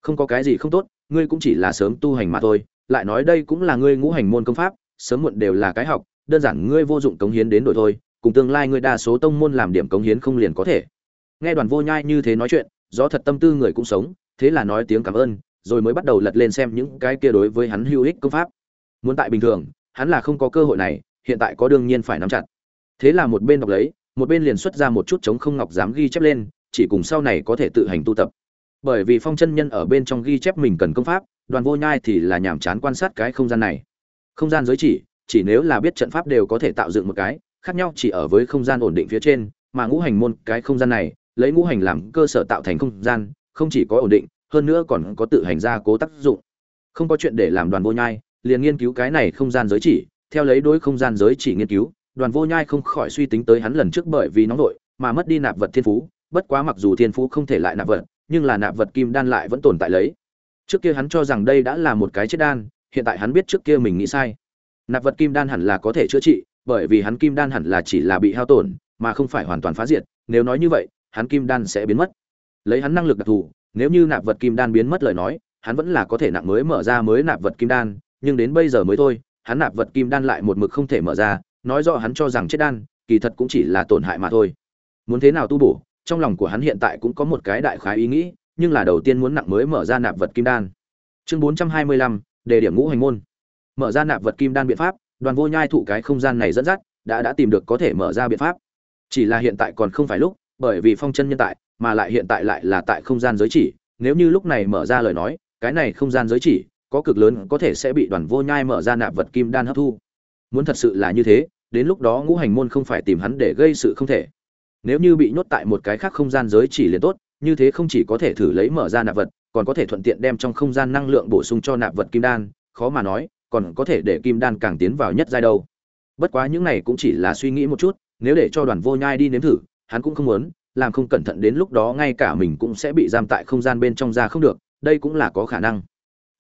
Không có cái gì không tốt, ngươi cũng chỉ là sớm tu hành mà thôi, lại nói đây cũng là ngươi ngũ hành môn công pháp sớm muộn đều là cái học, đơn giản ngươi vô dụng cống hiến đến đổi thôi, cùng tương lai ngươi đa số tông môn làm điểm cống hiến không liền có thể. Nghe đoàn vô nhai như thế nói chuyện do thật tâm tư người cũng sống, thế là nói tiếng cảm ơn, rồi mới bắt đầu lật lên xem những cái kia đối với hắn hữu ích công pháp. Muốn tại bình thường, hắn là không có cơ hội này, hiện tại có đương nhiên phải nắm chặt. Thế là một bên đọc lấy, một bên liền xuất ra một chút chống không ngọc dám ghi chép lên, chỉ cùng sau này có thể tự hành tu tập. Bởi vì phong chân nhân ở bên trong ghi chép mình cần công pháp, đoàn vô nhai thì là nhàm chán quan sát cái không gian này không gian giới chỉ chỉ nếu là biết trận pháp đều có thể tạo dựng một cái, khác nhau chỉ ở với không gian ổn định phía trên, mà ngũ hành môn, cái không gian này, lấy ngũ hành làm cơ sở tạo thành không gian, không chỉ có ổn định, hơn nữa còn có tự hành gia cố tác dụng. Không có chuyện để làm đoàn vô nhai, liền nghiên cứu cái này không gian giới chỉ, theo lấy đối không gian giới chỉ nghiên cứu, đoàn vô nhai không khỏi suy tính tới hắn lần trước bởi vì nóng vội, mà mất đi nạp vật thiên phú, bất quá mặc dù thiên phú không thể lại nạp vật, nhưng là nạp vật kim đan lại vẫn tồn tại lấy. Trước kia hắn cho rằng đây đã là một cái chết đan hiện tại hắn biết trước kia mình nghĩ sai. Nạp vật kim đan hẳn là có thể chữa trị, bởi vì hắn kim đan hẳn là chỉ là bị hao tổn, mà không phải hoàn toàn phá diệt, nếu nói như vậy, hắn kim đan sẽ biến mất. Lấy hắn năng lực đặc thù, nếu như nạp vật kim đan biến mất lời nói, hắn vẫn là có thể nặng mới mở ra mới nạp vật kim đan, nhưng đến bây giờ mới thôi, hắn nạp vật kim đan lại một mực không thể mở ra, nói rõ hắn cho rằng chết đan, kỳ thật cũng chỉ là tổn hại mà thôi. Muốn thế nào tu bổ, trong lòng của hắn hiện tại cũng có một cái đại khái ý nghĩ, nhưng là đầu tiên muốn nặng mới mở ra nạp vật kim đan. Chương bốn trăm hai mươi lăm đề điểm ngũ hành môn. Mở ra nạp vật kim đan biện pháp, đoàn vô nhai thụ cái không gian này dẫn dắt, đã đã tìm được có thể mở ra biện pháp. Chỉ là hiện tại còn không phải lúc, bởi vì phong chân nhân tại, mà lại hiện tại lại là tại không gian giới chỉ. Nếu như lúc này mở ra lời nói, cái này không gian giới chỉ, có cực lớn có thể sẽ bị đoàn vô nhai mở ra nạp vật kim đan hấp thu. Muốn thật sự là như thế, đến lúc đó ngũ hành môn không phải tìm hắn để gây sự không thể. Nếu như bị nhốt tại một cái khác không gian giới chỉ liền tốt, như thế không chỉ có thể thử lấy mở ra nạp vật còn có thể thuận tiện đem trong không gian năng lượng bổ sung cho nạp vật kim đan, khó mà nói, còn có thể để kim đan càng tiến vào nhất giai đâu. Bất quá những này cũng chỉ là suy nghĩ một chút, nếu để cho đoàn vô nhai đi nếm thử, hắn cũng không muốn, làm không cẩn thận đến lúc đó ngay cả mình cũng sẽ bị giam tại không gian bên trong ra không được, đây cũng là có khả năng.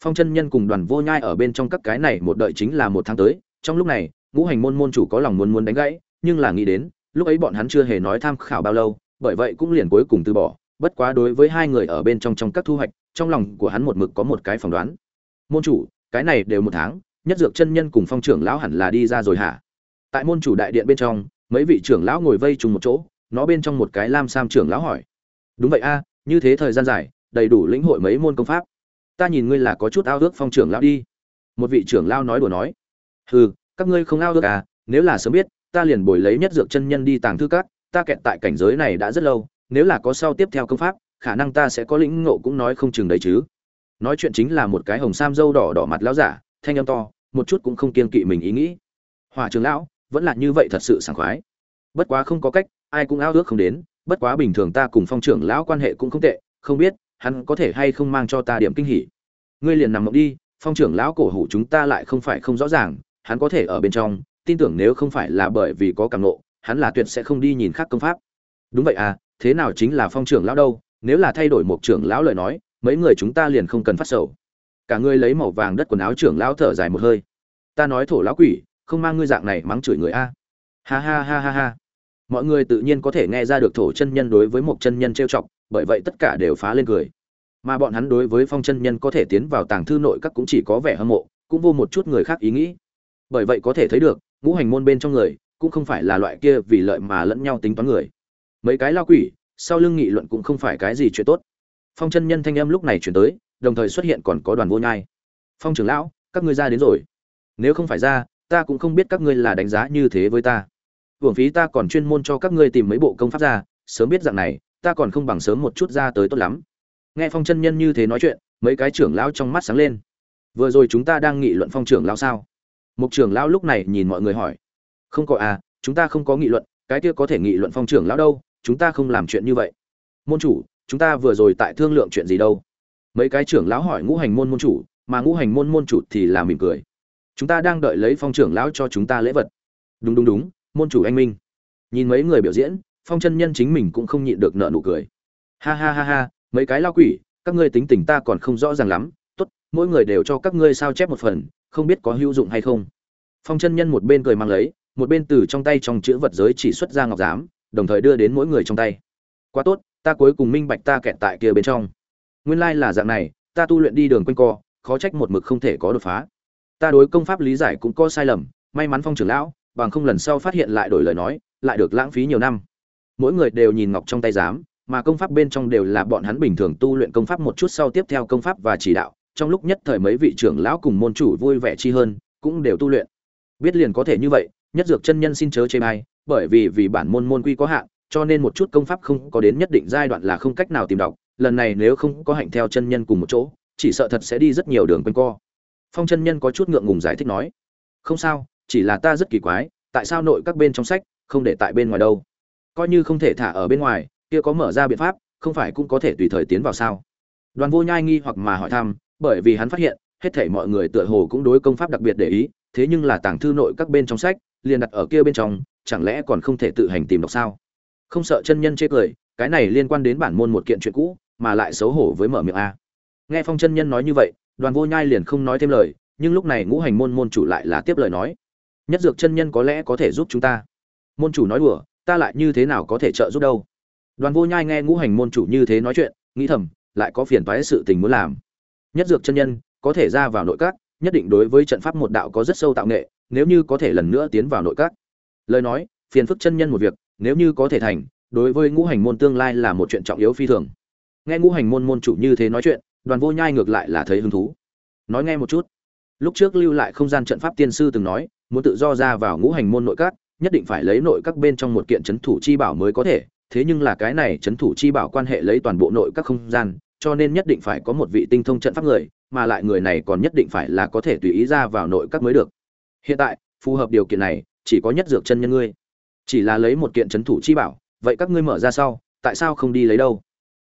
Phong chân nhân cùng đoàn vô nhai ở bên trong các cái này một đợi chính là một tháng tới, trong lúc này, ngũ hành môn môn chủ có lòng muốn muốn đánh gãy, nhưng là nghĩ đến, lúc ấy bọn hắn chưa hề nói tham khảo bao lâu, bởi vậy cũng liền cuối cùng từ bỏ, bất quá đối với hai người ở bên trong trong các thu hoạch trong lòng của hắn một mực có một cái phỏng đoán. Môn chủ, cái này đều một tháng, nhất dược chân nhân cùng phong trưởng lão hẳn là đi ra rồi hả? Tại môn chủ đại điện bên trong, mấy vị trưởng lão ngồi vây trùng một chỗ, nó bên trong một cái lam sam trưởng lão hỏi. Đúng vậy a, như thế thời gian dài, đầy đủ lĩnh hội mấy môn công pháp. Ta nhìn ngươi là có chút ao ước phong trưởng lão đi. Một vị trưởng lão nói đùa nói. Hừ, các ngươi không ao ước à nếu là sớm biết, ta liền bồi lấy nhất dược chân nhân đi tàng thư các, ta kẹt tại cảnh giới này đã rất lâu, nếu là có sau tiếp theo công pháp khả năng ta sẽ có lĩnh ngộ cũng nói không chừng đấy chứ. Nói chuyện chính là một cái hồng sam dâu đỏ đỏ mặt lão giả, thanh âm to, một chút cũng không kiên kỵ mình ý nghĩ. Hòa trường lão, vẫn là như vậy thật sự sảng khoái. Bất quá không có cách, ai cũng ao ước không đến, bất quá bình thường ta cùng phong trưởng lão quan hệ cũng không tệ, không biết, hắn có thể hay không mang cho ta điểm kinh hỉ. Ngươi liền nằm mộng đi, phong trưởng lão cổ hủ chúng ta lại không phải không rõ ràng, hắn có thể ở bên trong, tin tưởng nếu không phải là bởi vì có cảm nộ hắn là tuyệt sẽ không đi nhìn khác công pháp. Đúng vậy à thế nào chính là phong trưởng lão đâu? Nếu là thay đổi một trưởng lão lời nói, mấy người chúng ta liền không cần phát sầu. Cả ngươi lấy màu vàng đất quần áo trưởng lão thở dài một hơi. Ta nói thổ lão quỷ, không mang ngươi dạng này mắng chửi người a. Ha ha ha ha ha. Mọi người tự nhiên có thể nghe ra được thổ chân nhân đối với một chân nhân trêu chọc, bởi vậy tất cả đều phá lên cười. Mà bọn hắn đối với phong chân nhân có thể tiến vào tàng thư nội các cũng chỉ có vẻ hâm mộ, cũng vô một chút người khác ý nghĩ. Bởi vậy có thể thấy được, ngũ hành môn bên trong người, cũng không phải là loại kia vì lợi mà lẫn nhau tính toán người. Mấy cái lao quỷ sau lưng nghị luận cũng không phải cái gì chuyện tốt. Phong chân nhân thanh âm lúc này chuyển tới, đồng thời xuất hiện còn có đoàn vô nhai. Phong trưởng lão, các ngươi ra đến rồi. Nếu không phải ra, ta cũng không biết các ngươi là đánh giá như thế với ta. Hưởng phí ta còn chuyên môn cho các ngươi tìm mấy bộ công pháp ra, sớm biết dạng này, ta còn không bằng sớm một chút ra tới tốt lắm. Nghe phong chân nhân như thế nói chuyện, mấy cái trưởng lão trong mắt sáng lên. Vừa rồi chúng ta đang nghị luận phong trưởng lão sao? Mục trưởng lão lúc này nhìn mọi người hỏi. Không có à chúng ta không có nghị luận, cái kia có thể nghị luận phong trưởng lão đâu chúng ta không làm chuyện như vậy. Môn chủ, chúng ta vừa rồi tại thương lượng chuyện gì đâu? Mấy cái trưởng lão hỏi ngũ hành môn môn chủ, mà ngũ hành môn môn chủ thì là mỉm cười. Chúng ta đang đợi lấy phong trưởng lão cho chúng ta lễ vật. Đúng đúng đúng, môn chủ anh minh. Nhìn mấy người biểu diễn, phong chân nhân chính mình cũng không nhịn được nợ nụ cười. Ha ha ha ha, mấy cái lao quỷ, các ngươi tính tình ta còn không rõ ràng lắm. Tốt, mỗi người đều cho các ngươi sao chép một phần, không biết có hữu dụng hay không. Phong chân nhân một bên cười mang lấy, một bên từ trong tay trong chữ vật giới chỉ xuất ra ngọc giám đồng thời đưa đến mỗi người trong tay. Quá tốt, ta cuối cùng minh bạch ta kẹt tại kia bên trong. Nguyên lai là dạng này, ta tu luyện đi đường quanh co, khó trách một mực không thể có đột phá. Ta đối công pháp lý giải cũng có sai lầm, may mắn phong trưởng lão, bằng không lần sau phát hiện lại đổi lời nói, lại được lãng phí nhiều năm. Mỗi người đều nhìn ngọc trong tay giám, mà công pháp bên trong đều là bọn hắn bình thường tu luyện công pháp một chút sau tiếp theo công pháp và chỉ đạo, trong lúc nhất thời mấy vị trưởng lão cùng môn chủ vui vẻ chi hơn, cũng đều tu luyện. Biết liền có thể như vậy, nhất dược chân nhân xin chớ chê bai bởi vì vì bản môn môn quy có hạn, cho nên một chút công pháp không có đến nhất định giai đoạn là không cách nào tìm đọc, lần này nếu không có hạnh theo chân nhân cùng một chỗ, chỉ sợ thật sẽ đi rất nhiều đường quanh co. Phong chân nhân có chút ngượng ngùng giải thích nói, không sao, chỉ là ta rất kỳ quái, tại sao nội các bên trong sách không để tại bên ngoài đâu? Coi như không thể thả ở bên ngoài, kia có mở ra biện pháp, không phải cũng có thể tùy thời tiến vào sao? Đoàn vô nhai nghi hoặc mà hỏi thăm, bởi vì hắn phát hiện, hết thảy mọi người tựa hồ cũng đối công pháp đặc biệt để ý, thế nhưng là tàng thư nội các bên trong sách, liền đặt ở kia bên trong chẳng lẽ còn không thể tự hành tìm đọc sao? Không sợ chân nhân chê cười, cái này liên quan đến bản môn một kiện chuyện cũ, mà lại xấu hổ với mở miệng a. Nghe phong chân nhân nói như vậy, đoàn vô nhai liền không nói thêm lời, nhưng lúc này ngũ hành môn môn chủ lại là tiếp lời nói. Nhất dược chân nhân có lẽ có thể giúp chúng ta. Môn chủ nói đùa, ta lại như thế nào có thể trợ giúp đâu? Đoàn vô nhai nghe ngũ hành môn chủ như thế nói chuyện, nghĩ thầm, lại có phiền toái sự tình muốn làm. Nhất dược chân nhân, có thể ra vào nội các, nhất định đối với trận pháp một đạo có rất sâu tạo nghệ, nếu như có thể lần nữa tiến vào nội các lời nói, phiền phức chân nhân một việc, nếu như có thể thành, đối với ngũ hành môn tương lai là một chuyện trọng yếu phi thường. Nghe ngũ hành môn môn chủ như thế nói chuyện, đoàn vô nhai ngược lại là thấy hứng thú. Nói nghe một chút. Lúc trước lưu lại không gian trận pháp tiên sư từng nói, muốn tự do ra vào ngũ hành môn nội các, nhất định phải lấy nội các bên trong một kiện chấn thủ chi bảo mới có thể. Thế nhưng là cái này chấn thủ chi bảo quan hệ lấy toàn bộ nội các không gian, cho nên nhất định phải có một vị tinh thông trận pháp người, mà lại người này còn nhất định phải là có thể tùy ý ra vào nội các mới được. Hiện tại, phù hợp điều kiện này chỉ có nhất dược chân nhân ngươi. Chỉ là lấy một kiện chấn thủ chi bảo, vậy các ngươi mở ra sau, tại sao không đi lấy đâu?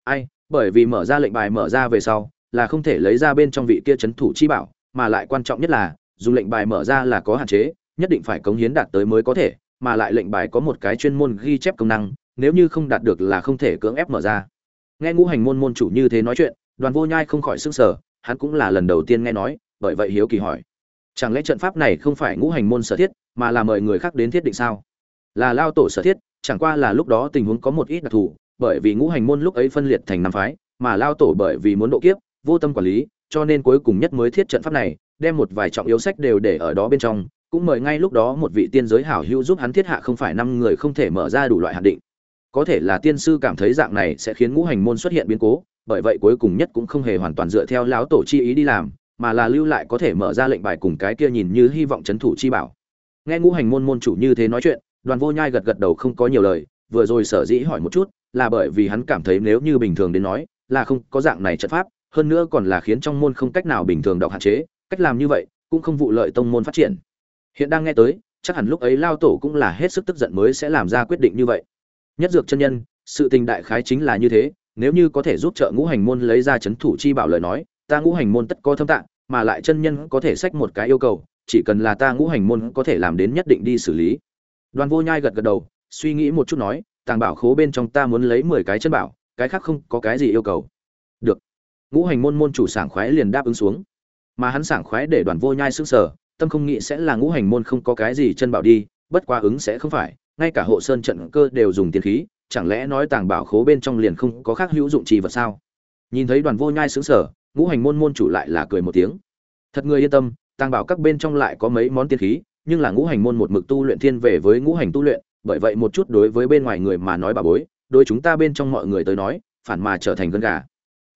Ai, bởi vì mở ra lệnh bài mở ra về sau, là không thể lấy ra bên trong vị kia chấn thủ chi bảo, mà lại quan trọng nhất là dùng lệnh bài mở ra là có hạn chế, nhất định phải cống hiến đạt tới mới có thể, mà lại lệnh bài có một cái chuyên môn ghi chép công năng, nếu như không đạt được là không thể cưỡng ép mở ra. Nghe ngũ hành môn môn chủ như thế nói chuyện, đoàn vô nhai không khỏi sức sở hắn cũng là lần đầu tiên nghe nói, bởi vậy hiếu kỳ hỏi. Chẳng lẽ trận pháp này không phải ngũ hành môn sở thiết mà là mời người khác đến thiết định sao? Là lao tổ sở thiết, chẳng qua là lúc đó tình huống có một ít đặc thù, bởi vì ngũ hành môn lúc ấy phân liệt thành năm phái, mà lao tổ bởi vì muốn độ kiếp, vô tâm quản lý, cho nên cuối cùng nhất mới thiết trận pháp này, đem một vài trọng yếu sách đều để ở đó bên trong, cũng mời ngay lúc đó một vị tiên giới hảo hữu giúp hắn thiết hạ không phải năm người không thể mở ra đủ loại hạn định. Có thể là tiên sư cảm thấy dạng này sẽ khiến ngũ hành môn xuất hiện biến cố, bởi vậy cuối cùng nhất cũng không hề hoàn toàn dựa theo lão tổ chi ý đi làm, mà là lưu lại có thể mở ra lệnh bài cùng cái kia nhìn như hy vọng chấn thủ chi bảo nghe ngũ hành môn môn chủ như thế nói chuyện, đoàn vô nhai gật gật đầu không có nhiều lời, vừa rồi sở dĩ hỏi một chút, là bởi vì hắn cảm thấy nếu như bình thường đến nói, là không có dạng này trận pháp, hơn nữa còn là khiến trong môn không cách nào bình thường đọc hạn chế, cách làm như vậy cũng không vụ lợi tông môn phát triển. Hiện đang nghe tới, chắc hẳn lúc ấy lao tổ cũng là hết sức tức giận mới sẽ làm ra quyết định như vậy. Nhất dược chân nhân, sự tình đại khái chính là như thế, nếu như có thể giúp trợ ngũ hành môn lấy ra chấn thủ chi bảo lời nói, ta ngũ hành môn tất có thâm tạng, mà lại chân nhân có thể sách một cái yêu cầu chỉ cần là ta ngũ hành môn có thể làm đến nhất định đi xử lý. Đoàn vô nhai gật gật đầu, suy nghĩ một chút nói, tàng bảo khố bên trong ta muốn lấy mười cái chân bảo, cái khác không có cái gì yêu cầu. Được. Ngũ hành môn môn chủ sảng khoái liền đáp ứng xuống. Mà hắn sảng khoái để đoàn vô nhai sững sờ, tâm không nghĩ sẽ là ngũ hành môn không có cái gì chân bảo đi, bất quá ứng sẽ không phải, ngay cả hộ sơn trận cơ đều dùng tiền khí, chẳng lẽ nói tàng bảo khố bên trong liền không có khác hữu dụng trì vật sao? Nhìn thấy đoàn vô nhai sững sờ, ngũ hành môn môn chủ lại là cười một tiếng. Thật người yên tâm tàng bảo các bên trong lại có mấy món tiên khí, nhưng là ngũ hành môn một mực tu luyện thiên về với ngũ hành tu luyện, bởi vậy một chút đối với bên ngoài người mà nói bà bối, đối chúng ta bên trong mọi người tới nói, phản mà trở thành gân gà.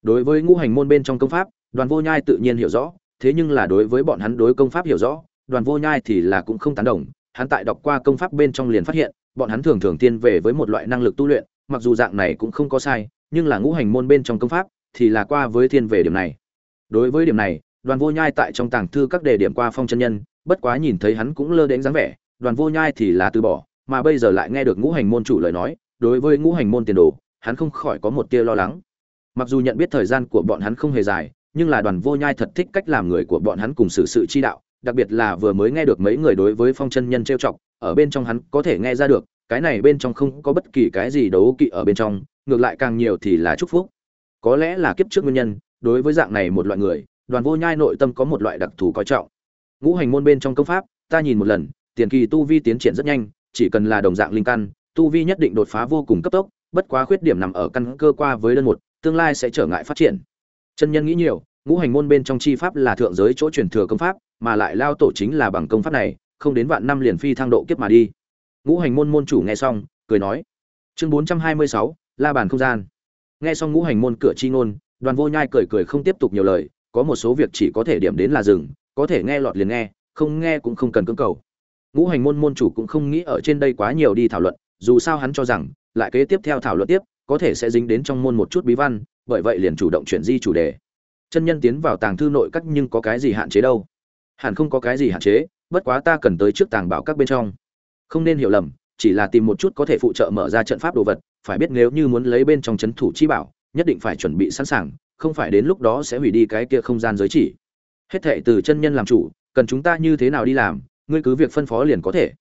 Đối với ngũ hành môn bên trong công pháp, đoàn vô nhai tự nhiên hiểu rõ, thế nhưng là đối với bọn hắn đối công pháp hiểu rõ, đoàn vô nhai thì là cũng không tán đồng. Hắn tại đọc qua công pháp bên trong liền phát hiện, bọn hắn thường thường tiên về với một loại năng lực tu luyện, mặc dù dạng này cũng không có sai, nhưng là ngũ hành môn bên trong công pháp thì là qua với thiên về điểm này. Đối với điểm này đoàn vô nhai tại trong tàng thư các đề điểm qua phong chân nhân, bất quá nhìn thấy hắn cũng lơ đến dáng vẻ, đoàn vô nhai thì là từ bỏ, mà bây giờ lại nghe được ngũ hành môn chủ lời nói, đối với ngũ hành môn tiền đồ, hắn không khỏi có một tia lo lắng. Mặc dù nhận biết thời gian của bọn hắn không hề dài, nhưng là đoàn vô nhai thật thích cách làm người của bọn hắn cùng xử sự chi đạo, đặc biệt là vừa mới nghe được mấy người đối với phong chân nhân trêu chọc, ở bên trong hắn có thể nghe ra được, cái này bên trong không có bất kỳ cái gì đấu kỵ ở bên trong, ngược lại càng nhiều thì là chúc phúc. Có lẽ là kiếp trước nguyên nhân, đối với dạng này một loại người đoàn vô nhai nội tâm có một loại đặc thù coi trọng. Ngũ hành môn bên trong công pháp, ta nhìn một lần, tiền kỳ tu vi tiến triển rất nhanh, chỉ cần là đồng dạng linh căn, tu vi nhất định đột phá vô cùng cấp tốc, bất quá khuyết điểm nằm ở căn cơ qua với đơn một, tương lai sẽ trở ngại phát triển. Chân nhân nghĩ nhiều, ngũ hành môn bên trong chi pháp là thượng giới chỗ truyền thừa công pháp, mà lại lao tổ chính là bằng công pháp này, không đến vạn năm liền phi thăng độ kiếp mà đi. Ngũ hành môn môn chủ nghe xong, cười nói, chương bốn trăm hai mươi sáu, la bàn không gian. Nghe xong ngũ hành môn cửa chi ngôn, đoàn vô nhai cười cười không tiếp tục nhiều lời có một số việc chỉ có thể điểm đến là dừng, có thể nghe lọt liền nghe, không nghe cũng không cần cưỡng cầu. Ngũ hành môn môn chủ cũng không nghĩ ở trên đây quá nhiều đi thảo luận, dù sao hắn cho rằng, lại kế tiếp theo thảo luận tiếp, có thể sẽ dính đến trong môn một chút bí văn, bởi vậy liền chủ động chuyển di chủ đề. Chân nhân tiến vào tàng thư nội các nhưng có cái gì hạn chế đâu? Hẳn không có cái gì hạn chế, bất quá ta cần tới trước tàng bảo các bên trong. Không nên hiểu lầm, chỉ là tìm một chút có thể phụ trợ mở ra trận pháp đồ vật, phải biết nếu như muốn lấy bên trong c h ấ n thủ chi bảo, nhất định phải chuẩn bị sẵn sàng không phải đến lúc đó sẽ hủy đi cái kia không gian giới chỉ. Hết thệ từ chân nhân làm chủ, cần chúng ta như thế nào đi làm, ngươi cứ việc phân phó liền có thể.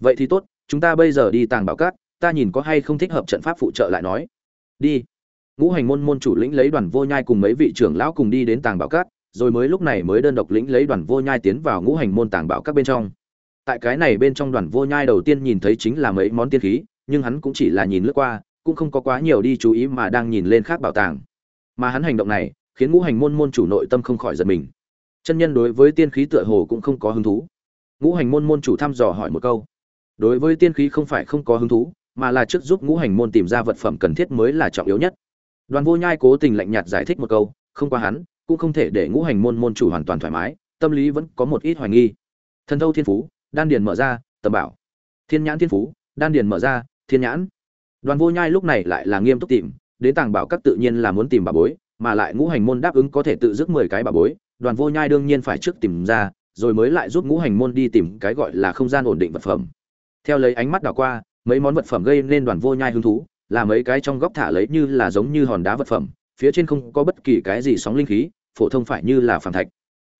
Vậy thì tốt, chúng ta bây giờ đi tàng bảo cát, ta nhìn có hay không thích hợp trận pháp phụ trợ lại nói. Đi. Ngũ hành môn môn chủ lĩnh lấy đoàn vô nhai cùng mấy vị trưởng lão cùng đi đến tàng bảo cát, rồi mới lúc này mới đơn độc lĩnh lấy đoàn vô nhai tiến vào ngũ hành môn tàng bảo các bên trong. Tại cái này bên trong đoàn vô nhai đầu tiên nhìn thấy chính là mấy món tiên khí, nhưng hắn cũng chỉ là nhìn lướt qua, cũng không có quá nhiều đi chú ý mà đang nhìn lên khác bảo tàng mà hắn hành động này khiến ngũ hành môn môn chủ nội tâm không khỏi giật mình. Chân nhân đối với tiên khí tựa hồ cũng không có hứng thú. Ngũ hành môn môn chủ thăm dò hỏi một câu. Đối với tiên khí không phải không có hứng thú, mà là trước giúp ngũ hành môn tìm ra vật phẩm cần thiết mới là trọng yếu nhất. Đoàn vô nhai cố tình lạnh nhạt giải thích một câu, không qua hắn, cũng không thể để ngũ hành môn môn chủ hoàn toàn thoải mái, tâm lý vẫn có một ít hoài nghi. Thần thâu thiên phú, đan điền mở ra, tầm bảo. Thiên nhãn thiên phú, đan điền mở ra, thiên nhãn. Đoàn vô nhai lúc này lại là nghiêm túc tìm đến tàng bảo các tự nhiên là muốn tìm bà bối, mà lại ngũ hành môn đáp ứng có thể tự dứt mười cái bà bối, đoàn vô nhai đương nhiên phải trước tìm ra, rồi mới lại giúp ngũ hành môn đi tìm cái gọi là không gian ổn định vật phẩm. Theo lấy ánh mắt đảo qua, mấy món vật phẩm gây nên đoàn vô nhai hứng thú, là mấy cái trong góc thả lấy như là giống như hòn đá vật phẩm, phía trên không có bất kỳ cái gì sóng linh khí, phổ thông phải như là phản thạch.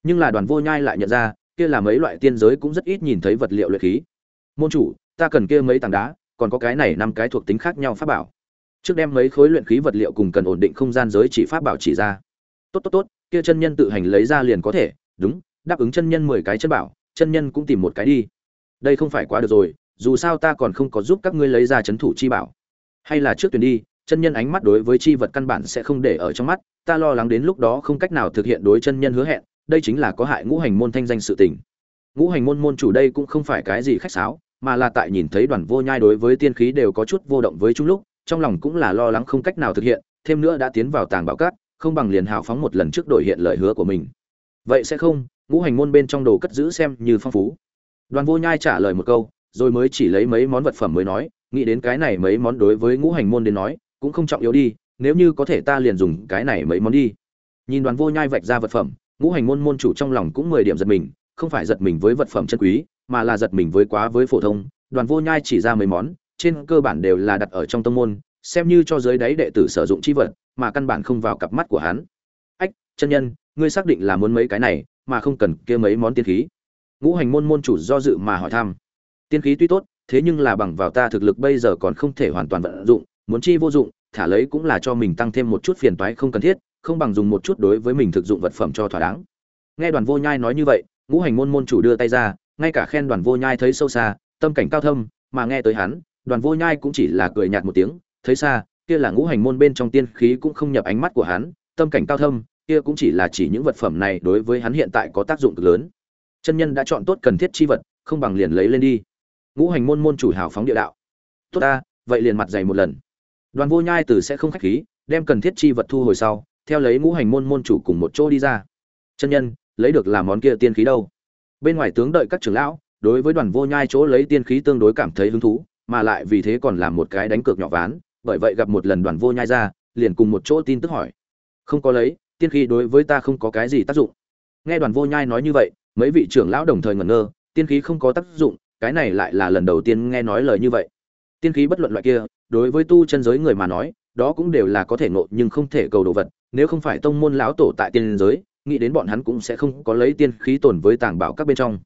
Nhưng là đoàn vô nhai lại nhận ra, kia là mấy loại tiên giới cũng rất ít nhìn thấy vật liệu luyện khí. Môn chủ, ta cần kia mấy tảng đá, còn có cái này năm cái thuộc tính khác nhau pháp bảo trước đem mấy khối luyện khí vật liệu cùng cần ổn định không gian giới chỉ pháp bảo chỉ ra. Tốt tốt tốt, kia chân nhân tự hành lấy ra liền có thể. Đúng, đáp ứng chân nhân mười cái chân bảo, chân nhân cũng tìm một cái đi. Đây không phải quá được rồi, dù sao ta còn không có giúp các ngươi lấy ra chấn thủ chi bảo. Hay là trước tuyển đi, chân nhân ánh mắt đối với chi vật căn bản sẽ không để ở trong mắt, ta lo lắng đến lúc đó không cách nào thực hiện đối chân nhân hứa hẹn, đây chính là có hại ngũ hành môn thanh danh sự tình. Ngũ hành môn môn chủ đây cũng không phải cái gì khách sáo, mà là tại nhìn thấy đoàn vô nhai đối với tiên khí đều có chút vô động với chung lúc trong lòng cũng là lo lắng không cách nào thực hiện, thêm nữa đã tiến vào tàng bảo cát, không bằng liền hào phóng một lần trước đổi hiện lời hứa của mình. Vậy sẽ không, ngũ hành môn bên trong đồ cất giữ xem như phong phú. Đoàn vô nhai trả lời một câu, rồi mới chỉ lấy mấy món vật phẩm mới nói, nghĩ đến cái này mấy món đối với ngũ hành môn đến nói, cũng không trọng yếu đi, nếu như có thể ta liền dùng cái này mấy món đi. Nhìn đoàn vô nhai vạch ra vật phẩm, ngũ hành môn môn chủ trong lòng cũng mười điểm giật mình, không phải giật mình với vật phẩm chân quý, mà là giật mình với quá với phổ thông. Đoàn vô nhai chỉ ra mấy món trên cơ bản đều là đặt ở trong tông môn, xem như cho dưới đáy đệ tử sử dụng chi vật, mà căn bản không vào cặp mắt của hắn. Ách, chân nhân, ngươi xác định là muốn mấy cái này, mà không cần kia mấy món tiên khí. Ngũ hành môn môn chủ do dự mà hỏi thăm. Tiên khí tuy tốt, thế nhưng là bằng vào ta thực lực bây giờ còn không thể hoàn toàn vận dụng, muốn chi vô dụng, thả lấy cũng là cho mình tăng thêm một chút phiền toái không cần thiết, không bằng dùng một chút đối với mình thực dụng vật phẩm cho thỏa đáng. Nghe đoàn vô nhai nói như vậy, ngũ hành môn môn chủ đưa tay ra, ngay cả khen đoàn vô nhai thấy sâu xa, tâm cảnh cao thâm, mà nghe tới hắn đoàn vô nhai cũng chỉ là cười nhạt một tiếng, thấy xa, kia là ngũ hành môn bên trong tiên khí cũng không nhập ánh mắt của hắn, tâm cảnh cao thâm, kia cũng chỉ là chỉ những vật phẩm này đối với hắn hiện tại có tác dụng cực lớn. Chân nhân đã chọn tốt cần thiết chi vật, không bằng liền lấy lên đi. Ngũ hành môn môn chủ hào phóng địa đạo. Tốt ta, vậy liền mặt dày một lần. Đoàn vô nhai từ sẽ không khách khí, đem cần thiết chi vật thu hồi sau, theo lấy ngũ hành môn môn chủ cùng một chỗ đi ra. Chân nhân, lấy được làm món kia tiên khí đâu? Bên ngoài tướng đợi các trưởng lão, đối với đoàn vô nhai chỗ lấy tiên khí tương đối cảm thấy hứng thú mà lại vì thế còn làm một cái đánh cược nhỏ ván, bởi vậy gặp một lần đoàn vô nhai ra, liền cùng một chỗ tin tức hỏi. Không có lấy, tiên khí đối với ta không có cái gì tác dụng. Nghe đoàn vô nhai nói như vậy, mấy vị trưởng lão đồng thời ngẩn ngơ, tiên khí không có tác dụng, cái này lại là lần đầu tiên nghe nói lời như vậy. Tiên khí bất luận loại kia, đối với tu chân giới người mà nói, đó cũng đều là có thể ngộ nhưng không thể cầu đồ vật, nếu không phải tông môn lão tổ tại tiên giới, nghĩ đến bọn hắn cũng sẽ không có lấy tiên khí tồn với tàng bảo các bên trong.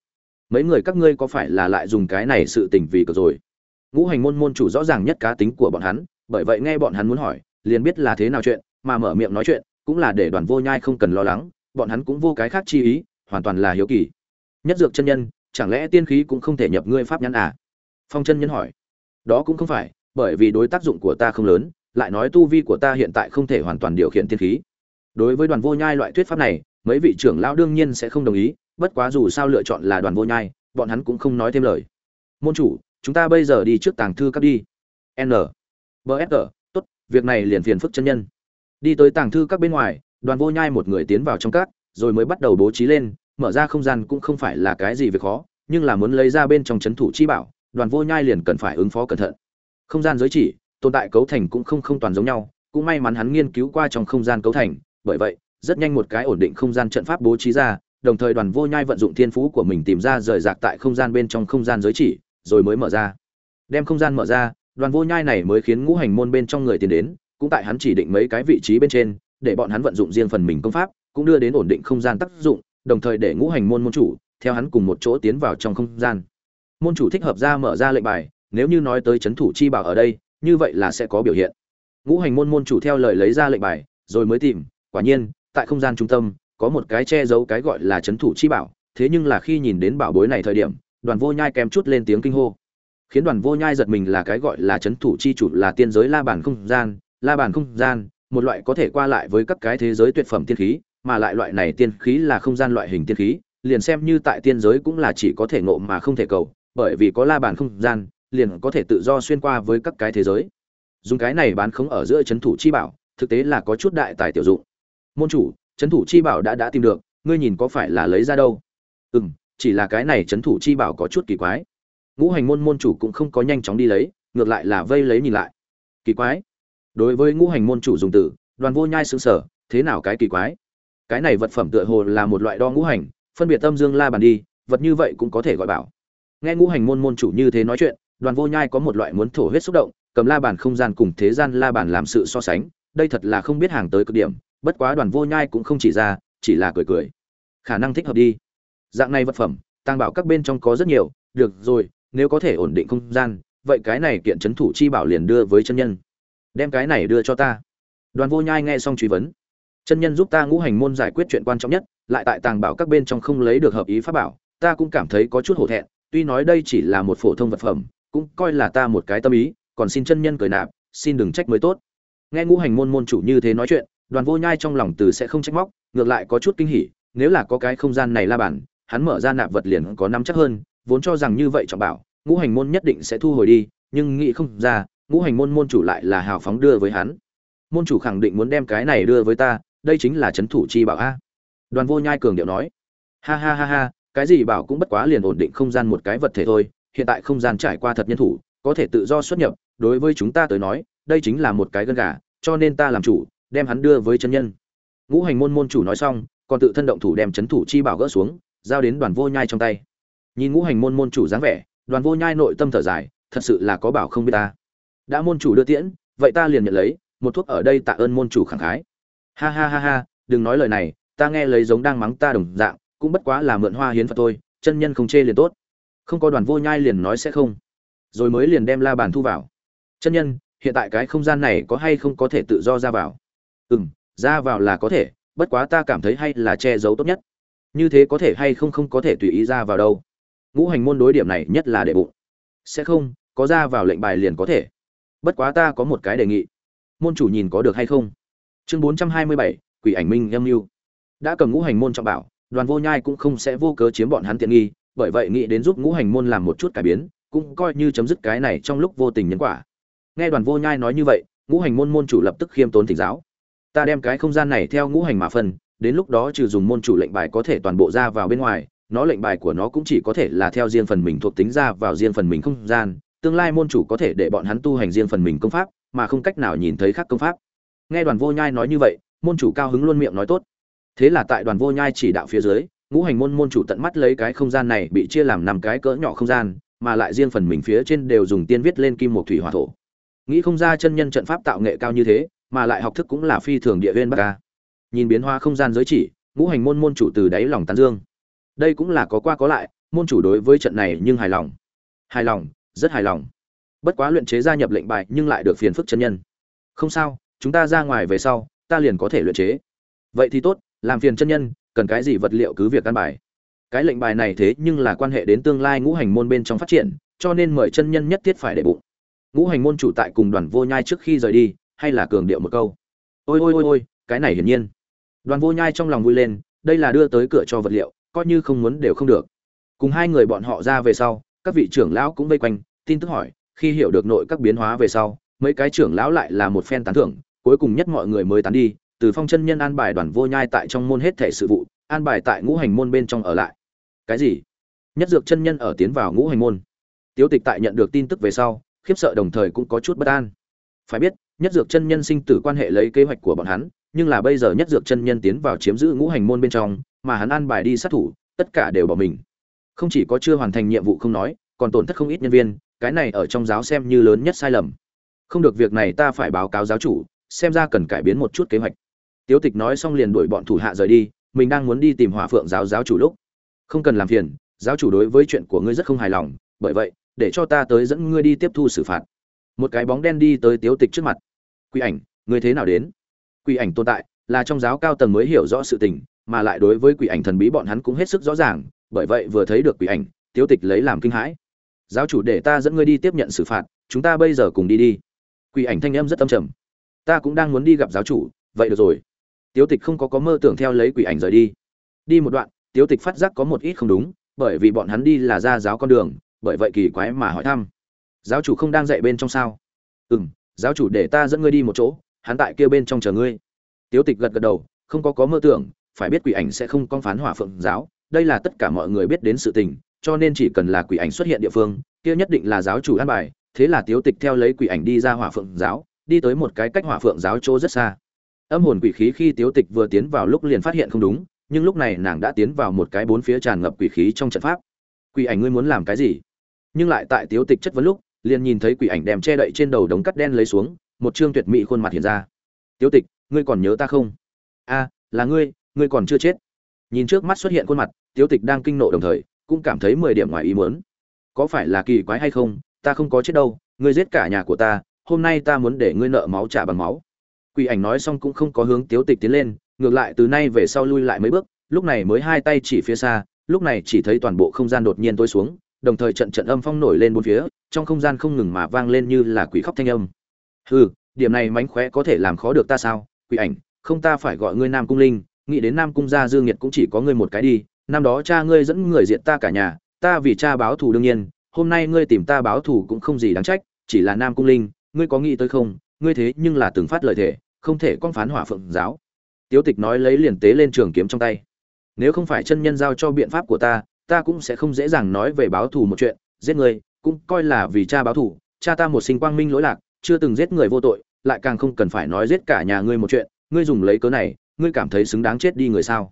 Mấy người các ngươi có phải là lại dùng cái này sự tình vì cờ rồi? Ngũ hành môn môn chủ rõ ràng nhất cá tính của bọn hắn, bởi vậy nghe bọn hắn muốn hỏi, liền biết là thế nào chuyện, mà mở miệng nói chuyện, cũng là để đoàn vô nhai không cần lo lắng, bọn hắn cũng vô cái khác chi ý, hoàn toàn là hiếu kỳ. Nhất dược chân nhân, chẳng lẽ tiên khí cũng không thể nhập ngươi pháp nhãn à? Phong chân nhân hỏi. Đó cũng không phải, bởi vì đối tác dụng của ta không lớn, lại nói tu vi của ta hiện tại không thể hoàn toàn điều khiển tiên khí. Đối với đoàn vô nhai loại thuyết pháp này, mấy vị trưởng lão đương nhiên sẽ không đồng ý, bất quá dù sao lựa chọn là đoàn vô nhai, bọn hắn cũng không nói thêm lời. Môn chủ chúng ta bây giờ đi trước tàng thư các đi. N. Bsg tốt, việc này liền phiền phức chân nhân. Đi tới tàng thư các bên ngoài, đoàn vô nhai một người tiến vào trong các, rồi mới bắt đầu bố trí lên, mở ra không gian cũng không phải là cái gì việc khó, nhưng là muốn lấy ra bên trong c h ấ n thủ chi bảo, đoàn vô nhai liền cần phải ứng phó cẩn thận. Không gian giới chỉ, tồn tại cấu thành cũng không không toàn giống nhau, cũng may mắn hắn nghiên cứu qua trong không gian cấu thành, bởi vậy, rất nhanh một cái ổn định không gian trận pháp bố trí ra, đồng thời đoàn vô nhai vận dụng thiên phú của mình tìm ra rời rạc tại không gian bên trong không gian giới chỉ rồi mới mở ra. Đem không gian mở ra, đoàn vô nhai này mới khiến ngũ hành môn bên trong người tiến đến, cũng tại hắn chỉ định mấy cái vị trí bên trên, để bọn hắn vận dụng riêng phần mình công pháp, cũng đưa đến ổn định không gian tác dụng, đồng thời để ngũ hành môn môn chủ, theo hắn cùng một chỗ tiến vào trong không gian. Môn chủ thích hợp ra mở ra lệnh bài, nếu như nói tới c h ấ n thủ chi bảo ở đây, như vậy là sẽ có biểu hiện. Ngũ hành môn môn chủ theo lời lấy ra lệnh bài, rồi mới tìm, quả nhiên, tại không gian trung tâm, có một cái che giấu cái gọi là c h ấ n thủ chi bảo, thế nhưng là khi nhìn đến bảo bối này thời điểm đoàn vô nhai kém chút lên tiếng kinh hô khiến đoàn vô nhai giật mình là cái gọi là chấn thủ chi chủ là tiên giới la bàn không gian la bàn không gian một loại có thể qua lại với các cái thế giới tuyệt phẩm tiên khí mà lại loại này tiên khí là không gian loại hình tiên khí, liền xem như tại tiên giới cũng là chỉ có thể ngộ mà không thể cầu, bởi vì có la bàn không gian, liền có thể tự do xuyên qua với các cái thế giới. Dùng cái này bán khống ở giữa chấn thủ chi bảo, thực tế là có chút đại tài tiểu dụng. Môn chủ, chấn thủ chi bảo đã đã tìm được, ngươi nhìn có phải là lấy ra đâu? Ừm, chỉ là cái này chấn thủ chi bảo có chút kỳ quái. Ngũ hành môn môn chủ cũng không có nhanh chóng đi lấy, ngược lại là vây lấy nhìn lại. Kỳ quái? Đối với ngũ hành môn chủ dùng từ, Đoàn Vô Nhai sững sở, thế nào cái kỳ quái? cái này vật phẩm tựa hồ là một loại đo ngũ hành phân biệt tâm dương la bàn đi vật như vậy cũng có thể gọi bảo nghe ngũ hành môn môn chủ như thế nói chuyện đoàn vô nhai có một loại muốn thổ huyết xúc động cầm la bàn không gian cùng thế gian la bàn làm sự so sánh đây thật là không biết hàng tới cực điểm bất quá đoàn vô nhai cũng không chỉ ra chỉ là cười cười khả năng thích hợp đi dạng này vật phẩm tàng bảo các bên trong có rất nhiều, được rồi, nếu có thể ổn định không gian, vậy cái này kiện trấn thủ chi bảo liền đưa với chân nhân. Đem cái này đưa cho ta. Đoàn vô nhai nghe xong truy vấn. Chân nhân giúp ta ngũ hành môn giải quyết chuyện quan trọng nhất, lại tại tàng bảo các bên trong không lấy được hợp ý pháp bảo, ta cũng cảm thấy có chút hổ thẹn, tuy nói đây chỉ là một phổ thông vật phẩm, cũng coi là ta một cái tâm ý, còn xin chân nhân cười nạp, xin đừng trách mới tốt. Nghe ngũ hành môn môn chủ như thế nói chuyện, đoàn vô nhai trong lòng từ sẽ không trách móc, ngược lại có chút kinh hỉ, nếu là có cái không gian này la bản hắn mở ra nạp vật liền có năm chắc hơn, vốn cho rằng như vậy trọng bảo, ngũ hành môn nhất định sẽ thu hồi đi, nhưng nghĩ không ra, ngũ hành môn môn chủ lại là hào phóng đưa với hắn. Môn chủ khẳng định muốn đem cái này đưa với ta, đây chính là chấn thủ chi bảo a. Đoàn vô nhai cường điệu nói. Ha ha ha ha, cái gì bảo cũng bất quá liền ổn định không gian một cái vật thể thôi, hiện tại không gian trải qua thật nhân thủ, có thể tự do xuất nhập, đối với chúng ta tới nói, đây chính là một cái gân gà, cho nên ta làm chủ, đem hắn đưa với chân nhân. Ngũ hành môn môn chủ nói xong, còn tự thân động thủ đem chấn thủ chi bảo gỡ xuống giao đến đoàn vô nhai trong tay. Nhìn ngũ hành môn môn chủ dáng vẻ, đoàn vô nhai nội tâm thở dài, thật sự là có bảo không biết ta. Đã môn chủ đưa tiễn, vậy ta liền nhận lấy, một thuốc ở đây tạ ơn môn chủ khẳng khái. Ha ha ha ha, đừng nói lời này, ta nghe lấy giống đang mắng ta đồng dạng, cũng bất quá là mượn hoa hiến phật thôi, chân nhân không chê liền tốt. Không có đoàn vô nhai liền nói sẽ không. Rồi mới liền đem la bàn thu vào. Chân nhân, hiện tại cái không gian này có hay không có thể tự do ra vào? Ừ m ra vào là có thể, bất quá ta cảm thấy hay là che giấu tốt nhất như thế có thể hay không không có thể tùy ý ra vào đâu. Ngũ hành môn đối điểm này nhất là để bụng. Sẽ không, có ra vào lệnh bài liền có thể. Bất quá ta có một cái đề nghị. Môn chủ nhìn có được hay không? Chương bốn trăm hai mươi bảy, quỷ ảnh minh âm mưu. Đã cầm ngũ hành môn trọng bảo, đoàn vô nhai cũng không sẽ vô cớ chiếm bọn hắn tiện nghi, bởi vậy nghĩ đến giúp ngũ hành môn làm một chút cải biến, cũng coi như chấm dứt cái này trong lúc vô tình nhân quả. Nghe đoàn vô nhai nói như vậy, ngũ hành môn môn chủ lập tức khiêm tốn thỉnh giáo. Ta đem cái không gian này theo ngũ hành mà phân đến lúc đó trừ dùng môn chủ lệnh bài có thể toàn bộ ra vào bên ngoài, nó lệnh bài của nó cũng chỉ có thể là theo riêng phần mình thuộc tính ra vào riêng phần mình không gian, tương lai môn chủ có thể để bọn hắn tu hành riêng phần mình công pháp, mà không cách nào nhìn thấy khác công pháp. Nghe đoàn vô nhai nói như vậy, môn chủ cao hứng luôn miệng nói tốt. Thế là tại đoàn vô nhai chỉ đạo phía dưới, ngũ hành môn môn chủ tận mắt lấy cái không gian này bị chia làm năm cái cỡ nhỏ không gian, mà lại riêng phần mình phía trên đều dùng tiên viết lên kim một thủy hỏa thổ. Nghĩ không ra chân nhân trận pháp tạo nghệ cao như thế, mà lại học thức cũng là phi thường địa viên bắc ca nhìn biến hóa không gian giới chỉ, ngũ hành môn môn chủ từ đáy lòng tán dương. Đây cũng là có qua có lại, môn chủ đối với trận này nhưng hài lòng. Hài lòng, rất hài lòng. Bất quá luyện chế gia nhập lệnh bài nhưng lại được phiền phức chân nhân. Không sao, chúng ta ra ngoài về sau, ta liền có thể luyện chế. Vậy thì tốt, làm phiền chân nhân, cần cái gì vật liệu cứ việc căn bài. Cái lệnh bài này thế nhưng là quan hệ đến tương lai ngũ hành môn bên trong phát triển, cho nên mời chân nhân nhất thiết phải để bụng. Ngũ hành môn chủ tại cùng đoàn vô nhai trước khi rời đi, hay là cường điệu một câu? Ôi ôi ôi ôi, cái này hiển nhiên đoàn vô nhai trong lòng vui lên, đây là đưa tới cửa cho vật liệu, coi như không muốn đều không được. Cùng hai người bọn họ ra về sau, các vị trưởng lão cũng vây quanh, tin tức hỏi, khi hiểu được nội các biến hóa về sau, mấy cái trưởng lão lại là một phen tán thưởng, cuối cùng nhất mọi người mới tán đi, từ phong chân nhân an bài đoàn vô nhai tại trong môn hết thể sự vụ, an bài tại ngũ hành môn bên trong ở lại. Cái gì? Nhất dược chân nhân ở tiến vào ngũ hành môn. Tiếu tịch tại nhận được tin tức về sau, khiếp sợ đồng thời cũng có chút bất an. Phải biết, nhất dược chân nhân sinh tử quan hệ lấy kế hoạch của bọn hắn nhưng là bây giờ nhất dược chân nhân tiến vào chiếm giữ ngũ hành môn bên trong, mà hắn an bài đi sát thủ, tất cả đều bỏ mình. Không chỉ có chưa hoàn thành nhiệm vụ không nói, còn tổn thất không ít nhân viên, cái này ở trong giáo xem như lớn nhất sai lầm. Không được việc này ta phải báo cáo giáo chủ, xem ra cần cải biến một chút kế hoạch. Tiếu tịch nói xong liền đuổi bọn thủ hạ rời đi, mình đang muốn đi tìm hỏa phượng giáo giáo chủ lúc. Không cần làm phiền, giáo chủ đối với chuyện của ngươi rất không hài lòng, bởi vậy, để cho ta tới dẫn ngươi đi tiếp thu xử phạt. Một cái bóng đen đi tới tiếu tịch trước mặt. Quy ảnh, ngươi thế nào đến? Quỷ ảnh tồn tại là trong giáo cao tầng mới hiểu rõ sự tình, mà lại đối với quỷ ảnh thần bí bọn hắn cũng hết sức rõ ràng, bởi vậy vừa thấy được quỷ ảnh, tiếu tịch lấy làm kinh hãi. Giáo chủ để ta dẫn ngươi đi tiếp nhận xử phạt, chúng ta bây giờ cùng đi đi. Quỷ ảnh thanh âm rất âm trầm. Ta cũng đang muốn đi gặp giáo chủ, vậy được rồi. Tiếu tịch không có có mơ tưởng theo lấy quỷ ảnh rời đi. Đi một đoạn, tiếu tịch phát giác có một ít không đúng, bởi vì bọn hắn đi là ra giáo con đường, bởi vậy kỳ quái mà hỏi thăm. Giáo chủ không đang dạy bên trong sao? Ừ m giáo chủ để ta dẫn ngươi đi một chỗ hắn tại kia bên trong chờ ngươi. Tiếu tịch gật gật đầu, không có có mơ tưởng, phải biết quỷ ảnh sẽ không con phán hỏa phượng giáo, đây là tất cả mọi người biết đến sự tình, cho nên chỉ cần là quỷ ảnh xuất hiện địa phương, kia nhất định là giáo chủ an bài, thế là tiếu tịch theo lấy quỷ ảnh đi ra hỏa phượng giáo, đi tới một cái cách hỏa phượng giáo chỗ rất xa. Âm hồn quỷ khí khi tiếu tịch vừa tiến vào lúc liền phát hiện không đúng, nhưng lúc này nàng đã tiến vào một cái bốn phía tràn ngập quỷ khí trong trận pháp. Quỷ ảnh ngươi muốn làm cái gì? Nhưng lại tại tiếu tịch chất vấn lúc, liền nhìn thấy quỷ ảnh đem che đậy trên đầu đống cắt đen lấy xuống một trương tuyệt mỹ khuôn mặt hiện ra. Tiếu tịch, ngươi còn nhớ ta không? A, là ngươi ngươi còn chưa chết. Nhìn trước mắt xuất hiện khuôn mặt, tiếu tịch đang kinh nộ đồng thời, cũng cảm thấy mười điểm ngoài ý muốn. Có phải là kỳ quái hay không? Ta không có chết đâu, ngươi giết cả nhà của ta, hôm nay ta muốn để ngươi nợ máu trả bằng máu. Quỷ ảnh nói xong cũng không có hướng tiếu tịch tiến lên, ngược lại từ nay về sau lui lại mấy bước, lúc này mới hai tay chỉ phía xa, lúc này chỉ thấy toàn bộ không gian đột nhiên tối xuống, đồng thời trận trận âm phong nổi lên bốn phía, trong không gian không ngừng mà vang lên như là quỷ khóc thanh âm hừ, điểm này mánh khóe có thể làm khó được ta sao? Quỷ ảnh, không ta phải gọi ngươi nam cung linh, nghĩ đến nam cung gia dương nghiệt cũng chỉ có ngươi một cái đi, năm đó cha ngươi dẫn người diệt ta cả nhà, ta vì cha báo thù đương nhiên, hôm nay ngươi tìm ta báo thù cũng không gì đáng trách, chỉ là nam cung linh, ngươi có nghĩ tới không? Ngươi thế nhưng là từng phát lời thể không thể con phán hỏa phượng giáo. Tiếu tịch nói lấy liền tế lên trường kiếm trong tay. Nếu không phải chân nhân giao cho biện pháp của ta ta cũng sẽ không dễ dàng nói về báo thù một chuyện, giết ngươi, cũng coi là vì cha báo thù, cha ta một sinh quang minh lỗi lạc chưa từng giết người vô tội, lại càng không cần phải nói giết cả nhà ngươi một chuyện, ngươi dùng lấy cớ này, ngươi cảm thấy xứng đáng chết đi người sao?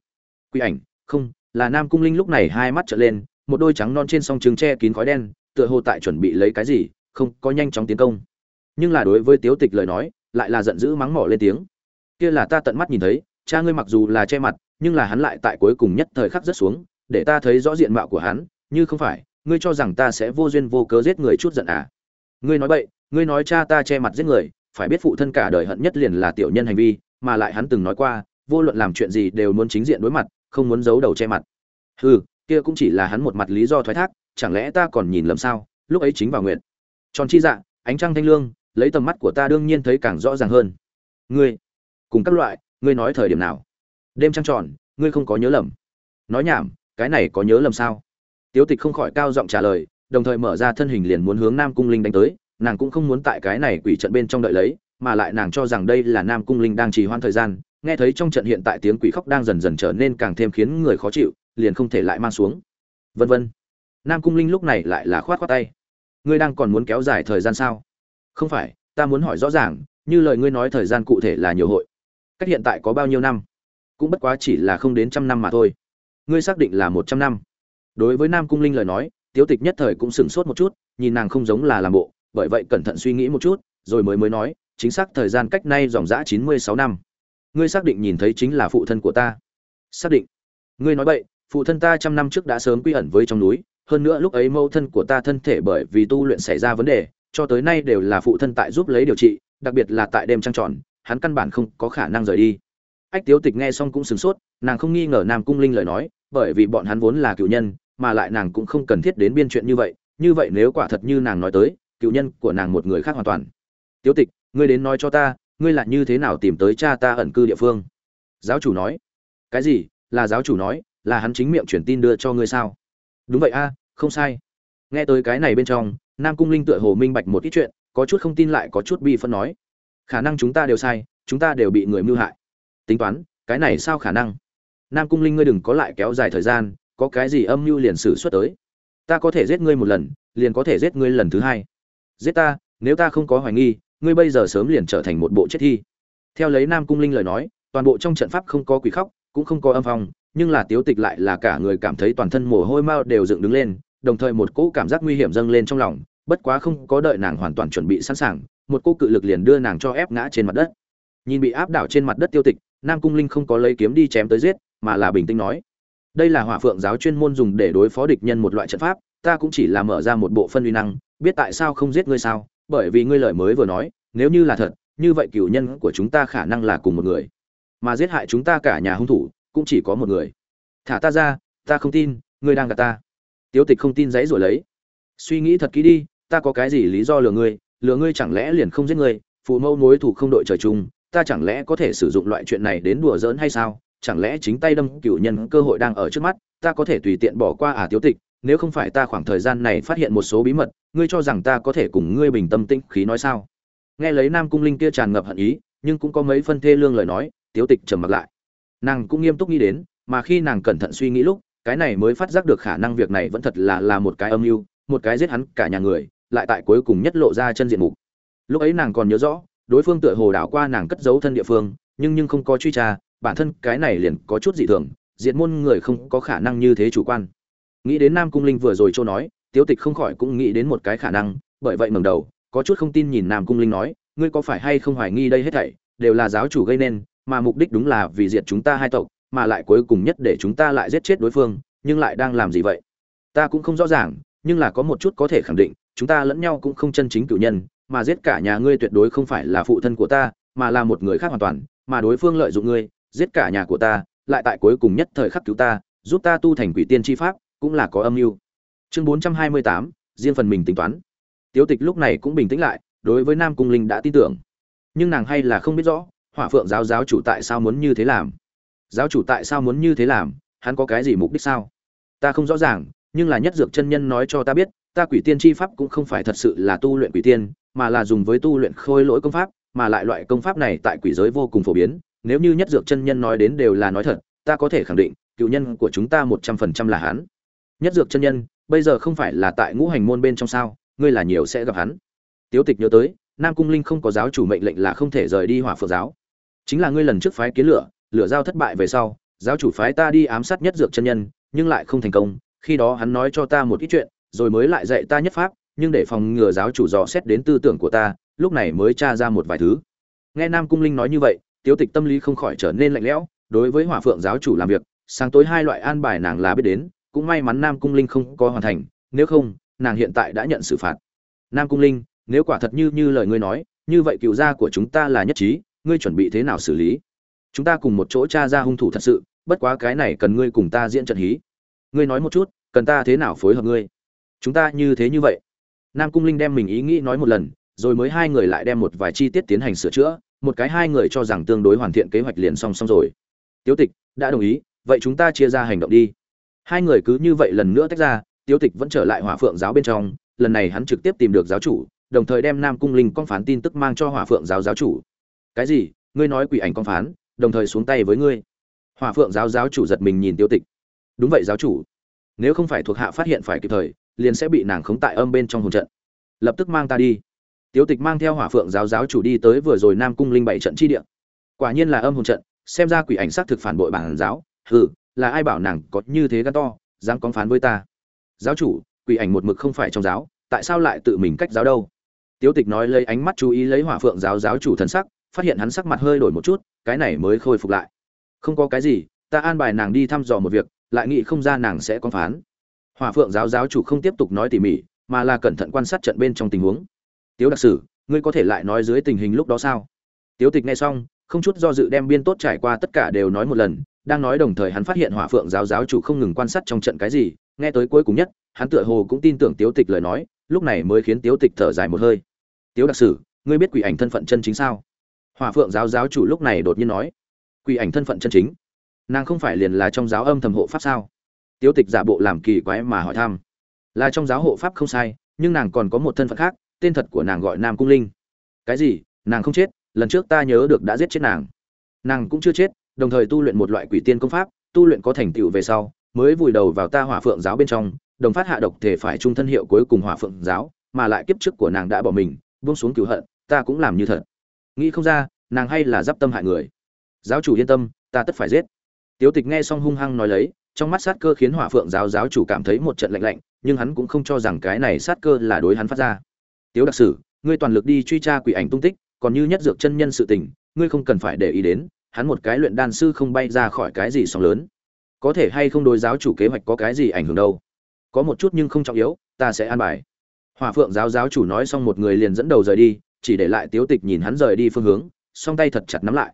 Quỷ ảnh, không, là nam cung linh lúc này hai mắt trợn lên, một đôi trắng non trên song trứng che kín khói đen, tựa hồ tại chuẩn bị lấy cái gì, không, có nhanh chóng tiến công. Nhưng là đối với tiếu tịch lời nói, lại là giận dữ mắng mỏ lên tiếng. Kia là ta tận mắt nhìn thấy, cha ngươi mặc dù là che mặt, nhưng là hắn lại tại cuối cùng nhất thời khắc rất xuống, để ta thấy rõ diện mạo của hắn, như không phải, ngươi cho rằng ta sẽ vô duyên vô cớ giết người chút giận à? Ngươi nói bậy ngươi nói cha ta che mặt giết người, phải biết phụ thân cả đời hận nhất liền là tiểu nhân hành vi, mà lại hắn từng nói qua, vô luận làm chuyện gì đều muốn chính diện đối mặt, không muốn giấu đầu che mặt. Hừ, kia cũng chỉ là hắn một mặt lý do thoái thác, chẳng lẽ ta còn nhìn lầm sao? Lúc ấy chính vào nguyện. Tròn chi dạ ánh trăng thanh lương, lấy tầm mắt của ta đương nhiên thấy càng rõ ràng hơn. Ngươi, cùng các loại, ngươi nói thời điểm nào? Đêm trăng tròn, ngươi không có nhớ lầm. Nói nhảm, cái này có nhớ lầm sao? Tiếu tịch không khỏi cao giọng trả lời, đồng thời mở ra thân hình liền muốn hướng nam cung linh đánh tới nàng cũng không muốn tại cái này quỷ trận bên trong đợi lấy, mà lại nàng cho rằng đây là nam cung linh đang trì hoãn thời gian, nghe thấy trong trận hiện tại tiếng quỷ khóc đang dần dần trở nên càng thêm khiến người khó chịu, liền không thể lại mang xuống. Vân vân. Nam cung linh lúc này lại là khoát khoát tay. Ngươi đang còn muốn kéo dài thời gian sao? Không phải, ta muốn hỏi rõ ràng, như lời ngươi nói thời gian cụ thể là nhiều hội. Cách hiện tại có bao nhiêu năm? Cũng bất quá chỉ là không đến trăm năm mà thôi. Ngươi xác định là một trăm năm. Đối với nam cung linh lời nói, tiếu tịch nhất thời cũng sửng sốt một chút, nhìn nàng không giống là làm bộ bởi vậy cẩn thận suy nghĩ một chút, rồi mới mới nói, chính xác thời gian cách nay dòng dã chín mươi sáu năm. Ngươi xác định nhìn thấy chính là phụ thân của ta. Xác định. Ngươi nói vậy phụ thân ta trăm năm trước đã sớm quy ẩn với trong núi, hơn nữa lúc ấy mẫu thân của ta thân thể bởi vì tu luyện xảy ra vấn đề, cho tới nay đều là phụ thân tại giúp lấy điều trị, đặc biệt là tại đêm trăng tròn, hắn căn bản không có khả năng rời đi. Ách tiếu tịch nghe xong cũng sửng sốt, nàng không nghi ngờ nam cung linh lời nói, bởi vì bọn hắn vốn là cựu nhân, mà lại nàng cũng không cần thiết đến biên chuyện như vậy như vậy nếu quả thật như nàng nói tới cựu nhân của nàng một người khác hoàn toàn. Tiếu tịch, ngươi đến nói cho ta, ngươi là như thế nào tìm tới cha ta ẩn cư địa phương? Giáo chủ nói. Cái gì? Là giáo chủ nói, là hắn chính miệng truyền tin đưa cho ngươi sao? Đúng vậy a, không sai. Nghe tới cái này bên trong, nam cung linh tựa hồ minh bạch một ít chuyện, có chút không tin lại có chút bi phân nói. Khả năng chúng ta đều sai, chúng ta đều bị người mưu hại. Tính toán, cái này sao khả năng? Nam cung linh ngươi đừng có lại kéo dài thời gian, có cái gì âm mưu liền xử xuất tới. Ta có thể giết ngươi một lần, liền có thể giết ngươi lần thứ hai giết ta, nếu ta không có hoài nghi, ngươi bây giờ sớm liền trở thành một bộ chết thi. Theo lấy nam cung linh lời nói, toàn bộ trong trận pháp không có quỷ khóc, cũng không có âm phong, nhưng là tiếu tịch lại là cả người cảm thấy toàn thân mồ hôi mao đều dựng đứng lên, đồng thời một cỗ cảm giác nguy hiểm dâng lên trong lòng, bất quá không có đợi nàng hoàn toàn chuẩn bị sẵn sàng, một cô cự lực liền đưa nàng cho ép ngã trên mặt đất. Nhìn bị áp đảo trên mặt đất tiêu tịch, nam cung linh không có lấy kiếm đi chém tới giết, mà là bình tĩnh nói, đây là hỏa phượng giáo chuyên môn dùng để đối phó địch nhân một loại trận pháp ta cũng chỉ là mở ra một bộ phân uy năng, biết tại sao không giết ngươi sao? Bởi vì ngươi lời mới vừa nói, nếu như là thật, như vậy cửu nhân của chúng ta khả năng là cùng một người. Mà giết hại chúng ta cả nhà hung thủ, cũng chỉ có một người. Thả ta ra, ta không tin, ngươi đang gạt ta. Tiếu tịch không tin giấy rồi lấy. Suy nghĩ thật kỹ đi, ta có cái gì lý do lừa ngươi? Lừa ngươi chẳng lẽ liền không giết ngươi? Phụ mâu mối thủ không đội trời chung, ta chẳng lẽ có thể sử dụng loại chuyện này đến đùa giỡn hay sao? Chẳng lẽ chính tay đâm cửu nhân cơ hội đang ở trước mắt, ta có thể tùy tiện bỏ qua à tiếu tịch? Nếu không phải ta khoảng thời gian này phát hiện một số bí mật, ngươi cho rằng ta có thể cùng ngươi bình tâm tĩnh khí nói sao? Nghe lấy nam cung linh kia tràn ngập hận ý, nhưng cũng có mấy phân thê lương lời nói, tiếu tịch trầm mặc lại. Nàng cũng nghiêm túc nghĩ đến, mà khi nàng cẩn thận suy nghĩ lúc, cái này mới phát giác được khả năng việc này vẫn thật là là một cái âm mưu, một cái giết hắn cả nhà người, lại tại cuối cùng nhất lộ ra chân diện mục. Lúc ấy nàng còn nhớ rõ, đối phương tựa hồ đảo qua nàng cất giấu thân địa phương, nhưng nhưng không có truy tra, bản thân cái này liền có chút dị thường diện môn người không có khả năng như thế chủ quan nghĩ đến nam cung linh vừa rồi châu nói, tiếu tịch không khỏi cũng nghĩ đến một cái khả năng, bởi vậy ngẩng đầu, có chút không tin nhìn nam cung linh nói, ngươi có phải hay không hoài nghi đây hết thảy, đều là giáo chủ gây nên, mà mục đích đúng là vì diệt chúng ta hai tộc, mà lại cuối cùng nhất để chúng ta lại giết chết đối phương, nhưng lại đang làm gì vậy? Ta cũng không rõ ràng, nhưng là có một chút có thể khẳng định, chúng ta lẫn nhau cũng không chân chính cử nhân, mà giết cả nhà ngươi tuyệt đối không phải là phụ thân của ta, mà là một người khác hoàn toàn, mà đối phương lợi dụng ngươi, giết cả nhà của ta, lại tại cuối cùng nhất thời khắc cứu ta, giúp ta tu thành quỷ tiên tri pháp cũng là có âm mưu. Chương bốn trăm hai mươi tám, riêng phần mình tính toán. Tiếu tịch lúc này cũng bình tĩnh lại, đối với nam cung linh đã tin tưởng. Nhưng nàng hay là không biết rõ, hỏa phượng giáo giáo chủ tại sao muốn như thế làm? Giáo chủ tại sao muốn như thế làm? Hắn có cái gì mục đích sao? Ta không rõ ràng, nhưng là nhất dược chân nhân nói cho ta biết, ta quỷ tiên chi pháp cũng không phải thật sự là tu luyện quỷ tiên, mà là dùng với tu luyện khôi lỗi công pháp, mà lại loại công pháp này tại quỷ giới vô cùng phổ biến. Nếu như nhất dược chân nhân nói đến đều là nói thật, ta có thể khẳng định, cựu nhân của chúng ta một trăm phần trăm là hắn nhất dược chân nhân, bây giờ không phải là tại ngũ hành môn bên trong sao, ngươi là nhiều sẽ gặp hắn. Tiếu tịch nhớ tới, nam cung linh không có giáo chủ mệnh lệnh là không thể rời đi hỏa phượng giáo. Chính là ngươi lần trước phái kiến lửa lửa giao thất bại về sau, giáo chủ phái ta đi ám sát nhất dược chân nhân, nhưng lại không thành công, khi đó hắn nói cho ta một ít chuyện, rồi mới lại dạy ta nhất pháp, nhưng để phòng ngừa giáo chủ dò xét đến tư tưởng của ta, lúc này mới tra ra một vài thứ. Nghe nam cung linh nói như vậy, tiếu tịch tâm lý không khỏi trở nên lạnh lẽo, đối với hỏa phượng giáo chủ làm việc, sáng tối hai loại an bài nàng là biết đến cũng may mắn nam cung linh không có hoàn thành, nếu không, nàng hiện tại đã nhận xử phạt. Nam cung linh, nếu quả thật như như lời ngươi nói, như vậy cựu gia của chúng ta là nhất trí, ngươi chuẩn bị thế nào xử lý? Chúng ta cùng một chỗ tra ra hung thủ thật sự, bất quá cái này cần ngươi cùng ta diễn trận hí. Ngươi nói một chút, cần ta thế nào phối hợp ngươi? Chúng ta như thế như vậy. Nam cung linh đem mình ý nghĩ nói một lần, rồi mới hai người lại đem một vài chi tiết tiến hành sửa chữa, một cái hai người cho rằng tương đối hoàn thiện kế hoạch liền song song rồi. Tiếu tịch, đã đồng ý, vậy chúng ta chia ra hành động đi hai người cứ như vậy lần nữa tách ra tiêu tịch vẫn trở lại hỏa phượng giáo bên trong, lần này hắn trực tiếp tìm được giáo chủ, đồng thời đem nam cung linh con phán tin tức mang cho hỏa phượng giáo giáo chủ. Cái gì? Ngươi nói quỷ ảnh con phán, đồng thời xuống tay với ngươi? Hỏa phượng giáo giáo chủ giật mình nhìn tiêu tịch. Đúng vậy giáo chủ. Nếu không phải thuộc hạ phát hiện phải kịp thời, liền sẽ bị nàng khống tại âm bên trong hồn trận. Lập tức mang ta đi. Tiêu tịch mang theo hỏa phượng giáo giáo chủ đi tới vừa rồi nam cung linh bảy trận chi địa. Quả nhiên là âm hồn trận, xem ra quỷ ảnh xác thực phản bội bản giáo. Hừ là ai bảo nàng có như thế gan to, dám con phán với ta? Giáo chủ, quỷ ảnh một mực không phải trong giáo, tại sao lại tự mình cách giáo đâu? Tiếu tịch nói lấy ánh mắt chú ý lấy hỏa phượng giáo giáo chủ thần sắc, phát hiện hắn sắc mặt hơi đổi một chút, cái này mới khôi phục lại. Không có cái gì, ta an bài nàng đi thăm dò một việc, lại nghĩ không ra nàng sẽ con phán. Hỏa phượng giáo giáo chủ không tiếp tục nói tỉ mỉ, mà là cẩn thận quan sát trận bên trong tình huống. Tiếu đặc sử, ngươi có thể lại nói dưới tình hình lúc đó sao? Tiếu tịch nghe xong, không chút do dự đem biên tốt trải qua tất cả đều nói một lần đang nói đồng thời hắn phát hiện hỏa phượng giáo giáo chủ không ngừng quan sát trong trận cái gì, nghe tới cuối cùng nhất, hắn tựa hồ cũng tin tưởng tiếu tịch lời nói, lúc này mới khiến tiếu tịch thở dài một hơi. Tiếu đặc sử, ngươi biết quỷ ảnh thân phận chân chính sao? Hỏa phượng giáo giáo chủ lúc này đột nhiên nói. Quỷ ảnh thân phận chân chính? Nàng không phải liền là trong giáo âm thầm hộ pháp sao? Tiếu tịch giả bộ làm kỳ quái mà hỏi thăm. Là trong giáo hộ pháp không sai, nhưng nàng còn có một thân phận khác, tên thật của nàng gọi nam cung linh. Cái gì? Nàng không chết, lần trước ta nhớ được đã giết chết nàng. Nàng cũng chưa chết đồng thời tu luyện một loại quỷ tiên công pháp, tu luyện có thành tựu về sau, mới vùi đầu vào ta hỏa phượng giáo bên trong, đồng phát hạ độc thể phải trung thân hiệu cuối cùng hỏa phượng giáo, mà lại kiếp trước của nàng đã bỏ mình, buông xuống cứu hận, ta cũng làm như thật. Nghĩ không ra, nàng hay là giáp tâm hại người. Giáo chủ yên tâm, ta tất phải giết. Tiếu tịch nghe xong hung hăng nói lấy, trong mắt sát cơ khiến hỏa phượng giáo giáo chủ cảm thấy một trận lạnh lạnh, nhưng hắn cũng không cho rằng cái này sát cơ là đối hắn phát ra. Tiếu đặc sử, ngươi toàn lực đi truy tra quỷ ảnh tung tích, còn như nhất dược chân nhân sự tình, ngươi không cần phải để ý đến hắn một cái luyện đan sư không bay ra khỏi cái gì sóng lớn. Có thể hay không đối giáo chủ kế hoạch có cái gì ảnh hưởng đâu. Có một chút nhưng không trọng yếu, ta sẽ an bài. Hỏa phượng giáo giáo chủ nói xong một người liền dẫn đầu rời đi, chỉ để lại tiếu tịch nhìn hắn rời đi phương hướng, song tay thật chặt nắm lại.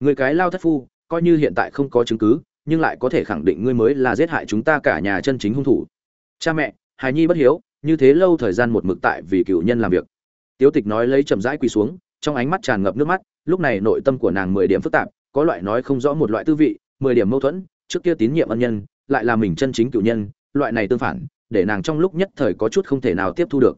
Người cái lao thất phu, coi như hiện tại không có chứng cứ, nhưng lại có thể khẳng định ngươi mới là giết hại chúng ta cả nhà chân chính hung thủ. Cha mẹ, hài nhi bất hiếu, như thế lâu thời gian một mực tại vì cựu nhân làm việc. Tiếu tịch nói lấy chậm rãi quỳ xuống, trong ánh mắt tràn ngập nước mắt, lúc này nội tâm của nàng mười điểm phức tạp có loại nói không rõ một loại tư vị, mười điểm mâu thuẫn, trước kia tín nhiệm ân nhân, lại là mình chân chính cựu nhân, loại này tương phản, để nàng trong lúc nhất thời có chút không thể nào tiếp thu được.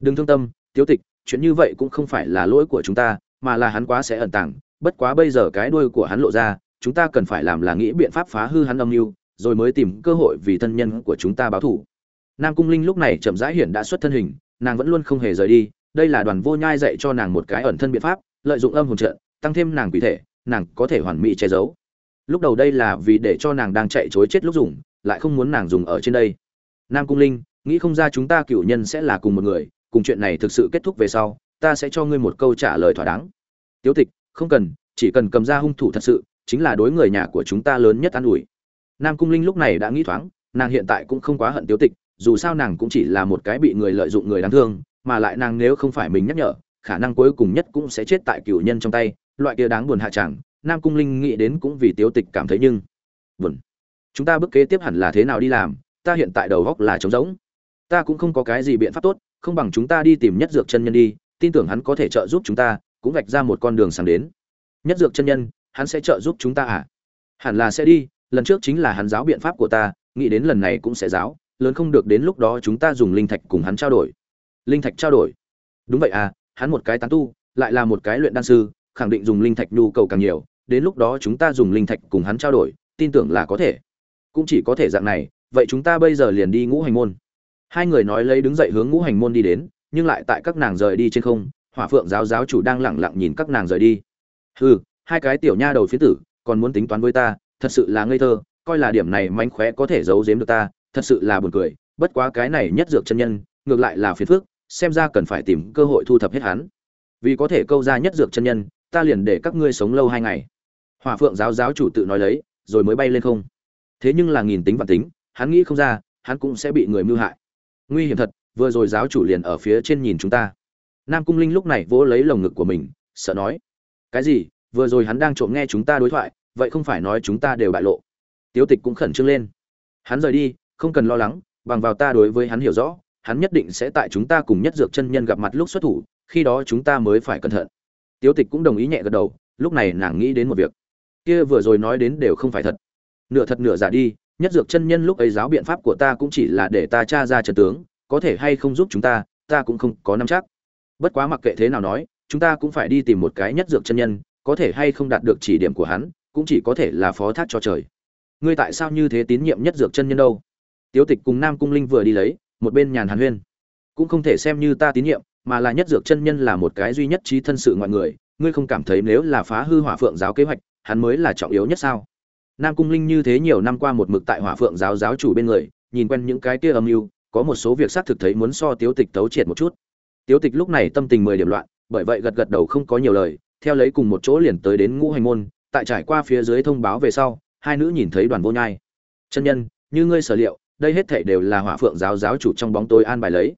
Đừng thương tâm, tiếu tịch, chuyện như vậy cũng không phải là lỗi của chúng ta, mà là hắn quá sẽ ẩn tàng, bất quá bây giờ cái đuôi của hắn lộ ra, chúng ta cần phải làm là nghĩ biện pháp phá hư hắn âm mưu, rồi mới tìm cơ hội vì thân nhân của chúng ta báo thù. Nam cung linh lúc này chậm rãi hiển đã xuất thân hình, nàng vẫn luôn không hề rời đi, đây là đoàn vô nhai dạy cho nàng một cái ẩn thân biện pháp, lợi dụng âm hồn trận, tăng thêm nàng quỷ thể nàng có thể hoàn mỹ che giấu. Lúc đầu đây là vì để cho nàng đang chạy chối chết lúc dùng, lại không muốn nàng dùng ở trên đây. Nam cung linh, nghĩ không ra chúng ta cựu nhân sẽ là cùng một người, cùng chuyện này thực sự kết thúc về sau, ta sẽ cho ngươi một câu trả lời thỏa đáng. Tiếu tịch, không cần, chỉ cần cầm ra hung thủ thật sự, chính là đối người nhà của chúng ta lớn nhất an ủi. Nam cung linh lúc này đã nghĩ thoáng, nàng hiện tại cũng không quá hận tiếu tịch, dù sao nàng cũng chỉ là một cái bị người lợi dụng người đáng thương, mà lại nàng nếu không phải mình nhắc nhở, khả năng cuối cùng nhất cũng sẽ chết tại cựu nhân trong tay loại kia đáng buồn hạ chẳng, nam cung linh nghĩ đến cũng vì tiếu tịch cảm thấy nhưng buồn. Chúng ta bước kế tiếp hẳn là thế nào đi làm, ta hiện tại đầu góc là trống rỗng. Ta cũng không có cái gì biện pháp tốt, không bằng chúng ta đi tìm nhất dược chân nhân đi, tin tưởng hắn có thể trợ giúp chúng ta, cũng vạch ra một con đường sáng đến. Nhất dược chân nhân, hắn sẽ trợ giúp chúng ta à? Hẳn là sẽ đi, lần trước chính là hắn giáo biện pháp của ta, nghĩ đến lần này cũng sẽ giáo, lớn không được đến lúc đó chúng ta dùng linh thạch cùng hắn trao đổi. Linh thạch trao đổi. Đúng vậy à hắn một cái tán tu, lại là một cái luyện đan sư khẳng định dùng linh thạch nhu cầu càng nhiều, đến lúc đó chúng ta dùng linh thạch cùng hắn trao đổi, tin tưởng là có thể. Cũng chỉ có thể dạng này, vậy chúng ta bây giờ liền đi ngũ hành môn. Hai người nói lấy đứng dậy hướng ngũ hành môn đi đến, nhưng lại tại các nàng rời đi trên không, hỏa phượng giáo giáo chủ đang lẳng lặng nhìn các nàng rời đi. Hừ, hai cái tiểu nha đầu phía tử, còn muốn tính toán với ta, thật sự là ngây thơ, coi là điểm này mánh khóe có thể giấu giếm được ta, thật sự là buồn cười, bất quá cái này nhất dược chân nhân, ngược lại là phiền phước xem ra cần phải tìm cơ hội thu thập hết hắn. Vì có thể câu ra nhất dược chân nhân ta liền để các ngươi sống lâu hai ngày. Hòa phượng giáo giáo chủ tự nói lấy, rồi mới bay lên không. Thế nhưng là nghìn tính và tính, hắn nghĩ không ra, hắn cũng sẽ bị người mưu hại. Nguy hiểm thật, vừa rồi giáo chủ liền ở phía trên nhìn chúng ta. Nam cung linh lúc này vỗ lấy lồng ngực của mình, sợ nói, cái gì? Vừa rồi hắn đang trộm nghe chúng ta đối thoại, vậy không phải nói chúng ta đều bại lộ. Tiếu tịch cũng khẩn trương lên. Hắn rời đi, không cần lo lắng, bằng vào ta đối với hắn hiểu rõ, hắn nhất định sẽ tại chúng ta cùng nhất dược chân nhân gặp mặt lúc xuất thủ, khi đó chúng ta mới phải cẩn thận tiếu tịch cũng đồng ý nhẹ gật đầu, lúc này nàng nghĩ đến một việc. Kia vừa rồi nói đến đều không phải thật. Nửa thật nửa giả đi, nhất dược chân nhân lúc ấy giáo biện pháp của ta cũng chỉ là để ta tra ra trận tướng, có thể hay không giúp chúng ta ta cũng không có nắm chắc. Bất quá mặc kệ thế nào nói, chúng ta cũng phải đi tìm một cái nhất dược chân nhân, có thể hay không đạt được chỉ điểm của hắn, cũng chỉ có thể là phó thác cho trời. Ngươi tại sao như thế tín nhiệm nhất dược chân nhân đâu? Tiếu tịch cùng nam cung linh vừa đi lấy, một bên nhàn hàn huyên. Cũng không thể xem như ta tín nhiệm mà là nhất dược chân nhân là một cái duy nhất trí thân sự ngoại người, ngươi không cảm thấy nếu là phá hư hỏa phượng giáo kế hoạch, hắn mới là trọng yếu nhất sao? Nam cung linh như thế nhiều năm qua một mực tại hỏa phượng giáo giáo chủ bên người, nhìn quen những cái kia âm mưu, có một số việc xác thực thấy muốn so tiếu tịch tấu triệt một chút. Tiếu tịch lúc này tâm tình mười điểm loạn, bởi vậy gật gật đầu không có nhiều lời, theo lấy cùng một chỗ liền tới đến ngũ hành môn, tại trải qua phía dưới thông báo về sau, hai nữ nhìn thấy đoàn vô nhai. Chân nhân, như ngươi sở liệu, đây hết thảy đều là hỏa phượng giáo giáo chủ trong bóng tối an bài lấy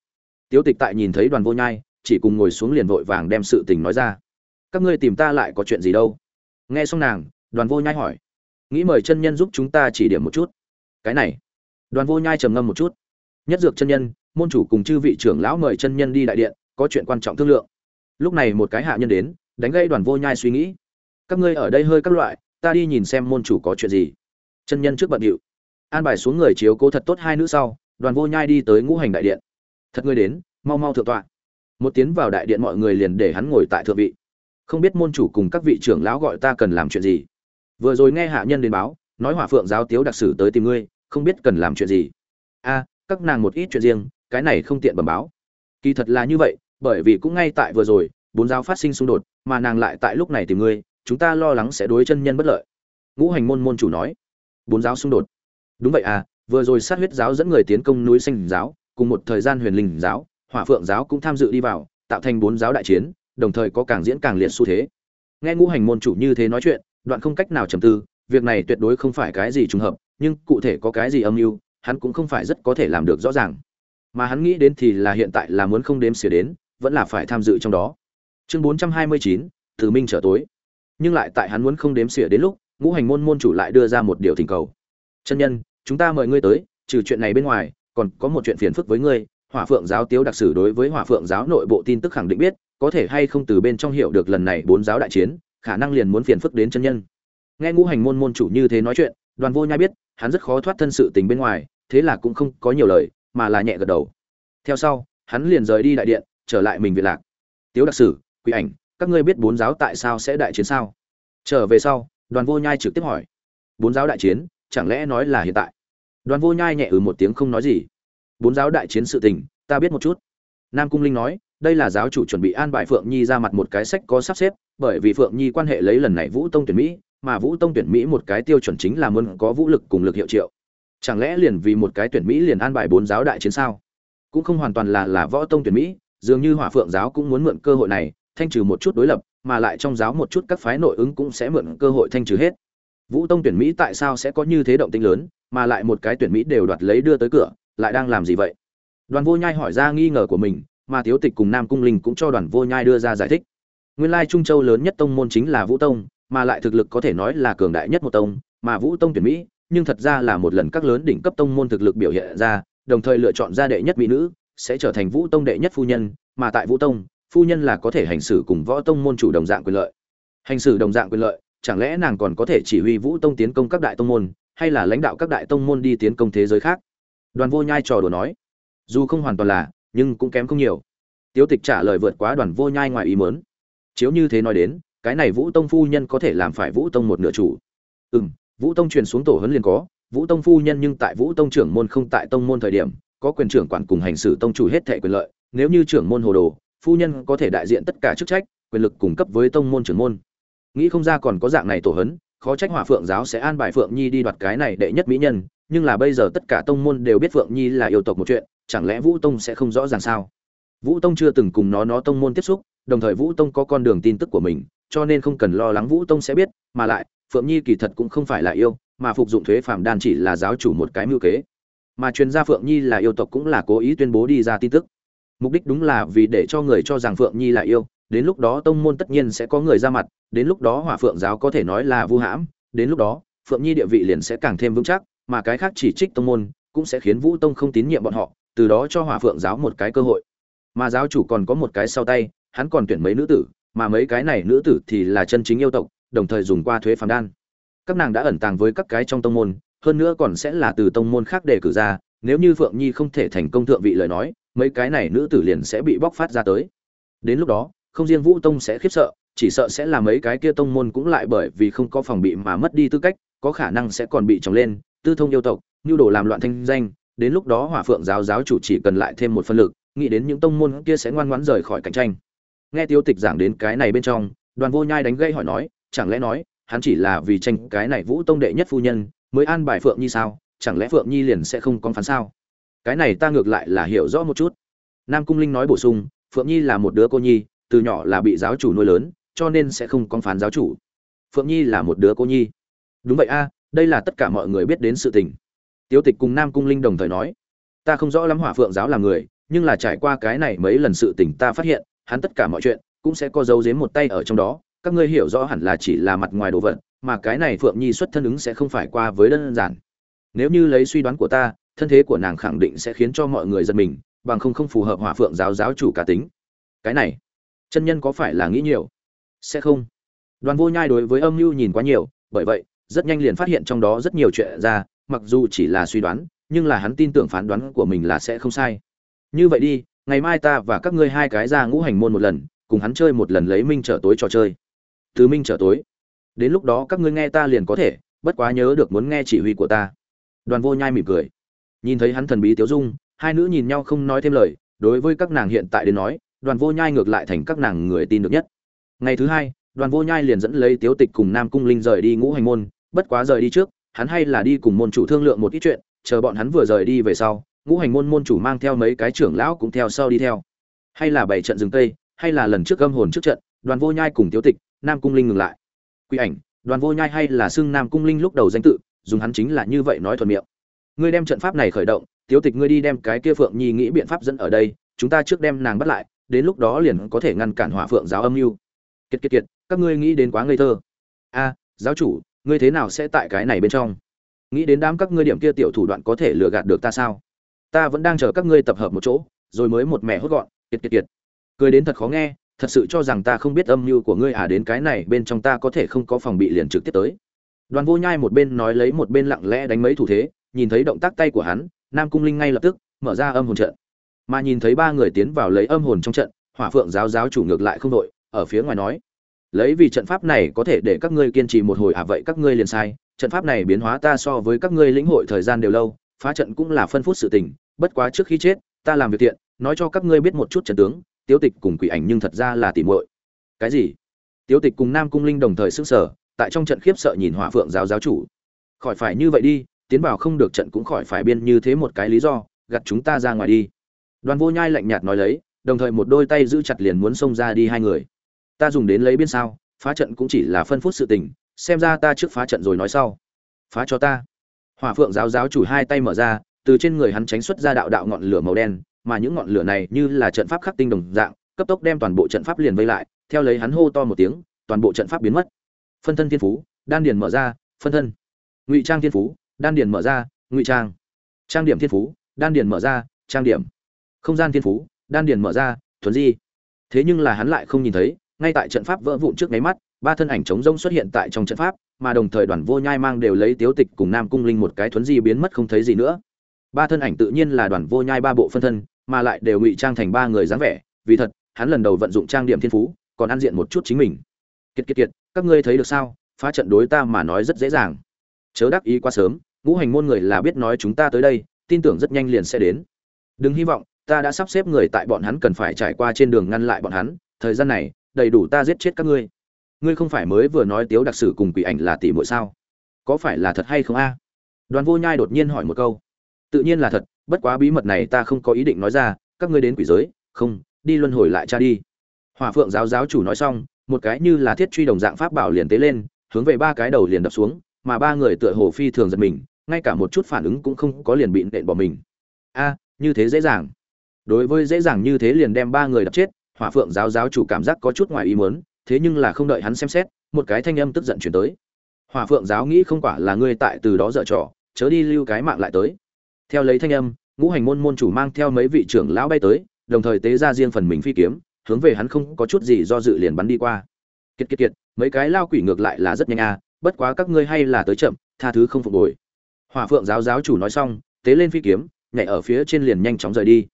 tiếu tịch tại nhìn thấy đoàn vô nhai, chỉ cùng ngồi xuống liền vội vàng đem sự tình nói ra. Các ngươi tìm ta lại có chuyện gì đâu? Nghe xong nàng, đoàn vô nhai hỏi. Nghĩ mời chân nhân giúp chúng ta chỉ điểm một chút. Cái này. Đoàn vô nhai trầm ngâm một chút. Nhất dược chân nhân, môn chủ cùng chư vị trưởng lão mời chân nhân đi đại điện, có chuyện quan trọng thương lượng. Lúc này một cái hạ nhân đến, đánh gây đoàn vô nhai suy nghĩ. Các ngươi ở đây hơi các loại, ta đi nhìn xem môn chủ có chuyện gì. Chân nhân trước bận điệu. An bài xuống người chiếu cố thật tốt hai nữ sau, đoàn vô nhai đi tới ngũ hành đại điện thật ngươi đến, mau mau thượng tọa. Một tiến vào đại điện mọi người liền để hắn ngồi tại thượng vị. Không biết môn chủ cùng các vị trưởng lão gọi ta cần làm chuyện gì. Vừa rồi nghe hạ nhân đến báo, nói hỏa phượng giáo tiếu đặc sử tới tìm ngươi, không biết cần làm chuyện gì. A, các nàng một ít chuyện riêng, cái này không tiện bẩm báo. Kỳ thật là như vậy, bởi vì cũng ngay tại vừa rồi, bốn giáo phát sinh xung đột, mà nàng lại tại lúc này tìm ngươi, chúng ta lo lắng sẽ đối chân nhân bất lợi. Ngũ hành môn môn chủ nói. Bốn giáo xung đột. Đúng vậy à vừa rồi sát huyết giáo dẫn người tiến công núi xanh giáo cùng một thời gian huyền linh giáo, hỏa phượng giáo cũng tham dự đi vào, tạo thành bốn giáo đại chiến, đồng thời có càng diễn càng liệt xu thế. Nghe ngũ hành môn chủ như thế nói chuyện, đoạn không cách nào trầm tư, việc này tuyệt đối không phải cái gì trùng hợp, nhưng cụ thể có cái gì âm mưu, hắn cũng không phải rất có thể làm được rõ ràng. Mà hắn nghĩ đến thì là hiện tại là muốn không đếm xỉa đến, vẫn là phải tham dự trong đó. Chương bốn trăm hai mươi chín, từ minh trở tối. Nhưng lại tại hắn muốn không đếm xỉa đến lúc, ngũ hành môn môn chủ lại đưa ra một điều thỉnh cầu. Chân nhân, chúng ta mời ngươi tới, trừ chuyện này bên ngoài còn có một chuyện phiền phức với ngươi, hỏa phượng giáo tiếu đặc sử đối với hỏa phượng giáo nội bộ tin tức khẳng định biết, có thể hay không từ bên trong hiểu được lần này bốn giáo đại chiến, khả năng liền muốn phiền phức đến chân nhân. Nghe ngũ hành môn môn chủ như thế nói chuyện, đoàn vô nhai biết, hắn rất khó thoát thân sự tình bên ngoài, thế là cũng không có nhiều lời, mà là nhẹ gật đầu. Theo sau, hắn liền rời đi đại điện, trở lại mình viện lạc. Tiếu đặc sử, quỷ ảnh, các ngươi biết bốn giáo tại sao sẽ đại chiến sao? Trở về sau, đoàn vô nhai trực tiếp hỏi. Bốn giáo đại chiến, chẳng lẽ nói là hiện tại? Đoàn vô nhai nhẹ ừ một tiếng không nói gì. Bốn giáo đại chiến sự tình, ta biết một chút. Nam cung linh nói, đây là giáo chủ chuẩn bị an bài phượng nhi ra mặt một cái sách có sắp xếp, bởi vì phượng nhi quan hệ lấy lần này vũ tông tuyển mỹ, mà vũ tông tuyển mỹ một cái tiêu chuẩn chính là muốn có vũ lực cùng lực hiệu triệu. Chẳng lẽ liền vì một cái tuyển mỹ liền an bài bốn giáo đại chiến sao? Cũng không hoàn toàn là là võ tông tuyển mỹ, dường như hỏa phượng giáo cũng muốn mượn cơ hội này, thanh trừ một chút đối lập, mà lại trong giáo một chút các phái nội ứng cũng sẽ mượn cơ hội thanh trừ hết. Vũ tông tuyển mỹ tại sao sẽ có như thế động tinh lớn? Mà lại một cái tuyển mỹ đều đoạt lấy đưa tới cửa, lại đang làm gì vậy? Đoàn vô nhai hỏi ra nghi ngờ của mình, mà thiếu tịch cùng nam cung linh cũng cho đoàn vô nhai đưa ra giải thích. Nguyên lai trung châu lớn nhất tông môn chính là vũ tông, mà lại thực lực có thể nói là cường đại nhất một tông, mà vũ tông tuyển mỹ, nhưng thật ra là một lần các lớn đỉnh cấp tông môn thực lực biểu hiện ra, đồng thời lựa chọn ra đệ nhất mỹ nữ, sẽ trở thành vũ tông đệ nhất phu nhân, mà tại vũ tông, phu nhân là có thể hành xử cùng võ tông môn chủ đồng dạng quyền lợi. Hành xử đồng dạng quyền lợi, chẳng lẽ nàng còn có thể chỉ huy vũ tông tiến công các đại tông môn hay là lãnh đạo các đại tông môn đi tiến công thế giới khác? Đoàn vô nhai trò đùa nói. Dù không hoàn toàn là, nhưng cũng kém không nhiều. Tiếu tịch trả lời vượt quá đoàn vô nhai ngoài ý mớn chiếu như thế nói đến, cái này vũ tông phu nhân có thể làm phải vũ tông một nửa chủ. Ừ m vũ tông truyền xuống tổ huấn liền có. Vũ tông phu nhân nhưng tại vũ tông trưởng môn không tại tông môn thời điểm, có quyền trưởng quản cùng hành xử tông chủ hết thẻ quyền lợi. Nếu như trưởng môn hồ đồ, phu nhân có thể đại diện tất cả chức trách, quyền lực cung cấp với tông môn trưởng môn. Nghĩ không ra còn có dạng này tổ hấn khó trách hỏa phượng giáo sẽ an bài phượng nhi đi đoạt cái này đệ nhất mỹ nhân, nhưng là bây giờ tất cả tông môn đều biết phượng nhi là yêu tộc một chuyện, chẳng lẽ vũ tông sẽ không rõ ràng sao? Vũ tông chưa từng cùng nó nó tông môn tiếp xúc, đồng thời vũ tông có con đường tin tức của mình, cho nên không cần lo lắng vũ tông sẽ biết, mà lại, phượng nhi kỳ thật cũng không phải là yêu, mà phục dụng thuế phàm đan chỉ là giáo chủ một cái mưu kế. Mà truyền gia phượng nhi là yêu tộc cũng là cố ý tuyên bố đi ra tin tức. Mục đích đúng là vì để cho người cho rằng phượng nhi là yêu đến lúc đó tông môn tất nhiên sẽ có người ra mặt, đến lúc đó hỏa phượng giáo có thể nói là vu hãm, đến lúc đó, phượng nhi địa vị liền sẽ càng thêm vững chắc, mà cái khác chỉ trích tông môn cũng sẽ khiến vũ tông không tín nhiệm bọn họ, từ đó cho hỏa phượng giáo một cái cơ hội. Mà giáo chủ còn có một cái sau tay, hắn còn tuyển mấy nữ tử, mà mấy cái này nữ tử thì là chân chính yêu tộc, đồng thời dùng qua thuế phàm đan. Các nàng đã ẩn tàng với các cái trong tông môn, hơn nữa còn sẽ là từ tông môn khác để cử ra, nếu như phượng nhi không thể thành công thượng vị lời nói, mấy cái này nữ tử liền sẽ bị bóc phát ra tới. Đến lúc đó không riêng vũ tông sẽ khiếp sợ, chỉ sợ sẽ là mấy cái kia tông môn cũng lại bởi vì không có phòng bị mà mất đi tư cách, có khả năng sẽ còn bị trồng lên, tư thông yêu tộc, nhu đồ làm loạn thanh danh, đến lúc đó hỏa phượng giáo giáo chủ chỉ cần lại thêm một phân lực, nghĩ đến những tông môn kia sẽ ngoan ngoãn rời khỏi cạnh tranh. Nghe tiêu tịch giảng đến cái này bên trong, đoàn vô nhai đánh gây hỏi nói, chẳng lẽ nói, hắn chỉ là vì tranh cái này vũ tông đệ nhất phu nhân, mới an bài phượng nhi sao? Chẳng lẽ phượng nhi liền sẽ không con phán sao? Cái này ta ngược lại là hiểu rõ một chút. Nam cung linh nói bổ sung, phượng nhi là một đứa cô nhi từ nhỏ là bị giáo chủ nuôi lớn, cho nên sẽ không con phán giáo chủ. Phượng nhi là một đứa cô nhi. Đúng vậy a, đây là tất cả mọi người biết đến sự tình. Tiêu tịch cùng nam cung linh đồng thời nói, ta không rõ lắm hỏa phượng giáo là người, nhưng là trải qua cái này mấy lần sự tình ta phát hiện, hắn tất cả mọi chuyện cũng sẽ có dấu giếm một tay ở trong đó. Các ngươi hiểu rõ hẳn là chỉ là mặt ngoài đồ vật, mà cái này phượng nhi xuất thân ứng sẽ không phải qua với đơn giản. Nếu như lấy suy đoán của ta, thân thế của nàng khẳng định sẽ khiến cho mọi người giật mình, bằng không không phù hợp hỏa phượng giáo giáo chủ cá tính. Cái này chân nhân có phải là nghĩ nhiều? Sẽ không. Đoàn vô nhai đối với âm mưu nhìn quá nhiều, bởi vậy, rất nhanh liền phát hiện trong đó rất nhiều chuyện ra, mặc dù chỉ là suy đoán, nhưng là hắn tin tưởng phán đoán của mình là sẽ không sai. Như vậy đi, ngày mai ta và các ngươi hai cái ra ngũ hành môn một lần, cùng hắn chơi một lần lấy minh trở tối trò chơi. Từ minh trở tối. Đến lúc đó các ngươi nghe ta liền có thể, bất quá nhớ được muốn nghe chỉ huy của ta. Đoàn vô nhai mỉm cười. Nhìn thấy hắn thần bí tiếu dung, hai nữ nhìn nhau không nói thêm lời, đối với các nàng hiện tại đến nói đoàn vô nhai ngược lại thành các nàng người tin được nhất. Ngày thứ hai, đoàn vô nhai liền dẫn lấy tiếu tịch cùng nam cung linh rời đi ngũ hành môn, bất quá rời đi trước, hắn hay là đi cùng môn chủ thương lượng một ít chuyện, chờ bọn hắn vừa rời đi về sau, ngũ hành môn môn chủ mang theo mấy cái trưởng lão cũng theo sau đi theo. Hay là bảy trận rừng tây, hay là lần trước gâm hồn trước trận, đoàn vô nhai cùng tiếu tịch, nam cung linh ngừng lại. Quy ảnh, đoàn vô nhai hay là xưng nam cung linh lúc đầu danh tự, dùng hắn chính là như vậy nói thuận miệng. Ngươi đem trận pháp này khởi động, tiếu tịch ngươi đi đem cái kia phượng nhi nghĩ biện pháp dẫn ở đây, chúng ta trước đem nàng bắt lại đến lúc đó liền có thể ngăn cản hỏa phượng giáo âm mưu. Kiệt kiệt kiệt, các ngươi nghĩ đến quá ngây thơ. A, giáo chủ, ngươi thế nào sẽ tại cái này bên trong? Nghĩ đến đám các ngươi điểm kia tiểu thủ đoạn có thể lừa gạt được ta sao? Ta vẫn đang chờ các ngươi tập hợp một chỗ, rồi mới một mẹ hốt gọn, kiệt kiệt kiệt. Cười đến thật khó nghe, thật sự cho rằng ta không biết âm mưu của ngươi à đến cái này bên trong ta có thể không có phòng bị liền trực tiếp tới. Đoàn vô nhai một bên nói lấy một bên lặng lẽ đánh mấy thủ thế, nhìn thấy động tác tay của hắn, nam cung linh ngay lập tức mở ra âm hồn trận mà nhìn thấy ba người tiến vào lấy âm hồn trong trận, hỏa phượng giáo giáo chủ ngược lại không đội, ở phía ngoài nói, lấy vì trận pháp này có thể để các ngươi kiên trì một hồi à vậy các ngươi liền sai. Trận pháp này biến hóa ta so với các ngươi lĩnh hội thời gian đều lâu, phá trận cũng là phân phút sự tình, bất quá trước khi chết, ta làm việc thiện, nói cho các ngươi biết một chút trận tướng tiêu tịch cùng quỷ ảnh nhưng thật ra là tỉ muội. Cái gì? Tiêu tịch cùng nam cung linh đồng thời sức sở tại trong trận khiếp sợ nhìn hỏa phượng giáo giáo chủ. Khỏi phải như vậy đi, tiến vào không được trận cũng khỏi phải biên như thế một cái lý do gặt chúng ta ra ngoài đi đoàn vô nhai lạnh nhạt nói lấy, đồng thời một đôi tay giữ chặt liền muốn xông ra đi hai người. Ta dùng đến lấy biên sao, phá trận cũng chỉ là phân phút sự tình, xem ra ta trước phá trận rồi nói sau. Phá cho ta. Hỏa phượng giáo giáo chủ hai tay mở ra, từ trên người hắn tránh xuất ra đạo đạo ngọn lửa màu đen, mà những ngọn lửa này như là trận pháp khắc tinh đồng dạng, cấp tốc đem toàn bộ trận pháp liền vây lại, theo lấy hắn hô to một tiếng, toàn bộ trận pháp biến mất. Phân thân thiên phú, đan điền mở ra, phân thân. Ngụy trang thiên phú, đan điền mở ra, ngụy trang. Trang điểm thiên phú, đan điền mở ra, trang điểm không gian thiên phú, đan điền mở ra, thuần di. Thế nhưng là hắn lại không nhìn thấy, ngay tại trận pháp vỡ vụn trước nháy mắt, ba thân ảnh trống rông xuất hiện tại trong trận pháp, mà đồng thời đoàn vô nhai mang đều lấy tiếu tịch cùng nam cung linh một cái thuấn di biến mất không thấy gì nữa. Ba thân ảnh tự nhiên là đoàn vô nhai ba bộ phân thân, mà lại đều ngụy trang thành ba người dáng vẻ, vì thật, hắn lần đầu vận dụng trang điểm thiên phú, còn ăn diện một chút chính mình. Kiệt kiệt kiệt, các ngươi thấy được sao? Phá trận đối ta mà nói rất dễ dàng. Chớ đắc ý quá sớm, ngũ hành môn người là biết nói chúng ta tới đây, tin tưởng rất nhanh liền sẽ đến. Đừng hy vọng ta đã sắp xếp người tại bọn hắn cần phải trải qua trên đường ngăn lại bọn hắn, thời gian này, đầy đủ ta giết chết các ngươi. Ngươi không phải mới vừa nói tiếu đặc sử cùng quỷ ảnh là tỷ muội sao? Có phải là thật hay không a? Đoàn vô nhai đột nhiên hỏi một câu. Tự nhiên là thật, bất quá bí mật này ta không có ý định nói ra, các ngươi đến quỷ giới, không, đi luân hồi lại cha đi. Hỏa phượng giáo giáo chủ nói xong, một cái như là thiết truy đồng dạng pháp bảo liền tế lên, hướng về ba cái đầu liền đập xuống, mà ba người tựa hồ phi thường giật mình, ngay cả một chút phản ứng cũng không có liền bị nện bỏ mình. A, như thế dễ dàng đối với dễ dàng như thế liền đem ba người đập chết hỏa phượng giáo giáo chủ cảm giác có chút ngoài ý muốn thế nhưng là không đợi hắn xem xét một cái thanh âm tức giận chuyển tới. Hỏa phượng giáo nghĩ không quả là ngươi tại từ đó dở trò chớ đi lưu cái mạng lại tới. Theo lấy thanh âm ngũ hành môn môn chủ mang theo mấy vị trưởng lão bay tới đồng thời tế ra riêng phần mình phi kiếm hướng về hắn không có chút gì do dự liền bắn đi qua. Kiệt kiệt kiệt mấy cái lao quỷ ngược lại là rất nhanh à, bất quá các ngươi hay là tới chậm tha thứ không phục hồi. Hỏa phượng giáo giáo chủ nói xong tế lên phi kiếm nhảy ở phía trên liền nhanh chóng rời đi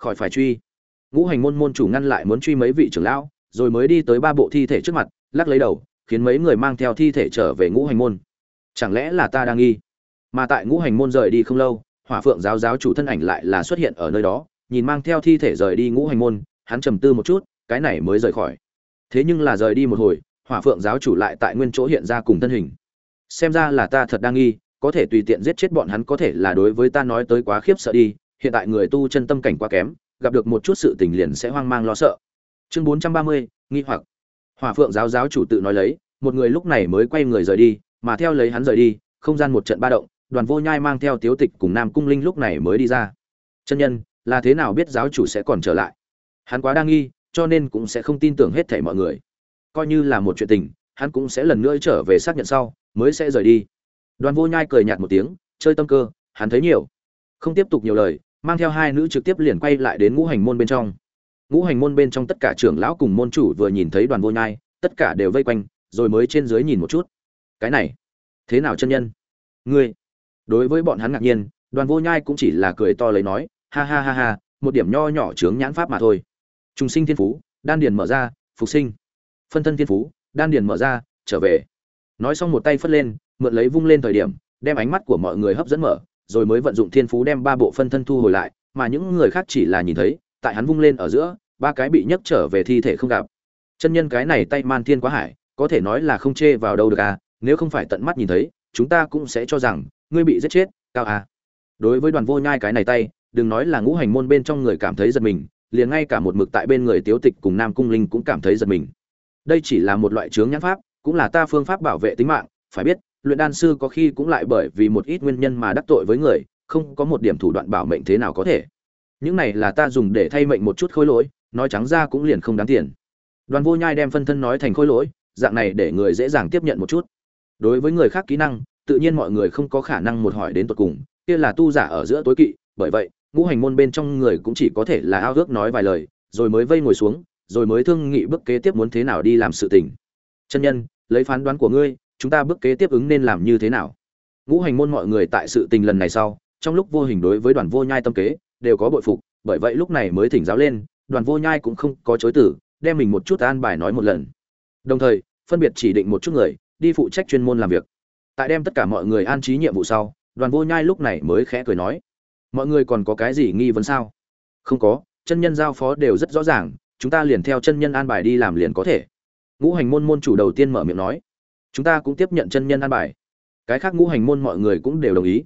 khỏi phải truy. Ngũ hành môn môn chủ ngăn lại muốn truy mấy vị trưởng lão, rồi mới đi tới ba bộ thi thể trước mặt, lắc lấy đầu, khiến mấy người mang theo thi thể trở về ngũ hành môn. Chẳng lẽ là ta đang nghi? Mà tại ngũ hành môn rời đi không lâu, hỏa phượng giáo giáo chủ thân ảnh lại là xuất hiện ở nơi đó, nhìn mang theo thi thể rời đi ngũ hành môn, hắn trầm tư một chút, cái này mới rời khỏi. Thế nhưng là rời đi một hồi, hỏa phượng giáo chủ lại tại nguyên chỗ hiện ra cùng thân hình. Xem ra là ta thật đang nghi, có thể tùy tiện giết chết bọn hắn có thể là đối với ta nói tới quá khiếp sợ đi hiện tại người tu chân tâm cảnh quá kém, gặp được một chút sự tình liền sẽ hoang mang lo sợ. Chương bốn trăm ba mươi, nghi hoặc. Hỏa phượng giáo giáo chủ tự nói lấy, một người lúc này mới quay người rời đi, mà theo lấy hắn rời đi, không gian một trận ba động, đoàn vô nhai mang theo tiếu tịch cùng nam cung linh lúc này mới đi ra. Chân nhân, là thế nào biết giáo chủ sẽ còn trở lại? Hắn quá đang nghi, cho nên cũng sẽ không tin tưởng hết thảy mọi người. Coi như là một chuyện tình, hắn cũng sẽ lần nữa trở về xác nhận sau, mới sẽ rời đi. Đoàn vô nhai cười nhạt một tiếng, chơi tâm cơ, hắn thấy nhiều. Không tiếp tục nhiều lời mang theo hai nữ trực tiếp liền quay lại đến ngũ hành môn bên trong. Ngũ hành môn bên trong tất cả trưởng lão cùng môn chủ vừa nhìn thấy đoàn vô nhai, tất cả đều vây quanh, rồi mới trên dưới nhìn một chút. Cái này, thế nào chân nhân? Ngươi, đối với bọn hắn ngạc nhiên, đoàn vô nhai cũng chỉ là cười to lấy nói, ha ha ha ha, một điểm nho nhỏ chướng nhãn pháp mà thôi. Trung sinh thiên phú, đan điền mở ra, phục sinh. Phân thân thiên phú, đan điền mở ra, trở về. Nói xong một tay phất lên, mượn lấy vung lên thời điểm, đem ánh mắt của mọi người hấp dẫn mở rồi mới vận dụng thiên phú đem ba bộ phân thân thu hồi lại, mà những người khác chỉ là nhìn thấy, tại hắn vung lên ở giữa, ba cái bị nhấc trở về thi thể không gặp. Chân nhân cái này tay man thiên quá hải, có thể nói là không chê vào đâu được à nếu không phải tận mắt nhìn thấy, chúng ta cũng sẽ cho rằng, ngươi bị giết chết, cao à. Đối với đoàn vô nhai cái này tay, đừng nói là ngũ hành môn bên trong người cảm thấy giật mình, liền ngay cả một mực tại bên người tiếu tịch cùng nam cung linh cũng cảm thấy giật mình. Đây chỉ là một loại chướng nhãn pháp, cũng là ta phương pháp bảo vệ tính mạng, phải biết luyện đan sư có khi cũng lại bởi vì một ít nguyên nhân mà đắc tội với người, không có một điểm thủ đoạn bảo mệnh thế nào có thể. Những này là ta dùng để thay mệnh một chút khối lỗi, nói trắng ra cũng liền không đáng tiền. Đoàn vô nhai đem phân thân nói thành khối lỗi, dạng này để người dễ dàng tiếp nhận một chút. Đối với người khác kỹ năng, tự nhiên mọi người không có khả năng một hỏi đến tột cùng, kia là tu giả ở giữa tối kỵ, bởi vậy, ngũ hành môn bên trong người cũng chỉ có thể là ao ước nói vài lời, rồi mới vây ngồi xuống, rồi mới thương nghị bước kế tiếp muốn thế nào đi làm sự tình. Chân nhân, lấy phán đoán của ngươi chúng ta bước kế tiếp ứng nên làm như thế nào? Ngũ hành môn mọi người tại sự tình lần này sau, trong lúc vô hình đối với đoàn vô nhai tâm kế, đều có bội phục, bởi vậy lúc này mới thỉnh giáo lên, đoàn vô nhai cũng không có chối tử đem mình một chút an bài nói một lần. Đồng thời, phân biệt chỉ định một chút người, đi phụ trách chuyên môn làm việc. Tại đem tất cả mọi người an trí nhiệm vụ sau, đoàn vô nhai lúc này mới khẽ cười nói, mọi người còn có cái gì nghi vấn sao? Không có, chân nhân giao phó đều rất rõ ràng, chúng ta liền theo chân nhân an bài đi làm liền có thể. Ngũ hành môn môn chủ đầu tiên mở miệng nói chúng ta cũng tiếp nhận chân nhân an bài. Cái khác ngũ hành môn mọi người cũng đều đồng ý.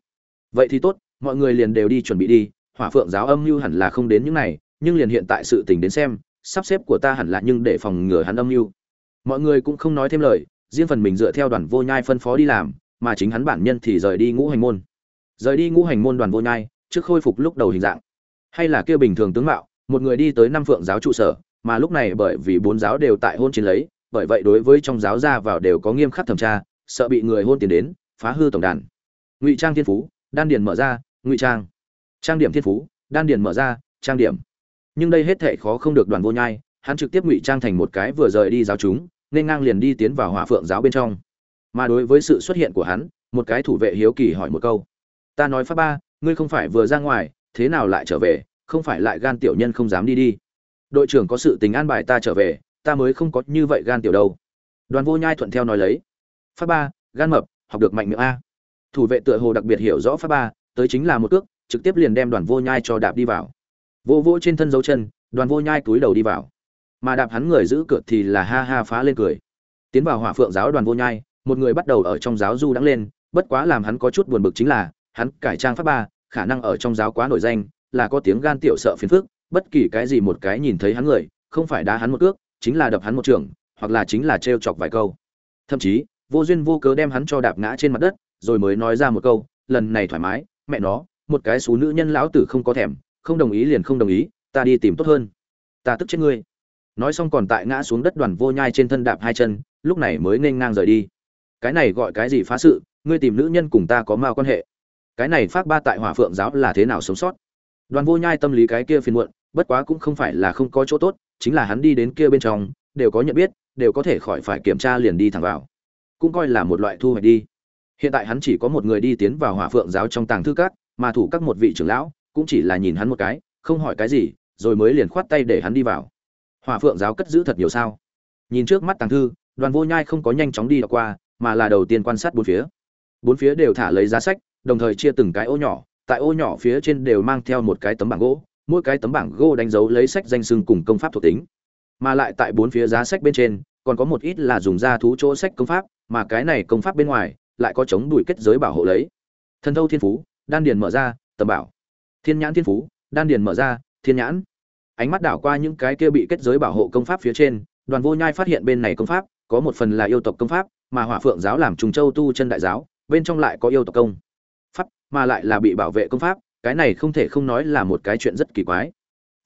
Vậy thì tốt, mọi người liền đều đi chuẩn bị đi. Hỏa phượng giáo âm mưu hẳn là không đến những này, nhưng liền hiện tại sự tình đến xem, sắp xếp của ta hẳn là nhưng để phòng ngừa hắn âm mưu. Mọi người cũng không nói thêm lời, riêng phần mình dựa theo đoàn vô nhai phân phó đi làm, mà chính hắn bản nhân thì rời đi ngũ hành môn. Rời đi ngũ hành môn đoàn vô nhai, trước khôi phục lúc đầu hình dạng. Hay là kia bình thường tướng mạo, một người đi tới năm phượng giáo trụ sở, mà lúc này bởi vì bốn giáo đều tại hôn chiến lấy bởi vậy đối với trong giáo ra vào đều có nghiêm khắc thẩm tra, sợ bị người hôn tiền đến, phá hư tổng đàn. Ngụy trang thiên phú, đan điền mở ra, ngụy trang. Trang điểm thiên phú, đan điền mở ra, trang điểm. Nhưng đây hết thệ khó không được đoàn vô nhai, hắn trực tiếp ngụy trang thành một cái vừa rời đi giáo chúng, nên ngang liền đi tiến vào hỏa phượng giáo bên trong. Mà đối với sự xuất hiện của hắn, một cái thủ vệ hiếu kỳ hỏi một câu. Ta nói pháp ba, ngươi không phải vừa ra ngoài, thế nào lại trở về? Không phải lại gan tiểu nhân không dám đi đi. Đội trưởng có sự tình an bài ta trở về ta mới không có như vậy gan tiểu đâu. Đoàn vô nhai thuận theo nói lấy. Pháp ba, gan mập, học được mạnh miệng a. Thủ vệ tựa hồ đặc biệt hiểu rõ pháp ba, tới chính là một cước, trực tiếp liền đem đoàn vô nhai cho đạp đi vào. Vô vô trên thân dấu chân, đoàn vô nhai túi đầu đi vào. Mà đạp hắn người giữ cửa thì là ha ha phá lên cười. Tiến vào hỏa phượng giáo đoàn vô nhai, một người bắt đầu ở trong giáo du đắng lên, bất quá làm hắn có chút buồn bực chính là, hắn cải trang pháp ba, khả năng ở trong giáo quá nổi danh, là có tiếng gan tiểu sợ phiền phức, bất kỳ cái gì một cái nhìn thấy hắn người, không phải đá hắn một cước chính là đập hắn một trường, hoặc là chính là trêu chọc vài câu. Thậm chí, vô duyên vô cớ đem hắn cho đạp ngã trên mặt đất, rồi mới nói ra một câu, lần này thoải mái, mẹ nó, một cái số nữ nhân lão tử không có thèm, không đồng ý liền không đồng ý, ta đi tìm tốt hơn. Ta tức chết ngươi. Nói xong còn tại ngã xuống đất đoàn vô nhai trên thân đạp hai chân, lúc này mới nên ngang rời đi. Cái này gọi cái gì phá sự, ngươi tìm nữ nhân cùng ta có mao quan hệ. Cái này phát ba tại hỏa phượng giáo là thế nào sống sót? Đoàn vô nhai tâm lý cái kia phiền muộn, bất quá cũng không phải là không có chỗ tốt chính là hắn đi đến kia bên trong, đều có nhận biết, đều có thể khỏi phải kiểm tra liền đi thẳng vào. Cũng coi là một loại thu hoạch đi. Hiện tại hắn chỉ có một người đi tiến vào hỏa phượng giáo trong tàng thư các, mà thủ các một vị trưởng lão cũng chỉ là nhìn hắn một cái, không hỏi cái gì, rồi mới liền khoát tay để hắn đi vào. Hỏa phượng giáo cất giữ thật nhiều sao? Nhìn trước mắt tàng thư, đoàn vô nhai không có nhanh chóng đi đọc qua, mà là đầu tiên quan sát bốn phía. Bốn phía đều thả lấy giá sách, đồng thời chia từng cái ô nhỏ, tại ô nhỏ phía trên đều mang theo một cái tấm bảng gỗ mỗi cái tấm bảng gỗ đánh dấu lấy sách danh sưng cùng công pháp thuộc tính. Mà lại tại bốn phía giá sách bên trên, còn có một ít là dùng da thú chỗ sách công pháp, mà cái này công pháp bên ngoài, lại có chống đùi kết giới bảo hộ lấy. Thần thâu thiên phú, đan điền mở ra, tầm bảo. Thiên nhãn thiên phú, đan điền mở ra, thiên nhãn. Ánh mắt đảo qua những cái kia bị kết giới bảo hộ công pháp phía trên, đoàn vô nhai phát hiện bên này công pháp, có một phần là yêu tộc công pháp, mà hỏa phượng giáo làm trùng châu tu chân đại giáo, bên trong lại có yêu tộc công pháp, mà lại là bị bảo vệ công pháp cái này không thể không nói là một cái chuyện rất kỳ quái.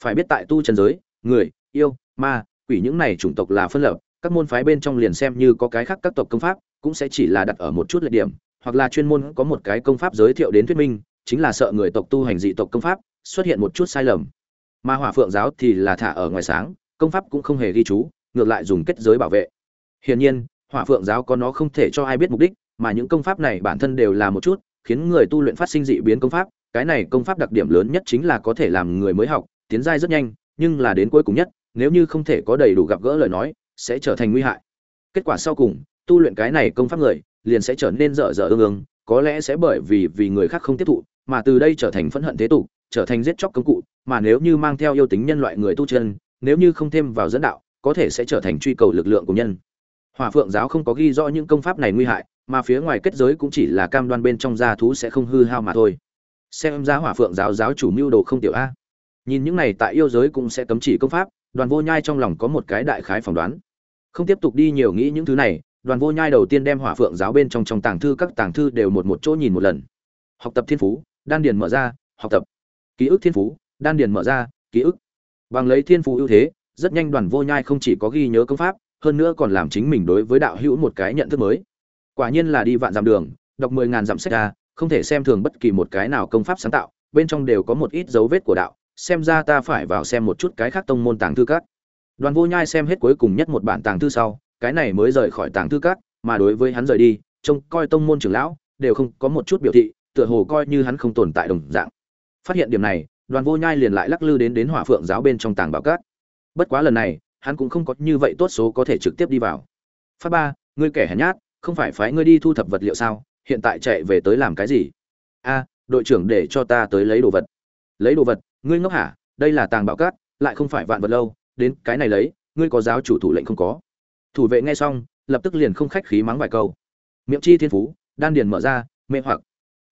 Phải biết tại tu chân giới, người, yêu, ma, quỷ những này chủng tộc là phân lập, các môn phái bên trong liền xem như có cái khác các tộc công pháp, cũng sẽ chỉ là đặt ở một chút lệ điểm, hoặc là chuyên môn có một cái công pháp giới thiệu đến thuyết minh, chính là sợ người tộc tu hành dị tộc công pháp, xuất hiện một chút sai lầm. Mà hỏa phượng giáo thì là thả ở ngoài sáng, công pháp cũng không hề ghi chú, ngược lại dùng kết giới bảo vệ. Hiển nhiên, hỏa phượng giáo có nó không thể cho ai biết mục đích, mà những công pháp này bản thân đều là một chút, khiến người tu luyện phát sinh dị biến công pháp cái này công pháp đặc điểm lớn nhất chính là có thể làm người mới học, tiến giai rất nhanh, nhưng là đến cuối cùng nhất, nếu như không thể có đầy đủ gặp gỡ lời nói, sẽ trở thành nguy hại. Kết quả sau cùng, tu luyện cái này công pháp người, liền sẽ trở nên dở dở ương ương, có lẽ sẽ bởi vì vì người khác không tiếp thụ, mà từ đây trở thành phẫn hận thế tục, trở thành giết chóc công cụ, mà nếu như mang theo yêu tính nhân loại người tu chân, nếu như không thêm vào dẫn đạo, có thể sẽ trở thành truy cầu lực lượng của nhân. Hòa phượng giáo không có ghi rõ những công pháp này nguy hại, mà phía ngoài kết giới cũng chỉ là cam đoan bên trong gia thú sẽ không hư hao mà thôi xem ra hỏa phượng giáo giáo chủ mưu đồ không tiểu a. Nhìn những này tại yêu giới cũng sẽ cấm chỉ công pháp, đoàn vô nhai trong lòng có một cái đại khái phỏng đoán. Không tiếp tục đi nhiều nghĩ những thứ này, đoàn vô nhai đầu tiên đem hỏa phượng giáo bên trong trong tàng thư các tàng thư đều một một chỗ nhìn một lần. Học tập thiên phú, đan điền mở ra, học tập. Ký ức thiên phú, đan điền mở ra, ký ức. Bằng lấy thiên phú ưu thế, rất nhanh đoàn vô nhai không chỉ có ghi nhớ công pháp, hơn nữa còn làm chính mình đối với đạo hữu một cái nhận thức mới. Quả nhiên là đi vạn dặm đường, đọc mười ngàn dặm sách ra không thể xem thường bất kỳ một cái nào công pháp sáng tạo, bên trong đều có một ít dấu vết của đạo, xem ra ta phải vào xem một chút cái khác tông môn tàng thư các. Đoàn vô nhai xem hết cuối cùng nhất một bản tàng thư sau, cái này mới rời khỏi tàng thư các, mà đối với hắn rời đi, trông coi tông môn trưởng lão, đều không có một chút biểu thị, tựa hồ coi như hắn không tồn tại đồng dạng. Phát hiện điểm này, đoàn vô nhai liền lại lắc lư đến đến hỏa phượng giáo bên trong tàng bảo cát bất quá lần này, hắn cũng không có như vậy tốt số có thể trực tiếp đi vào. Phát ba, ngươi kẻ hèn nhát, không phải phái ngươi đi thu thập vật liệu sao? Hiện tại chạy về tới làm cái gì? A, đội trưởng để cho ta tới lấy đồ vật. Lấy đồ vật? Ngươi ngốc hả? Đây là tàng bảo cát, lại không phải vạn vật lâu. Đến cái này lấy, ngươi có giáo chủ thủ lệnh không có? Thủ vệ nghe xong, lập tức liền không khách khí mắng vài câu. Miệng chi thiên phú, đan điền mở ra, mê hoặc.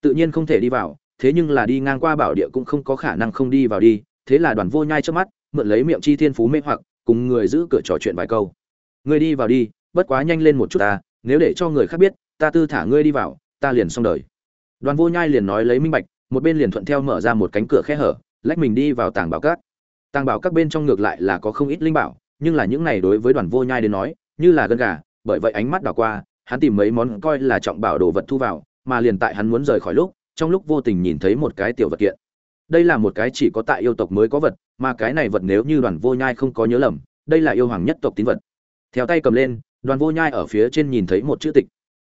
Tự nhiên không thể đi vào, thế nhưng là đi ngang qua bảo địa cũng không có khả năng không đi vào đi. Thế là đoàn vô nhai trước mắt, mượn lấy miệng chi thiên phú mê hoặc, cùng người giữ cửa trò chuyện vài câu. Ngươi đi vào đi, bất quá nhanh lên một chút ta, nếu để cho người khác biết ta tư thả ngươi đi vào, ta liền xong đời. Đoàn vô nhai liền nói lấy minh bạch, một bên liền thuận theo mở ra một cánh cửa khe hở, lách mình đi vào tàng bảo các. Tàng bảo các bên trong ngược lại là có không ít linh bảo, nhưng là những này đối với đoàn vô nhai đến nói, như là gân gà, bởi vậy ánh mắt đảo qua, hắn tìm mấy món coi là trọng bảo đồ vật thu vào, mà liền tại hắn muốn rời khỏi lúc, trong lúc vô tình nhìn thấy một cái tiểu vật kiện. Đây là một cái chỉ có tại yêu tộc mới có vật, mà cái này vật nếu như đoàn vô nhai không có nhớ lầm, đây là yêu hoàng nhất tộc tín vật. Theo tay cầm lên, đoàn vô nhai ở phía trên nhìn thấy một chữ tịch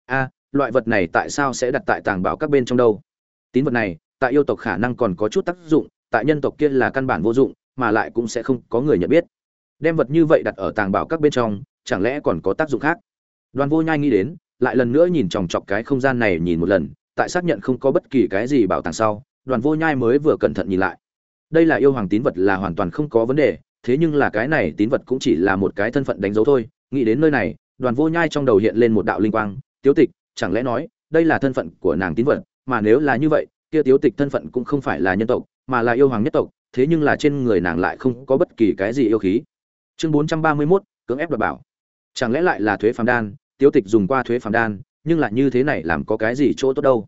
a loại vật này tại sao sẽ đặt tại tàng bảo các bên trong đâu? Tín vật này, tại yêu tộc khả năng còn có chút tác dụng, tại nhân tộc kia là căn bản vô dụng, mà lại cũng sẽ không có người nhận biết. Đem vật như vậy đặt ở tàng bảo các bên trong, chẳng lẽ còn có tác dụng khác? Đoàn vô nhai nghĩ đến, lại lần nữa nhìn chòng chọc cái không gian này nhìn một lần, tại xác nhận không có bất kỳ cái gì bảo tàng sau, đoàn vô nhai mới vừa cẩn thận nhìn lại. Đây là yêu hoàng tín vật là hoàn toàn không có vấn đề, thế nhưng là cái này tín vật cũng chỉ là một cái thân phận đánh dấu thôi. Nghĩ đến nơi này, đoàn vô nhai trong đầu hiện lên một đạo linh quang tiếu tịch chẳng lẽ nói đây là thân phận của nàng tín vật mà nếu là như vậy kia tiếu tịch thân phận cũng không phải là nhân tộc mà là yêu hoàng nhất tộc thế nhưng là trên người nàng lại không có bất kỳ cái gì yêu khí. Chương bốn trăm ba mươi 431, cưỡng ép đoạt bảo. Chẳng lẽ lại là thuế phàm đan? Tiếu tịch dùng qua thuế phàm đan nhưng lại như thế này làm có cái gì chỗ tốt đâu?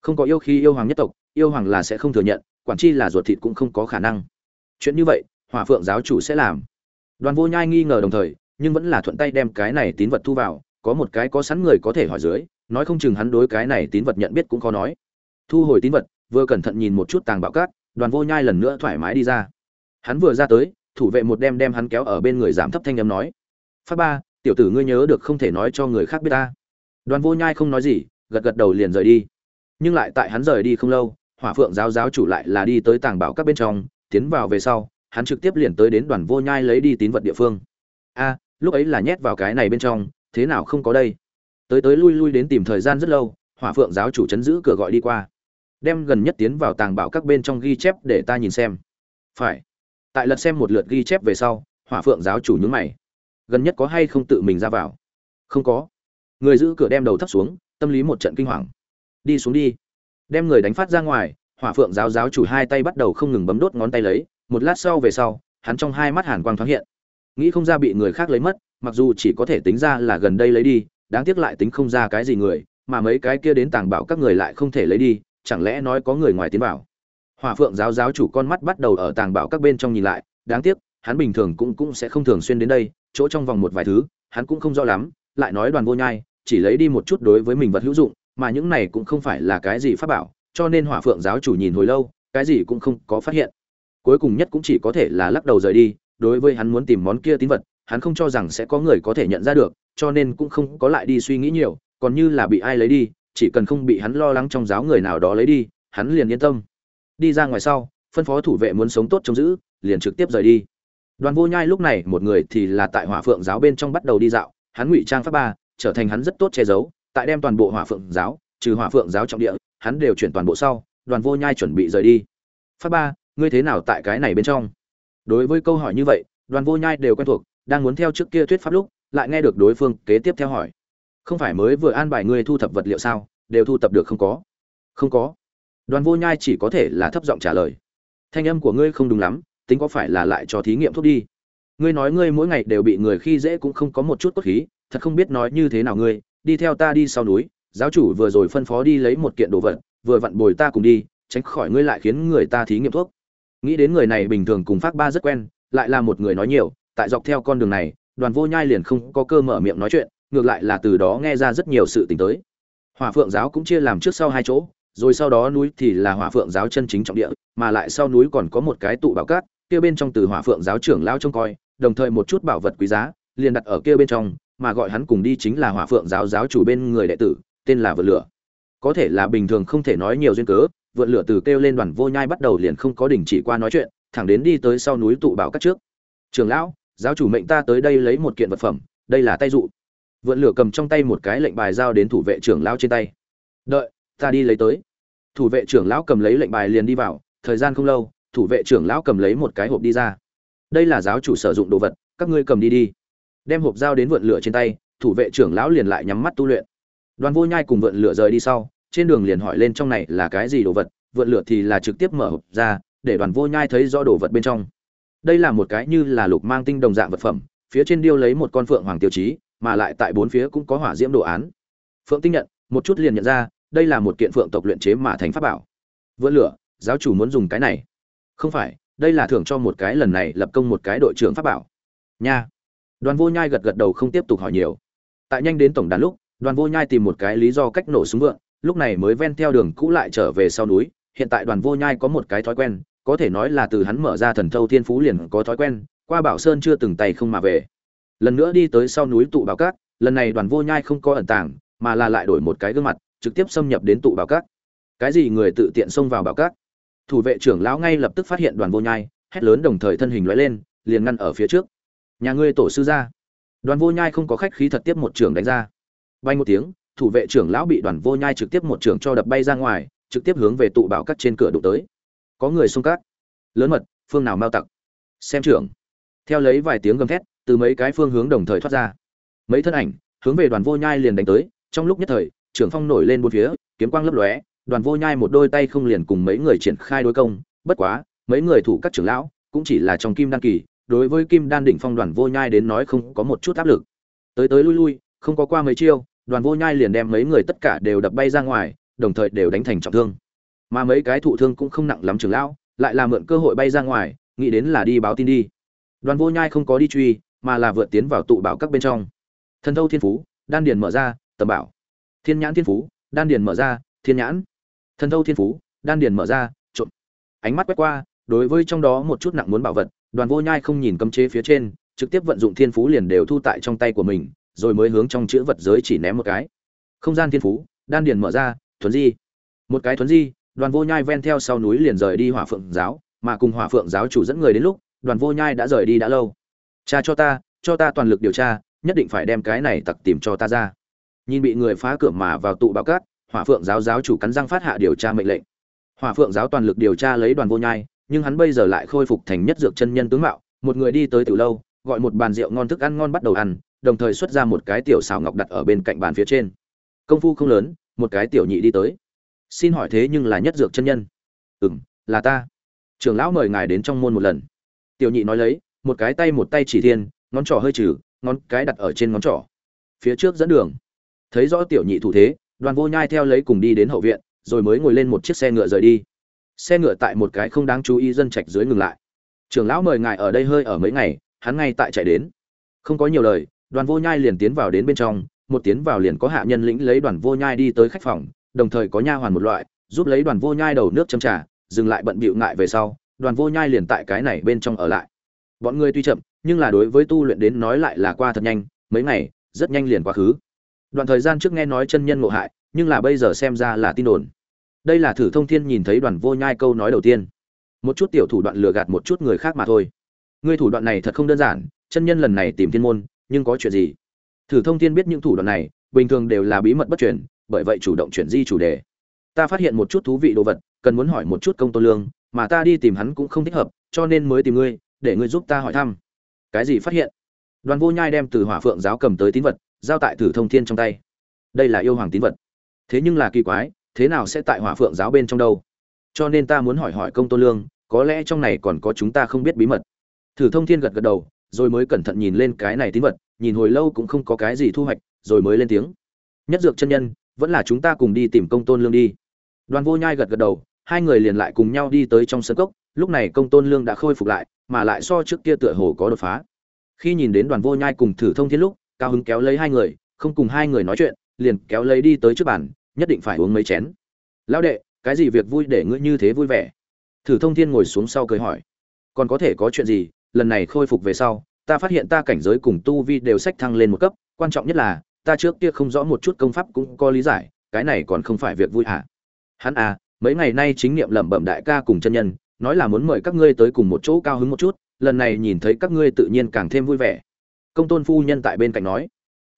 Không có yêu khí yêu hoàng nhất tộc yêu hoàng là sẽ không thừa nhận quản chi là ruột thịt cũng không có khả năng. Chuyện như vậy hỏa phượng giáo chủ sẽ làm. Đoàn vô nhai nghi ngờ đồng thời nhưng vẫn là thuận tay đem cái này tín vật thu vào có một cái có sẵn người có thể hỏi dưới, nói không chừng hắn đối cái này tín vật nhận biết cũng khó nói. Thu hồi tín vật, vừa cẩn thận nhìn một chút tàng bạo cát, đoàn vô nhai lần nữa thoải mái đi ra. Hắn vừa ra tới, thủ vệ một đem đem hắn kéo ở bên người giảm thấp thanh âm nói. Phát ba, tiểu tử ngươi nhớ được không thể nói cho người khác biết ta. Đoàn vô nhai không nói gì, gật gật đầu liền rời đi. Nhưng lại tại hắn rời đi không lâu, hỏa phượng giáo giáo chủ lại là đi tới tàng bảo các bên trong, tiến vào về sau, hắn trực tiếp liền tới đến đoàn vô nhai lấy đi tín vật địa phương. A, lúc ấy là nhét vào cái này bên trong thế nào không có đây? Tới tới lui lui đến tìm thời gian rất lâu, hỏa phượng giáo chủ chấn giữ cửa gọi đi qua. Đem gần nhất tiến vào tàng bảo các bên trong ghi chép để ta nhìn xem. Phải. Tại lật xem một lượt ghi chép về sau, hỏa phượng giáo chủ nhướng mày. Gần nhất có hay không tự mình ra vào? Không có. Người giữ cửa đem đầu thấp xuống, tâm lý một trận kinh hoàng. Đi xuống đi. Đem người đánh phát ra ngoài, hỏa phượng giáo giáo chủ hai tay bắt đầu không ngừng bấm đốt ngón tay lấy. Một lát sau về sau, hắn trong hai mắt hàn quang thoáng hiện nghĩ không ra bị người khác lấy mất, mặc dù chỉ có thể tính ra là gần đây lấy đi, đáng tiếc lại tính không ra cái gì người, mà mấy cái kia đến tàng bảo các người lại không thể lấy đi, chẳng lẽ nói có người ngoài tiến bảo hòa phượng giáo giáo chủ con mắt bắt đầu ở tàng bảo các bên trong nhìn lại, đáng tiếc, hắn bình thường cũng cũng sẽ không thường xuyên đến đây, chỗ trong vòng một vài thứ, hắn cũng không rõ lắm, lại nói đoàn vô nhai, chỉ lấy đi một chút đối với mình vật hữu dụng, mà những này cũng không phải là cái gì pháp bảo, cho nên hỏa phượng giáo chủ nhìn hồi lâu, cái gì cũng không có phát hiện. Cuối cùng nhất cũng chỉ có thể là lắc đầu rời đi đối với hắn muốn tìm món kia tín vật, hắn không cho rằng sẽ có người có thể nhận ra được, cho nên cũng không có lại đi suy nghĩ nhiều, còn như là bị ai lấy đi, chỉ cần không bị hắn lo lắng trong giáo người nào đó lấy đi, hắn liền yên tâm. Đi ra ngoài sau, phân phó thủ vệ muốn sống tốt trông giữ, liền trực tiếp rời đi. Đoàn vô nhai lúc này một người thì là tại hỏa phượng giáo bên trong bắt đầu đi dạo, hắn ngụy trang pháp ba, trở thành hắn rất tốt che giấu, tại đem toàn bộ hỏa phượng giáo, trừ hỏa phượng giáo trọng địa, hắn đều chuyển toàn bộ sau, đoàn vô nhai chuẩn bị rời đi. Pháp ba, ngươi thế nào tại cái này bên trong? Đối với câu hỏi như vậy, đoàn vô nhai đều quen thuộc, đang muốn theo trước kia thuyết pháp lúc, lại nghe được đối phương kế tiếp theo hỏi. Không phải mới vừa an bài ngươi thu thập vật liệu sao, đều thu thập được không có? Không có. Đoàn vô nhai chỉ có thể là thấp giọng trả lời. Thanh âm của ngươi không đúng lắm, tính có phải là lại cho thí nghiệm thuốc đi? Ngươi nói ngươi mỗi ngày đều bị người khi dễ cũng không có một chút cốt khí, thật không biết nói như thế nào ngươi, đi theo ta đi sau núi, giáo chủ vừa rồi phân phó đi lấy một kiện đồ vật, vừa vặn bồi ta cùng đi, tránh khỏi ngươi lại khiến người ta thí nghiệm thuốc nghĩ đến người này bình thường cùng phát ba rất quen, lại là một người nói nhiều, tại dọc theo con đường này, đoàn vô nhai liền không có cơ mở miệng nói chuyện, ngược lại là từ đó nghe ra rất nhiều sự tình tới. Hỏa phượng giáo cũng chia làm trước sau hai chỗ, rồi sau đó núi thì là hỏa phượng giáo chân chính trọng địa, mà lại sau núi còn có một cái tụ bảo cát, kia bên trong từ hỏa phượng giáo trưởng lao trông coi, đồng thời một chút bảo vật quý giá, liền đặt ở kia bên trong, mà gọi hắn cùng đi chính là hỏa phượng giáo giáo chủ bên người đệ tử, tên là vượt lửa. Có thể là bình thường không thể nói nhiều duyên cớ vượn lửa từ kêu lên đoàn vô nhai bắt đầu liền không có đình chỉ qua nói chuyện, thẳng đến đi tới sau núi tụ bảo các trước. Trường lão, giáo chủ mệnh ta tới đây lấy một kiện vật phẩm, đây là tay dụ. Vượn lửa cầm trong tay một cái lệnh bài giao đến thủ vệ trưởng lão trên tay. Đợi, ta đi lấy tới. Thủ vệ trưởng lão cầm lấy lệnh bài liền đi vào, thời gian không lâu, thủ vệ trưởng lão cầm lấy một cái hộp đi ra. Đây là giáo chủ sử dụng đồ vật, các ngươi cầm đi đi. Đem hộp giao đến vượn lửa trên tay, thủ vệ trưởng lão liền lại nhắm mắt tu luyện. Đoàn vô nhai cùng vượn lửa rời đi sau trên đường liền hỏi lên trong này là cái gì đồ vật, vượn lửa thì là trực tiếp mở hộp ra, để đoàn vô nhai thấy rõ đồ vật bên trong. Đây là một cái như là lục mang tinh đồng dạng vật phẩm, phía trên điêu lấy một con phượng hoàng tiêu chí, mà lại tại bốn phía cũng có hỏa diễm đồ án. Phượng tinh nhận, một chút liền nhận ra, đây là một kiện phượng tộc luyện chế mà thành pháp bảo. Vỡ lửa, giáo chủ muốn dùng cái này. Không phải, đây là thưởng cho một cái lần này lập công một cái đội trưởng pháp bảo. Nha. Đoàn vô nhai gật gật đầu không tiếp tục hỏi nhiều. Tại nhanh đến tổng đàn lúc, đoàn vô nhai tìm một cái lý do cách nổ súng vượng lúc này mới ven theo đường cũ lại trở về sau núi, hiện tại đoàn vô nhai có một cái thói quen, có thể nói là từ hắn mở ra thần thâu thiên phú liền có thói quen, qua bảo sơn chưa từng tay không mà về. Lần nữa đi tới sau núi tụ bảo cát, lần này đoàn vô nhai không có ẩn tàng, mà là lại đổi một cái gương mặt, trực tiếp xâm nhập đến tụ bảo cát. Cái gì người tự tiện xông vào bảo cát? Thủ vệ trưởng lão ngay lập tức phát hiện đoàn vô nhai, hét lớn đồng thời thân hình lóe lên, liền ngăn ở phía trước. Nhà ngươi tổ sư ra đoàn vô nhai không có khách khí thật tiếp một trưởng đánh ra. Bay một tiếng thủ vệ trưởng lão bị đoàn vô nhai trực tiếp một trưởng cho đập bay ra ngoài, trực tiếp hướng về tụ bảo cắt trên cửa đụng tới. Có người xung các. lớn mật, phương nào mau tặc? Xem trưởng. Theo lấy vài tiếng gầm thét, từ mấy cái phương hướng đồng thời thoát ra. Mấy thân ảnh, hướng về đoàn vô nhai liền đánh tới. Trong lúc nhất thời, trưởng phong nổi lên bốn phía, kiếm quang lấp lóe, đoàn vô nhai một đôi tay không liền cùng mấy người triển khai đối công. Bất quá, mấy người thủ các trưởng lão, cũng chỉ là trong kim đan kỳ, đối với kim đan đỉnh phong đoàn vô nhai đến nói không có một chút áp lực. Tới tới lui lui, không có qua mấy chiêu đoàn vô nhai liền đem mấy người tất cả đều đập bay ra ngoài, đồng thời đều đánh thành trọng thương. Mà mấy cái thụ thương cũng không nặng lắm trưởng lão, lại là mượn cơ hội bay ra ngoài, nghĩ đến là đi báo tin đi. Đoàn vô nhai không có đi truy, mà là vượt tiến vào tụ bảo các bên trong. Thần thâu thiên phú, đan điền mở ra, tầm bảo. Thiên nhãn thiên phú, đan điền mở ra, thiên nhãn. Thần thâu thiên phú, đan điền mở ra, trộm. Ánh mắt quét qua, đối với trong đó một chút nặng muốn bảo vật, đoàn vô nhai không nhìn cấm chế phía trên, trực tiếp vận dụng thiên phú liền đều thu tại trong tay của mình rồi mới hướng trong chữ vật giới chỉ ném một cái. Không gian thiên phú, đan điền mở ra, thuấn di. Một cái thuấn di, đoàn vô nhai ven theo sau núi liền rời đi hỏa phượng giáo, mà cùng hỏa phượng giáo chủ dẫn người đến lúc, đoàn vô nhai đã rời đi đã lâu. Cha cho ta cho ta toàn lực điều tra, nhất định phải đem cái này tặc tìm cho ta ra. Nhìn bị người phá cửa mà vào tụ bạo cát, hỏa phượng giáo giáo chủ cắn răng phát hạ điều tra mệnh lệnh. Hỏa phượng giáo toàn lực điều tra lấy đoàn vô nhai, nhưng hắn bây giờ lại khôi phục thành nhất dược chân nhân tướng mạo, một người đi tới từ lâu, gọi một bàn rượu ngon thức ăn ngon bắt đầu ăn đồng thời xuất ra một cái tiểu xào ngọc đặt ở bên cạnh bàn phía trên. Công phu không lớn, một cái tiểu nhị đi tới. Xin hỏi thế nhưng là nhất dược chân nhân. Ừ m là ta. Trưởng lão mời ngài đến trong môn một lần. Tiểu nhị nói lấy, một cái tay một tay chỉ thiên, ngón trỏ hơi trừ, ngón cái đặt ở trên ngón trỏ. Phía trước dẫn đường. Thấy rõ tiểu nhị thủ thế, đoàn vô nhai theo lấy cùng đi đến hậu viện, rồi mới ngồi lên một chiếc xe ngựa rời đi. Xe ngựa tại một cái không đáng chú ý dân trạch dưới ngừng lại. Trưởng lão mời ngài ở đây hơi ở mấy ngày, hắn ngay tại chạy đến. Không có nhiều lời đoàn vô nhai liền tiến vào đến bên trong, một tiến vào liền có hạ nhân lĩnh lấy đoàn vô nhai đi tới khách phòng, đồng thời có nha hoàn một loại, giúp lấy đoàn vô nhai đầu nước châm trà, dừng lại bận bịu ngại về sau, đoàn vô nhai liền tại cái này bên trong ở lại. Bọn người tuy chậm, nhưng là đối với tu luyện đến nói lại là qua thật nhanh, mấy ngày, rất nhanh liền quá khứ. Đoạn thời gian trước nghe nói chân nhân ngộ hại, nhưng là bây giờ xem ra là tin đồn. Đây là thử thông thiên nhìn thấy đoàn vô nhai câu nói đầu tiên. Một chút tiểu thủ đoạn lừa gạt một chút người khác mà thôi. Ngươi thủ đoạn này thật không đơn giản, chân nhân lần này tìm thiên môn nhưng có chuyện gì? Thử thông thiên biết những thủ đoạn này, bình thường đều là bí mật bất chuyển bởi vậy chủ động chuyển di chủ đề. Ta phát hiện một chút thú vị đồ vật, cần muốn hỏi một chút công tôn lương, mà ta đi tìm hắn cũng không thích hợp, cho nên mới tìm ngươi, để ngươi giúp ta hỏi thăm. Cái gì phát hiện? Đoàn vô nhai đem từ hỏa phượng giáo cầm tới tín vật, giao tại thử thông thiên trong tay. Đây là yêu hoàng tín vật. Thế nhưng là kỳ quái, thế nào sẽ tại hỏa phượng giáo bên trong đâu? Cho nên ta muốn hỏi hỏi công tôn lương, có lẽ trong này còn có chúng ta không biết bí mật. Thử thông thiên gật gật đầu rồi mới cẩn thận nhìn lên cái này tín vật, nhìn hồi lâu cũng không có cái gì thu hoạch, rồi mới lên tiếng. Nhất dược chân nhân, vẫn là chúng ta cùng đi tìm công tôn lương đi. Đoàn vô nhai gật gật đầu, hai người liền lại cùng nhau đi tới trong sân cốc, lúc này công tôn lương đã khôi phục lại, mà lại so trước kia tựa hồ có đột phá. Khi nhìn đến đoàn vô nhai cùng thử thông thiên lúc, cao hứng kéo lấy hai người, không cùng hai người nói chuyện, liền kéo lấy đi tới trước bàn, nhất định phải uống mấy chén. Lão đệ, cái gì việc vui để ngươi như thế vui vẻ? Thử thông thiên ngồi xuống sau cười hỏi. Còn có thể có chuyện gì? Lần này khôi phục về sau, ta phát hiện ta cảnh giới cùng tu vi đều sách thăng lên một cấp, quan trọng nhất là, ta trước kia không rõ một chút công pháp cũng có lý giải, cái này còn không phải việc vui hả? Hắn à mấy ngày nay chính niệm lẩm bẩm đại ca cùng chân nhân, nói là muốn mời các ngươi tới cùng một chỗ cao hứng một chút, lần này nhìn thấy các ngươi tự nhiên càng thêm vui vẻ. Công tôn phu nhân tại bên cạnh nói,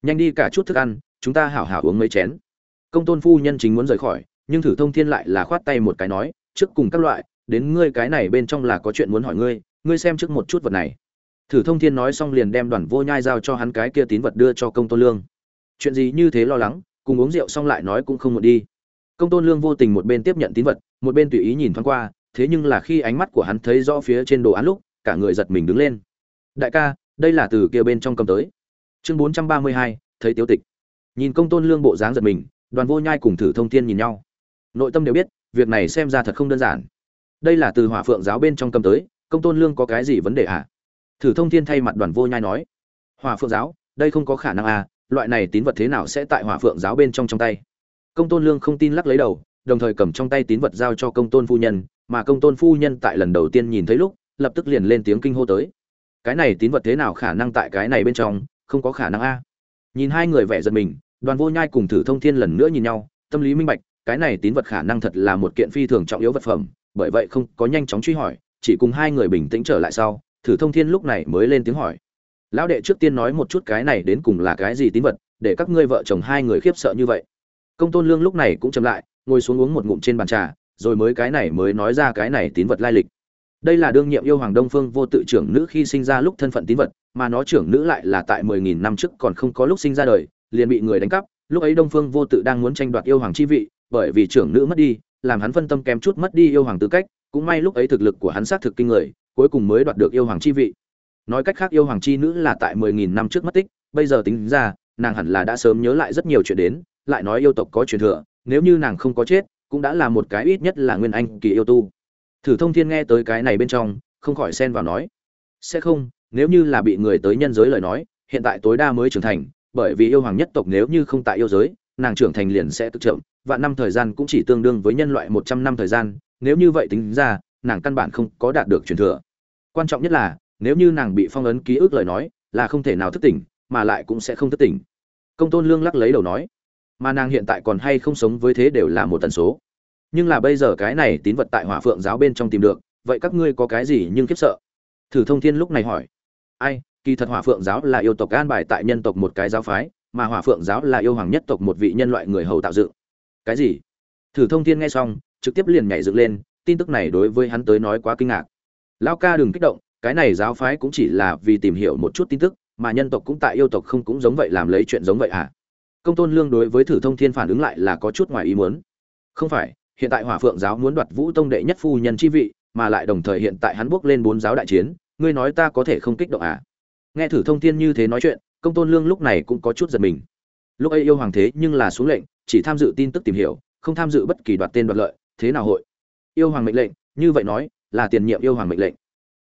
nhanh đi cả chút thức ăn, chúng ta hảo hảo uống mấy chén. Công tôn phu nhân chính muốn rời khỏi, nhưng thử thông thiên lại là khoát tay một cái nói, trước cùng các loại, đến ngươi cái này bên trong là có chuyện muốn hỏi ngươi ngươi xem trước một chút vật này. Thử thông thiên nói xong liền đem đoàn vô nhai giao cho hắn cái kia tín vật đưa cho công tôn lương. Chuyện gì như thế lo lắng, cùng uống rượu xong lại nói cũng không một đi. Công tôn lương vô tình một bên tiếp nhận tín vật, một bên tùy ý nhìn thoáng qua, thế nhưng là khi ánh mắt của hắn thấy rõ phía trên đồ án lúc, cả người giật mình đứng lên. Đại ca, đây là từ kia bên trong cầm tới. Chương bốn trăm ba mươi hai, thấy tiêu tịch. Nhìn công tôn lương bộ dáng giật mình, đoàn vô nhai cùng thử thông thiên nhìn nhau. Nội tâm đều biết, việc này xem ra thật không đơn giản. Đây là từ hỏa phượng giáo bên trong cầm tới công tôn lương có cái gì vấn đề à? thử thông thiên thay mặt đoàn vô nhai nói. Hòa phượng giáo, đây không có khả năng à loại này tín vật thế nào sẽ tại hòa phượng giáo bên trong trong tay? Công tôn lương không tin lắc lấy đầu, đồng thời cầm trong tay tín vật giao cho công tôn phu nhân, mà công tôn phu nhân tại lần đầu tiên nhìn thấy lúc, lập tức liền lên tiếng kinh hô tới. Cái này tín vật thế nào khả năng tại cái này bên trong, không có khả năng a nhìn hai người vẻ giật mình, đoàn vô nhai cùng thử thông thiên lần nữa nhìn nhau, tâm lý minh bạch, cái này tín vật khả năng thật là một kiện phi thường trọng yếu vật phẩm, bởi vậy không có nhanh chóng truy hỏi chỉ cùng hai người bình tĩnh trở lại sau, thử thông thiên lúc này mới lên tiếng hỏi. Lão đệ trước tiên nói một chút cái này đến cùng là cái gì tín vật, để các ngươi vợ chồng hai người khiếp sợ như vậy. Công tôn lương lúc này cũng chậm lại, ngồi xuống uống một ngụm trên bàn trà, rồi mới cái này mới nói ra cái này tín vật lai lịch. Đây là đương nhiệm yêu hoàng đông phương vô tự trưởng nữ khi sinh ra lúc thân phận tín vật, mà nó trưởng nữ lại là tại mười nghìn năm trước còn không có lúc sinh ra đời, liền bị người đánh cắp. Lúc ấy đông phương vô tự đang muốn tranh đoạt yêu hoàng chi vị, bởi vì trưởng nữ mất đi, làm hắn phân tâm kém chút mất đi yêu hoàng tư cách cũng may lúc ấy thực lực của hắn xác thực kinh người, cuối cùng mới đoạt được yêu hoàng chi vị. Nói cách khác yêu hoàng chi nữ là tại mười nghìn năm trước mất tích, bây giờ tính ra, nàng hẳn là đã sớm nhớ lại rất nhiều chuyện đến, lại nói yêu tộc có truyền thừa, nếu như nàng không có chết, cũng đã là một cái ít nhất là nguyên anh kỳ yêu tu. Thử thông thiên nghe tới cái này bên trong, không khỏi xen vào nói, sẽ không, nếu như là bị người tới nhân giới lời nói, hiện tại tối đa mới trưởng thành, bởi vì yêu hoàng nhất tộc nếu như không tại yêu giới nàng trưởng thành liền sẽ cực chậm, và năm thời gian cũng chỉ tương đương với nhân loại một trăm năm thời gian, nếu như vậy tính ra, nàng căn bản không có đạt được truyền thừa. Quan trọng nhất là, nếu như nàng bị phong ấn ký ức lời nói, là không thể nào thức tỉnh, mà lại cũng sẽ không thức tỉnh. Công tôn lương lắc lấy đầu nói, mà nàng hiện tại còn hay không sống với thế đều là một tần số. Nhưng là bây giờ cái này tín vật tại hỏa phượng giáo bên trong tìm được, vậy các ngươi có cái gì nhưng khiếp sợ? Thử thông thiên lúc này hỏi. Ai, kỳ thật hỏa phượng giáo là yêu tộc an bài tại nhân tộc một cái giáo phái mà hỏa phượng giáo là yêu hoàng nhất tộc một vị nhân loại người hầu tạo dựng. Cái gì? Thử thông thiên nghe xong, trực tiếp liền nhảy dựng lên, tin tức này đối với hắn tới nói quá kinh ngạc. Lao ca đừng kích động, cái này giáo phái cũng chỉ là vì tìm hiểu một chút tin tức, mà nhân tộc cũng tại yêu tộc không cũng giống vậy làm lấy chuyện giống vậy à? Công tôn lương đối với thử thông thiên phản ứng lại là có chút ngoài ý muốn. Không phải, hiện tại hỏa phượng giáo muốn đoạt vũ tông đệ nhất phu nhân chi vị, mà lại đồng thời hiện tại hắn bước lên bốn giáo đại chiến, ngươi nói ta có thể không kích động à? Nghe thử thông thiên như thế nói chuyện công tôn lương lúc này cũng có chút giật mình. Lúc ấy yêu hoàng thế nhưng là xuống lệnh, chỉ tham dự tin tức tìm hiểu, không tham dự bất kỳ đoạt tên đoạt lợi, thế nào hội? Yêu hoàng mệnh lệnh, như vậy nói, là tiền nhiệm yêu hoàng mệnh lệnh.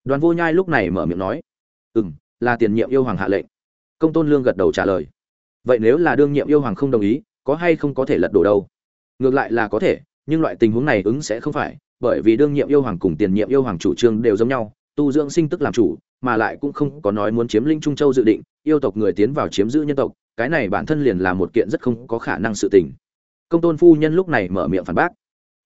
Đoàn vô nhai lúc này mở miệng nói ừ m là tiền nhiệm yêu hoàng hạ lệnh. Công tôn lương gật đầu trả lời, vậy nếu là đương nhiệm yêu hoàng không đồng ý, có hay không có thể lật đổ đâu? Ngược lại là có thể, nhưng loại tình huống này ứng sẽ không phải, bởi vì đương nhiệm yêu hoàng cùng tiền nhiệm yêu hoàng chủ trương đều giống nhau, tu dưỡng sinh tức làm chủ, mà lại cũng không có nói muốn chiếm linh trung châu dự định yêu tộc người tiến vào chiếm giữ nhân tộc, cái này bản thân liền là một kiện rất không có khả năng sự tình. Công tôn phu nhân lúc này mở miệng phản bác.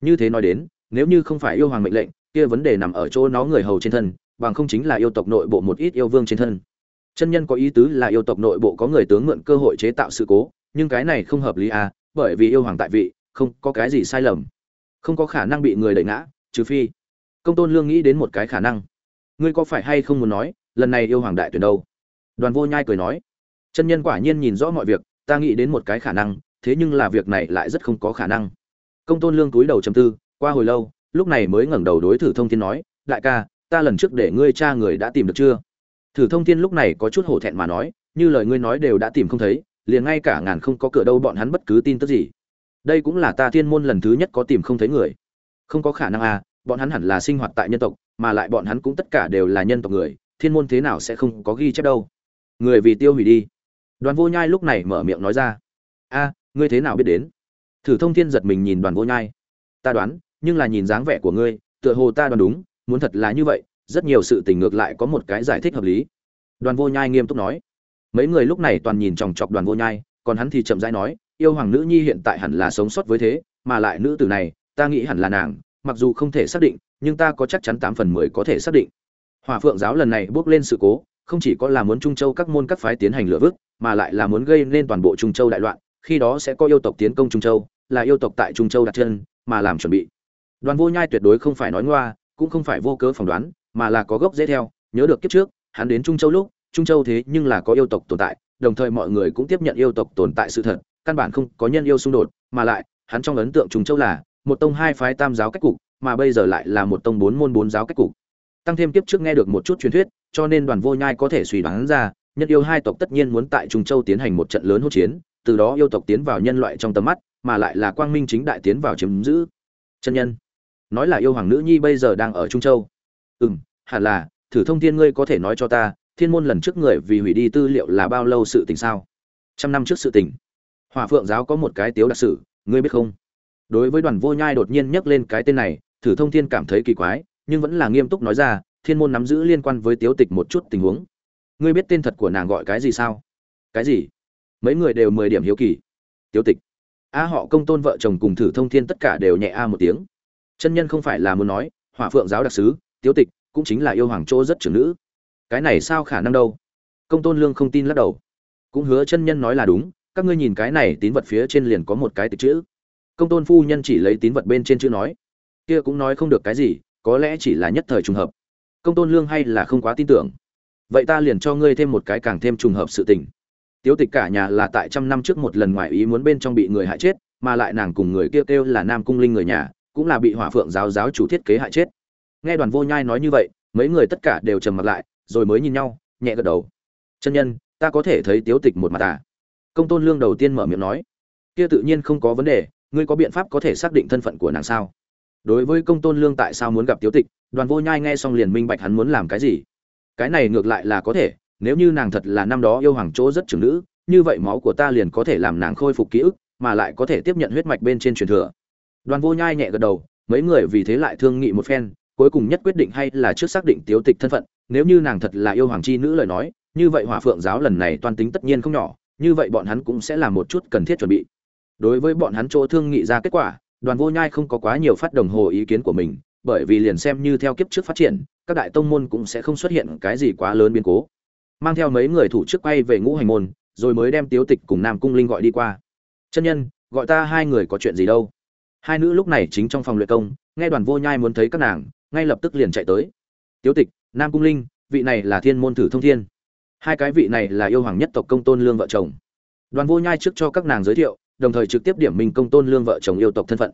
Như thế nói đến, nếu như không phải yêu hoàng mệnh lệnh, kia vấn đề nằm ở chỗ nó người hầu trên thân, bằng không chính là yêu tộc nội bộ một ít yêu vương trên thân. Chân nhân có ý tứ là yêu tộc nội bộ có người tướng mượn cơ hội chế tạo sự cố, nhưng cái này không hợp lý à bởi vì yêu hoàng tại vị, không có cái gì sai lầm. Không có khả năng bị người đẩy ngã, trừ phi. Công tôn lương nghĩ đến một cái khả năng. Ngươi có phải hay không muốn nói, lần này yêu hoàng đại tuyển đâu? Đoàn vô nhai cười nói, chân nhân quả nhiên nhìn rõ mọi việc, ta nghĩ đến một cái khả năng, thế nhưng là việc này lại rất không có khả năng. Công tôn lương túi đầu chầm tư, qua hồi lâu, lúc này mới ngẩng đầu đối thử thông thiên nói, đại ca, ta lần trước để ngươi cha người đã tìm được chưa? Thử thông thiên lúc này có chút hổ thẹn mà nói, như lời ngươi nói đều đã tìm không thấy, liền ngay cả ngàn không có cửa đâu bọn hắn bất cứ tin tức gì. Đây cũng là ta thiên môn lần thứ nhất có tìm không thấy người. Không có khả năng à bọn hắn hẳn là sinh hoạt tại nhân tộc, mà lại bọn hắn cũng tất cả đều là nhân tộc người, thiên môn thế nào sẽ không có ghi chép đâu? Người vì tiêu hủy đi. Đoàn vô nhai lúc này mở miệng nói ra. A, ngươi thế nào biết đến? Thử thông thiên giật mình nhìn đoàn vô nhai. Ta đoán, nhưng là nhìn dáng vẻ của ngươi, tựa hồ ta đoán đúng, muốn thật là như vậy, rất nhiều sự tình ngược lại có một cái giải thích hợp lý. Đoàn vô nhai nghiêm túc nói. Mấy người lúc này toàn nhìn chòng chọc đoàn vô nhai, còn hắn thì chậm rãi nói, yêu hoàng nữ nhi hiện tại hẳn là sống sót với thế, mà lại nữ tử này, ta nghĩ hẳn là nàng, mặc dù không thể xác định, nhưng ta có chắc chắn tám phần mười có thể xác định. Hòa phượng giáo lần này bước lên sự cố không chỉ có là muốn trung châu các môn các phái tiến hành lửa vứt, mà lại là muốn gây nên toàn bộ trung châu đại loạn khi đó sẽ có yêu tộc tiến công trung châu là yêu tộc tại trung châu đặt chân mà làm chuẩn bị. Đoàn vô nhai tuyệt đối không phải nói ngoa cũng không phải vô cớ phỏng đoán mà là có gốc rễ theo nhớ được kiếp trước hắn đến trung châu lúc trung châu thế nhưng là có yêu tộc tồn tại đồng thời mọi người cũng tiếp nhận yêu tộc tồn tại sự thật căn bản không có nhân yêu xung đột mà lại hắn trong ấn tượng trung châu là một tông hai phái tam giáo cách cục mà bây giờ lại là một tông bốn môn bốn giáo cách cục. Tăng thêm kiếp trước nghe được một chút truyền thuyết cho nên đoàn vô nhai có thể suy đoán ra, nhân yêu hai tộc tất nhiên muốn tại trung châu tiến hành một trận lớn hỗn chiến, từ đó yêu tộc tiến vào nhân loại trong tầm mắt, mà lại là quang minh chính đại tiến vào chiếm giữ. Chân nhân, nói là yêu hoàng nữ nhi bây giờ đang ở trung châu. Ừ m hẳn là, thử thông thiên ngươi có thể nói cho ta, thiên môn lần trước người vì hủy đi tư liệu là bao lâu sự tình sao? Trăm năm trước sự tình. Hòa phượng giáo có một cái tiếu đặc sử, ngươi biết không? Đối với đoàn vô nhai đột nhiên nhắc lên cái tên này, thử thông thiên cảm thấy kỳ quái, nhưng vẫn là nghiêm túc nói ra thiên môn nắm giữ liên quan với tiếu tịch một chút tình huống. Ngươi biết tên thật của nàng gọi cái gì sao? Cái gì? Mấy người đều mười điểm hiếu kỳ. Tiếu tịch. A họ công tôn vợ chồng cùng thử thông thiên tất cả đều nhẹ a một tiếng. Chân nhân không phải là muốn nói, hỏa phượng giáo đặc sứ, tiếu tịch cũng chính là yêu hoàng chỗ rất trưởng nữ. Cái này sao khả năng đâu? Công tôn lương không tin lắc đầu. Cũng hứa chân nhân nói là đúng, các ngươi nhìn cái này tín vật phía trên liền có một cái tịch chữ. Công tôn phu nhân chỉ lấy tín vật bên trên chữ nói. Kia cũng nói không được cái gì, có lẽ chỉ là nhất thời trùng hợp công tôn lương hay là không quá tin tưởng. Vậy ta liền cho ngươi thêm một cái càng thêm trùng hợp sự tình. Tiếu tịch cả nhà là tại trăm năm trước một lần ngoại ý muốn bên trong bị người hại chết mà lại nàng cùng người kia kêu, kêu là nam cung linh người nhà cũng là bị hỏa phượng giáo giáo chủ thiết kế hại chết. Nghe đoàn vô nhai nói như vậy mấy người tất cả đều trầm mặt lại rồi mới nhìn nhau nhẹ gật đầu. Chân nhân ta có thể thấy tiếu tịch một mặt à? Công tôn lương đầu tiên mở miệng nói. Kia tự nhiên không có vấn đề ngươi có biện pháp có thể xác định thân phận của nàng sao? Đối với công tôn lương tại sao muốn gặp tiếu tịch, đoàn vô nhai nghe xong liền minh bạch hắn muốn làm cái gì. Cái này ngược lại là có thể, nếu như nàng thật là năm đó yêu hoàng chỗ rất trưởng nữ, như vậy máu của ta liền có thể làm nàng khôi phục ký ức, mà lại có thể tiếp nhận huyết mạch bên trên truyền thừa. Đoàn vô nhai nhẹ gật đầu, mấy người vì thế lại thương nghị một phen, cuối cùng nhất quyết định hay là trước xác định tiếu tịch thân phận, nếu như nàng thật là yêu hoàng chi nữ lời nói, như vậy hỏa phượng giáo lần này toan tính tất nhiên không nhỏ, như vậy bọn hắn cũng sẽ làm một chút cần thiết chuẩn bị. Đối với bọn hắn chỗ thương nghị ra kết quả đoàn vô nhai không có quá nhiều phát đồng hồ ý kiến của mình, bởi vì liền xem như theo kiếp trước phát triển, các đại tông môn cũng sẽ không xuất hiện cái gì quá lớn biến cố. Mang theo mấy người thủ trước quay về ngũ hành môn, rồi mới đem tiếu tịch cùng nam cung linh gọi đi qua. Chân nhân, gọi ta hai người có chuyện gì đâu? Hai nữ lúc này chính trong phòng luyện công, nghe đoàn vô nhai muốn thấy các nàng, ngay lập tức liền chạy tới. Tiếu tịch, nam cung linh, vị này là thiên môn thử thông thiên. Hai cái vị này là yêu hoàng nhất tộc công tôn lương vợ chồng. Đoàn vô nhai trước cho các nàng giới thiệu đồng thời trực tiếp điểm minh công tôn lương vợ chồng yêu tộc thân phận.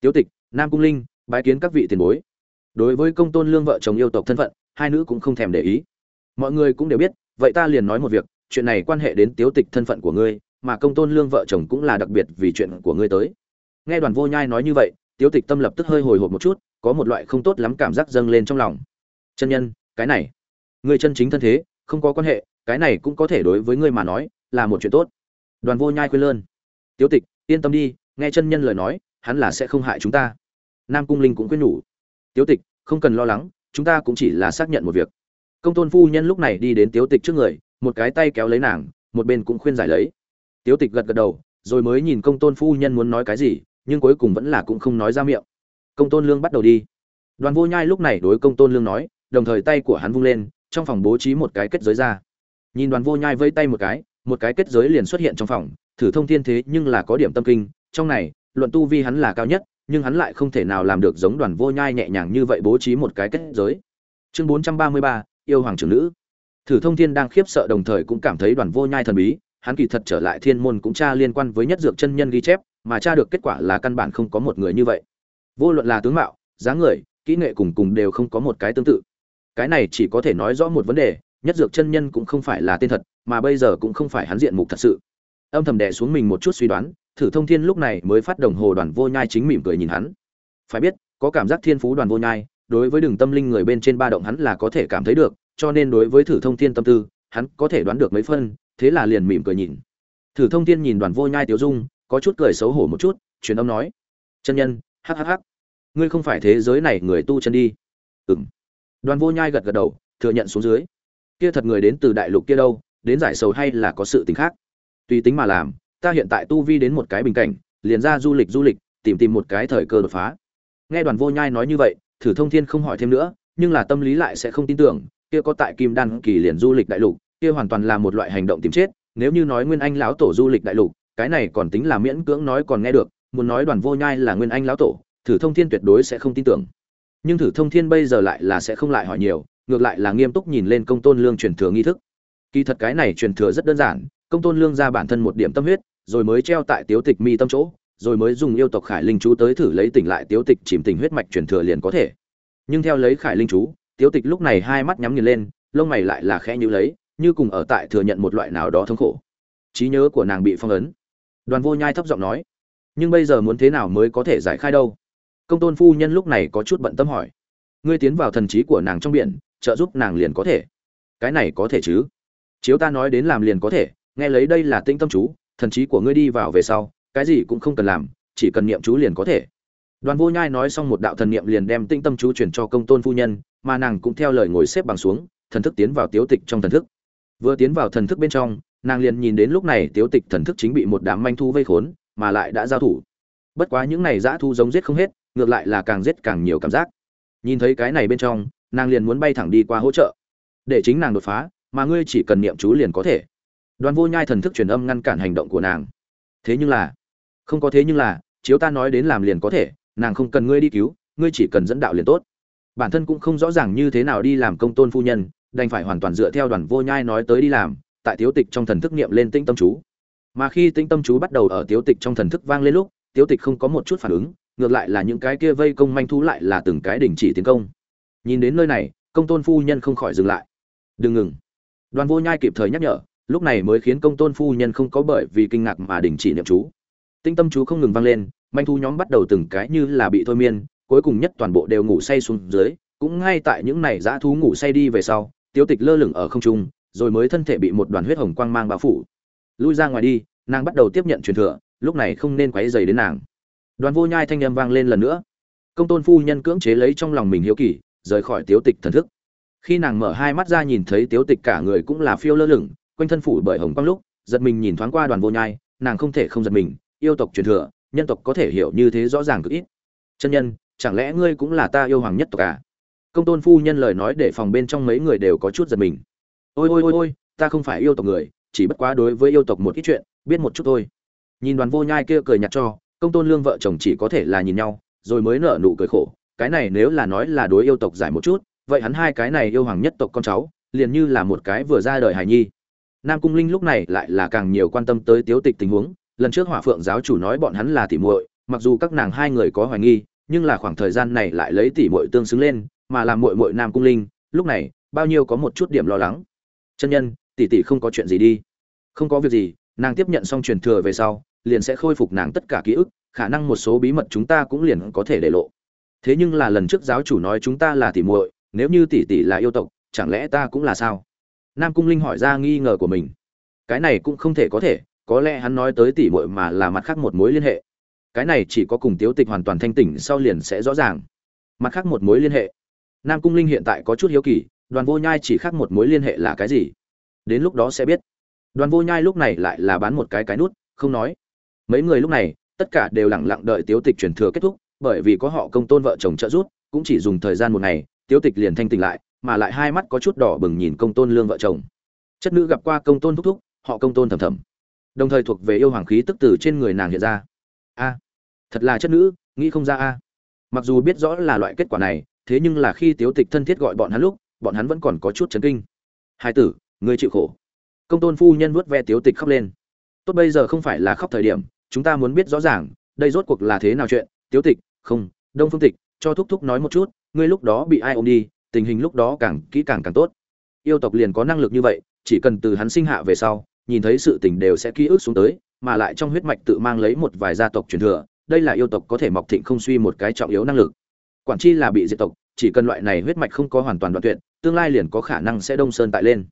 Tiếu tịch, nam cung linh, bái kiến các vị tiền bối. Đối với công tôn lương vợ chồng yêu tộc thân phận, hai nữ cũng không thèm để ý. Mọi người cũng đều biết, vậy ta liền nói một việc, chuyện này quan hệ đến tiếu tịch thân phận của ngươi, mà công tôn lương vợ chồng cũng là đặc biệt vì chuyện của ngươi tới. Nghe đoàn vô nhai nói như vậy, tiếu tịch tâm lập tức hơi hồi hộp một chút, có một loại không tốt lắm cảm giác dâng lên trong lòng. Chân nhân, cái này, ngươi chân chính thân thế, không có quan hệ, cái này cũng có thể đối với ngươi mà nói, là một chuyện tốt. Đoàn vô nhai khuyên lơn tiếu tịch, yên tâm đi, nghe chân nhân lời nói, hắn là sẽ không hại chúng ta. Nam cung linh cũng khuyên nhủ. Tiếu tịch, không cần lo lắng, chúng ta cũng chỉ là xác nhận một việc. Công tôn phu nhân lúc này đi đến tiếu tịch trước người, một cái tay kéo lấy nàng, một bên cũng khuyên giải lấy. Tiếu tịch gật gật đầu, rồi mới nhìn công tôn phu nhân muốn nói cái gì, nhưng cuối cùng vẫn là cũng không nói ra miệng. Công tôn lương bắt đầu đi. Đoàn vô nhai lúc này đối công tôn lương nói, đồng thời tay của hắn vung lên, trong phòng bố trí một cái kết giới ra. Nhìn đoàn vô nhai vây tay một cái một cái kết giới liền xuất hiện trong phòng thử thông thiên thế nhưng là có điểm tâm kinh, trong này, luận tu vi hắn là cao nhất, nhưng hắn lại không thể nào làm được giống đoàn vô nhai nhẹ nhàng như vậy bố trí một cái kết giới. Chương bốn trăm ba mươi ba, yêu hoàng trưởng nữ. Thử thông thiên đang khiếp sợ đồng thời cũng cảm thấy đoàn vô nhai thần bí, hắn kỳ thật trở lại thiên môn cũng tra liên quan với nhất dược chân nhân ghi chép, mà tra được kết quả là căn bản không có một người như vậy. Vô luận là tướng mạo, dáng người, kỹ nghệ cùng cùng đều không có một cái tương tự. Cái này chỉ có thể nói rõ một vấn đề, nhất dược chân nhân cũng không phải là tên thật, mà bây giờ cũng không phải hắn diện mục thật sự âm thầm đè xuống mình một chút suy đoán, thử thông thiên lúc này mới phát đồng hồ đoàn vô nhai chính mỉm cười nhìn hắn. Phải biết, có cảm giác thiên phú đoàn vô nhai, đối với đường tâm linh người bên trên ba động hắn là có thể cảm thấy được, cho nên đối với thử thông thiên tâm tư, hắn có thể đoán được mấy phân, thế là liền mỉm cười nhìn. Thử thông thiên nhìn đoàn vô nhai tiểu dung, có chút cười xấu hổ một chút, truyền âm nói, chân nhân hhh ngươi không phải thế giới này người tu chân đi. Ừm. Đoàn vô nhai gật gật đầu, thừa nhận xuống dưới. Kia thật người đến từ đại lục kia đâu, đến giải sầu hay là có sự tình khác? Tùy tính mà làm, ta hiện tại tu vi đến một cái bình cảnh, liền ra du lịch du lịch, tìm tìm một cái thời cơ đột phá. Nghe đoàn vô nhai nói như vậy, thử thông thiên không hỏi thêm nữa, nhưng là tâm lý lại sẽ không tin tưởng, kia có tại kim đan kỳ liền du lịch đại lục, kia hoàn toàn là một loại hành động tìm chết, nếu như nói nguyên anh lão tổ du lịch đại lục, cái này còn tính là miễn cưỡng nói còn nghe được, muốn nói đoàn vô nhai là nguyên anh lão tổ, thử thông thiên tuyệt đối sẽ không tin tưởng. Nhưng thử thông thiên bây giờ lại là sẽ không lại hỏi nhiều, ngược lại là nghiêm túc nhìn lên công tôn lương truyền thừa nghi thức. Kỳ thật cái này truyền thừa rất đơn giản công tôn lương ra bản thân một điểm tâm huyết, rồi mới treo tại tiếu tịch mi tâm chỗ, rồi mới dùng yêu tộc khải linh chú tới thử lấy tỉnh lại tiếu tịch chìm tình huyết mạch truyền thừa liền có thể. Nhưng theo lấy khải linh chú, tiếu tịch lúc này hai mắt nhắm nghiền lên, lông mày lại là khẽ nhữ lấy, như cùng ở tại thừa nhận một loại nào đó thống khổ. Trí nhớ của nàng bị phong ấn. Đoàn vô nhai thấp giọng nói, nhưng bây giờ muốn thế nào mới có thể giải khai đâu? Công tôn phu nhân lúc này có chút bận tâm hỏi, ngươi tiến vào thần trí của nàng trong biển, trợ giúp nàng liền có thể. Cái này có thể chứ? Chiếu ta nói đến làm liền có thể nghe lấy đây là tinh tâm chú, thần trí của ngươi đi vào về sau, cái gì cũng không cần làm, chỉ cần niệm chú liền có thể. Đoàn vô nhai nói xong một đạo thần niệm liền đem tinh tâm chú chuyển cho công tôn phu nhân, mà nàng cũng theo lời ngồi xếp bằng xuống, thần thức tiến vào tiếu tịch trong thần thức. Vừa tiến vào thần thức bên trong, nàng liền nhìn đến lúc này tiếu tịch thần thức chính bị một đám manh thu vây khốn, mà lại đã giao thủ. Bất quá những này dã thu giống giết không hết, ngược lại là càng giết càng nhiều cảm giác. Nhìn thấy cái này bên trong, nàng liền muốn bay thẳng đi qua hỗ trợ. Để chính nàng đột phá, mà ngươi chỉ cần niệm chú liền có thể đoàn vô nhai thần thức truyền âm ngăn cản hành động của nàng. Thế nhưng là, không có thế nhưng là, chiếu ta nói đến làm liền có thể, nàng không cần ngươi đi cứu, ngươi chỉ cần dẫn đạo liền tốt. Bản thân cũng không rõ ràng như thế nào đi làm công tôn phu nhân, đành phải hoàn toàn dựa theo đoàn vô nhai nói tới đi làm, tại tiếu tịch trong thần thức niệm lên tinh tâm chú. Mà khi tinh tâm chú bắt đầu ở tiếu tịch trong thần thức vang lên lúc, tiếu tịch không có một chút phản ứng, ngược lại là những cái kia vây công manh thú lại là từng cái đình chỉ tiến công. Nhìn đến nơi này, công tôn phu nhân không khỏi dừng lại. Đừng ngừng. Đoàn vô nhai kịp thời nhắc nhở lúc này mới khiến công tôn phu nhân không có bởi vì kinh ngạc mà đình chỉ niệm chú. Tinh tâm chú không ngừng vang lên, manh thu nhóm bắt đầu từng cái như là bị thôi miên, cuối cùng nhất toàn bộ đều ngủ say xuống dưới, cũng ngay tại những này dã thú ngủ say đi về sau, tiếu tịch lơ lửng ở không trung, rồi mới thân thể bị một đoàn huyết hồng quang mang bao phủ. Lui ra ngoài đi, nàng bắt đầu tiếp nhận truyền thừa, lúc này không nên quấy dày đến nàng. Đoàn vô nhai thanh âm vang lên lần nữa. Công tôn phu nhân cưỡng chế lấy trong lòng mình hiếu kỳ, rời khỏi tiếu tịch thần thức. Khi nàng mở hai mắt ra nhìn thấy tiếu tịch cả người cũng là phiêu lơ lửng quanh thân phủ bởi hồng quang lúc, giật mình nhìn thoáng qua đoàn vô nhai, nàng không thể không giật mình, yêu tộc truyền thừa, nhân tộc có thể hiểu như thế rõ ràng cực ít. Chân nhân, chẳng lẽ ngươi cũng là ta yêu hoàng nhất tộc à? Công tôn phu nhân lời nói để phòng bên trong mấy người đều có chút giật mình. Ôi ôi ôi ôi, ta không phải yêu tộc người, chỉ bất quá đối với yêu tộc một ít chuyện, biết một chút thôi. Nhìn đoàn vô nhai kia cười nhạt cho, công tôn lương vợ chồng chỉ có thể là nhìn nhau, rồi mới nở nụ cười khổ. Cái này nếu là nói là đối yêu tộc giải một chút, vậy hắn hai cái này yêu hoàng nhất tộc con cháu, liền như là một cái vừa ra đời hài nhi nam cung linh lúc này lại là càng nhiều quan tâm tới tiếu tịch tình huống. Lần trước hỏa phượng giáo chủ nói bọn hắn là tỉ muội, mặc dù các nàng hai người có hoài nghi, nhưng là khoảng thời gian này lại lấy tỉ muội tương xứng lên, mà làm muội muội nam cung linh, lúc này, bao nhiêu có một chút điểm lo lắng. Chân nhân tỷ tỷ không có chuyện gì đi. Không có việc gì, nàng tiếp nhận xong truyền thừa về sau, liền sẽ khôi phục nàng tất cả ký ức, khả năng một số bí mật chúng ta cũng liền có thể để lộ. Thế nhưng là lần trước giáo chủ nói chúng ta là tỷ muội, nếu như tỷ tỷ là yêu tộc, chẳng lẽ ta cũng là sao? Nam cung linh hỏi ra nghi ngờ của mình. Cái này cũng không thể có thể, có lẽ hắn nói tới tỷ muội mà là mặt khác một mối liên hệ. Cái này chỉ có cùng tiếu tịch hoàn toàn thanh tỉnh sau liền sẽ rõ ràng. Mặt khác một mối liên hệ. Nam cung linh hiện tại có chút hiếu kỳ, đoàn vô nhai chỉ khác một mối liên hệ là cái gì? Đến lúc đó sẽ biết. Đoàn vô nhai lúc này lại là bán một cái cái nút, không nói. Mấy người lúc này, tất cả đều lặng lặng đợi tiếu tịch truyền thừa kết thúc, bởi vì có họ công tôn vợ chồng trợ giúp, cũng chỉ dùng thời gian một ngày, tiếu tịch liền thanh tỉnh lại mà lại hai mắt có chút đỏ bừng nhìn công tôn lương vợ chồng. Chất nữ gặp qua công tôn thúc thúc, họ công tôn thầm thầm. Đồng thời thuộc về yêu hoàng khí tức tử trên người nàng hiện ra. A, thật là chất nữ, nghĩ không ra a. Mặc dù biết rõ là loại kết quả này, thế nhưng là khi tiếu tịch thân thiết gọi bọn hắn lúc, bọn hắn vẫn còn có chút chấn kinh. Hai tử, ngươi chịu khổ. Công tôn phu nhân vuốt ve tiếu tịch khóc lên. Tốt bây giờ không phải là khóc thời điểm, chúng ta muốn biết rõ ràng, đây rốt cuộc là thế nào chuyện? Tiếu tịch, không, đông phương tịch, cho thúc thúc nói một chút, ngươi lúc đó bị ai ôm đi tình hình lúc đó càng kỹ càng càng tốt. Yêu tộc liền có năng lực như vậy, chỉ cần từ hắn sinh hạ về sau, nhìn thấy sự tình đều sẽ ký ức xuống tới, mà lại trong huyết mạch tự mang lấy một vài gia tộc truyền thừa, đây là yêu tộc có thể mọc thịnh không suy một cái trọng yếu năng lực. Quản chi là bị diệt tộc, chỉ cần loại này huyết mạch không có hoàn toàn đoạn tuyệt, tương lai liền có khả năng sẽ đông sơn tại lên.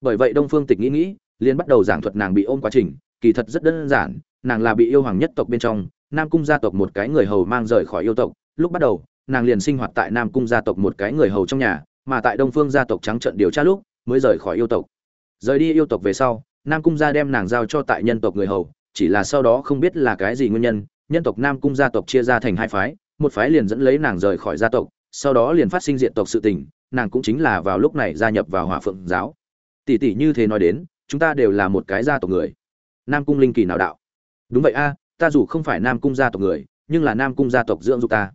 Bởi vậy đông phương tịch nghĩ nghĩ, liền bắt đầu giảng thuật nàng bị ôm quá trình, kỳ thật rất đơn giản, nàng là bị yêu hoàng nhất tộc bên trong, nam cung gia tộc một cái người hầu mang rời khỏi yêu tộc, lúc bắt đầu nàng liền sinh hoạt tại nam cung gia tộc một cái người hầu trong nhà, mà tại đông phương gia tộc trắng trận điều tra lúc, mới rời khỏi yêu tộc. Rời đi yêu tộc về sau, nam cung gia đem nàng giao cho tại nhân tộc người hầu, chỉ là sau đó không biết là cái gì nguyên nhân nhân tộc nam cung gia tộc chia ra thành hai phái, một phái liền dẫn lấy nàng rời khỏi gia tộc, sau đó liền phát sinh diện tộc sự tình, nàng cũng chính là vào lúc này gia nhập vào hỏa phượng giáo. Tỷ tỷ như thế nói đến, chúng ta đều là một cái gia tộc người. Nam cung linh kỳ nào đạo? Đúng vậy a, ta dù không phải nam cung gia tộc người, nhưng là nam cung gia tộc dưỡng dục ta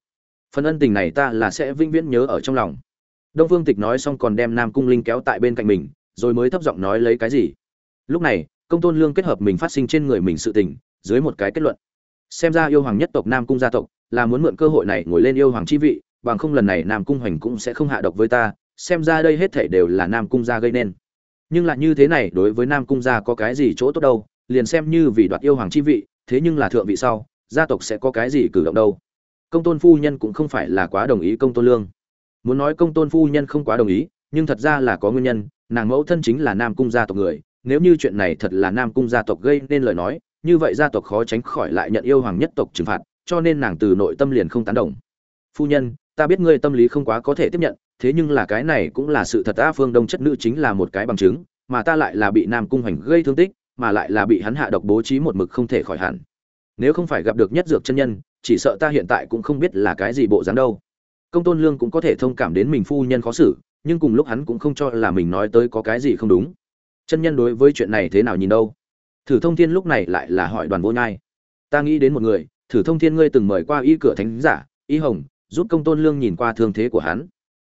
phần ân tình này ta là sẽ vĩnh viễn nhớ ở trong lòng. Đông vương tịch nói xong còn đem nam cung linh kéo tại bên cạnh mình, rồi mới thấp giọng nói lấy cái gì. Lúc này, công tôn lương kết hợp mình phát sinh trên người mình sự tình, dưới một cái kết luận. Xem ra yêu hoàng nhất tộc nam cung gia tộc là muốn mượn cơ hội này ngồi lên yêu hoàng chi vị, bằng không lần này nam cung hoành cũng sẽ không hạ độc với ta, xem ra đây hết thảy đều là nam cung gia gây nên. Nhưng lại như thế này, đối với nam cung gia có cái gì chỗ tốt đâu, liền xem như vì đoạt yêu hoàng chi vị, thế nhưng là thượng vị sau, gia tộc sẽ có cái gì cử động đâu công tôn phu nhân cũng không phải là quá đồng ý công tôn lương. Muốn nói công tôn phu nhân không quá đồng ý, nhưng thật ra là có nguyên nhân, nàng mẫu thân chính là nam cung gia tộc người, nếu như chuyện này thật là nam cung gia tộc gây nên lời nói, như vậy gia tộc khó tránh khỏi lại nhận yêu hoàng nhất tộc trừng phạt, cho nên nàng từ nội tâm liền không tán đồng. Phu nhân, ta biết ngươi tâm lý không quá có thể tiếp nhận, thế nhưng là cái này cũng là sự thật a phương đông chất nữ chính là một cái bằng chứng, mà ta lại là bị nam cung hoành gây thương tích, mà lại là bị hắn hạ độc bố trí một mực không thể khỏi hẳn. Nếu không phải gặp được nhất dược chân nhân chỉ sợ ta hiện tại cũng không biết là cái gì bộ dáng đâu. Công tôn lương cũng có thể thông cảm đến mình phu nhân khó xử, nhưng cùng lúc hắn cũng không cho là mình nói tới có cái gì không đúng. Chân nhân đối với chuyện này thế nào nhìn đâu? Thử thông thiên lúc này lại là hỏi đoàn vô nhai. Ta nghĩ đến một người, thử thông thiên ngươi từng mời qua y cửa thánh giả, y hồng, giúp công tôn lương nhìn qua thương thế của hắn.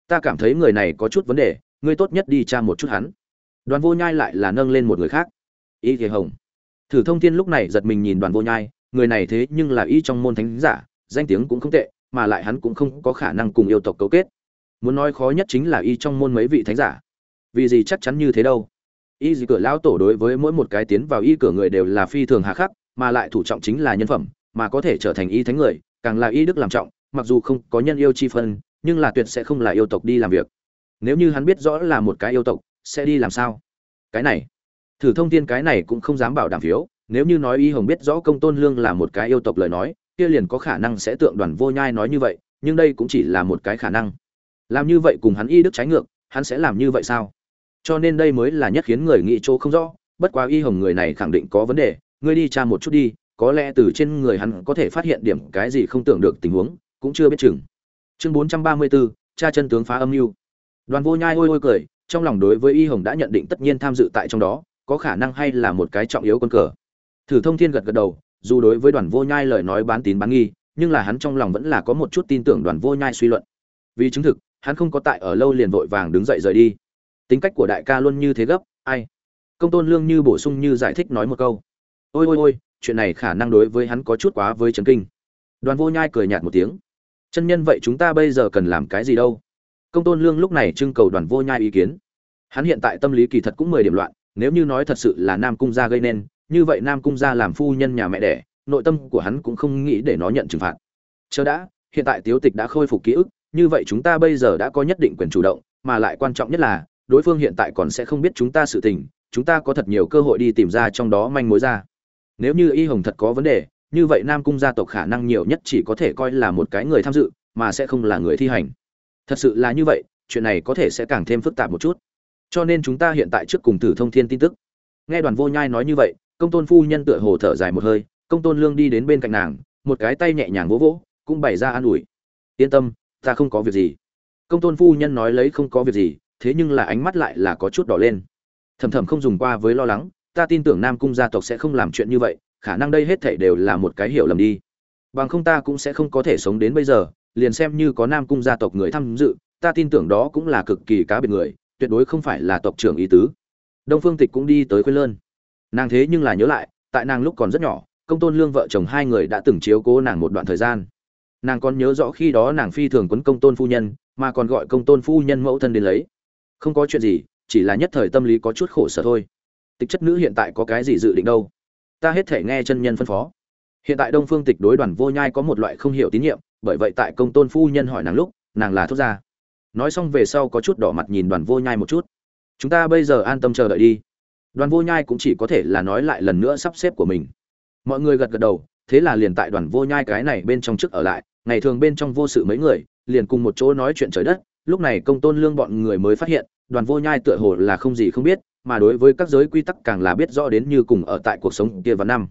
Ta cảm thấy người này có chút vấn đề, ngươi tốt nhất đi tra một chút hắn. Đoàn vô nhai lại là nâng lên một người khác. Y thế hồng. Thử thông thiên lúc này giật mình nhìn đoàn vô nhai người này thế nhưng là y trong môn thánh giả, danh tiếng cũng không tệ, mà lại hắn cũng không có khả năng cùng yêu tộc cấu kết. Muốn nói khó nhất chính là y trong môn mấy vị thánh giả. Vì gì chắc chắn như thế đâu? Y gì cửa lão tổ đối với mỗi một cái tiến vào y cửa người đều là phi thường hà khắc, mà lại thủ trọng chính là nhân phẩm, mà có thể trở thành y thánh người, càng là y đức làm trọng, mặc dù không có nhân yêu chi phân, nhưng là tuyệt sẽ không là yêu tộc đi làm việc. Nếu như hắn biết rõ là một cái yêu tộc, sẽ đi làm sao? Cái này, thử thông tin cái này cũng không dám bảo đảm phiếu nếu như nói y hồng biết rõ công tôn lương là một cái yêu tộc lời nói, kia liền có khả năng sẽ tượng đoàn vô nhai nói như vậy, nhưng đây cũng chỉ là một cái khả năng. Làm như vậy cùng hắn y đức trái ngược, hắn sẽ làm như vậy sao? Cho nên đây mới là nhất khiến người nghĩ chỗ không rõ, bất quá y hồng người này khẳng định có vấn đề, ngươi đi tra một chút đi, có lẽ từ trên người hắn có thể phát hiện điểm cái gì không tưởng được tình huống, cũng chưa biết chừng. Chương bốn trăm ba mươi bốn cha chân tướng phá âm mưu. Đoàn vô nhai ôi ôi cười, trong lòng đối với y hồng đã nhận định tất nhiên tham dự tại trong đó, có khả năng hay là một cái trọng yếu con cờ thử thông thiên gật gật đầu, dù đối với đoàn vô nhai lời nói bán tín bán nghi, nhưng là hắn trong lòng vẫn là có một chút tin tưởng đoàn vô nhai suy luận. Vì chứng thực, hắn không có tại ở lâu liền vội vàng đứng dậy rời đi. Tính cách của đại ca luôn như thế gấp, ai? Công tôn lương như bổ sung như giải thích nói một câu. Ôi ôi ôi, chuyện này khả năng đối với hắn có chút quá với trấn kinh. Đoàn vô nhai cười nhạt một tiếng. Chân nhân vậy chúng ta bây giờ cần làm cái gì đâu? Công tôn lương lúc này trưng cầu đoàn vô nhai ý kiến. Hắn hiện tại tâm lý kỳ thật cũng mười điểm loạn, nếu như nói thật sự là nam cung gia gây nên như vậy nam cung gia làm phu nhân nhà mẹ đẻ, nội tâm của hắn cũng không nghĩ để nó nhận trừng phạt. Chờ đã, hiện tại tiếu tịch đã khôi phục ký ức, như vậy chúng ta bây giờ đã có nhất định quyền chủ động, mà lại quan trọng nhất là, đối phương hiện tại còn sẽ không biết chúng ta sự tình, chúng ta có thật nhiều cơ hội đi tìm ra trong đó manh mối ra. Nếu như y hồng thật có vấn đề, như vậy nam cung gia tộc khả năng nhiều nhất chỉ có thể coi là một cái người tham dự, mà sẽ không là người thi hành. Thật sự là như vậy, chuyện này có thể sẽ càng thêm phức tạp một chút. Cho nên chúng ta hiện tại trước cùng thử thông thiên tin tức. Nghe đoàn vô nhai nói như vậy công tôn phu nhân tựa hồ thở dài một hơi, công tôn lương đi đến bên cạnh nàng, một cái tay nhẹ nhàng vỗ vỗ, cũng bày ra an ủi. Yên tâm, ta không có việc gì. Công tôn phu nhân nói lấy không có việc gì, thế nhưng là ánh mắt lại là có chút đỏ lên. Thầm thầm không dùng qua với lo lắng, ta tin tưởng nam cung gia tộc sẽ không làm chuyện như vậy, khả năng đây hết thảy đều là một cái hiểu lầm đi. Bằng không ta cũng sẽ không có thể sống đến bây giờ, liền xem như có nam cung gia tộc người tham dự, ta tin tưởng đó cũng là cực kỳ cá biệt người, tuyệt đối không phải là tộc trưởng ý tứ. Đông phương tịch cũng đi tới khuyên lơn nàng thế nhưng là nhớ lại, tại nàng lúc còn rất nhỏ, công tôn lương vợ chồng hai người đã từng chiếu cố nàng một đoạn thời gian. Nàng còn nhớ rõ khi đó nàng phi thường quấn công tôn phu nhân, mà còn gọi công tôn phu nhân mẫu thân đến lấy. Không có chuyện gì, chỉ là nhất thời tâm lý có chút khổ sở thôi. Tịch chất nữ hiện tại có cái gì dự định đâu? Ta hết thể nghe chân nhân phân phó. Hiện tại đông phương tịch đối đoàn vô nhai có một loại không hiểu tín nhiệm, bởi vậy tại công tôn phu nhân hỏi nàng lúc, nàng là thốt ra. Nói xong về sau có chút đỏ mặt nhìn đoàn vô nhai một chút. Chúng ta bây giờ an tâm chờ đợi đi đoàn vô nhai cũng chỉ có thể là nói lại lần nữa sắp xếp của mình. Mọi người gật gật đầu, thế là liền tại đoàn vô nhai cái này bên trong trước ở lại, ngày thường bên trong vô sự mấy người, liền cùng một chỗ nói chuyện trời đất, lúc này công tôn lương bọn người mới phát hiện, đoàn vô nhai tựa hồ là không gì không biết, mà đối với các giới quy tắc càng là biết rõ đến như cùng ở tại cuộc sống kia và năm.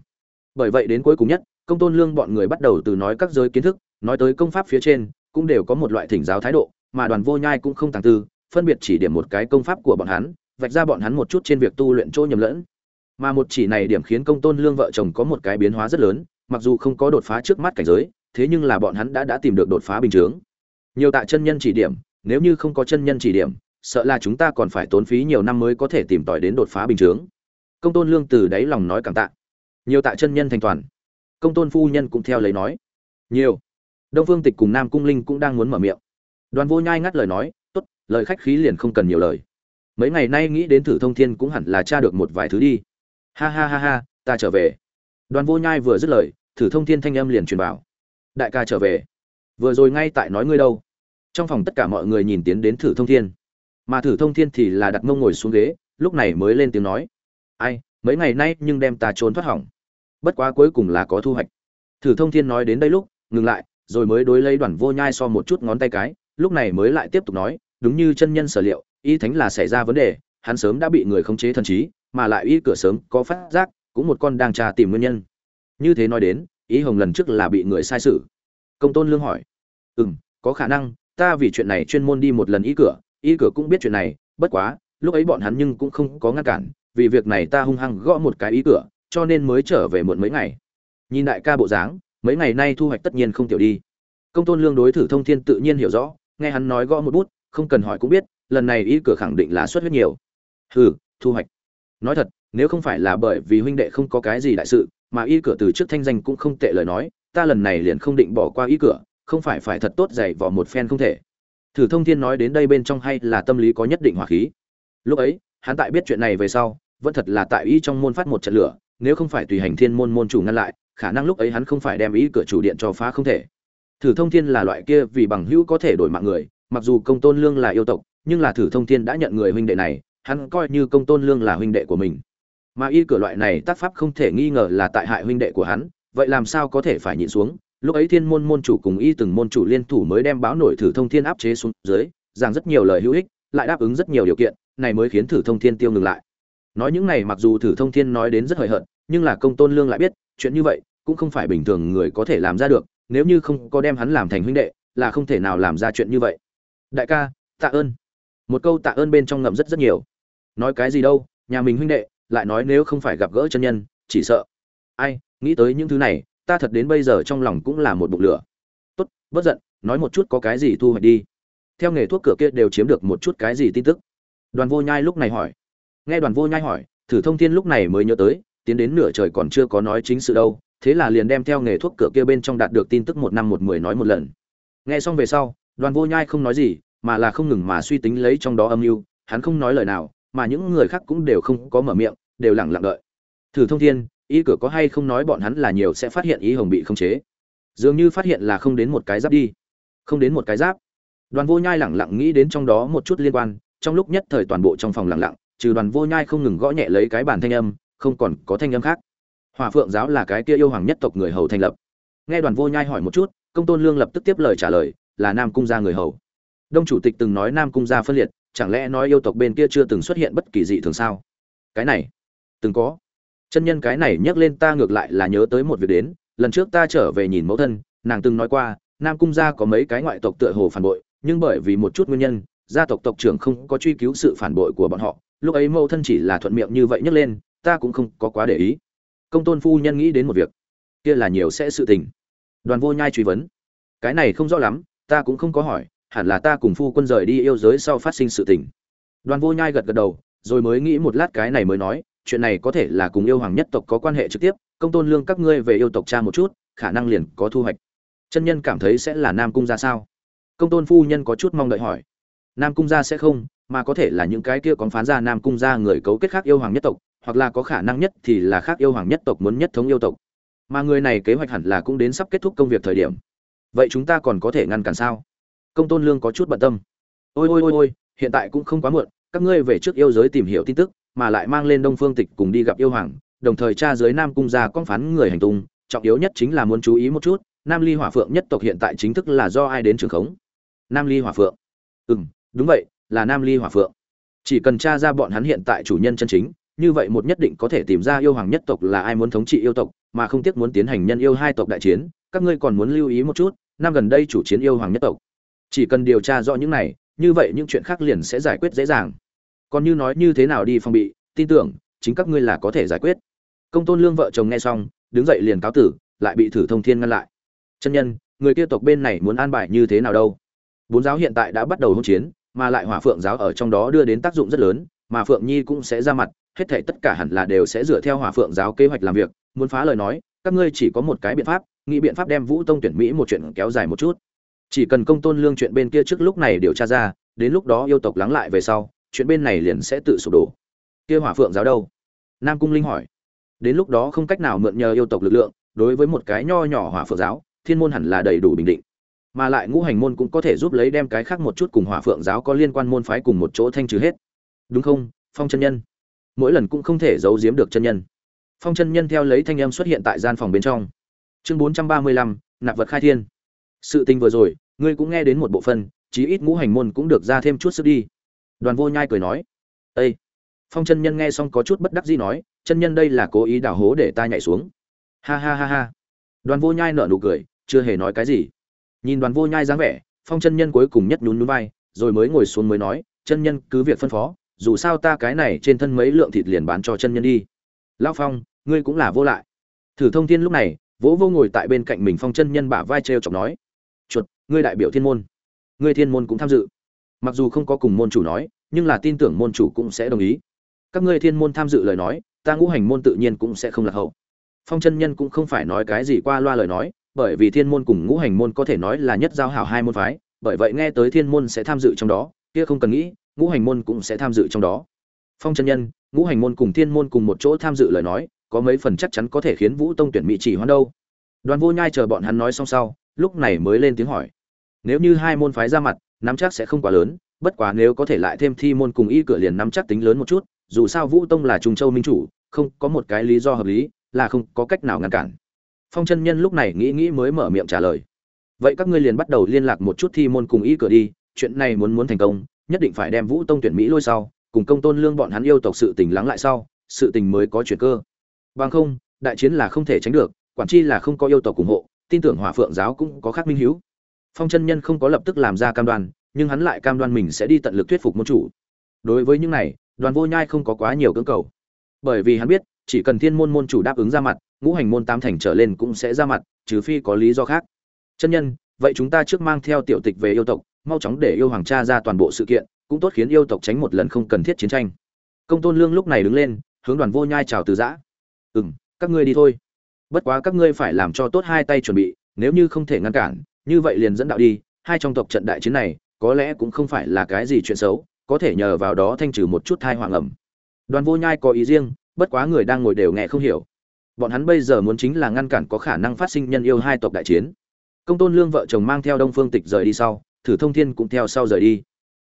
Bởi vậy đến cuối cùng nhất, công tôn lương bọn người bắt đầu từ nói các giới kiến thức, nói tới công pháp phía trên, cũng đều có một loại thỉnh giáo thái độ, mà đoàn vô nhai cũng không tàng tư, phân biệt chỉ điểm một cái công pháp của bọn hắn vạch ra bọn hắn một chút trên việc tu luyện chỗ nhầm lẫn. Mà một chỉ này điểm khiến công tôn lương vợ chồng có một cái biến hóa rất lớn, mặc dù không có đột phá trước mắt cảnh giới, thế nhưng là bọn hắn đã đã tìm được đột phá bình chướng. Nhiều tại chân nhân chỉ điểm, nếu như không có chân nhân chỉ điểm, sợ là chúng ta còn phải tốn phí nhiều năm mới có thể tìm tòi đến đột phá bình chướng. Công tôn lương từ đáy lòng nói cảm tạ. Nhiều tại chân nhân thành toàn. Công tôn phu nhân cũng theo lấy nói. Nhiều. Đông phương tịch cùng nam cung linh cũng đang muốn mở miệng. Đoàn vô nhai ngắt lời nói, tốt, lời khách khí liền không cần nhiều lời mấy ngày nay nghĩ đến thử thông thiên cũng hẳn là tra được một vài thứ đi. Ha ha ha ha, ta trở về. Đoàn vô nhai vừa dứt lời, thử thông thiên thanh âm liền truyền vào. Đại ca trở về. Vừa rồi ngay tại nói ngươi đâu. Trong phòng tất cả mọi người nhìn tiến đến thử thông thiên. Mà thử thông thiên thì là đặt mông ngồi xuống ghế, lúc này mới lên tiếng nói. Ai, mấy ngày nay nhưng đem ta trốn thoát hỏng. Bất quá cuối cùng là có thu hoạch. Thử thông thiên nói đến đây lúc, ngừng lại, rồi mới đối lấy đoàn vô nhai so một chút ngón tay cái, lúc này mới lại tiếp tục nói, đúng như chân nhân sở liệu y thánh là xảy ra vấn đề, hắn sớm đã bị người khống chế thần trí, mà lại y cửa sớm có phát giác, cũng một con đang tra tìm nguyên nhân. Như thế nói đến ý hồng lần trước là bị người sai sự. Công tôn lương hỏi. Ừ m có khả năng, ta vì chuyện này chuyên môn đi một lần ý cửa ý cửa cũng biết chuyện này, bất quá, lúc ấy bọn hắn nhưng cũng không có ngăn cản, vì việc này ta hung hăng gõ một cái ý cửa, cho nên mới trở về muộn mấy ngày. Nhìn đại ca bộ dáng, mấy ngày nay thu hoạch tất nhiên không tiểu đi. Công tôn lương đối thử thông thiên tự nhiên hiểu rõ, nghe hắn nói gõ một bút, không cần hỏi cũng biết lần này Y cửa khẳng định là xuất huyết nhiều. Hừ, thu hoạch. Nói thật, nếu không phải là bởi vì huynh đệ không có cái gì đại sự, mà y cửa từ trước thanh danh cũng không tệ lời nói, ta lần này liền không định bỏ qua y cửa, không phải phải thật tốt dày vò một phen không thể. Thử thông thiên nói đến đây bên trong hay là tâm lý có nhất định hỏa khí. Lúc ấy, hắn tại biết chuyện này về sau, vẫn thật là tại y trong môn phát một trận lửa, nếu không phải tùy hành thiên môn môn chủ ngăn lại, khả năng lúc ấy hắn không phải đem ý cửa chủ điện cho phá không thể. Thử thông thiên là loại kia vì bằng hữu có thể đổi mạng người, mặc dù công tôn lương là yêu tộc nhưng là thử thông thiên đã nhận người huynh đệ này, hắn coi như công tôn lương là huynh đệ của mình. Mà y cửa loại này tác pháp không thể nghi ngờ là tại hại huynh đệ của hắn, vậy làm sao có thể phải nhịn xuống? Lúc ấy thiên môn môn chủ cùng y từng môn chủ liên thủ mới đem báo nổi thử thông thiên áp chế xuống dưới rằng rất nhiều lời hữu ích, lại đáp ứng rất nhiều điều kiện, này mới khiến thử thông thiên tiêu ngừng lại. Nói những này mặc dù thử thông thiên nói đến rất hời hợt, nhưng là công tôn lương lại biết, chuyện như vậy cũng không phải bình thường người có thể làm ra được, nếu như không có đem hắn làm thành huynh đệ, là không thể nào làm ra chuyện như vậy. Đại ca, tạ ơn một câu tạ ơn bên trong ngậm rất rất nhiều. Nói cái gì đâu, nhà mình huynh đệ, lại nói nếu không phải gặp gỡ chân nhân, chỉ sợ. Ai, nghĩ tới những thứ này, ta thật đến bây giờ trong lòng cũng là một bụng lửa. Tốt bất giận, nói một chút có cái gì thu hoạch đi. Theo nghề thuốc cửa kia đều chiếm được một chút cái gì tin tức. Đoàn vô nhai lúc này hỏi. Nghe đoàn vô nhai hỏi, thử thông thiên lúc này mới nhớ tới, tiến đến nửa trời còn chưa có nói chính sự đâu, thế là liền đem theo nghề thuốc cửa kia bên trong đạt được tin tức một năm một mười nói một lần. Nghe xong về sau, đoàn vô nhai không nói gì mà là không ngừng mà suy tính lấy trong đó âm mưu, hắn không nói lời nào, mà những người khác cũng đều không có mở miệng, đều lặng lặng đợi. Thử thông thiên, ý cửa có hay không nói bọn hắn là nhiều sẽ phát hiện ý hồng bị không chế. Dường như phát hiện là không đến một cái giáp đi. Không đến một cái giáp. Đoàn vô nhai lẳng lặng nghĩ đến trong đó một chút liên quan, trong lúc nhất thời toàn bộ trong phòng lặng lặng, trừ đoàn vô nhai không ngừng gõ nhẹ lấy cái bàn thanh âm, không còn có thanh âm khác. Hòa phượng giáo là cái kia yêu hoàng nhất tộc người hầu thành lập. Nghe đoàn vô nhai hỏi một chút, công tôn lương lập tức tiếp lời trả lời, là nam cung gia người hầu đông chủ tịch từng nói nam cung gia phân liệt, chẳng lẽ nói yêu tộc bên kia chưa từng xuất hiện bất kỳ dị thường sao? Cái này, từng có. Chân nhân cái này nhắc lên ta ngược lại là nhớ tới một việc đến, lần trước ta trở về nhìn mẫu thân, nàng từng nói qua, nam cung gia có mấy cái ngoại tộc tựa hồ phản bội, nhưng bởi vì một chút nguyên nhân, gia tộc tộc trưởng không có truy cứu sự phản bội của bọn họ. Lúc ấy mẫu thân chỉ là thuận miệng như vậy nhắc lên, ta cũng không có quá để ý. Công tôn phu nhân nghĩ đến một việc. Kia là nhiều sẽ sự tình. Đoàn vô nhai truy vấn. Cái này không rõ lắm, ta cũng không có hỏi hẳn là ta cùng phu quân rời đi yêu giới sau phát sinh sự tình. Đoàn vô nhai gật gật đầu, rồi mới nghĩ một lát cái này mới nói, chuyện này có thể là cùng yêu hoàng nhất tộc có quan hệ trực tiếp, công tôn lương các ngươi về yêu tộc cha một chút, khả năng liền có thu hoạch. Chân nhân cảm thấy sẽ là nam cung ra sao? Công tôn phu nhân có chút mong đợi hỏi. Nam cung gia sẽ không, mà có thể là những cái kia còn phán ra nam cung gia người cấu kết khác yêu hoàng nhất tộc, hoặc là có khả năng nhất thì là khác yêu hoàng nhất tộc muốn nhất thống yêu tộc. Mà người này kế hoạch hẳn là cũng đến sắp kết thúc công việc thời điểm. Vậy chúng ta còn có thể ngăn cản sao? Công tôn lương có chút bận tâm. Ôi ôi ôi ôi, hiện tại cũng không quá muộn, các ngươi về trước yêu giới tìm hiểu tin tức, mà lại mang lên đông phương tịch cùng đi gặp yêu hoàng, đồng thời tra giới nam cung gia con phán người hành tung, trọng yếu nhất chính là muốn chú ý một chút, nam ly hỏa phượng nhất tộc hiện tại chính thức là do ai đến trường khống? Nam ly hỏa phượng. Ừ đúng vậy, là nam ly hỏa phượng. Chỉ cần tra ra bọn hắn hiện tại chủ nhân chân chính, như vậy một nhất định có thể tìm ra yêu hoàng nhất tộc là ai muốn thống trị yêu tộc, mà không tiếc muốn tiến hành nhân yêu hai tộc đại chiến, các ngươi còn muốn lưu ý một chút, năm gần đây chủ chiến yêu hoàng nhất tộc chỉ cần điều tra rõ những này, như vậy những chuyện khác liền sẽ giải quyết dễ dàng. Còn như nói như thế nào đi phòng bị, tin tưởng, chính các ngươi là có thể giải quyết. Công tôn lương vợ chồng nghe xong, đứng dậy liền cáo tử, lại bị thử thông thiên ngăn lại. Chân nhân, người kia tộc bên này muốn an bài như thế nào đâu? Bốn giáo hiện tại đã bắt đầu hỗn chiến, mà lại hỏa phượng giáo ở trong đó đưa đến tác dụng rất lớn, mà phượng nhi cũng sẽ ra mặt, hết thảy tất cả hẳn là đều sẽ dựa theo hỏa phượng giáo kế hoạch làm việc. Muốn phá lời nói, các ngươi chỉ có một cái biện pháp, nghĩ biện pháp đem vũ tông tuyển mỹ một chuyện kéo dài một chút chỉ cần công tôn lương chuyện bên kia trước lúc này điều tra ra, đến lúc đó yêu tộc lắng lại về sau, chuyện bên này liền sẽ tự sụp đổ. Kia hỏa phượng giáo đâu? Nam cung linh hỏi. Đến lúc đó không cách nào mượn nhờ yêu tộc lực lượng, đối với một cái nho nhỏ hỏa phượng giáo, thiên môn hẳn là đầy đủ bình định. Mà lại ngũ hành môn cũng có thể giúp lấy đem cái khác một chút cùng hỏa phượng giáo có liên quan môn phái cùng một chỗ thanh trừ hết. Đúng không, phong chân nhân? Mỗi lần cũng không thể giấu giếm được chân nhân. Phong chân nhân theo lấy thanh âm xuất hiện tại gian phòng bên trong. Chương bốn trăm ba mươi lăm, nạp vật khai thiên sự tình vừa rồi, ngươi cũng nghe đến một bộ phân chí ít ngũ hành môn cũng được ra thêm chút sức đi. Đoàn vô nhai cười nói ây phong chân nhân nghe xong có chút bất đắc dĩ nói, chân nhân đây là cố ý đảo hố để ta nhảy xuống. Ha ha ha ha. Đoàn vô nhai nở nụ cười, chưa hề nói cái gì. Nhìn đoàn vô nhai dáng vẻ, phong chân nhân cuối cùng nhất nhún nhún vai, rồi mới ngồi xuống mới nói, chân nhân cứ việc phân phó, dù sao ta cái này trên thân mấy lượng thịt liền bán cho chân nhân đi. Lão phong, ngươi cũng là vô lại. Thử thông thiên lúc này, vỗ vô ngồi tại bên cạnh mình phong chân nhân bả vai trêu chọc nói chuột, ngươi đại biểu thiên môn. Ngươi thiên môn cũng tham dự. Mặc dù không có cùng môn chủ nói, nhưng là tin tưởng môn chủ cũng sẽ đồng ý. Các ngươi thiên môn tham dự lời nói, ta ngũ hành môn tự nhiên cũng sẽ không lạc hậu. Phong chân nhân cũng không phải nói cái gì qua loa lời nói, bởi vì thiên môn cùng ngũ hành môn có thể nói là nhất giao hảo hai môn phái, bởi vậy nghe tới thiên môn sẽ tham dự trong đó, kia không cần nghĩ, ngũ hành môn cũng sẽ tham dự trong đó. Phong chân nhân, ngũ hành môn cùng thiên môn cùng một chỗ tham dự lời nói, có mấy phần chắc chắn có thể khiến vũ tông tuyển mỹ chỉ hoan đâu. Đoàn vô nhai chờ bọn hắn nói xong sau lúc này mới lên tiếng hỏi. Nếu như hai môn phái ra mặt, nắm chắc sẽ không quá lớn, bất quá nếu có thể lại thêm thi môn cùng y cửa liền nắm chắc tính lớn một chút, dù sao vũ tông là trung châu minh chủ, không có một cái lý do hợp lý, là không có cách nào ngăn cản. Phong chân nhân lúc này nghĩ nghĩ mới mở miệng trả lời. Vậy các ngươi liền bắt đầu liên lạc một chút thi môn cùng y cửa đi, chuyện này muốn muốn thành công, nhất định phải đem vũ tông tuyển mỹ lôi sau, cùng công tôn lương bọn hắn yêu tộc sự tình lắng lại sau, sự tình mới có chuyển cơ. Bằng không, đại chiến là không thể tránh được, quản chi là không có yêu tộc ủng hộ tin tưởng hỏa phượng giáo cũng có khác minh hiếu. Phong chân nhân không có lập tức làm ra cam đoan, nhưng hắn lại cam đoan mình sẽ đi tận lực thuyết phục môn chủ. Đối với những này, đoàn vô nhai không có quá nhiều cưỡng cầu. Bởi vì hắn biết, chỉ cần thiên môn môn chủ đáp ứng ra mặt, ngũ hành môn tam thành trở lên cũng sẽ ra mặt, trừ phi có lý do khác. Chân nhân, vậy chúng ta trước mang theo tiểu tịch về yêu tộc, mau chóng để yêu hoàng cha ra toàn bộ sự kiện, cũng tốt khiến yêu tộc tránh một lần không cần thiết chiến tranh. Công tôn lương lúc này đứng lên, hướng đoàn vô nhai chào từ giã. Ừ m các ngươi đi thôi bất quá các ngươi phải làm cho tốt hai tay chuẩn bị, nếu như không thể ngăn cản, như vậy liền dẫn đạo đi, hai trong tộc trận đại chiến này, có lẽ cũng không phải là cái gì chuyện xấu, có thể nhờ vào đó thanh trừ một chút thai hoàng ẩm. Đoàn vô nhai có ý riêng, bất quá người đang ngồi đều nghe không hiểu. Bọn hắn bây giờ muốn chính là ngăn cản có khả năng phát sinh nhân yêu hai tộc đại chiến. Công tôn lương vợ chồng mang theo đông phương tịch rời đi sau, thử thông thiên cũng theo sau rời đi.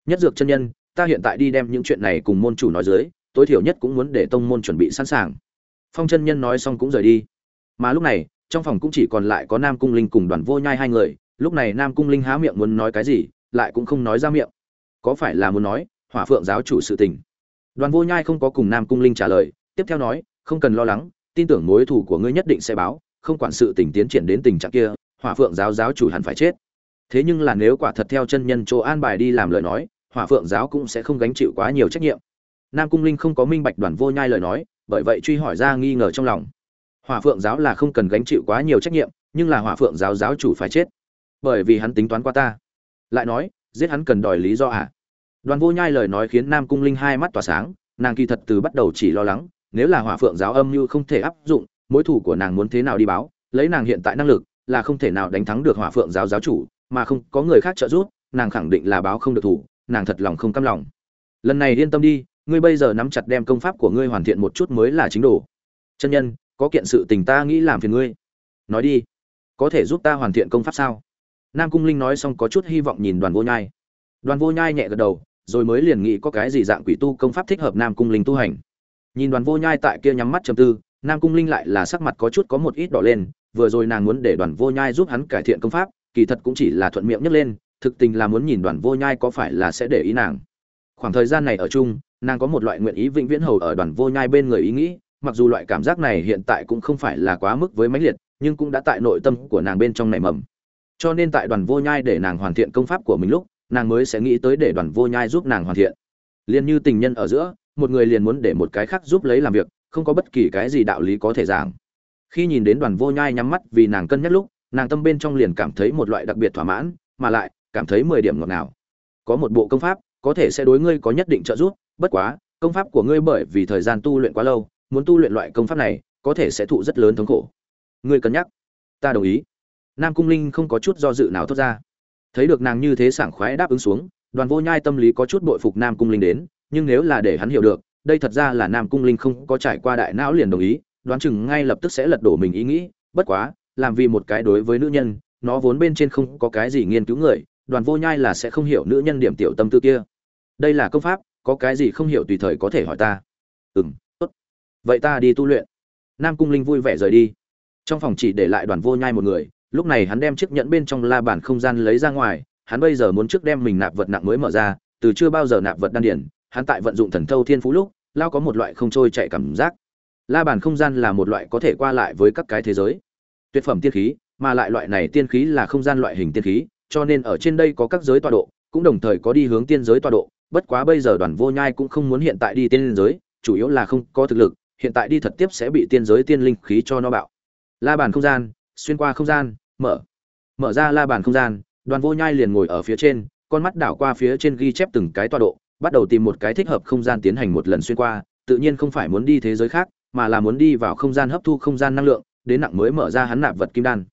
Nhất dược chân nhân, ta hiện tại đi đem những chuyện này cùng môn chủ nói dưới, tối thiểu nhất cũng muốn để tông môn chuẩn bị sẵn sàng. Phong chân nhân nói xong cũng rời đi mà lúc này, trong phòng cũng chỉ còn lại có nam cung linh cùng đoàn vô nhai hai người. Lúc này nam cung linh há miệng muốn nói cái gì, lại cũng không nói ra miệng. Có phải là muốn nói, hỏa phượng giáo chủ sự tình? Đoàn vô nhai không có cùng nam cung linh trả lời, tiếp theo nói, không cần lo lắng, tin tưởng mối thù của ngươi nhất định sẽ báo, không quản sự tình tiến triển đến tình trạng kia, hỏa phượng giáo giáo chủ hẳn phải chết. Thế nhưng là nếu quả thật theo chân nhân chỗ an bài đi làm lời nói, hỏa phượng giáo cũng sẽ không gánh chịu quá nhiều trách nhiệm. Nam cung linh không có minh bạch đoàn vô nhai lời nói, bởi vậy truy hỏi ra nghi ngờ trong lòng hỏa phượng giáo là không cần gánh chịu quá nhiều trách nhiệm, nhưng là hỏa phượng giáo giáo chủ phải chết. Bởi vì hắn tính toán qua ta. Lại nói, giết hắn cần đòi lý do à? Đoàn vô nhai lời nói khiến nam cung linh hai mắt tỏa sáng, nàng kỳ thật từ bắt đầu chỉ lo lắng, nếu là hỏa phượng giáo âm như không thể áp dụng, mối thủ của nàng muốn thế nào đi báo, lấy nàng hiện tại năng lực, là không thể nào đánh thắng được hỏa phượng giáo giáo chủ, mà không có người khác trợ giúp, nàng khẳng định là báo không được thủ, nàng thật lòng không cam lòng. Lần này yên tâm đi, ngươi bây giờ nắm chặt đem công pháp của ngươi hoàn thiện một chút mới là chính đồ. Chân nhân có kiện sự tình ta nghĩ làm phiền ngươi. Nói đi, có thể giúp ta hoàn thiện công pháp sao? Nam cung linh nói xong có chút hy vọng nhìn đoàn vô nhai. Đoàn vô nhai nhẹ gật đầu, rồi mới liền nghĩ có cái gì dạng quỷ tu công pháp thích hợp nam cung linh tu hành. Nhìn đoàn vô nhai tại kia nhắm mắt trầm tư, nam cung linh lại là sắc mặt có chút có một ít đỏ lên, vừa rồi nàng muốn để đoàn vô nhai giúp hắn cải thiện công pháp, kỳ thật cũng chỉ là thuận miệng nhấc lên, thực tình là muốn nhìn đoàn vô nhai có phải là sẽ để ý nàng. Khoảng thời gian này ở chung, nàng có một loại nguyện ý vĩnh viễn hầu ở đoàn vô nhai bên người ý nghĩ mặc dù loại cảm giác này hiện tại cũng không phải là quá mức với mãnh liệt, nhưng cũng đã tại nội tâm của nàng bên trong nảy mầm. Cho nên tại đoàn vô nhai để nàng hoàn thiện công pháp của mình lúc, nàng mới sẽ nghĩ tới để đoàn vô nhai giúp nàng hoàn thiện. Liền như tình nhân ở giữa, một người liền muốn để một cái khác giúp lấy làm việc, không có bất kỳ cái gì đạo lý có thể giảng. Khi nhìn đến đoàn vô nhai nhắm mắt vì nàng cân nhắc lúc, nàng tâm bên trong liền cảm thấy một loại đặc biệt thỏa mãn, mà lại, cảm thấy mười điểm ngọt ngào. Có một bộ công pháp, có thể sẽ đối ngươi có nhất định trợ giúp, bất quá, công pháp của ngươi bởi vì thời gian tu luyện quá lâu muốn tu luyện loại công pháp này, có thể sẽ thụ rất lớn thống khổ. Ngươi cân nhắc. Ta đồng ý. Nam cung linh không có chút do dự nào thốt ra. Thấy được nàng như thế sảng khoái đáp ứng xuống, đoàn vô nhai tâm lý có chút bội phục nam cung linh đến, nhưng nếu là để hắn hiểu được, đây thật ra là nam cung linh không có trải qua đại não liền đồng ý, đoán chừng ngay lập tức sẽ lật đổ mình ý nghĩ, bất quá, làm vì một cái đối với nữ nhân, nó vốn bên trên không có cái gì nghiên cứu người, đoàn vô nhai là sẽ không hiểu nữ nhân điểm tiểu tâm tư kia. Đây là công pháp, có cái gì không hiểu tùy thời có thể hỏi ta. Ừ m vậy ta đi tu luyện. Nam cung linh vui vẻ rời đi. Trong phòng chỉ để lại đoàn vô nhai một người, lúc này hắn đem chiếc nhẫn bên trong la bản không gian lấy ra ngoài, hắn bây giờ muốn trước đem mình nạp vật nặng mới mở ra, từ chưa bao giờ nạp vật đan điển, hắn tại vận dụng thần thâu thiên phú lúc, lao có một loại không trôi chạy cảm giác. La bàn không gian là một loại có thể qua lại với các cái thế giới. Tuyệt phẩm tiên khí, mà lại loại này tiên khí là không gian loại hình tiên khí, cho nên ở trên đây có các giới tọa độ, cũng đồng thời có đi hướng tiên giới tọa độ, bất quá bây giờ đoàn vô nhai cũng không muốn hiện tại đi tiên giới, chủ yếu là không có thực lực hiện tại đi thật tiếp sẽ bị tiên giới tiên linh khí cho nó bạo. La bàn không gian, xuyên qua không gian, mở. Mở ra la bàn không gian, đoàn vô nhai liền ngồi ở phía trên, con mắt đảo qua phía trên ghi chép từng cái tọa độ, bắt đầu tìm một cái thích hợp không gian tiến hành một lần xuyên qua, tự nhiên không phải muốn đi thế giới khác, mà là muốn đi vào không gian hấp thu không gian năng lượng, đến nặng mới mở ra hắn nạp vật kim đan.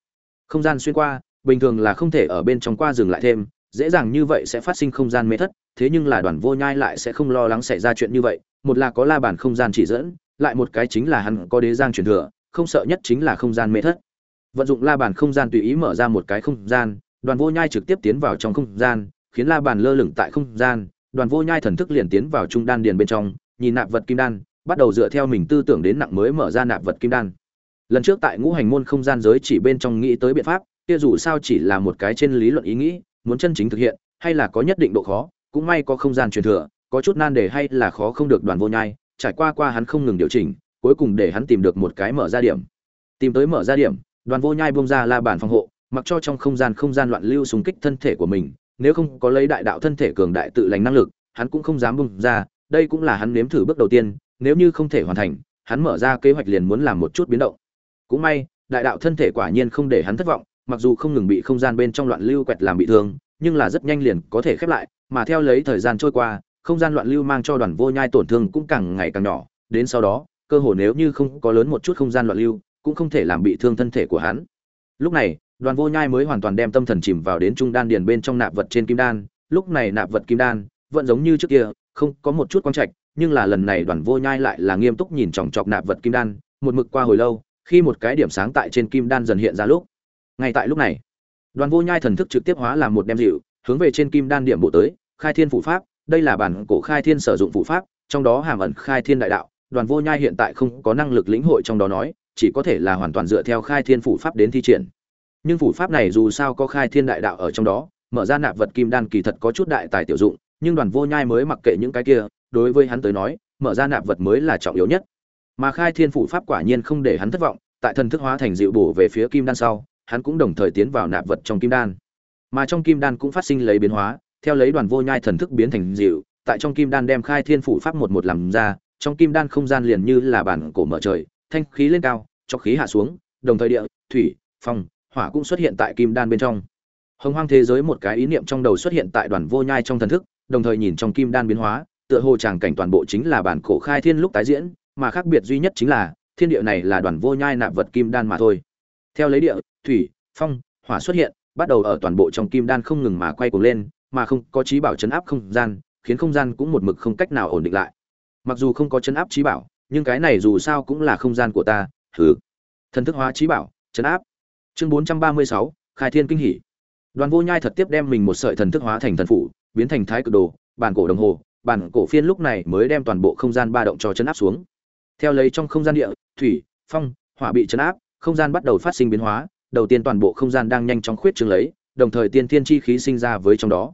Không gian xuyên qua, bình thường là không thể ở bên trong qua dừng lại thêm, dễ dàng như vậy sẽ phát sinh không gian mê thất, thế nhưng là đoàn vô nhai lại sẽ không lo lắng xảy ra chuyện như vậy, một là có la bàn không gian chỉ dẫn lại một cái chính là hắn có đế giang truyền thừa, không sợ nhất chính là không gian mê thất. Vận dụng la bàn không gian tùy ý mở ra một cái không gian, đoàn vô nhai trực tiếp tiến vào trong không gian, khiến la bàn lơ lửng tại không gian, đoàn vô nhai thần thức liền tiến vào trung đan điền bên trong, nhìn nạp vật kim đan, bắt đầu dựa theo mình tư tưởng đến nặng mới mở ra nạp vật kim đan. Lần trước tại ngũ hành môn không gian giới chỉ bên trong nghĩ tới biện pháp, kia dù sao chỉ là một cái trên lý luận ý nghĩ, muốn chân chính thực hiện, hay là có nhất định độ khó, cũng may có không gian truyền thừa, có chút nan đề hay là khó không được đoàn vô nhai trải qua qua hắn không ngừng điều chỉnh, cuối cùng để hắn tìm được một cái mở ra điểm. Tìm tới mở ra điểm, đoàn vô nhai buông ra la bàn phòng hộ, mặc cho trong không gian không gian loạn lưu xung kích thân thể của mình, nếu không có lấy đại đạo thân thể cường đại tự lành năng lực, hắn cũng không dám buông ra, đây cũng là hắn nếm thử bước đầu tiên, nếu như không thể hoàn thành, hắn mở ra kế hoạch liền muốn làm một chút biến động. Cũng may, đại đạo thân thể quả nhiên không để hắn thất vọng, mặc dù không ngừng bị không gian bên trong loạn lưu quẹt làm bị thương, nhưng là rất nhanh liền có thể khép lại, mà theo lấy thời gian trôi qua không gian loạn lưu mang cho đoàn vô nhai tổn thương cũng càng ngày càng nhỏ. Đến sau đó, cơ hồ nếu như không có lớn một chút không gian loạn lưu, cũng không thể làm bị thương thân thể của hắn. Lúc này, đoàn vô nhai mới hoàn toàn đem tâm thần chìm vào đến trung đan điền bên trong nạp vật trên kim đan. Lúc này nạp vật kim đan vẫn giống như trước kia, không có một chút quan trạch, nhưng là lần này đoàn vô nhai lại là nghiêm túc nhìn chòng chọc nạp vật kim đan. Một mực qua hồi lâu, khi một cái điểm sáng tại trên kim đan dần hiện ra lúc. Ngay tại lúc này, đoàn vô nhai thần thức trực tiếp hóa làm một đem dịu, hướng về trên kim đan điểm bộ tới, khai thiên phụ pháp đây là bản cổ khai thiên sử dụng phụ pháp, trong đó hàm ẩn khai thiên đại đạo, đoàn vô nhai hiện tại không có năng lực lĩnh hội trong đó nói, chỉ có thể là hoàn toàn dựa theo khai thiên phụ pháp đến thi triển. Nhưng phụ pháp này dù sao có khai thiên đại đạo ở trong đó, mở ra nạp vật kim đan kỳ thật có chút đại tài tiểu dụng, nhưng đoàn vô nhai mới mặc kệ những cái kia, đối với hắn tới nói, mở ra nạp vật mới là trọng yếu nhất. Mà khai thiên phụ pháp quả nhiên không để hắn thất vọng, tại thần thức hóa thành dịu bổ về phía kim đan sau, hắn cũng đồng thời tiến vào nạp vật trong kim đan. Mà trong kim đan cũng phát sinh lấy biến hóa theo lấy đoàn vô nhai thần thức biến thành dịu, tại trong kim đan đem khai thiên phủ pháp một một làm ra, trong kim đan không gian liền như là bản cổ mở trời, thanh khí lên cao, cho khí hạ xuống, đồng thời địa, thủy, phong, hỏa cũng xuất hiện tại kim đan bên trong. Hồng hoang thế giới một cái ý niệm trong đầu xuất hiện tại đoàn vô nhai trong thần thức, đồng thời nhìn trong kim đan biến hóa, tựa hồ tràng cảnh toàn bộ chính là bản cổ khai thiên lúc tái diễn, mà khác biệt duy nhất chính là, thiên địa này là đoàn vô nhai nạp vật kim đan mà thôi. Theo lấy địa, thủy, phong, hỏa xuất hiện, bắt đầu ở toàn bộ trong kim đan không ngừng mà quay cuồng lên mà không có trí bảo chấn áp không gian, khiến không gian cũng một mực không cách nào ổn định lại. Mặc dù không có chấn áp trí bảo, nhưng cái này dù sao cũng là không gian của ta thử thần thức hóa trí bảo, chấn áp. Chương bốn trăm ba mươi sáu, khai thiên kinh hỷ đoàn vô nhai thật tiếp đem mình một sợi thần thức hóa thành thần phủ, biến thành thái cực đồ, bản cổ đồng hồ, bản cổ phiên lúc này mới đem toàn bộ không gian ba động cho chấn áp xuống. Theo lấy trong không gian địa, thủy, phong, hỏa bị chấn áp, không gian bắt đầu phát sinh biến hóa, đầu tiên toàn bộ không gian đang nhanh chóng khuyết trương lấy, đồng thời tiên thiên chi khí sinh ra với trong đó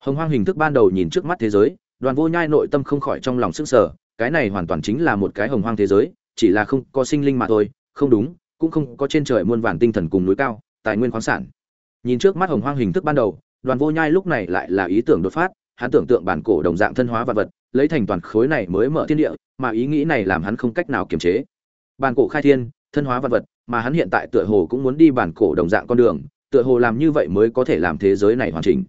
hồng hoang hình thức ban đầu nhìn trước mắt thế giới, đoàn vô nhai nội tâm không khỏi trong lòng sức sở cái này hoàn toàn chính là một cái hồng hoang thế giới, chỉ là không có sinh linh mà thôi, không đúng, cũng không có trên trời muôn vàn tinh thần cùng núi cao, tài nguyên khoáng sản. Nhìn trước mắt hồng hoang hình thức ban đầu, đoàn vô nhai lúc này lại là ý tưởng đột phát, hắn tưởng tượng bản cổ đồng dạng thân hóa vật vật, lấy thành toàn khối này mới mở thiên địa, mà ý nghĩ này làm hắn không cách nào kiềm chế. Bản cổ khai thiên, thân hóa vật vật, mà hắn hiện tại tựa hồ cũng muốn đi bản cổ đồng dạng con đường, tựa hồ làm như vậy mới có thể làm thế giới này hoàn chỉnh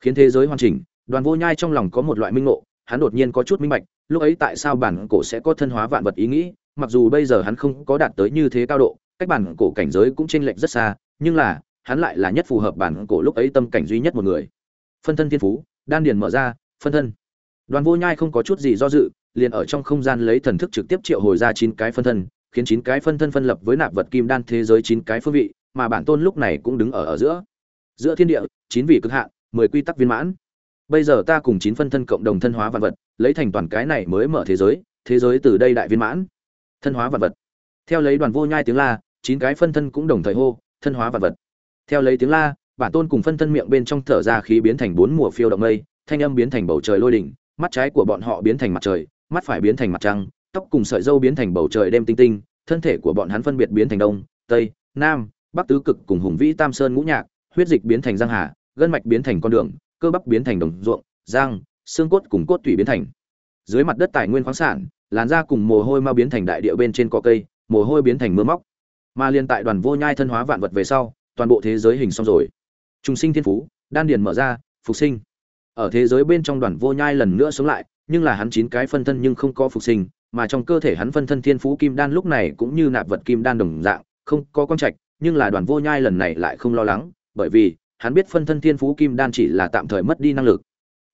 khiến thế giới hoàn chỉnh, đoàn vô nhai trong lòng có một loại minh ngộ, hắn đột nhiên có chút minh bạch, lúc ấy tại sao bản cổ sẽ có thân hóa vạn vật ý nghĩ, mặc dù bây giờ hắn không có đạt tới như thế cao độ, cách bản cổ cảnh giới cũng chênh lệch rất xa, nhưng là, hắn lại là nhất phù hợp bản cổ lúc ấy tâm cảnh duy nhất một người. Phân thân thiên phú, đan điền mở ra, phân thân. Đoàn vô nhai không có chút gì do dự, liền ở trong không gian lấy thần thức trực tiếp triệu hồi ra chín cái phân thân, khiến chín cái phân thân phân lập với nạp vật kim đan thế giới chín cái phương vị, mà bản tôn lúc này cũng đứng ở ở giữa. Giữa thiên địa, chín vị cực hạn mười quy tắc viên mãn. Bây giờ ta cùng chín phân thân cộng đồng thân hóa vạn vật, lấy thành toàn cái này mới mở thế giới thế giới từ đây đại viên mãn. Thân hóa vạn vật. Theo lấy đoàn vô nhai tiếng la, chín cái phân thân cũng đồng thời hô, thân hóa vạn vật. Theo lấy tiếng la, bản tôn cùng phân thân miệng bên trong thở ra khí biến thành bốn mùa phiêu động mây, thanh âm biến thành bầu trời lôi đỉnh, mắt trái của bọn họ biến thành mặt trời, mắt phải biến thành mặt trăng, tóc cùng sợi dâu biến thành bầu trời đêm tinh tinh, thân thể của bọn hắn phân biệt biến thành đông, tây, nam, bắc tứ cực cùng hùng vĩ tam sơn ngũ nhạc, huyết dịch biến thành giang hà gân mạch biến thành con đường cơ bắp biến thành đồng ruộng răng, xương cốt cùng cốt tủy biến thành. Dưới mặt đất tài nguyên khoáng sản làn da cùng mồ hôi mau biến thành đại địa bên trên cỏ cây mồ hôi biến thành mưa móc. Mà liên tại đoàn vô nhai thân hóa vạn vật về sau toàn bộ thế giới hình xong rồi. Trùng sinh thiên phú đan điền mở ra phục sinh. Ở thế giới bên trong đoàn vô nhai lần nữa sống lại nhưng là hắn chín cái phân thân nhưng không có phục sinh mà trong cơ thể hắn phân thân thiên phú kim đan lúc này cũng như nạp vật kim đan đồng dạng không có quan trạch nhưng là đoàn vô nhai lần này lại không lo lắng bởi vì hắn biết phân thân thiên phú kim đan chỉ là tạm thời mất đi năng lực.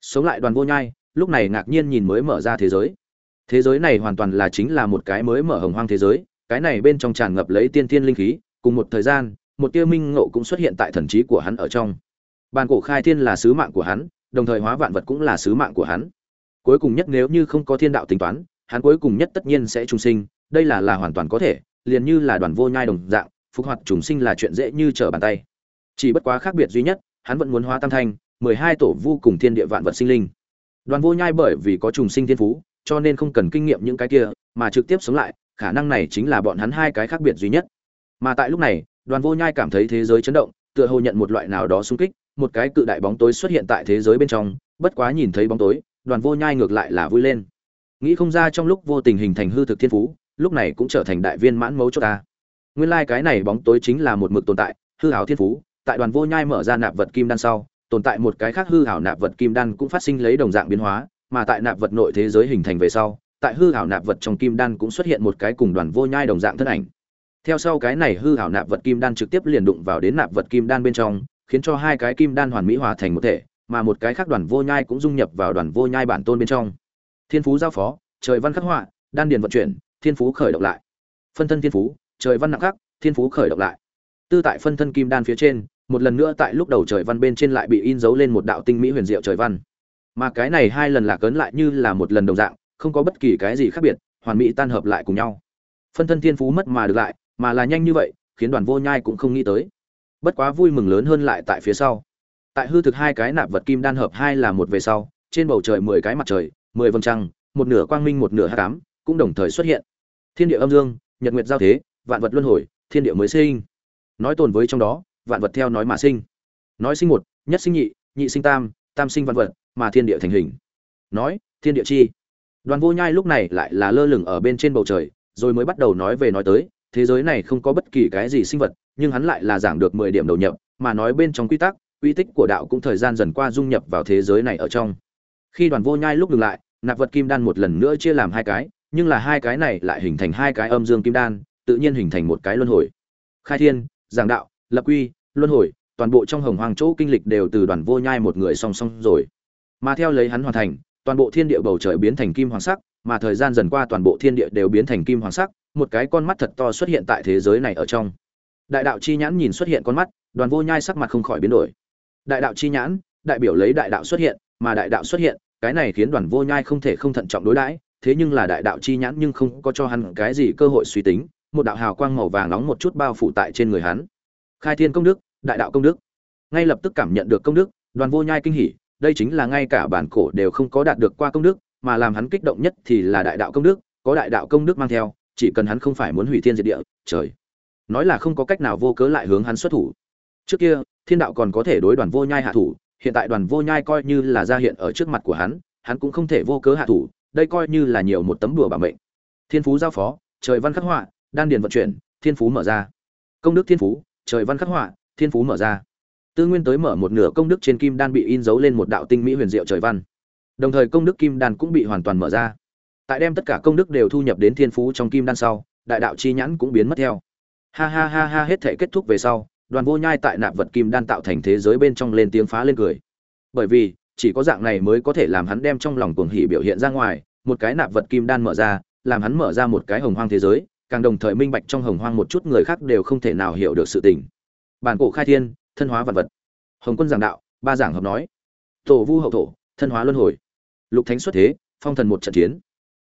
Sống lại đoàn vô nhai, lúc này ngạc nhiên nhìn mới mở ra thế giới. Thế giới này hoàn toàn là chính là một cái mới mở hồng hoang thế giới, cái này bên trong tràn ngập lấy tiên thiên linh khí, cùng một thời gian, một tia minh ngộ cũng xuất hiện tại thần trí của hắn ở trong. Bàn cổ khai thiên là sứ mạng của hắn, đồng thời hóa vạn vật cũng là sứ mạng của hắn. Cuối cùng nhất nếu như không có thiên đạo tính toán, hắn cuối cùng nhất tất nhiên sẽ trùng sinh, đây là là hoàn toàn có thể, liền như là đoàn vô nhai đồng dạng, phục hoạt trùng sinh là chuyện dễ như trở bàn tay chỉ bất quá khác biệt duy nhất, hắn vẫn muốn hóa tam thanh, mười hai tổ vu cùng thiên địa vạn vật sinh linh. Đoàn vô nhai bởi vì có trùng sinh thiên phú, cho nên không cần kinh nghiệm những cái kia, mà trực tiếp sống lại, khả năng này chính là bọn hắn hai cái khác biệt duy nhất. Mà tại lúc này, đoàn vô nhai cảm thấy thế giới chấn động, tựa hồ nhận một loại nào đó xung kích, một cái cự đại bóng tối xuất hiện tại thế giới bên trong, bất quá nhìn thấy bóng tối, đoàn vô nhai ngược lại là vui lên. Nghĩ không ra trong lúc vô tình hình thành hư thực thiên phú, lúc này cũng trở thành đại viên mãn mấu cho ta. Nguyên lai cái này bóng tối chính là một mực tồn tại, hư hảo thiên phú tại đoàn vô nhai mở ra nạp vật kim đan sau, tồn tại một cái khác hư hảo nạp vật kim đan cũng phát sinh lấy đồng dạng biến hóa, mà tại nạp vật nội thế giới hình thành về sau, tại hư hảo nạp vật trong kim đan cũng xuất hiện một cái cùng đoàn vô nhai đồng dạng thân ảnh. Theo sau cái này hư hảo nạp vật kim đan trực tiếp liền đụng vào đến nạp vật kim đan bên trong, khiến cho hai cái kim đan hoàn mỹ hòa thành một thể, mà một cái khác đoàn vô nhai cũng dung nhập vào đoàn vô nhai bản tôn bên trong. Thiên phú giao phó, trời văn khắc họa, đan điền vận chuyển, thiên phú khởi động lại. Phân thân thiên phú, trời văn nặng khắc, thiên phú khởi động lại tư tại phân thân kim đan phía trên, một lần nữa tại lúc đầu trời văn bên trên lại bị in dấu lên một đạo tinh mỹ huyền diệu trời văn. Mà cái này hai lần lạc ấn lại như là một lần đồng dạng, không có bất kỳ cái gì khác biệt, hoàn mỹ tan hợp lại cùng nhau. Phân thân thiên phú mất mà được lại, mà là nhanh như vậy, khiến đoàn vô nhai cũng không nghĩ tới. Bất quá vui mừng lớn hơn lại tại phía sau. Tại hư thực hai cái nạp vật kim đan hợp hai là một về sau, trên bầu trời mười cái mặt trời, mười vầng trăng, một nửa quang minh, một nửa hắc ám, cũng đồng thời xuất hiện. Thiên địa âm dương, nhật nguyệt giao thế, vạn vật luân hồi, thiên địa mới sinh nói tồn với trong đó, vạn vật theo nói mà sinh. Nói sinh một, nhất sinh nhị nhị sinh tam tam sinh vạn vật, mà thiên địa thành hình. Nói, thiên địa chi. Đoàn vô nhai lúc này lại là lơ lửng ở bên trên bầu trời, rồi mới bắt đầu nói về nói tới, thế giới này không có bất kỳ cái gì sinh vật, nhưng hắn lại là giảng được mười điểm đầu nhập, mà nói bên trong quy tắc uy tích của đạo cũng thời gian dần qua dung nhập vào thế giới này ở trong. Khi đoàn vô nhai lúc ngừng lại, nạp vật kim đan một lần nữa chia làm hai cái, nhưng là hai cái này lại hình thành hai cái âm dương kim đan, tự nhiên hình thành một cái luân hồi. Khai thiên giảng đạo, lập quy, luân hồi, toàn bộ trong hồng hoàng chỗ kinh lịch đều từ đoàn vô nhai một người song song rồi. Mà theo lấy hắn hoàn thành, toàn bộ thiên địa bầu trời biến thành kim hoàng sắc, mà thời gian dần qua toàn bộ thiên địa đều biến thành kim hoàng sắc, một cái con mắt thật to xuất hiện tại thế giới này ở trong. Đại đạo chi nhãn nhìn xuất hiện con mắt, đoàn vô nhai sắc mặt không khỏi biến đổi. Đại đạo chi nhãn, đại biểu lấy đại đạo xuất hiện, mà đại đạo xuất hiện, cái này khiến đoàn vô nhai không thể không thận trọng đối đãi, thế nhưng là đại đạo chi nhãn nhưng không có cho hắn cái gì cơ hội suy tính một đạo hào quang màu vàng nóng một chút bao phủ tại trên người hắn. Khai thiên công đức, đại đạo công đức. Ngay lập tức cảm nhận được công đức, đoàn vô nhai kinh hỉ, đây chính là ngay cả bản cổ đều không có đạt được qua công đức, mà làm hắn kích động nhất thì là đại đạo công đức, có đại đạo công đức mang theo, chỉ cần hắn không phải muốn hủy thiên diệt địa, trời. Nói là không có cách nào vô cớ lại hướng hắn xuất thủ. Trước kia, thiên đạo còn có thể đối đoàn vô nhai hạ thủ, hiện tại đoàn vô nhai coi như là ra hiện ở trước mặt của hắn hắn cũng không thể vô cớ hạ thủ, đây coi như là nhiều một tấm đùa bảo mệnh. Thiên phú giao phó, trời văn khắc họa đan điền vận chuyển, thiên phú mở ra. Công đức thiên phú, trời văn khắc họa, thiên phú mở ra. Tư nguyên tới mở một nửa công đức trên kim đan bị in dấu lên một đạo tinh mỹ huyền diệu trời văn. Đồng thời công đức kim đan cũng bị hoàn toàn mở ra. Tại đem tất cả công đức đều thu nhập đến thiên phú trong kim đan sau, đại đạo chi nhãn cũng biến mất theo. Ha ha ha ha, hết thể kết thúc về sau, đoàn vô nhai tại nạp vật kim đan tạo thành thế giới bên trong lên tiếng phá lên cười. Bởi vì, chỉ có dạng này mới có thể làm hắn đem trong lòng cuồng hỉ biểu hiện ra ngoài, một cái nạp vật kim đan mở ra, làm hắn mở ra một cái hồng hoang thế giới càng đồng thời minh bạch trong hồng hoang một chút người khác đều không thể nào hiểu được sự tình. Bản cổ khai thiên, thân hóa vật vật. Hồng quân giảng đạo, ba giảng hợp nói. Tổ vu hậu thổ, thân hóa luân hồi. Lục thánh xuất thế, phong thần một trận chiến.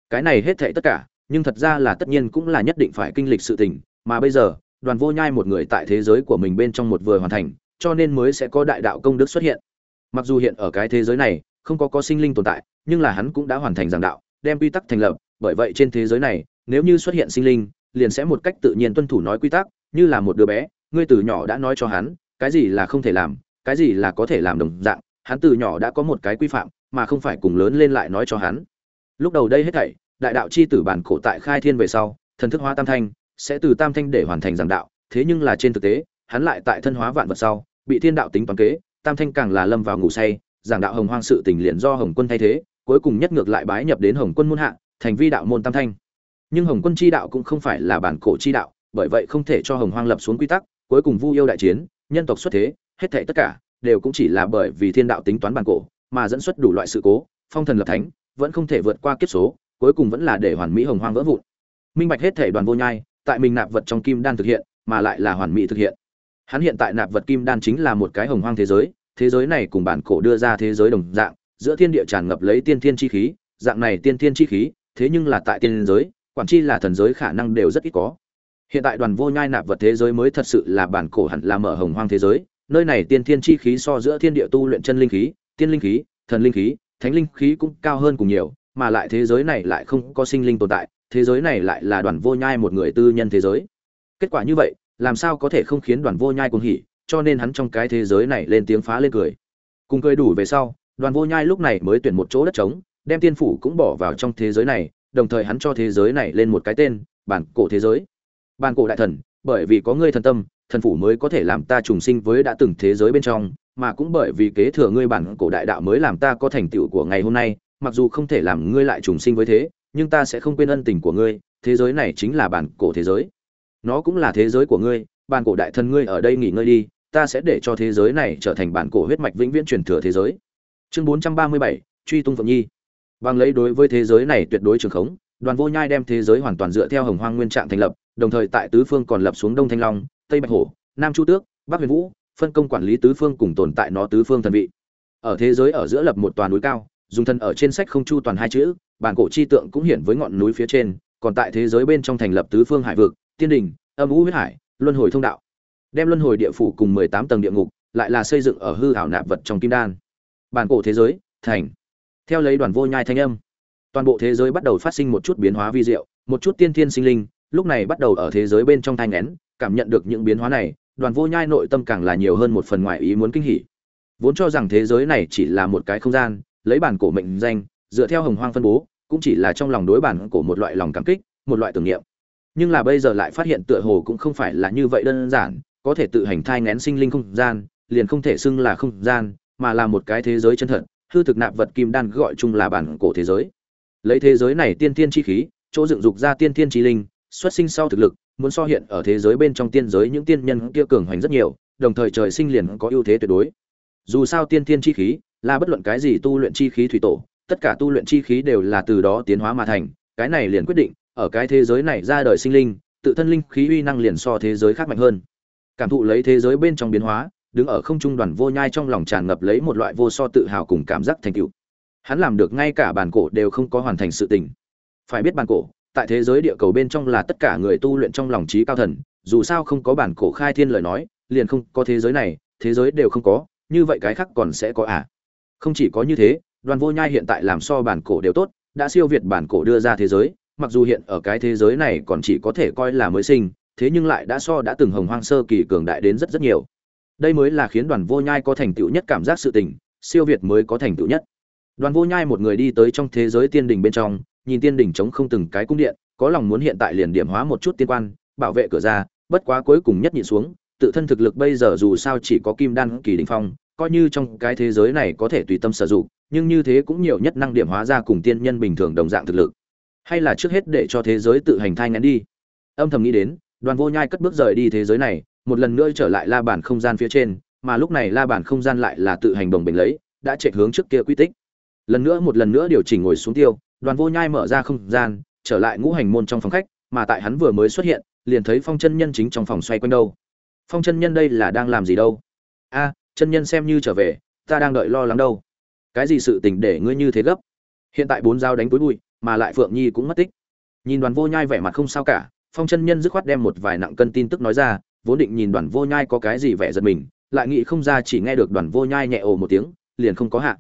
Cái này hết thệ tất cả, nhưng thật ra là tất nhiên cũng là nhất định phải kinh lịch sự tình, mà bây giờ, đoàn vô nhai một người tại thế giới của mình bên trong một vừa hoàn thành, cho nên mới sẽ có đại đạo công đức xuất hiện. Mặc dù hiện ở cái thế giới này, không có có sinh linh tồn tại, nhưng là hắn cũng đã hoàn thành giảng đạo, đem quy tắc thành lập, bởi vậy trên thế giới này, nếu như xuất hiện sinh linh liền sẽ một cách tự nhiên tuân thủ nói quy tắc, như là một đứa bé, ngươi từ nhỏ đã nói cho hắn, cái gì là không thể làm, cái gì là có thể làm đồng dạng, hắn từ nhỏ đã có một cái quy phạm, mà không phải cùng lớn lên lại nói cho hắn. Lúc đầu đây hết thảy, đại đạo chi tử bản cổ tại khai thiên về sau, thần thức hóa tam thanh, sẽ từ tam thanh để hoàn thành giảng đạo, thế nhưng là trên thực tế, hắn lại tại thân hóa vạn vật sau, bị thiên đạo tính toán kế, tam thanh càng là lâm vào ngủ say, giảng đạo hồng hoang sự tình liền do hồng quân thay thế, cuối cùng nhất ngược lại bái nhập đến hồng quân muôn hạ, thành vi đạo môn tam thanh nhưng hồng quân chi đạo cũng không phải là bản cổ chi đạo, bởi vậy không thể cho hồng hoang lập xuống quy tắc, cuối cùng vu yêu đại chiến, nhân tộc xuất thế, hết thảy tất cả đều cũng chỉ là bởi vì thiên đạo tính toán bản cổ mà dẫn xuất đủ loại sự cố, phong thần lập thánh, vẫn không thể vượt qua kiếp số, cuối cùng vẫn là để hoàn mỹ hồng hoang vỡ vụn. Minh bạch hết thể đoàn vô nhai, tại mình nạp vật trong kim đan thực hiện, mà lại là hoàn mỹ thực hiện. Hắn hiện tại nạp vật kim đan chính là một cái hồng hoang thế giới thế giới này cùng bản cổ đưa ra thế giới đồng dạng, giữa thiên địa tràn ngập lấy tiên thiên chi khí, dạng này tiên thiên chi khí, thế nhưng là tại tiên giới quản chi là thần giới khả năng đều rất ít có. Hiện tại đoàn vô nhai nạp vật thế giới mới thật sự là bản cổ hẳn là mở hồng hoang thế giới, nơi này tiên thiên chi khí so giữa thiên địa tu luyện chân linh khí, tiên linh khí, thần linh khí, thánh linh khí cũng cao hơn cùng nhiều, mà lại thế giới này lại không có sinh linh tồn tại, thế giới này lại là đoàn vô nhai một người tư nhân thế giới. Kết quả như vậy, làm sao có thể không khiến đoàn vô nhai cuồng hỉ, cho nên hắn trong cái thế giới này lên tiếng phá lên cười. Cùng cười đủ về sau, đoàn vô nhai lúc này mới tuyển một chỗ đất trống, đem tiên phủ cũng bỏ vào trong thế giới này đồng thời hắn cho thế giới này lên một cái tên, bản cổ thế giới. Bản cổ đại thần, bởi vì có ngươi thần tâm, thần phủ mới có thể làm ta trùng sinh với đã từng thế giới bên trong, mà cũng bởi vì kế thừa ngươi bản cổ đại đạo mới làm ta có thành tựu của ngày hôm nay, mặc dù không thể làm ngươi lại trùng sinh với thế, nhưng ta sẽ không quên ân tình của ngươi, thế giới này chính là bản cổ thế giới. Nó cũng là thế giới của ngươi, bản cổ đại thần ngươi ở đây nghỉ ngơi đi, ta sẽ để cho thế giới này trở thành bản cổ huyết mạch vĩnh viễn truyền thừa thế giới. Chương bốn trăm ba mươi bảy, truy tung phượng nhi bằng lấy đối với thế giới này tuyệt đối trường khống, đoàn vô nhai đem thế giới hoàn toàn dựa theo hồng hoang nguyên trạng thành lập, đồng thời tại tứ phương còn lập xuống đông thanh long, tây bạch hổ, nam chu tước, bắc huyền vũ, phân công quản lý tứ phương cùng tồn tại nó tứ phương thần vị. Ở thế giới ở giữa lập một toàn núi cao, dùng thân ở trên sách không chu toàn hai chữ, bản cổ chi tượng cũng hiển với ngọn núi phía trên, còn tại thế giới bên trong thành lập tứ phương hải vực, tiên đình, âm u huyết hải, luân hồi thông đạo. Đem luân hồi địa phủ cùng mười tám tầng địa ngục, lại là xây dựng ở hư ảo nạp vật trong kim đan. Bản cổ thế giới, thành theo lấy đoàn vô nhai thanh âm. Toàn bộ thế giới bắt đầu phát sinh một chút biến hóa vi diệu, một chút tiên thiên sinh linh, lúc này bắt đầu ở thế giới bên trong thanh nén cảm nhận được những biến hóa này, đoàn vô nhai nội tâm càng là nhiều hơn một phần ngoại ý muốn kinh hỉ. Vốn cho rằng thế giới này chỉ là một cái không gian, lấy bản cổ mệnh danh, dựa theo hồng hoang phân bố, cũng chỉ là trong lòng đối bản cổ một loại lòng cảm kích, một loại tưởng niệm. Nhưng là bây giờ lại phát hiện tựa hồ cũng không phải là như vậy đơn giản, có thể tự hành thai ngén sinh linh không gian, liền không thể xưng là không gian, mà là một cái thế giới chân thật hư thực nạp vật kim đan gọi chung là bản cổ thế giới. Lấy thế giới này tiên tiên chi khí, chỗ dựng dục ra tiên tiên chi linh, xuất sinh sau thực lực, muốn so hiện ở thế giới bên trong tiên giới những tiên nhân kia cường hoành rất nhiều, đồng thời trời sinh liền có ưu thế tuyệt đối. Dù sao tiên tiên chi khí là bất luận cái gì tu luyện chi khí thủy tổ, tất cả tu luyện chi khí đều là từ đó tiến hóa mà thành, cái này liền quyết định, ở cái thế giới này ra đời sinh linh, tự thân linh khí uy năng liền so thế giới khác mạnh hơn. Cảm thụ lấy thế giới bên trong biến hóa đứng ở không trung đoàn vô nhai trong lòng tràn ngập lấy một loại vô so tự hào cùng cảm giác thành tựu. Hắn làm được ngay cả bản cổ đều không có hoàn thành sự tình. Phải biết bản cổ, tại thế giới địa cầu bên trong là tất cả người tu luyện trong lòng trí cao thần, dù sao không có bản cổ khai thiên lời nói, liền không có thế giới này, thế giới đều không có, như vậy cái khác còn sẽ có à? Không chỉ có như thế, đoàn vô nhai hiện tại làm so bản cổ đều tốt, đã siêu việt bản cổ đưa ra thế giới, mặc dù hiện ở cái thế giới này còn chỉ có thể coi là mới sinh, thế nhưng lại đã so đã từng hồng hoang sơ kỳ cường đại đến rất rất nhiều đây mới là khiến đoàn vô nhai có thành tựu nhất cảm giác sự tình, siêu việt mới có thành tựu nhất. Đoàn vô nhai một người đi tới trong thế giới tiên đình bên trong, nhìn tiên đình chống không từng cái cung điện, có lòng muốn hiện tại liền điểm hóa một chút tiên quan, bảo vệ cửa ra, bất quá cuối cùng nhất nhịn xuống, tự thân thực lực bây giờ dù sao chỉ có kim đan kỳ đỉnh phong, coi như trong cái thế giới này có thể tùy tâm sử dụng, nhưng như thế cũng nhiều nhất năng điểm hóa ra cùng tiên nhân bình thường đồng dạng thực lực. Hay là trước hết để cho thế giới tự hành thai ngắn đi. Âm thầm nghĩ đến, đoàn vô nhai cất bước rời đi thế giới này một lần nữa trở lại la bàn không gian phía trên, mà lúc này la bàn không gian lại là tự hành đồng bình lấy, đã chạy hướng trước kia quy tích. Lần nữa một lần nữa điều chỉnh ngồi xuống tiêu, đoàn vô nhai mở ra không gian, trở lại ngũ hành môn trong phòng khách, mà tại hắn vừa mới xuất hiện, liền thấy phong chân nhân chính trong phòng xoay quanh đâu. Phong chân nhân đây là đang làm gì đâu? A, chân nhân xem như trở về, ta đang đợi lo lắng đâu. Cái gì sự tình để ngươi như thế gấp? Hiện tại bốn dao đánh túi bụi, mà lại phượng nhi cũng mất tích. Nhìn đoàn vô nhai vẻ mặt không sao cả, phong chân nhân dứt khoát đem một vài nặng cân tin tức nói ra vốn định nhìn đoàn vô nhai có cái gì vẻ giật mình, lại nghĩ không ra chỉ nghe được đoàn vô nhai nhẹ ồ một tiếng, liền không có hạ.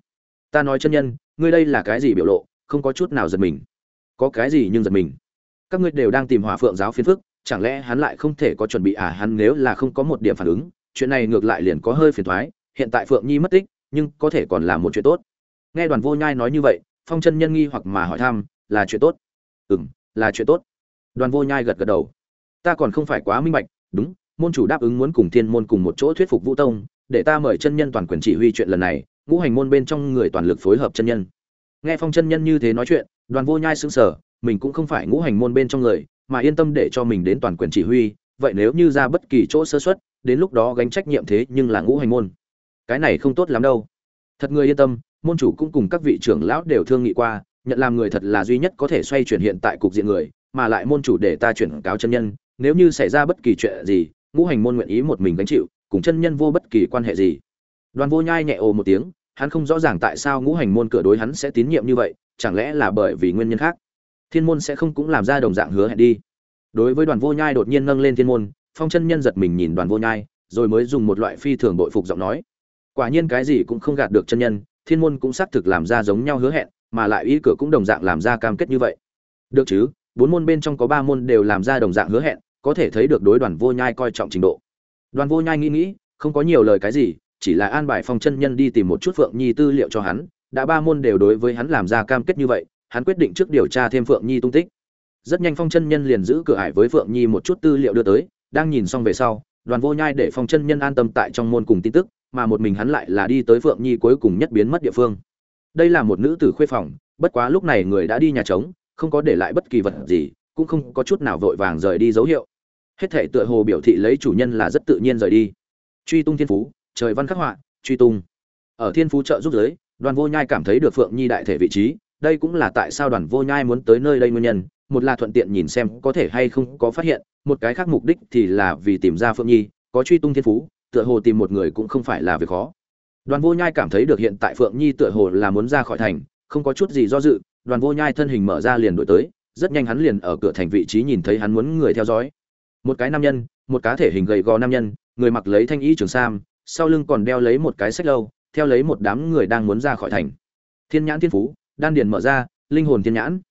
Ta nói chân nhân, ngươi đây là cái gì biểu lộ, không có chút nào giật mình. Có cái gì nhưng giật mình? Các ngươi đều đang tìm hỏa phượng giáo phiến phức, chẳng lẽ hắn lại không thể có chuẩn bị à? Hắn nếu là không có một điểm phản ứng, chuyện này ngược lại liền có hơi phiền thoái hiện tại phượng nhi mất tích, nhưng có thể còn là một chuyện tốt. Nghe đoàn vô nhai nói như vậy, phong chân nhân nghi hoặc mà hỏi thăm, là chuyện tốt? Ừ m là chuyện tốt. Đoàn vô nhai gật gật đầu. Ta còn không phải quá minh bạch, đúng môn chủ đáp ứng muốn cùng thiên môn cùng một chỗ thuyết phục vũ tông, để ta mời chân nhân toàn quyền chỉ huy chuyện lần này, ngũ hành môn bên trong người toàn lực phối hợp chân nhân. Nghe phong chân nhân như thế nói chuyện, đoàn vô nhai sững sờ, mình cũng không phải ngũ hành môn bên trong người, mà yên tâm để cho mình đến toàn quyền chỉ huy, vậy nếu như ra bất kỳ chỗ sơ xuất đến lúc đó gánh trách nhiệm thế nhưng là ngũ hành môn. Cái này không tốt lắm đâu. Thật người yên tâm, môn chủ cũng cùng các vị trưởng lão đều thương nghị qua, nhận làm người thật là duy nhất có thể xoay chuyển hiện tại cục diện người, mà lại môn chủ để ta chuyển cáo chân nhân, nếu như xảy ra bất kỳ chuyện gì ngũ hành môn nguyện ý một mình gánh chịu, cùng chân nhân vô bất kỳ quan hệ gì. Đoàn vô nhai nhẹ ồ một tiếng, hắn không rõ ràng tại sao ngũ hành môn cửa đối hắn sẽ tín nhiệm như vậy, chẳng lẽ là bởi vì nguyên nhân khác? Thiên môn sẽ không cũng làm ra đồng dạng hứa hẹn đi. Đối với đoàn vô nhai đột nhiên nâng lên thiên môn, phong chân nhân giật mình nhìn đoàn vô nhai, rồi mới dùng một loại phi thường bội phục giọng nói. Quả nhiên cái gì cũng không gạt được chân nhân, thiên môn cũng xác thực làm ra giống nhau hứa hẹn, mà lại ý cửa cũng đồng dạng làm ra cam kết như vậy. Được chứ, bốn môn bên trong có ba môn đều làm ra đồng dạng hứa hẹn có thể thấy được đối đoàn vô nhai coi trọng trình độ. Đoàn vô nhai nghĩ nghĩ, không có nhiều lời cái gì, chỉ là an bài phong chân nhân đi tìm một chút phượng nhi tư liệu cho hắn, đã ba môn đều đối với hắn làm ra cam kết như vậy, hắn quyết định trước điều tra thêm phượng nhi tung tích. Rất nhanh phong chân nhân liền giữ cửa ải với phượng nhi một chút tư liệu đưa tới, đang nhìn xong về sau, đoàn vô nhai để phong chân nhân an tâm tại trong môn cùng tin tức, mà một mình hắn lại là đi tới phượng nhi cuối cùng nhất biến mất địa phương. Đây là một nữ tử khuê phòng, bất quá lúc này người đã đi nhà trống, không có để lại bất kỳ vật gì cũng không có chút nào vội vàng rời đi dấu hiệu. Hết thể tựa hồ biểu thị lấy chủ nhân là rất tự nhiên rời đi. Truy tung thiên phú, trời văn khắc họa, truy tung. Ở thiên phú trợ giúp giới, đoàn vô nhai cảm thấy được phượng nhi đại thể vị trí, đây cũng là tại sao đoàn vô nhai muốn tới nơi đây nguyên nhân, một là thuận tiện nhìn xem có thể hay không có phát hiện, một cái khác mục đích thì là vì tìm ra phượng nhi, có truy tung thiên phú, tựa hồ tìm một người cũng không phải là việc khó. Đoàn vô nhai cảm thấy được hiện tại phượng nhi tựa hồ là muốn ra khỏi thành, không có chút gì do dự, đoàn vô nhai thân hình mở ra liền đổi tới rất nhanh hắn liền ở cửa thành vị trí nhìn thấy hắn muốn người theo dõi. Một cái nam nhân, một cá thể hình gầy gò nam nhân, người mặc lấy thanh ý trường sam, sau lưng còn đeo lấy một cái sách lâu, theo lấy một đám người đang muốn ra khỏi thành. Thiên nhãn thiên phú, đan điền mở ra, linh hồn thiên nhãn.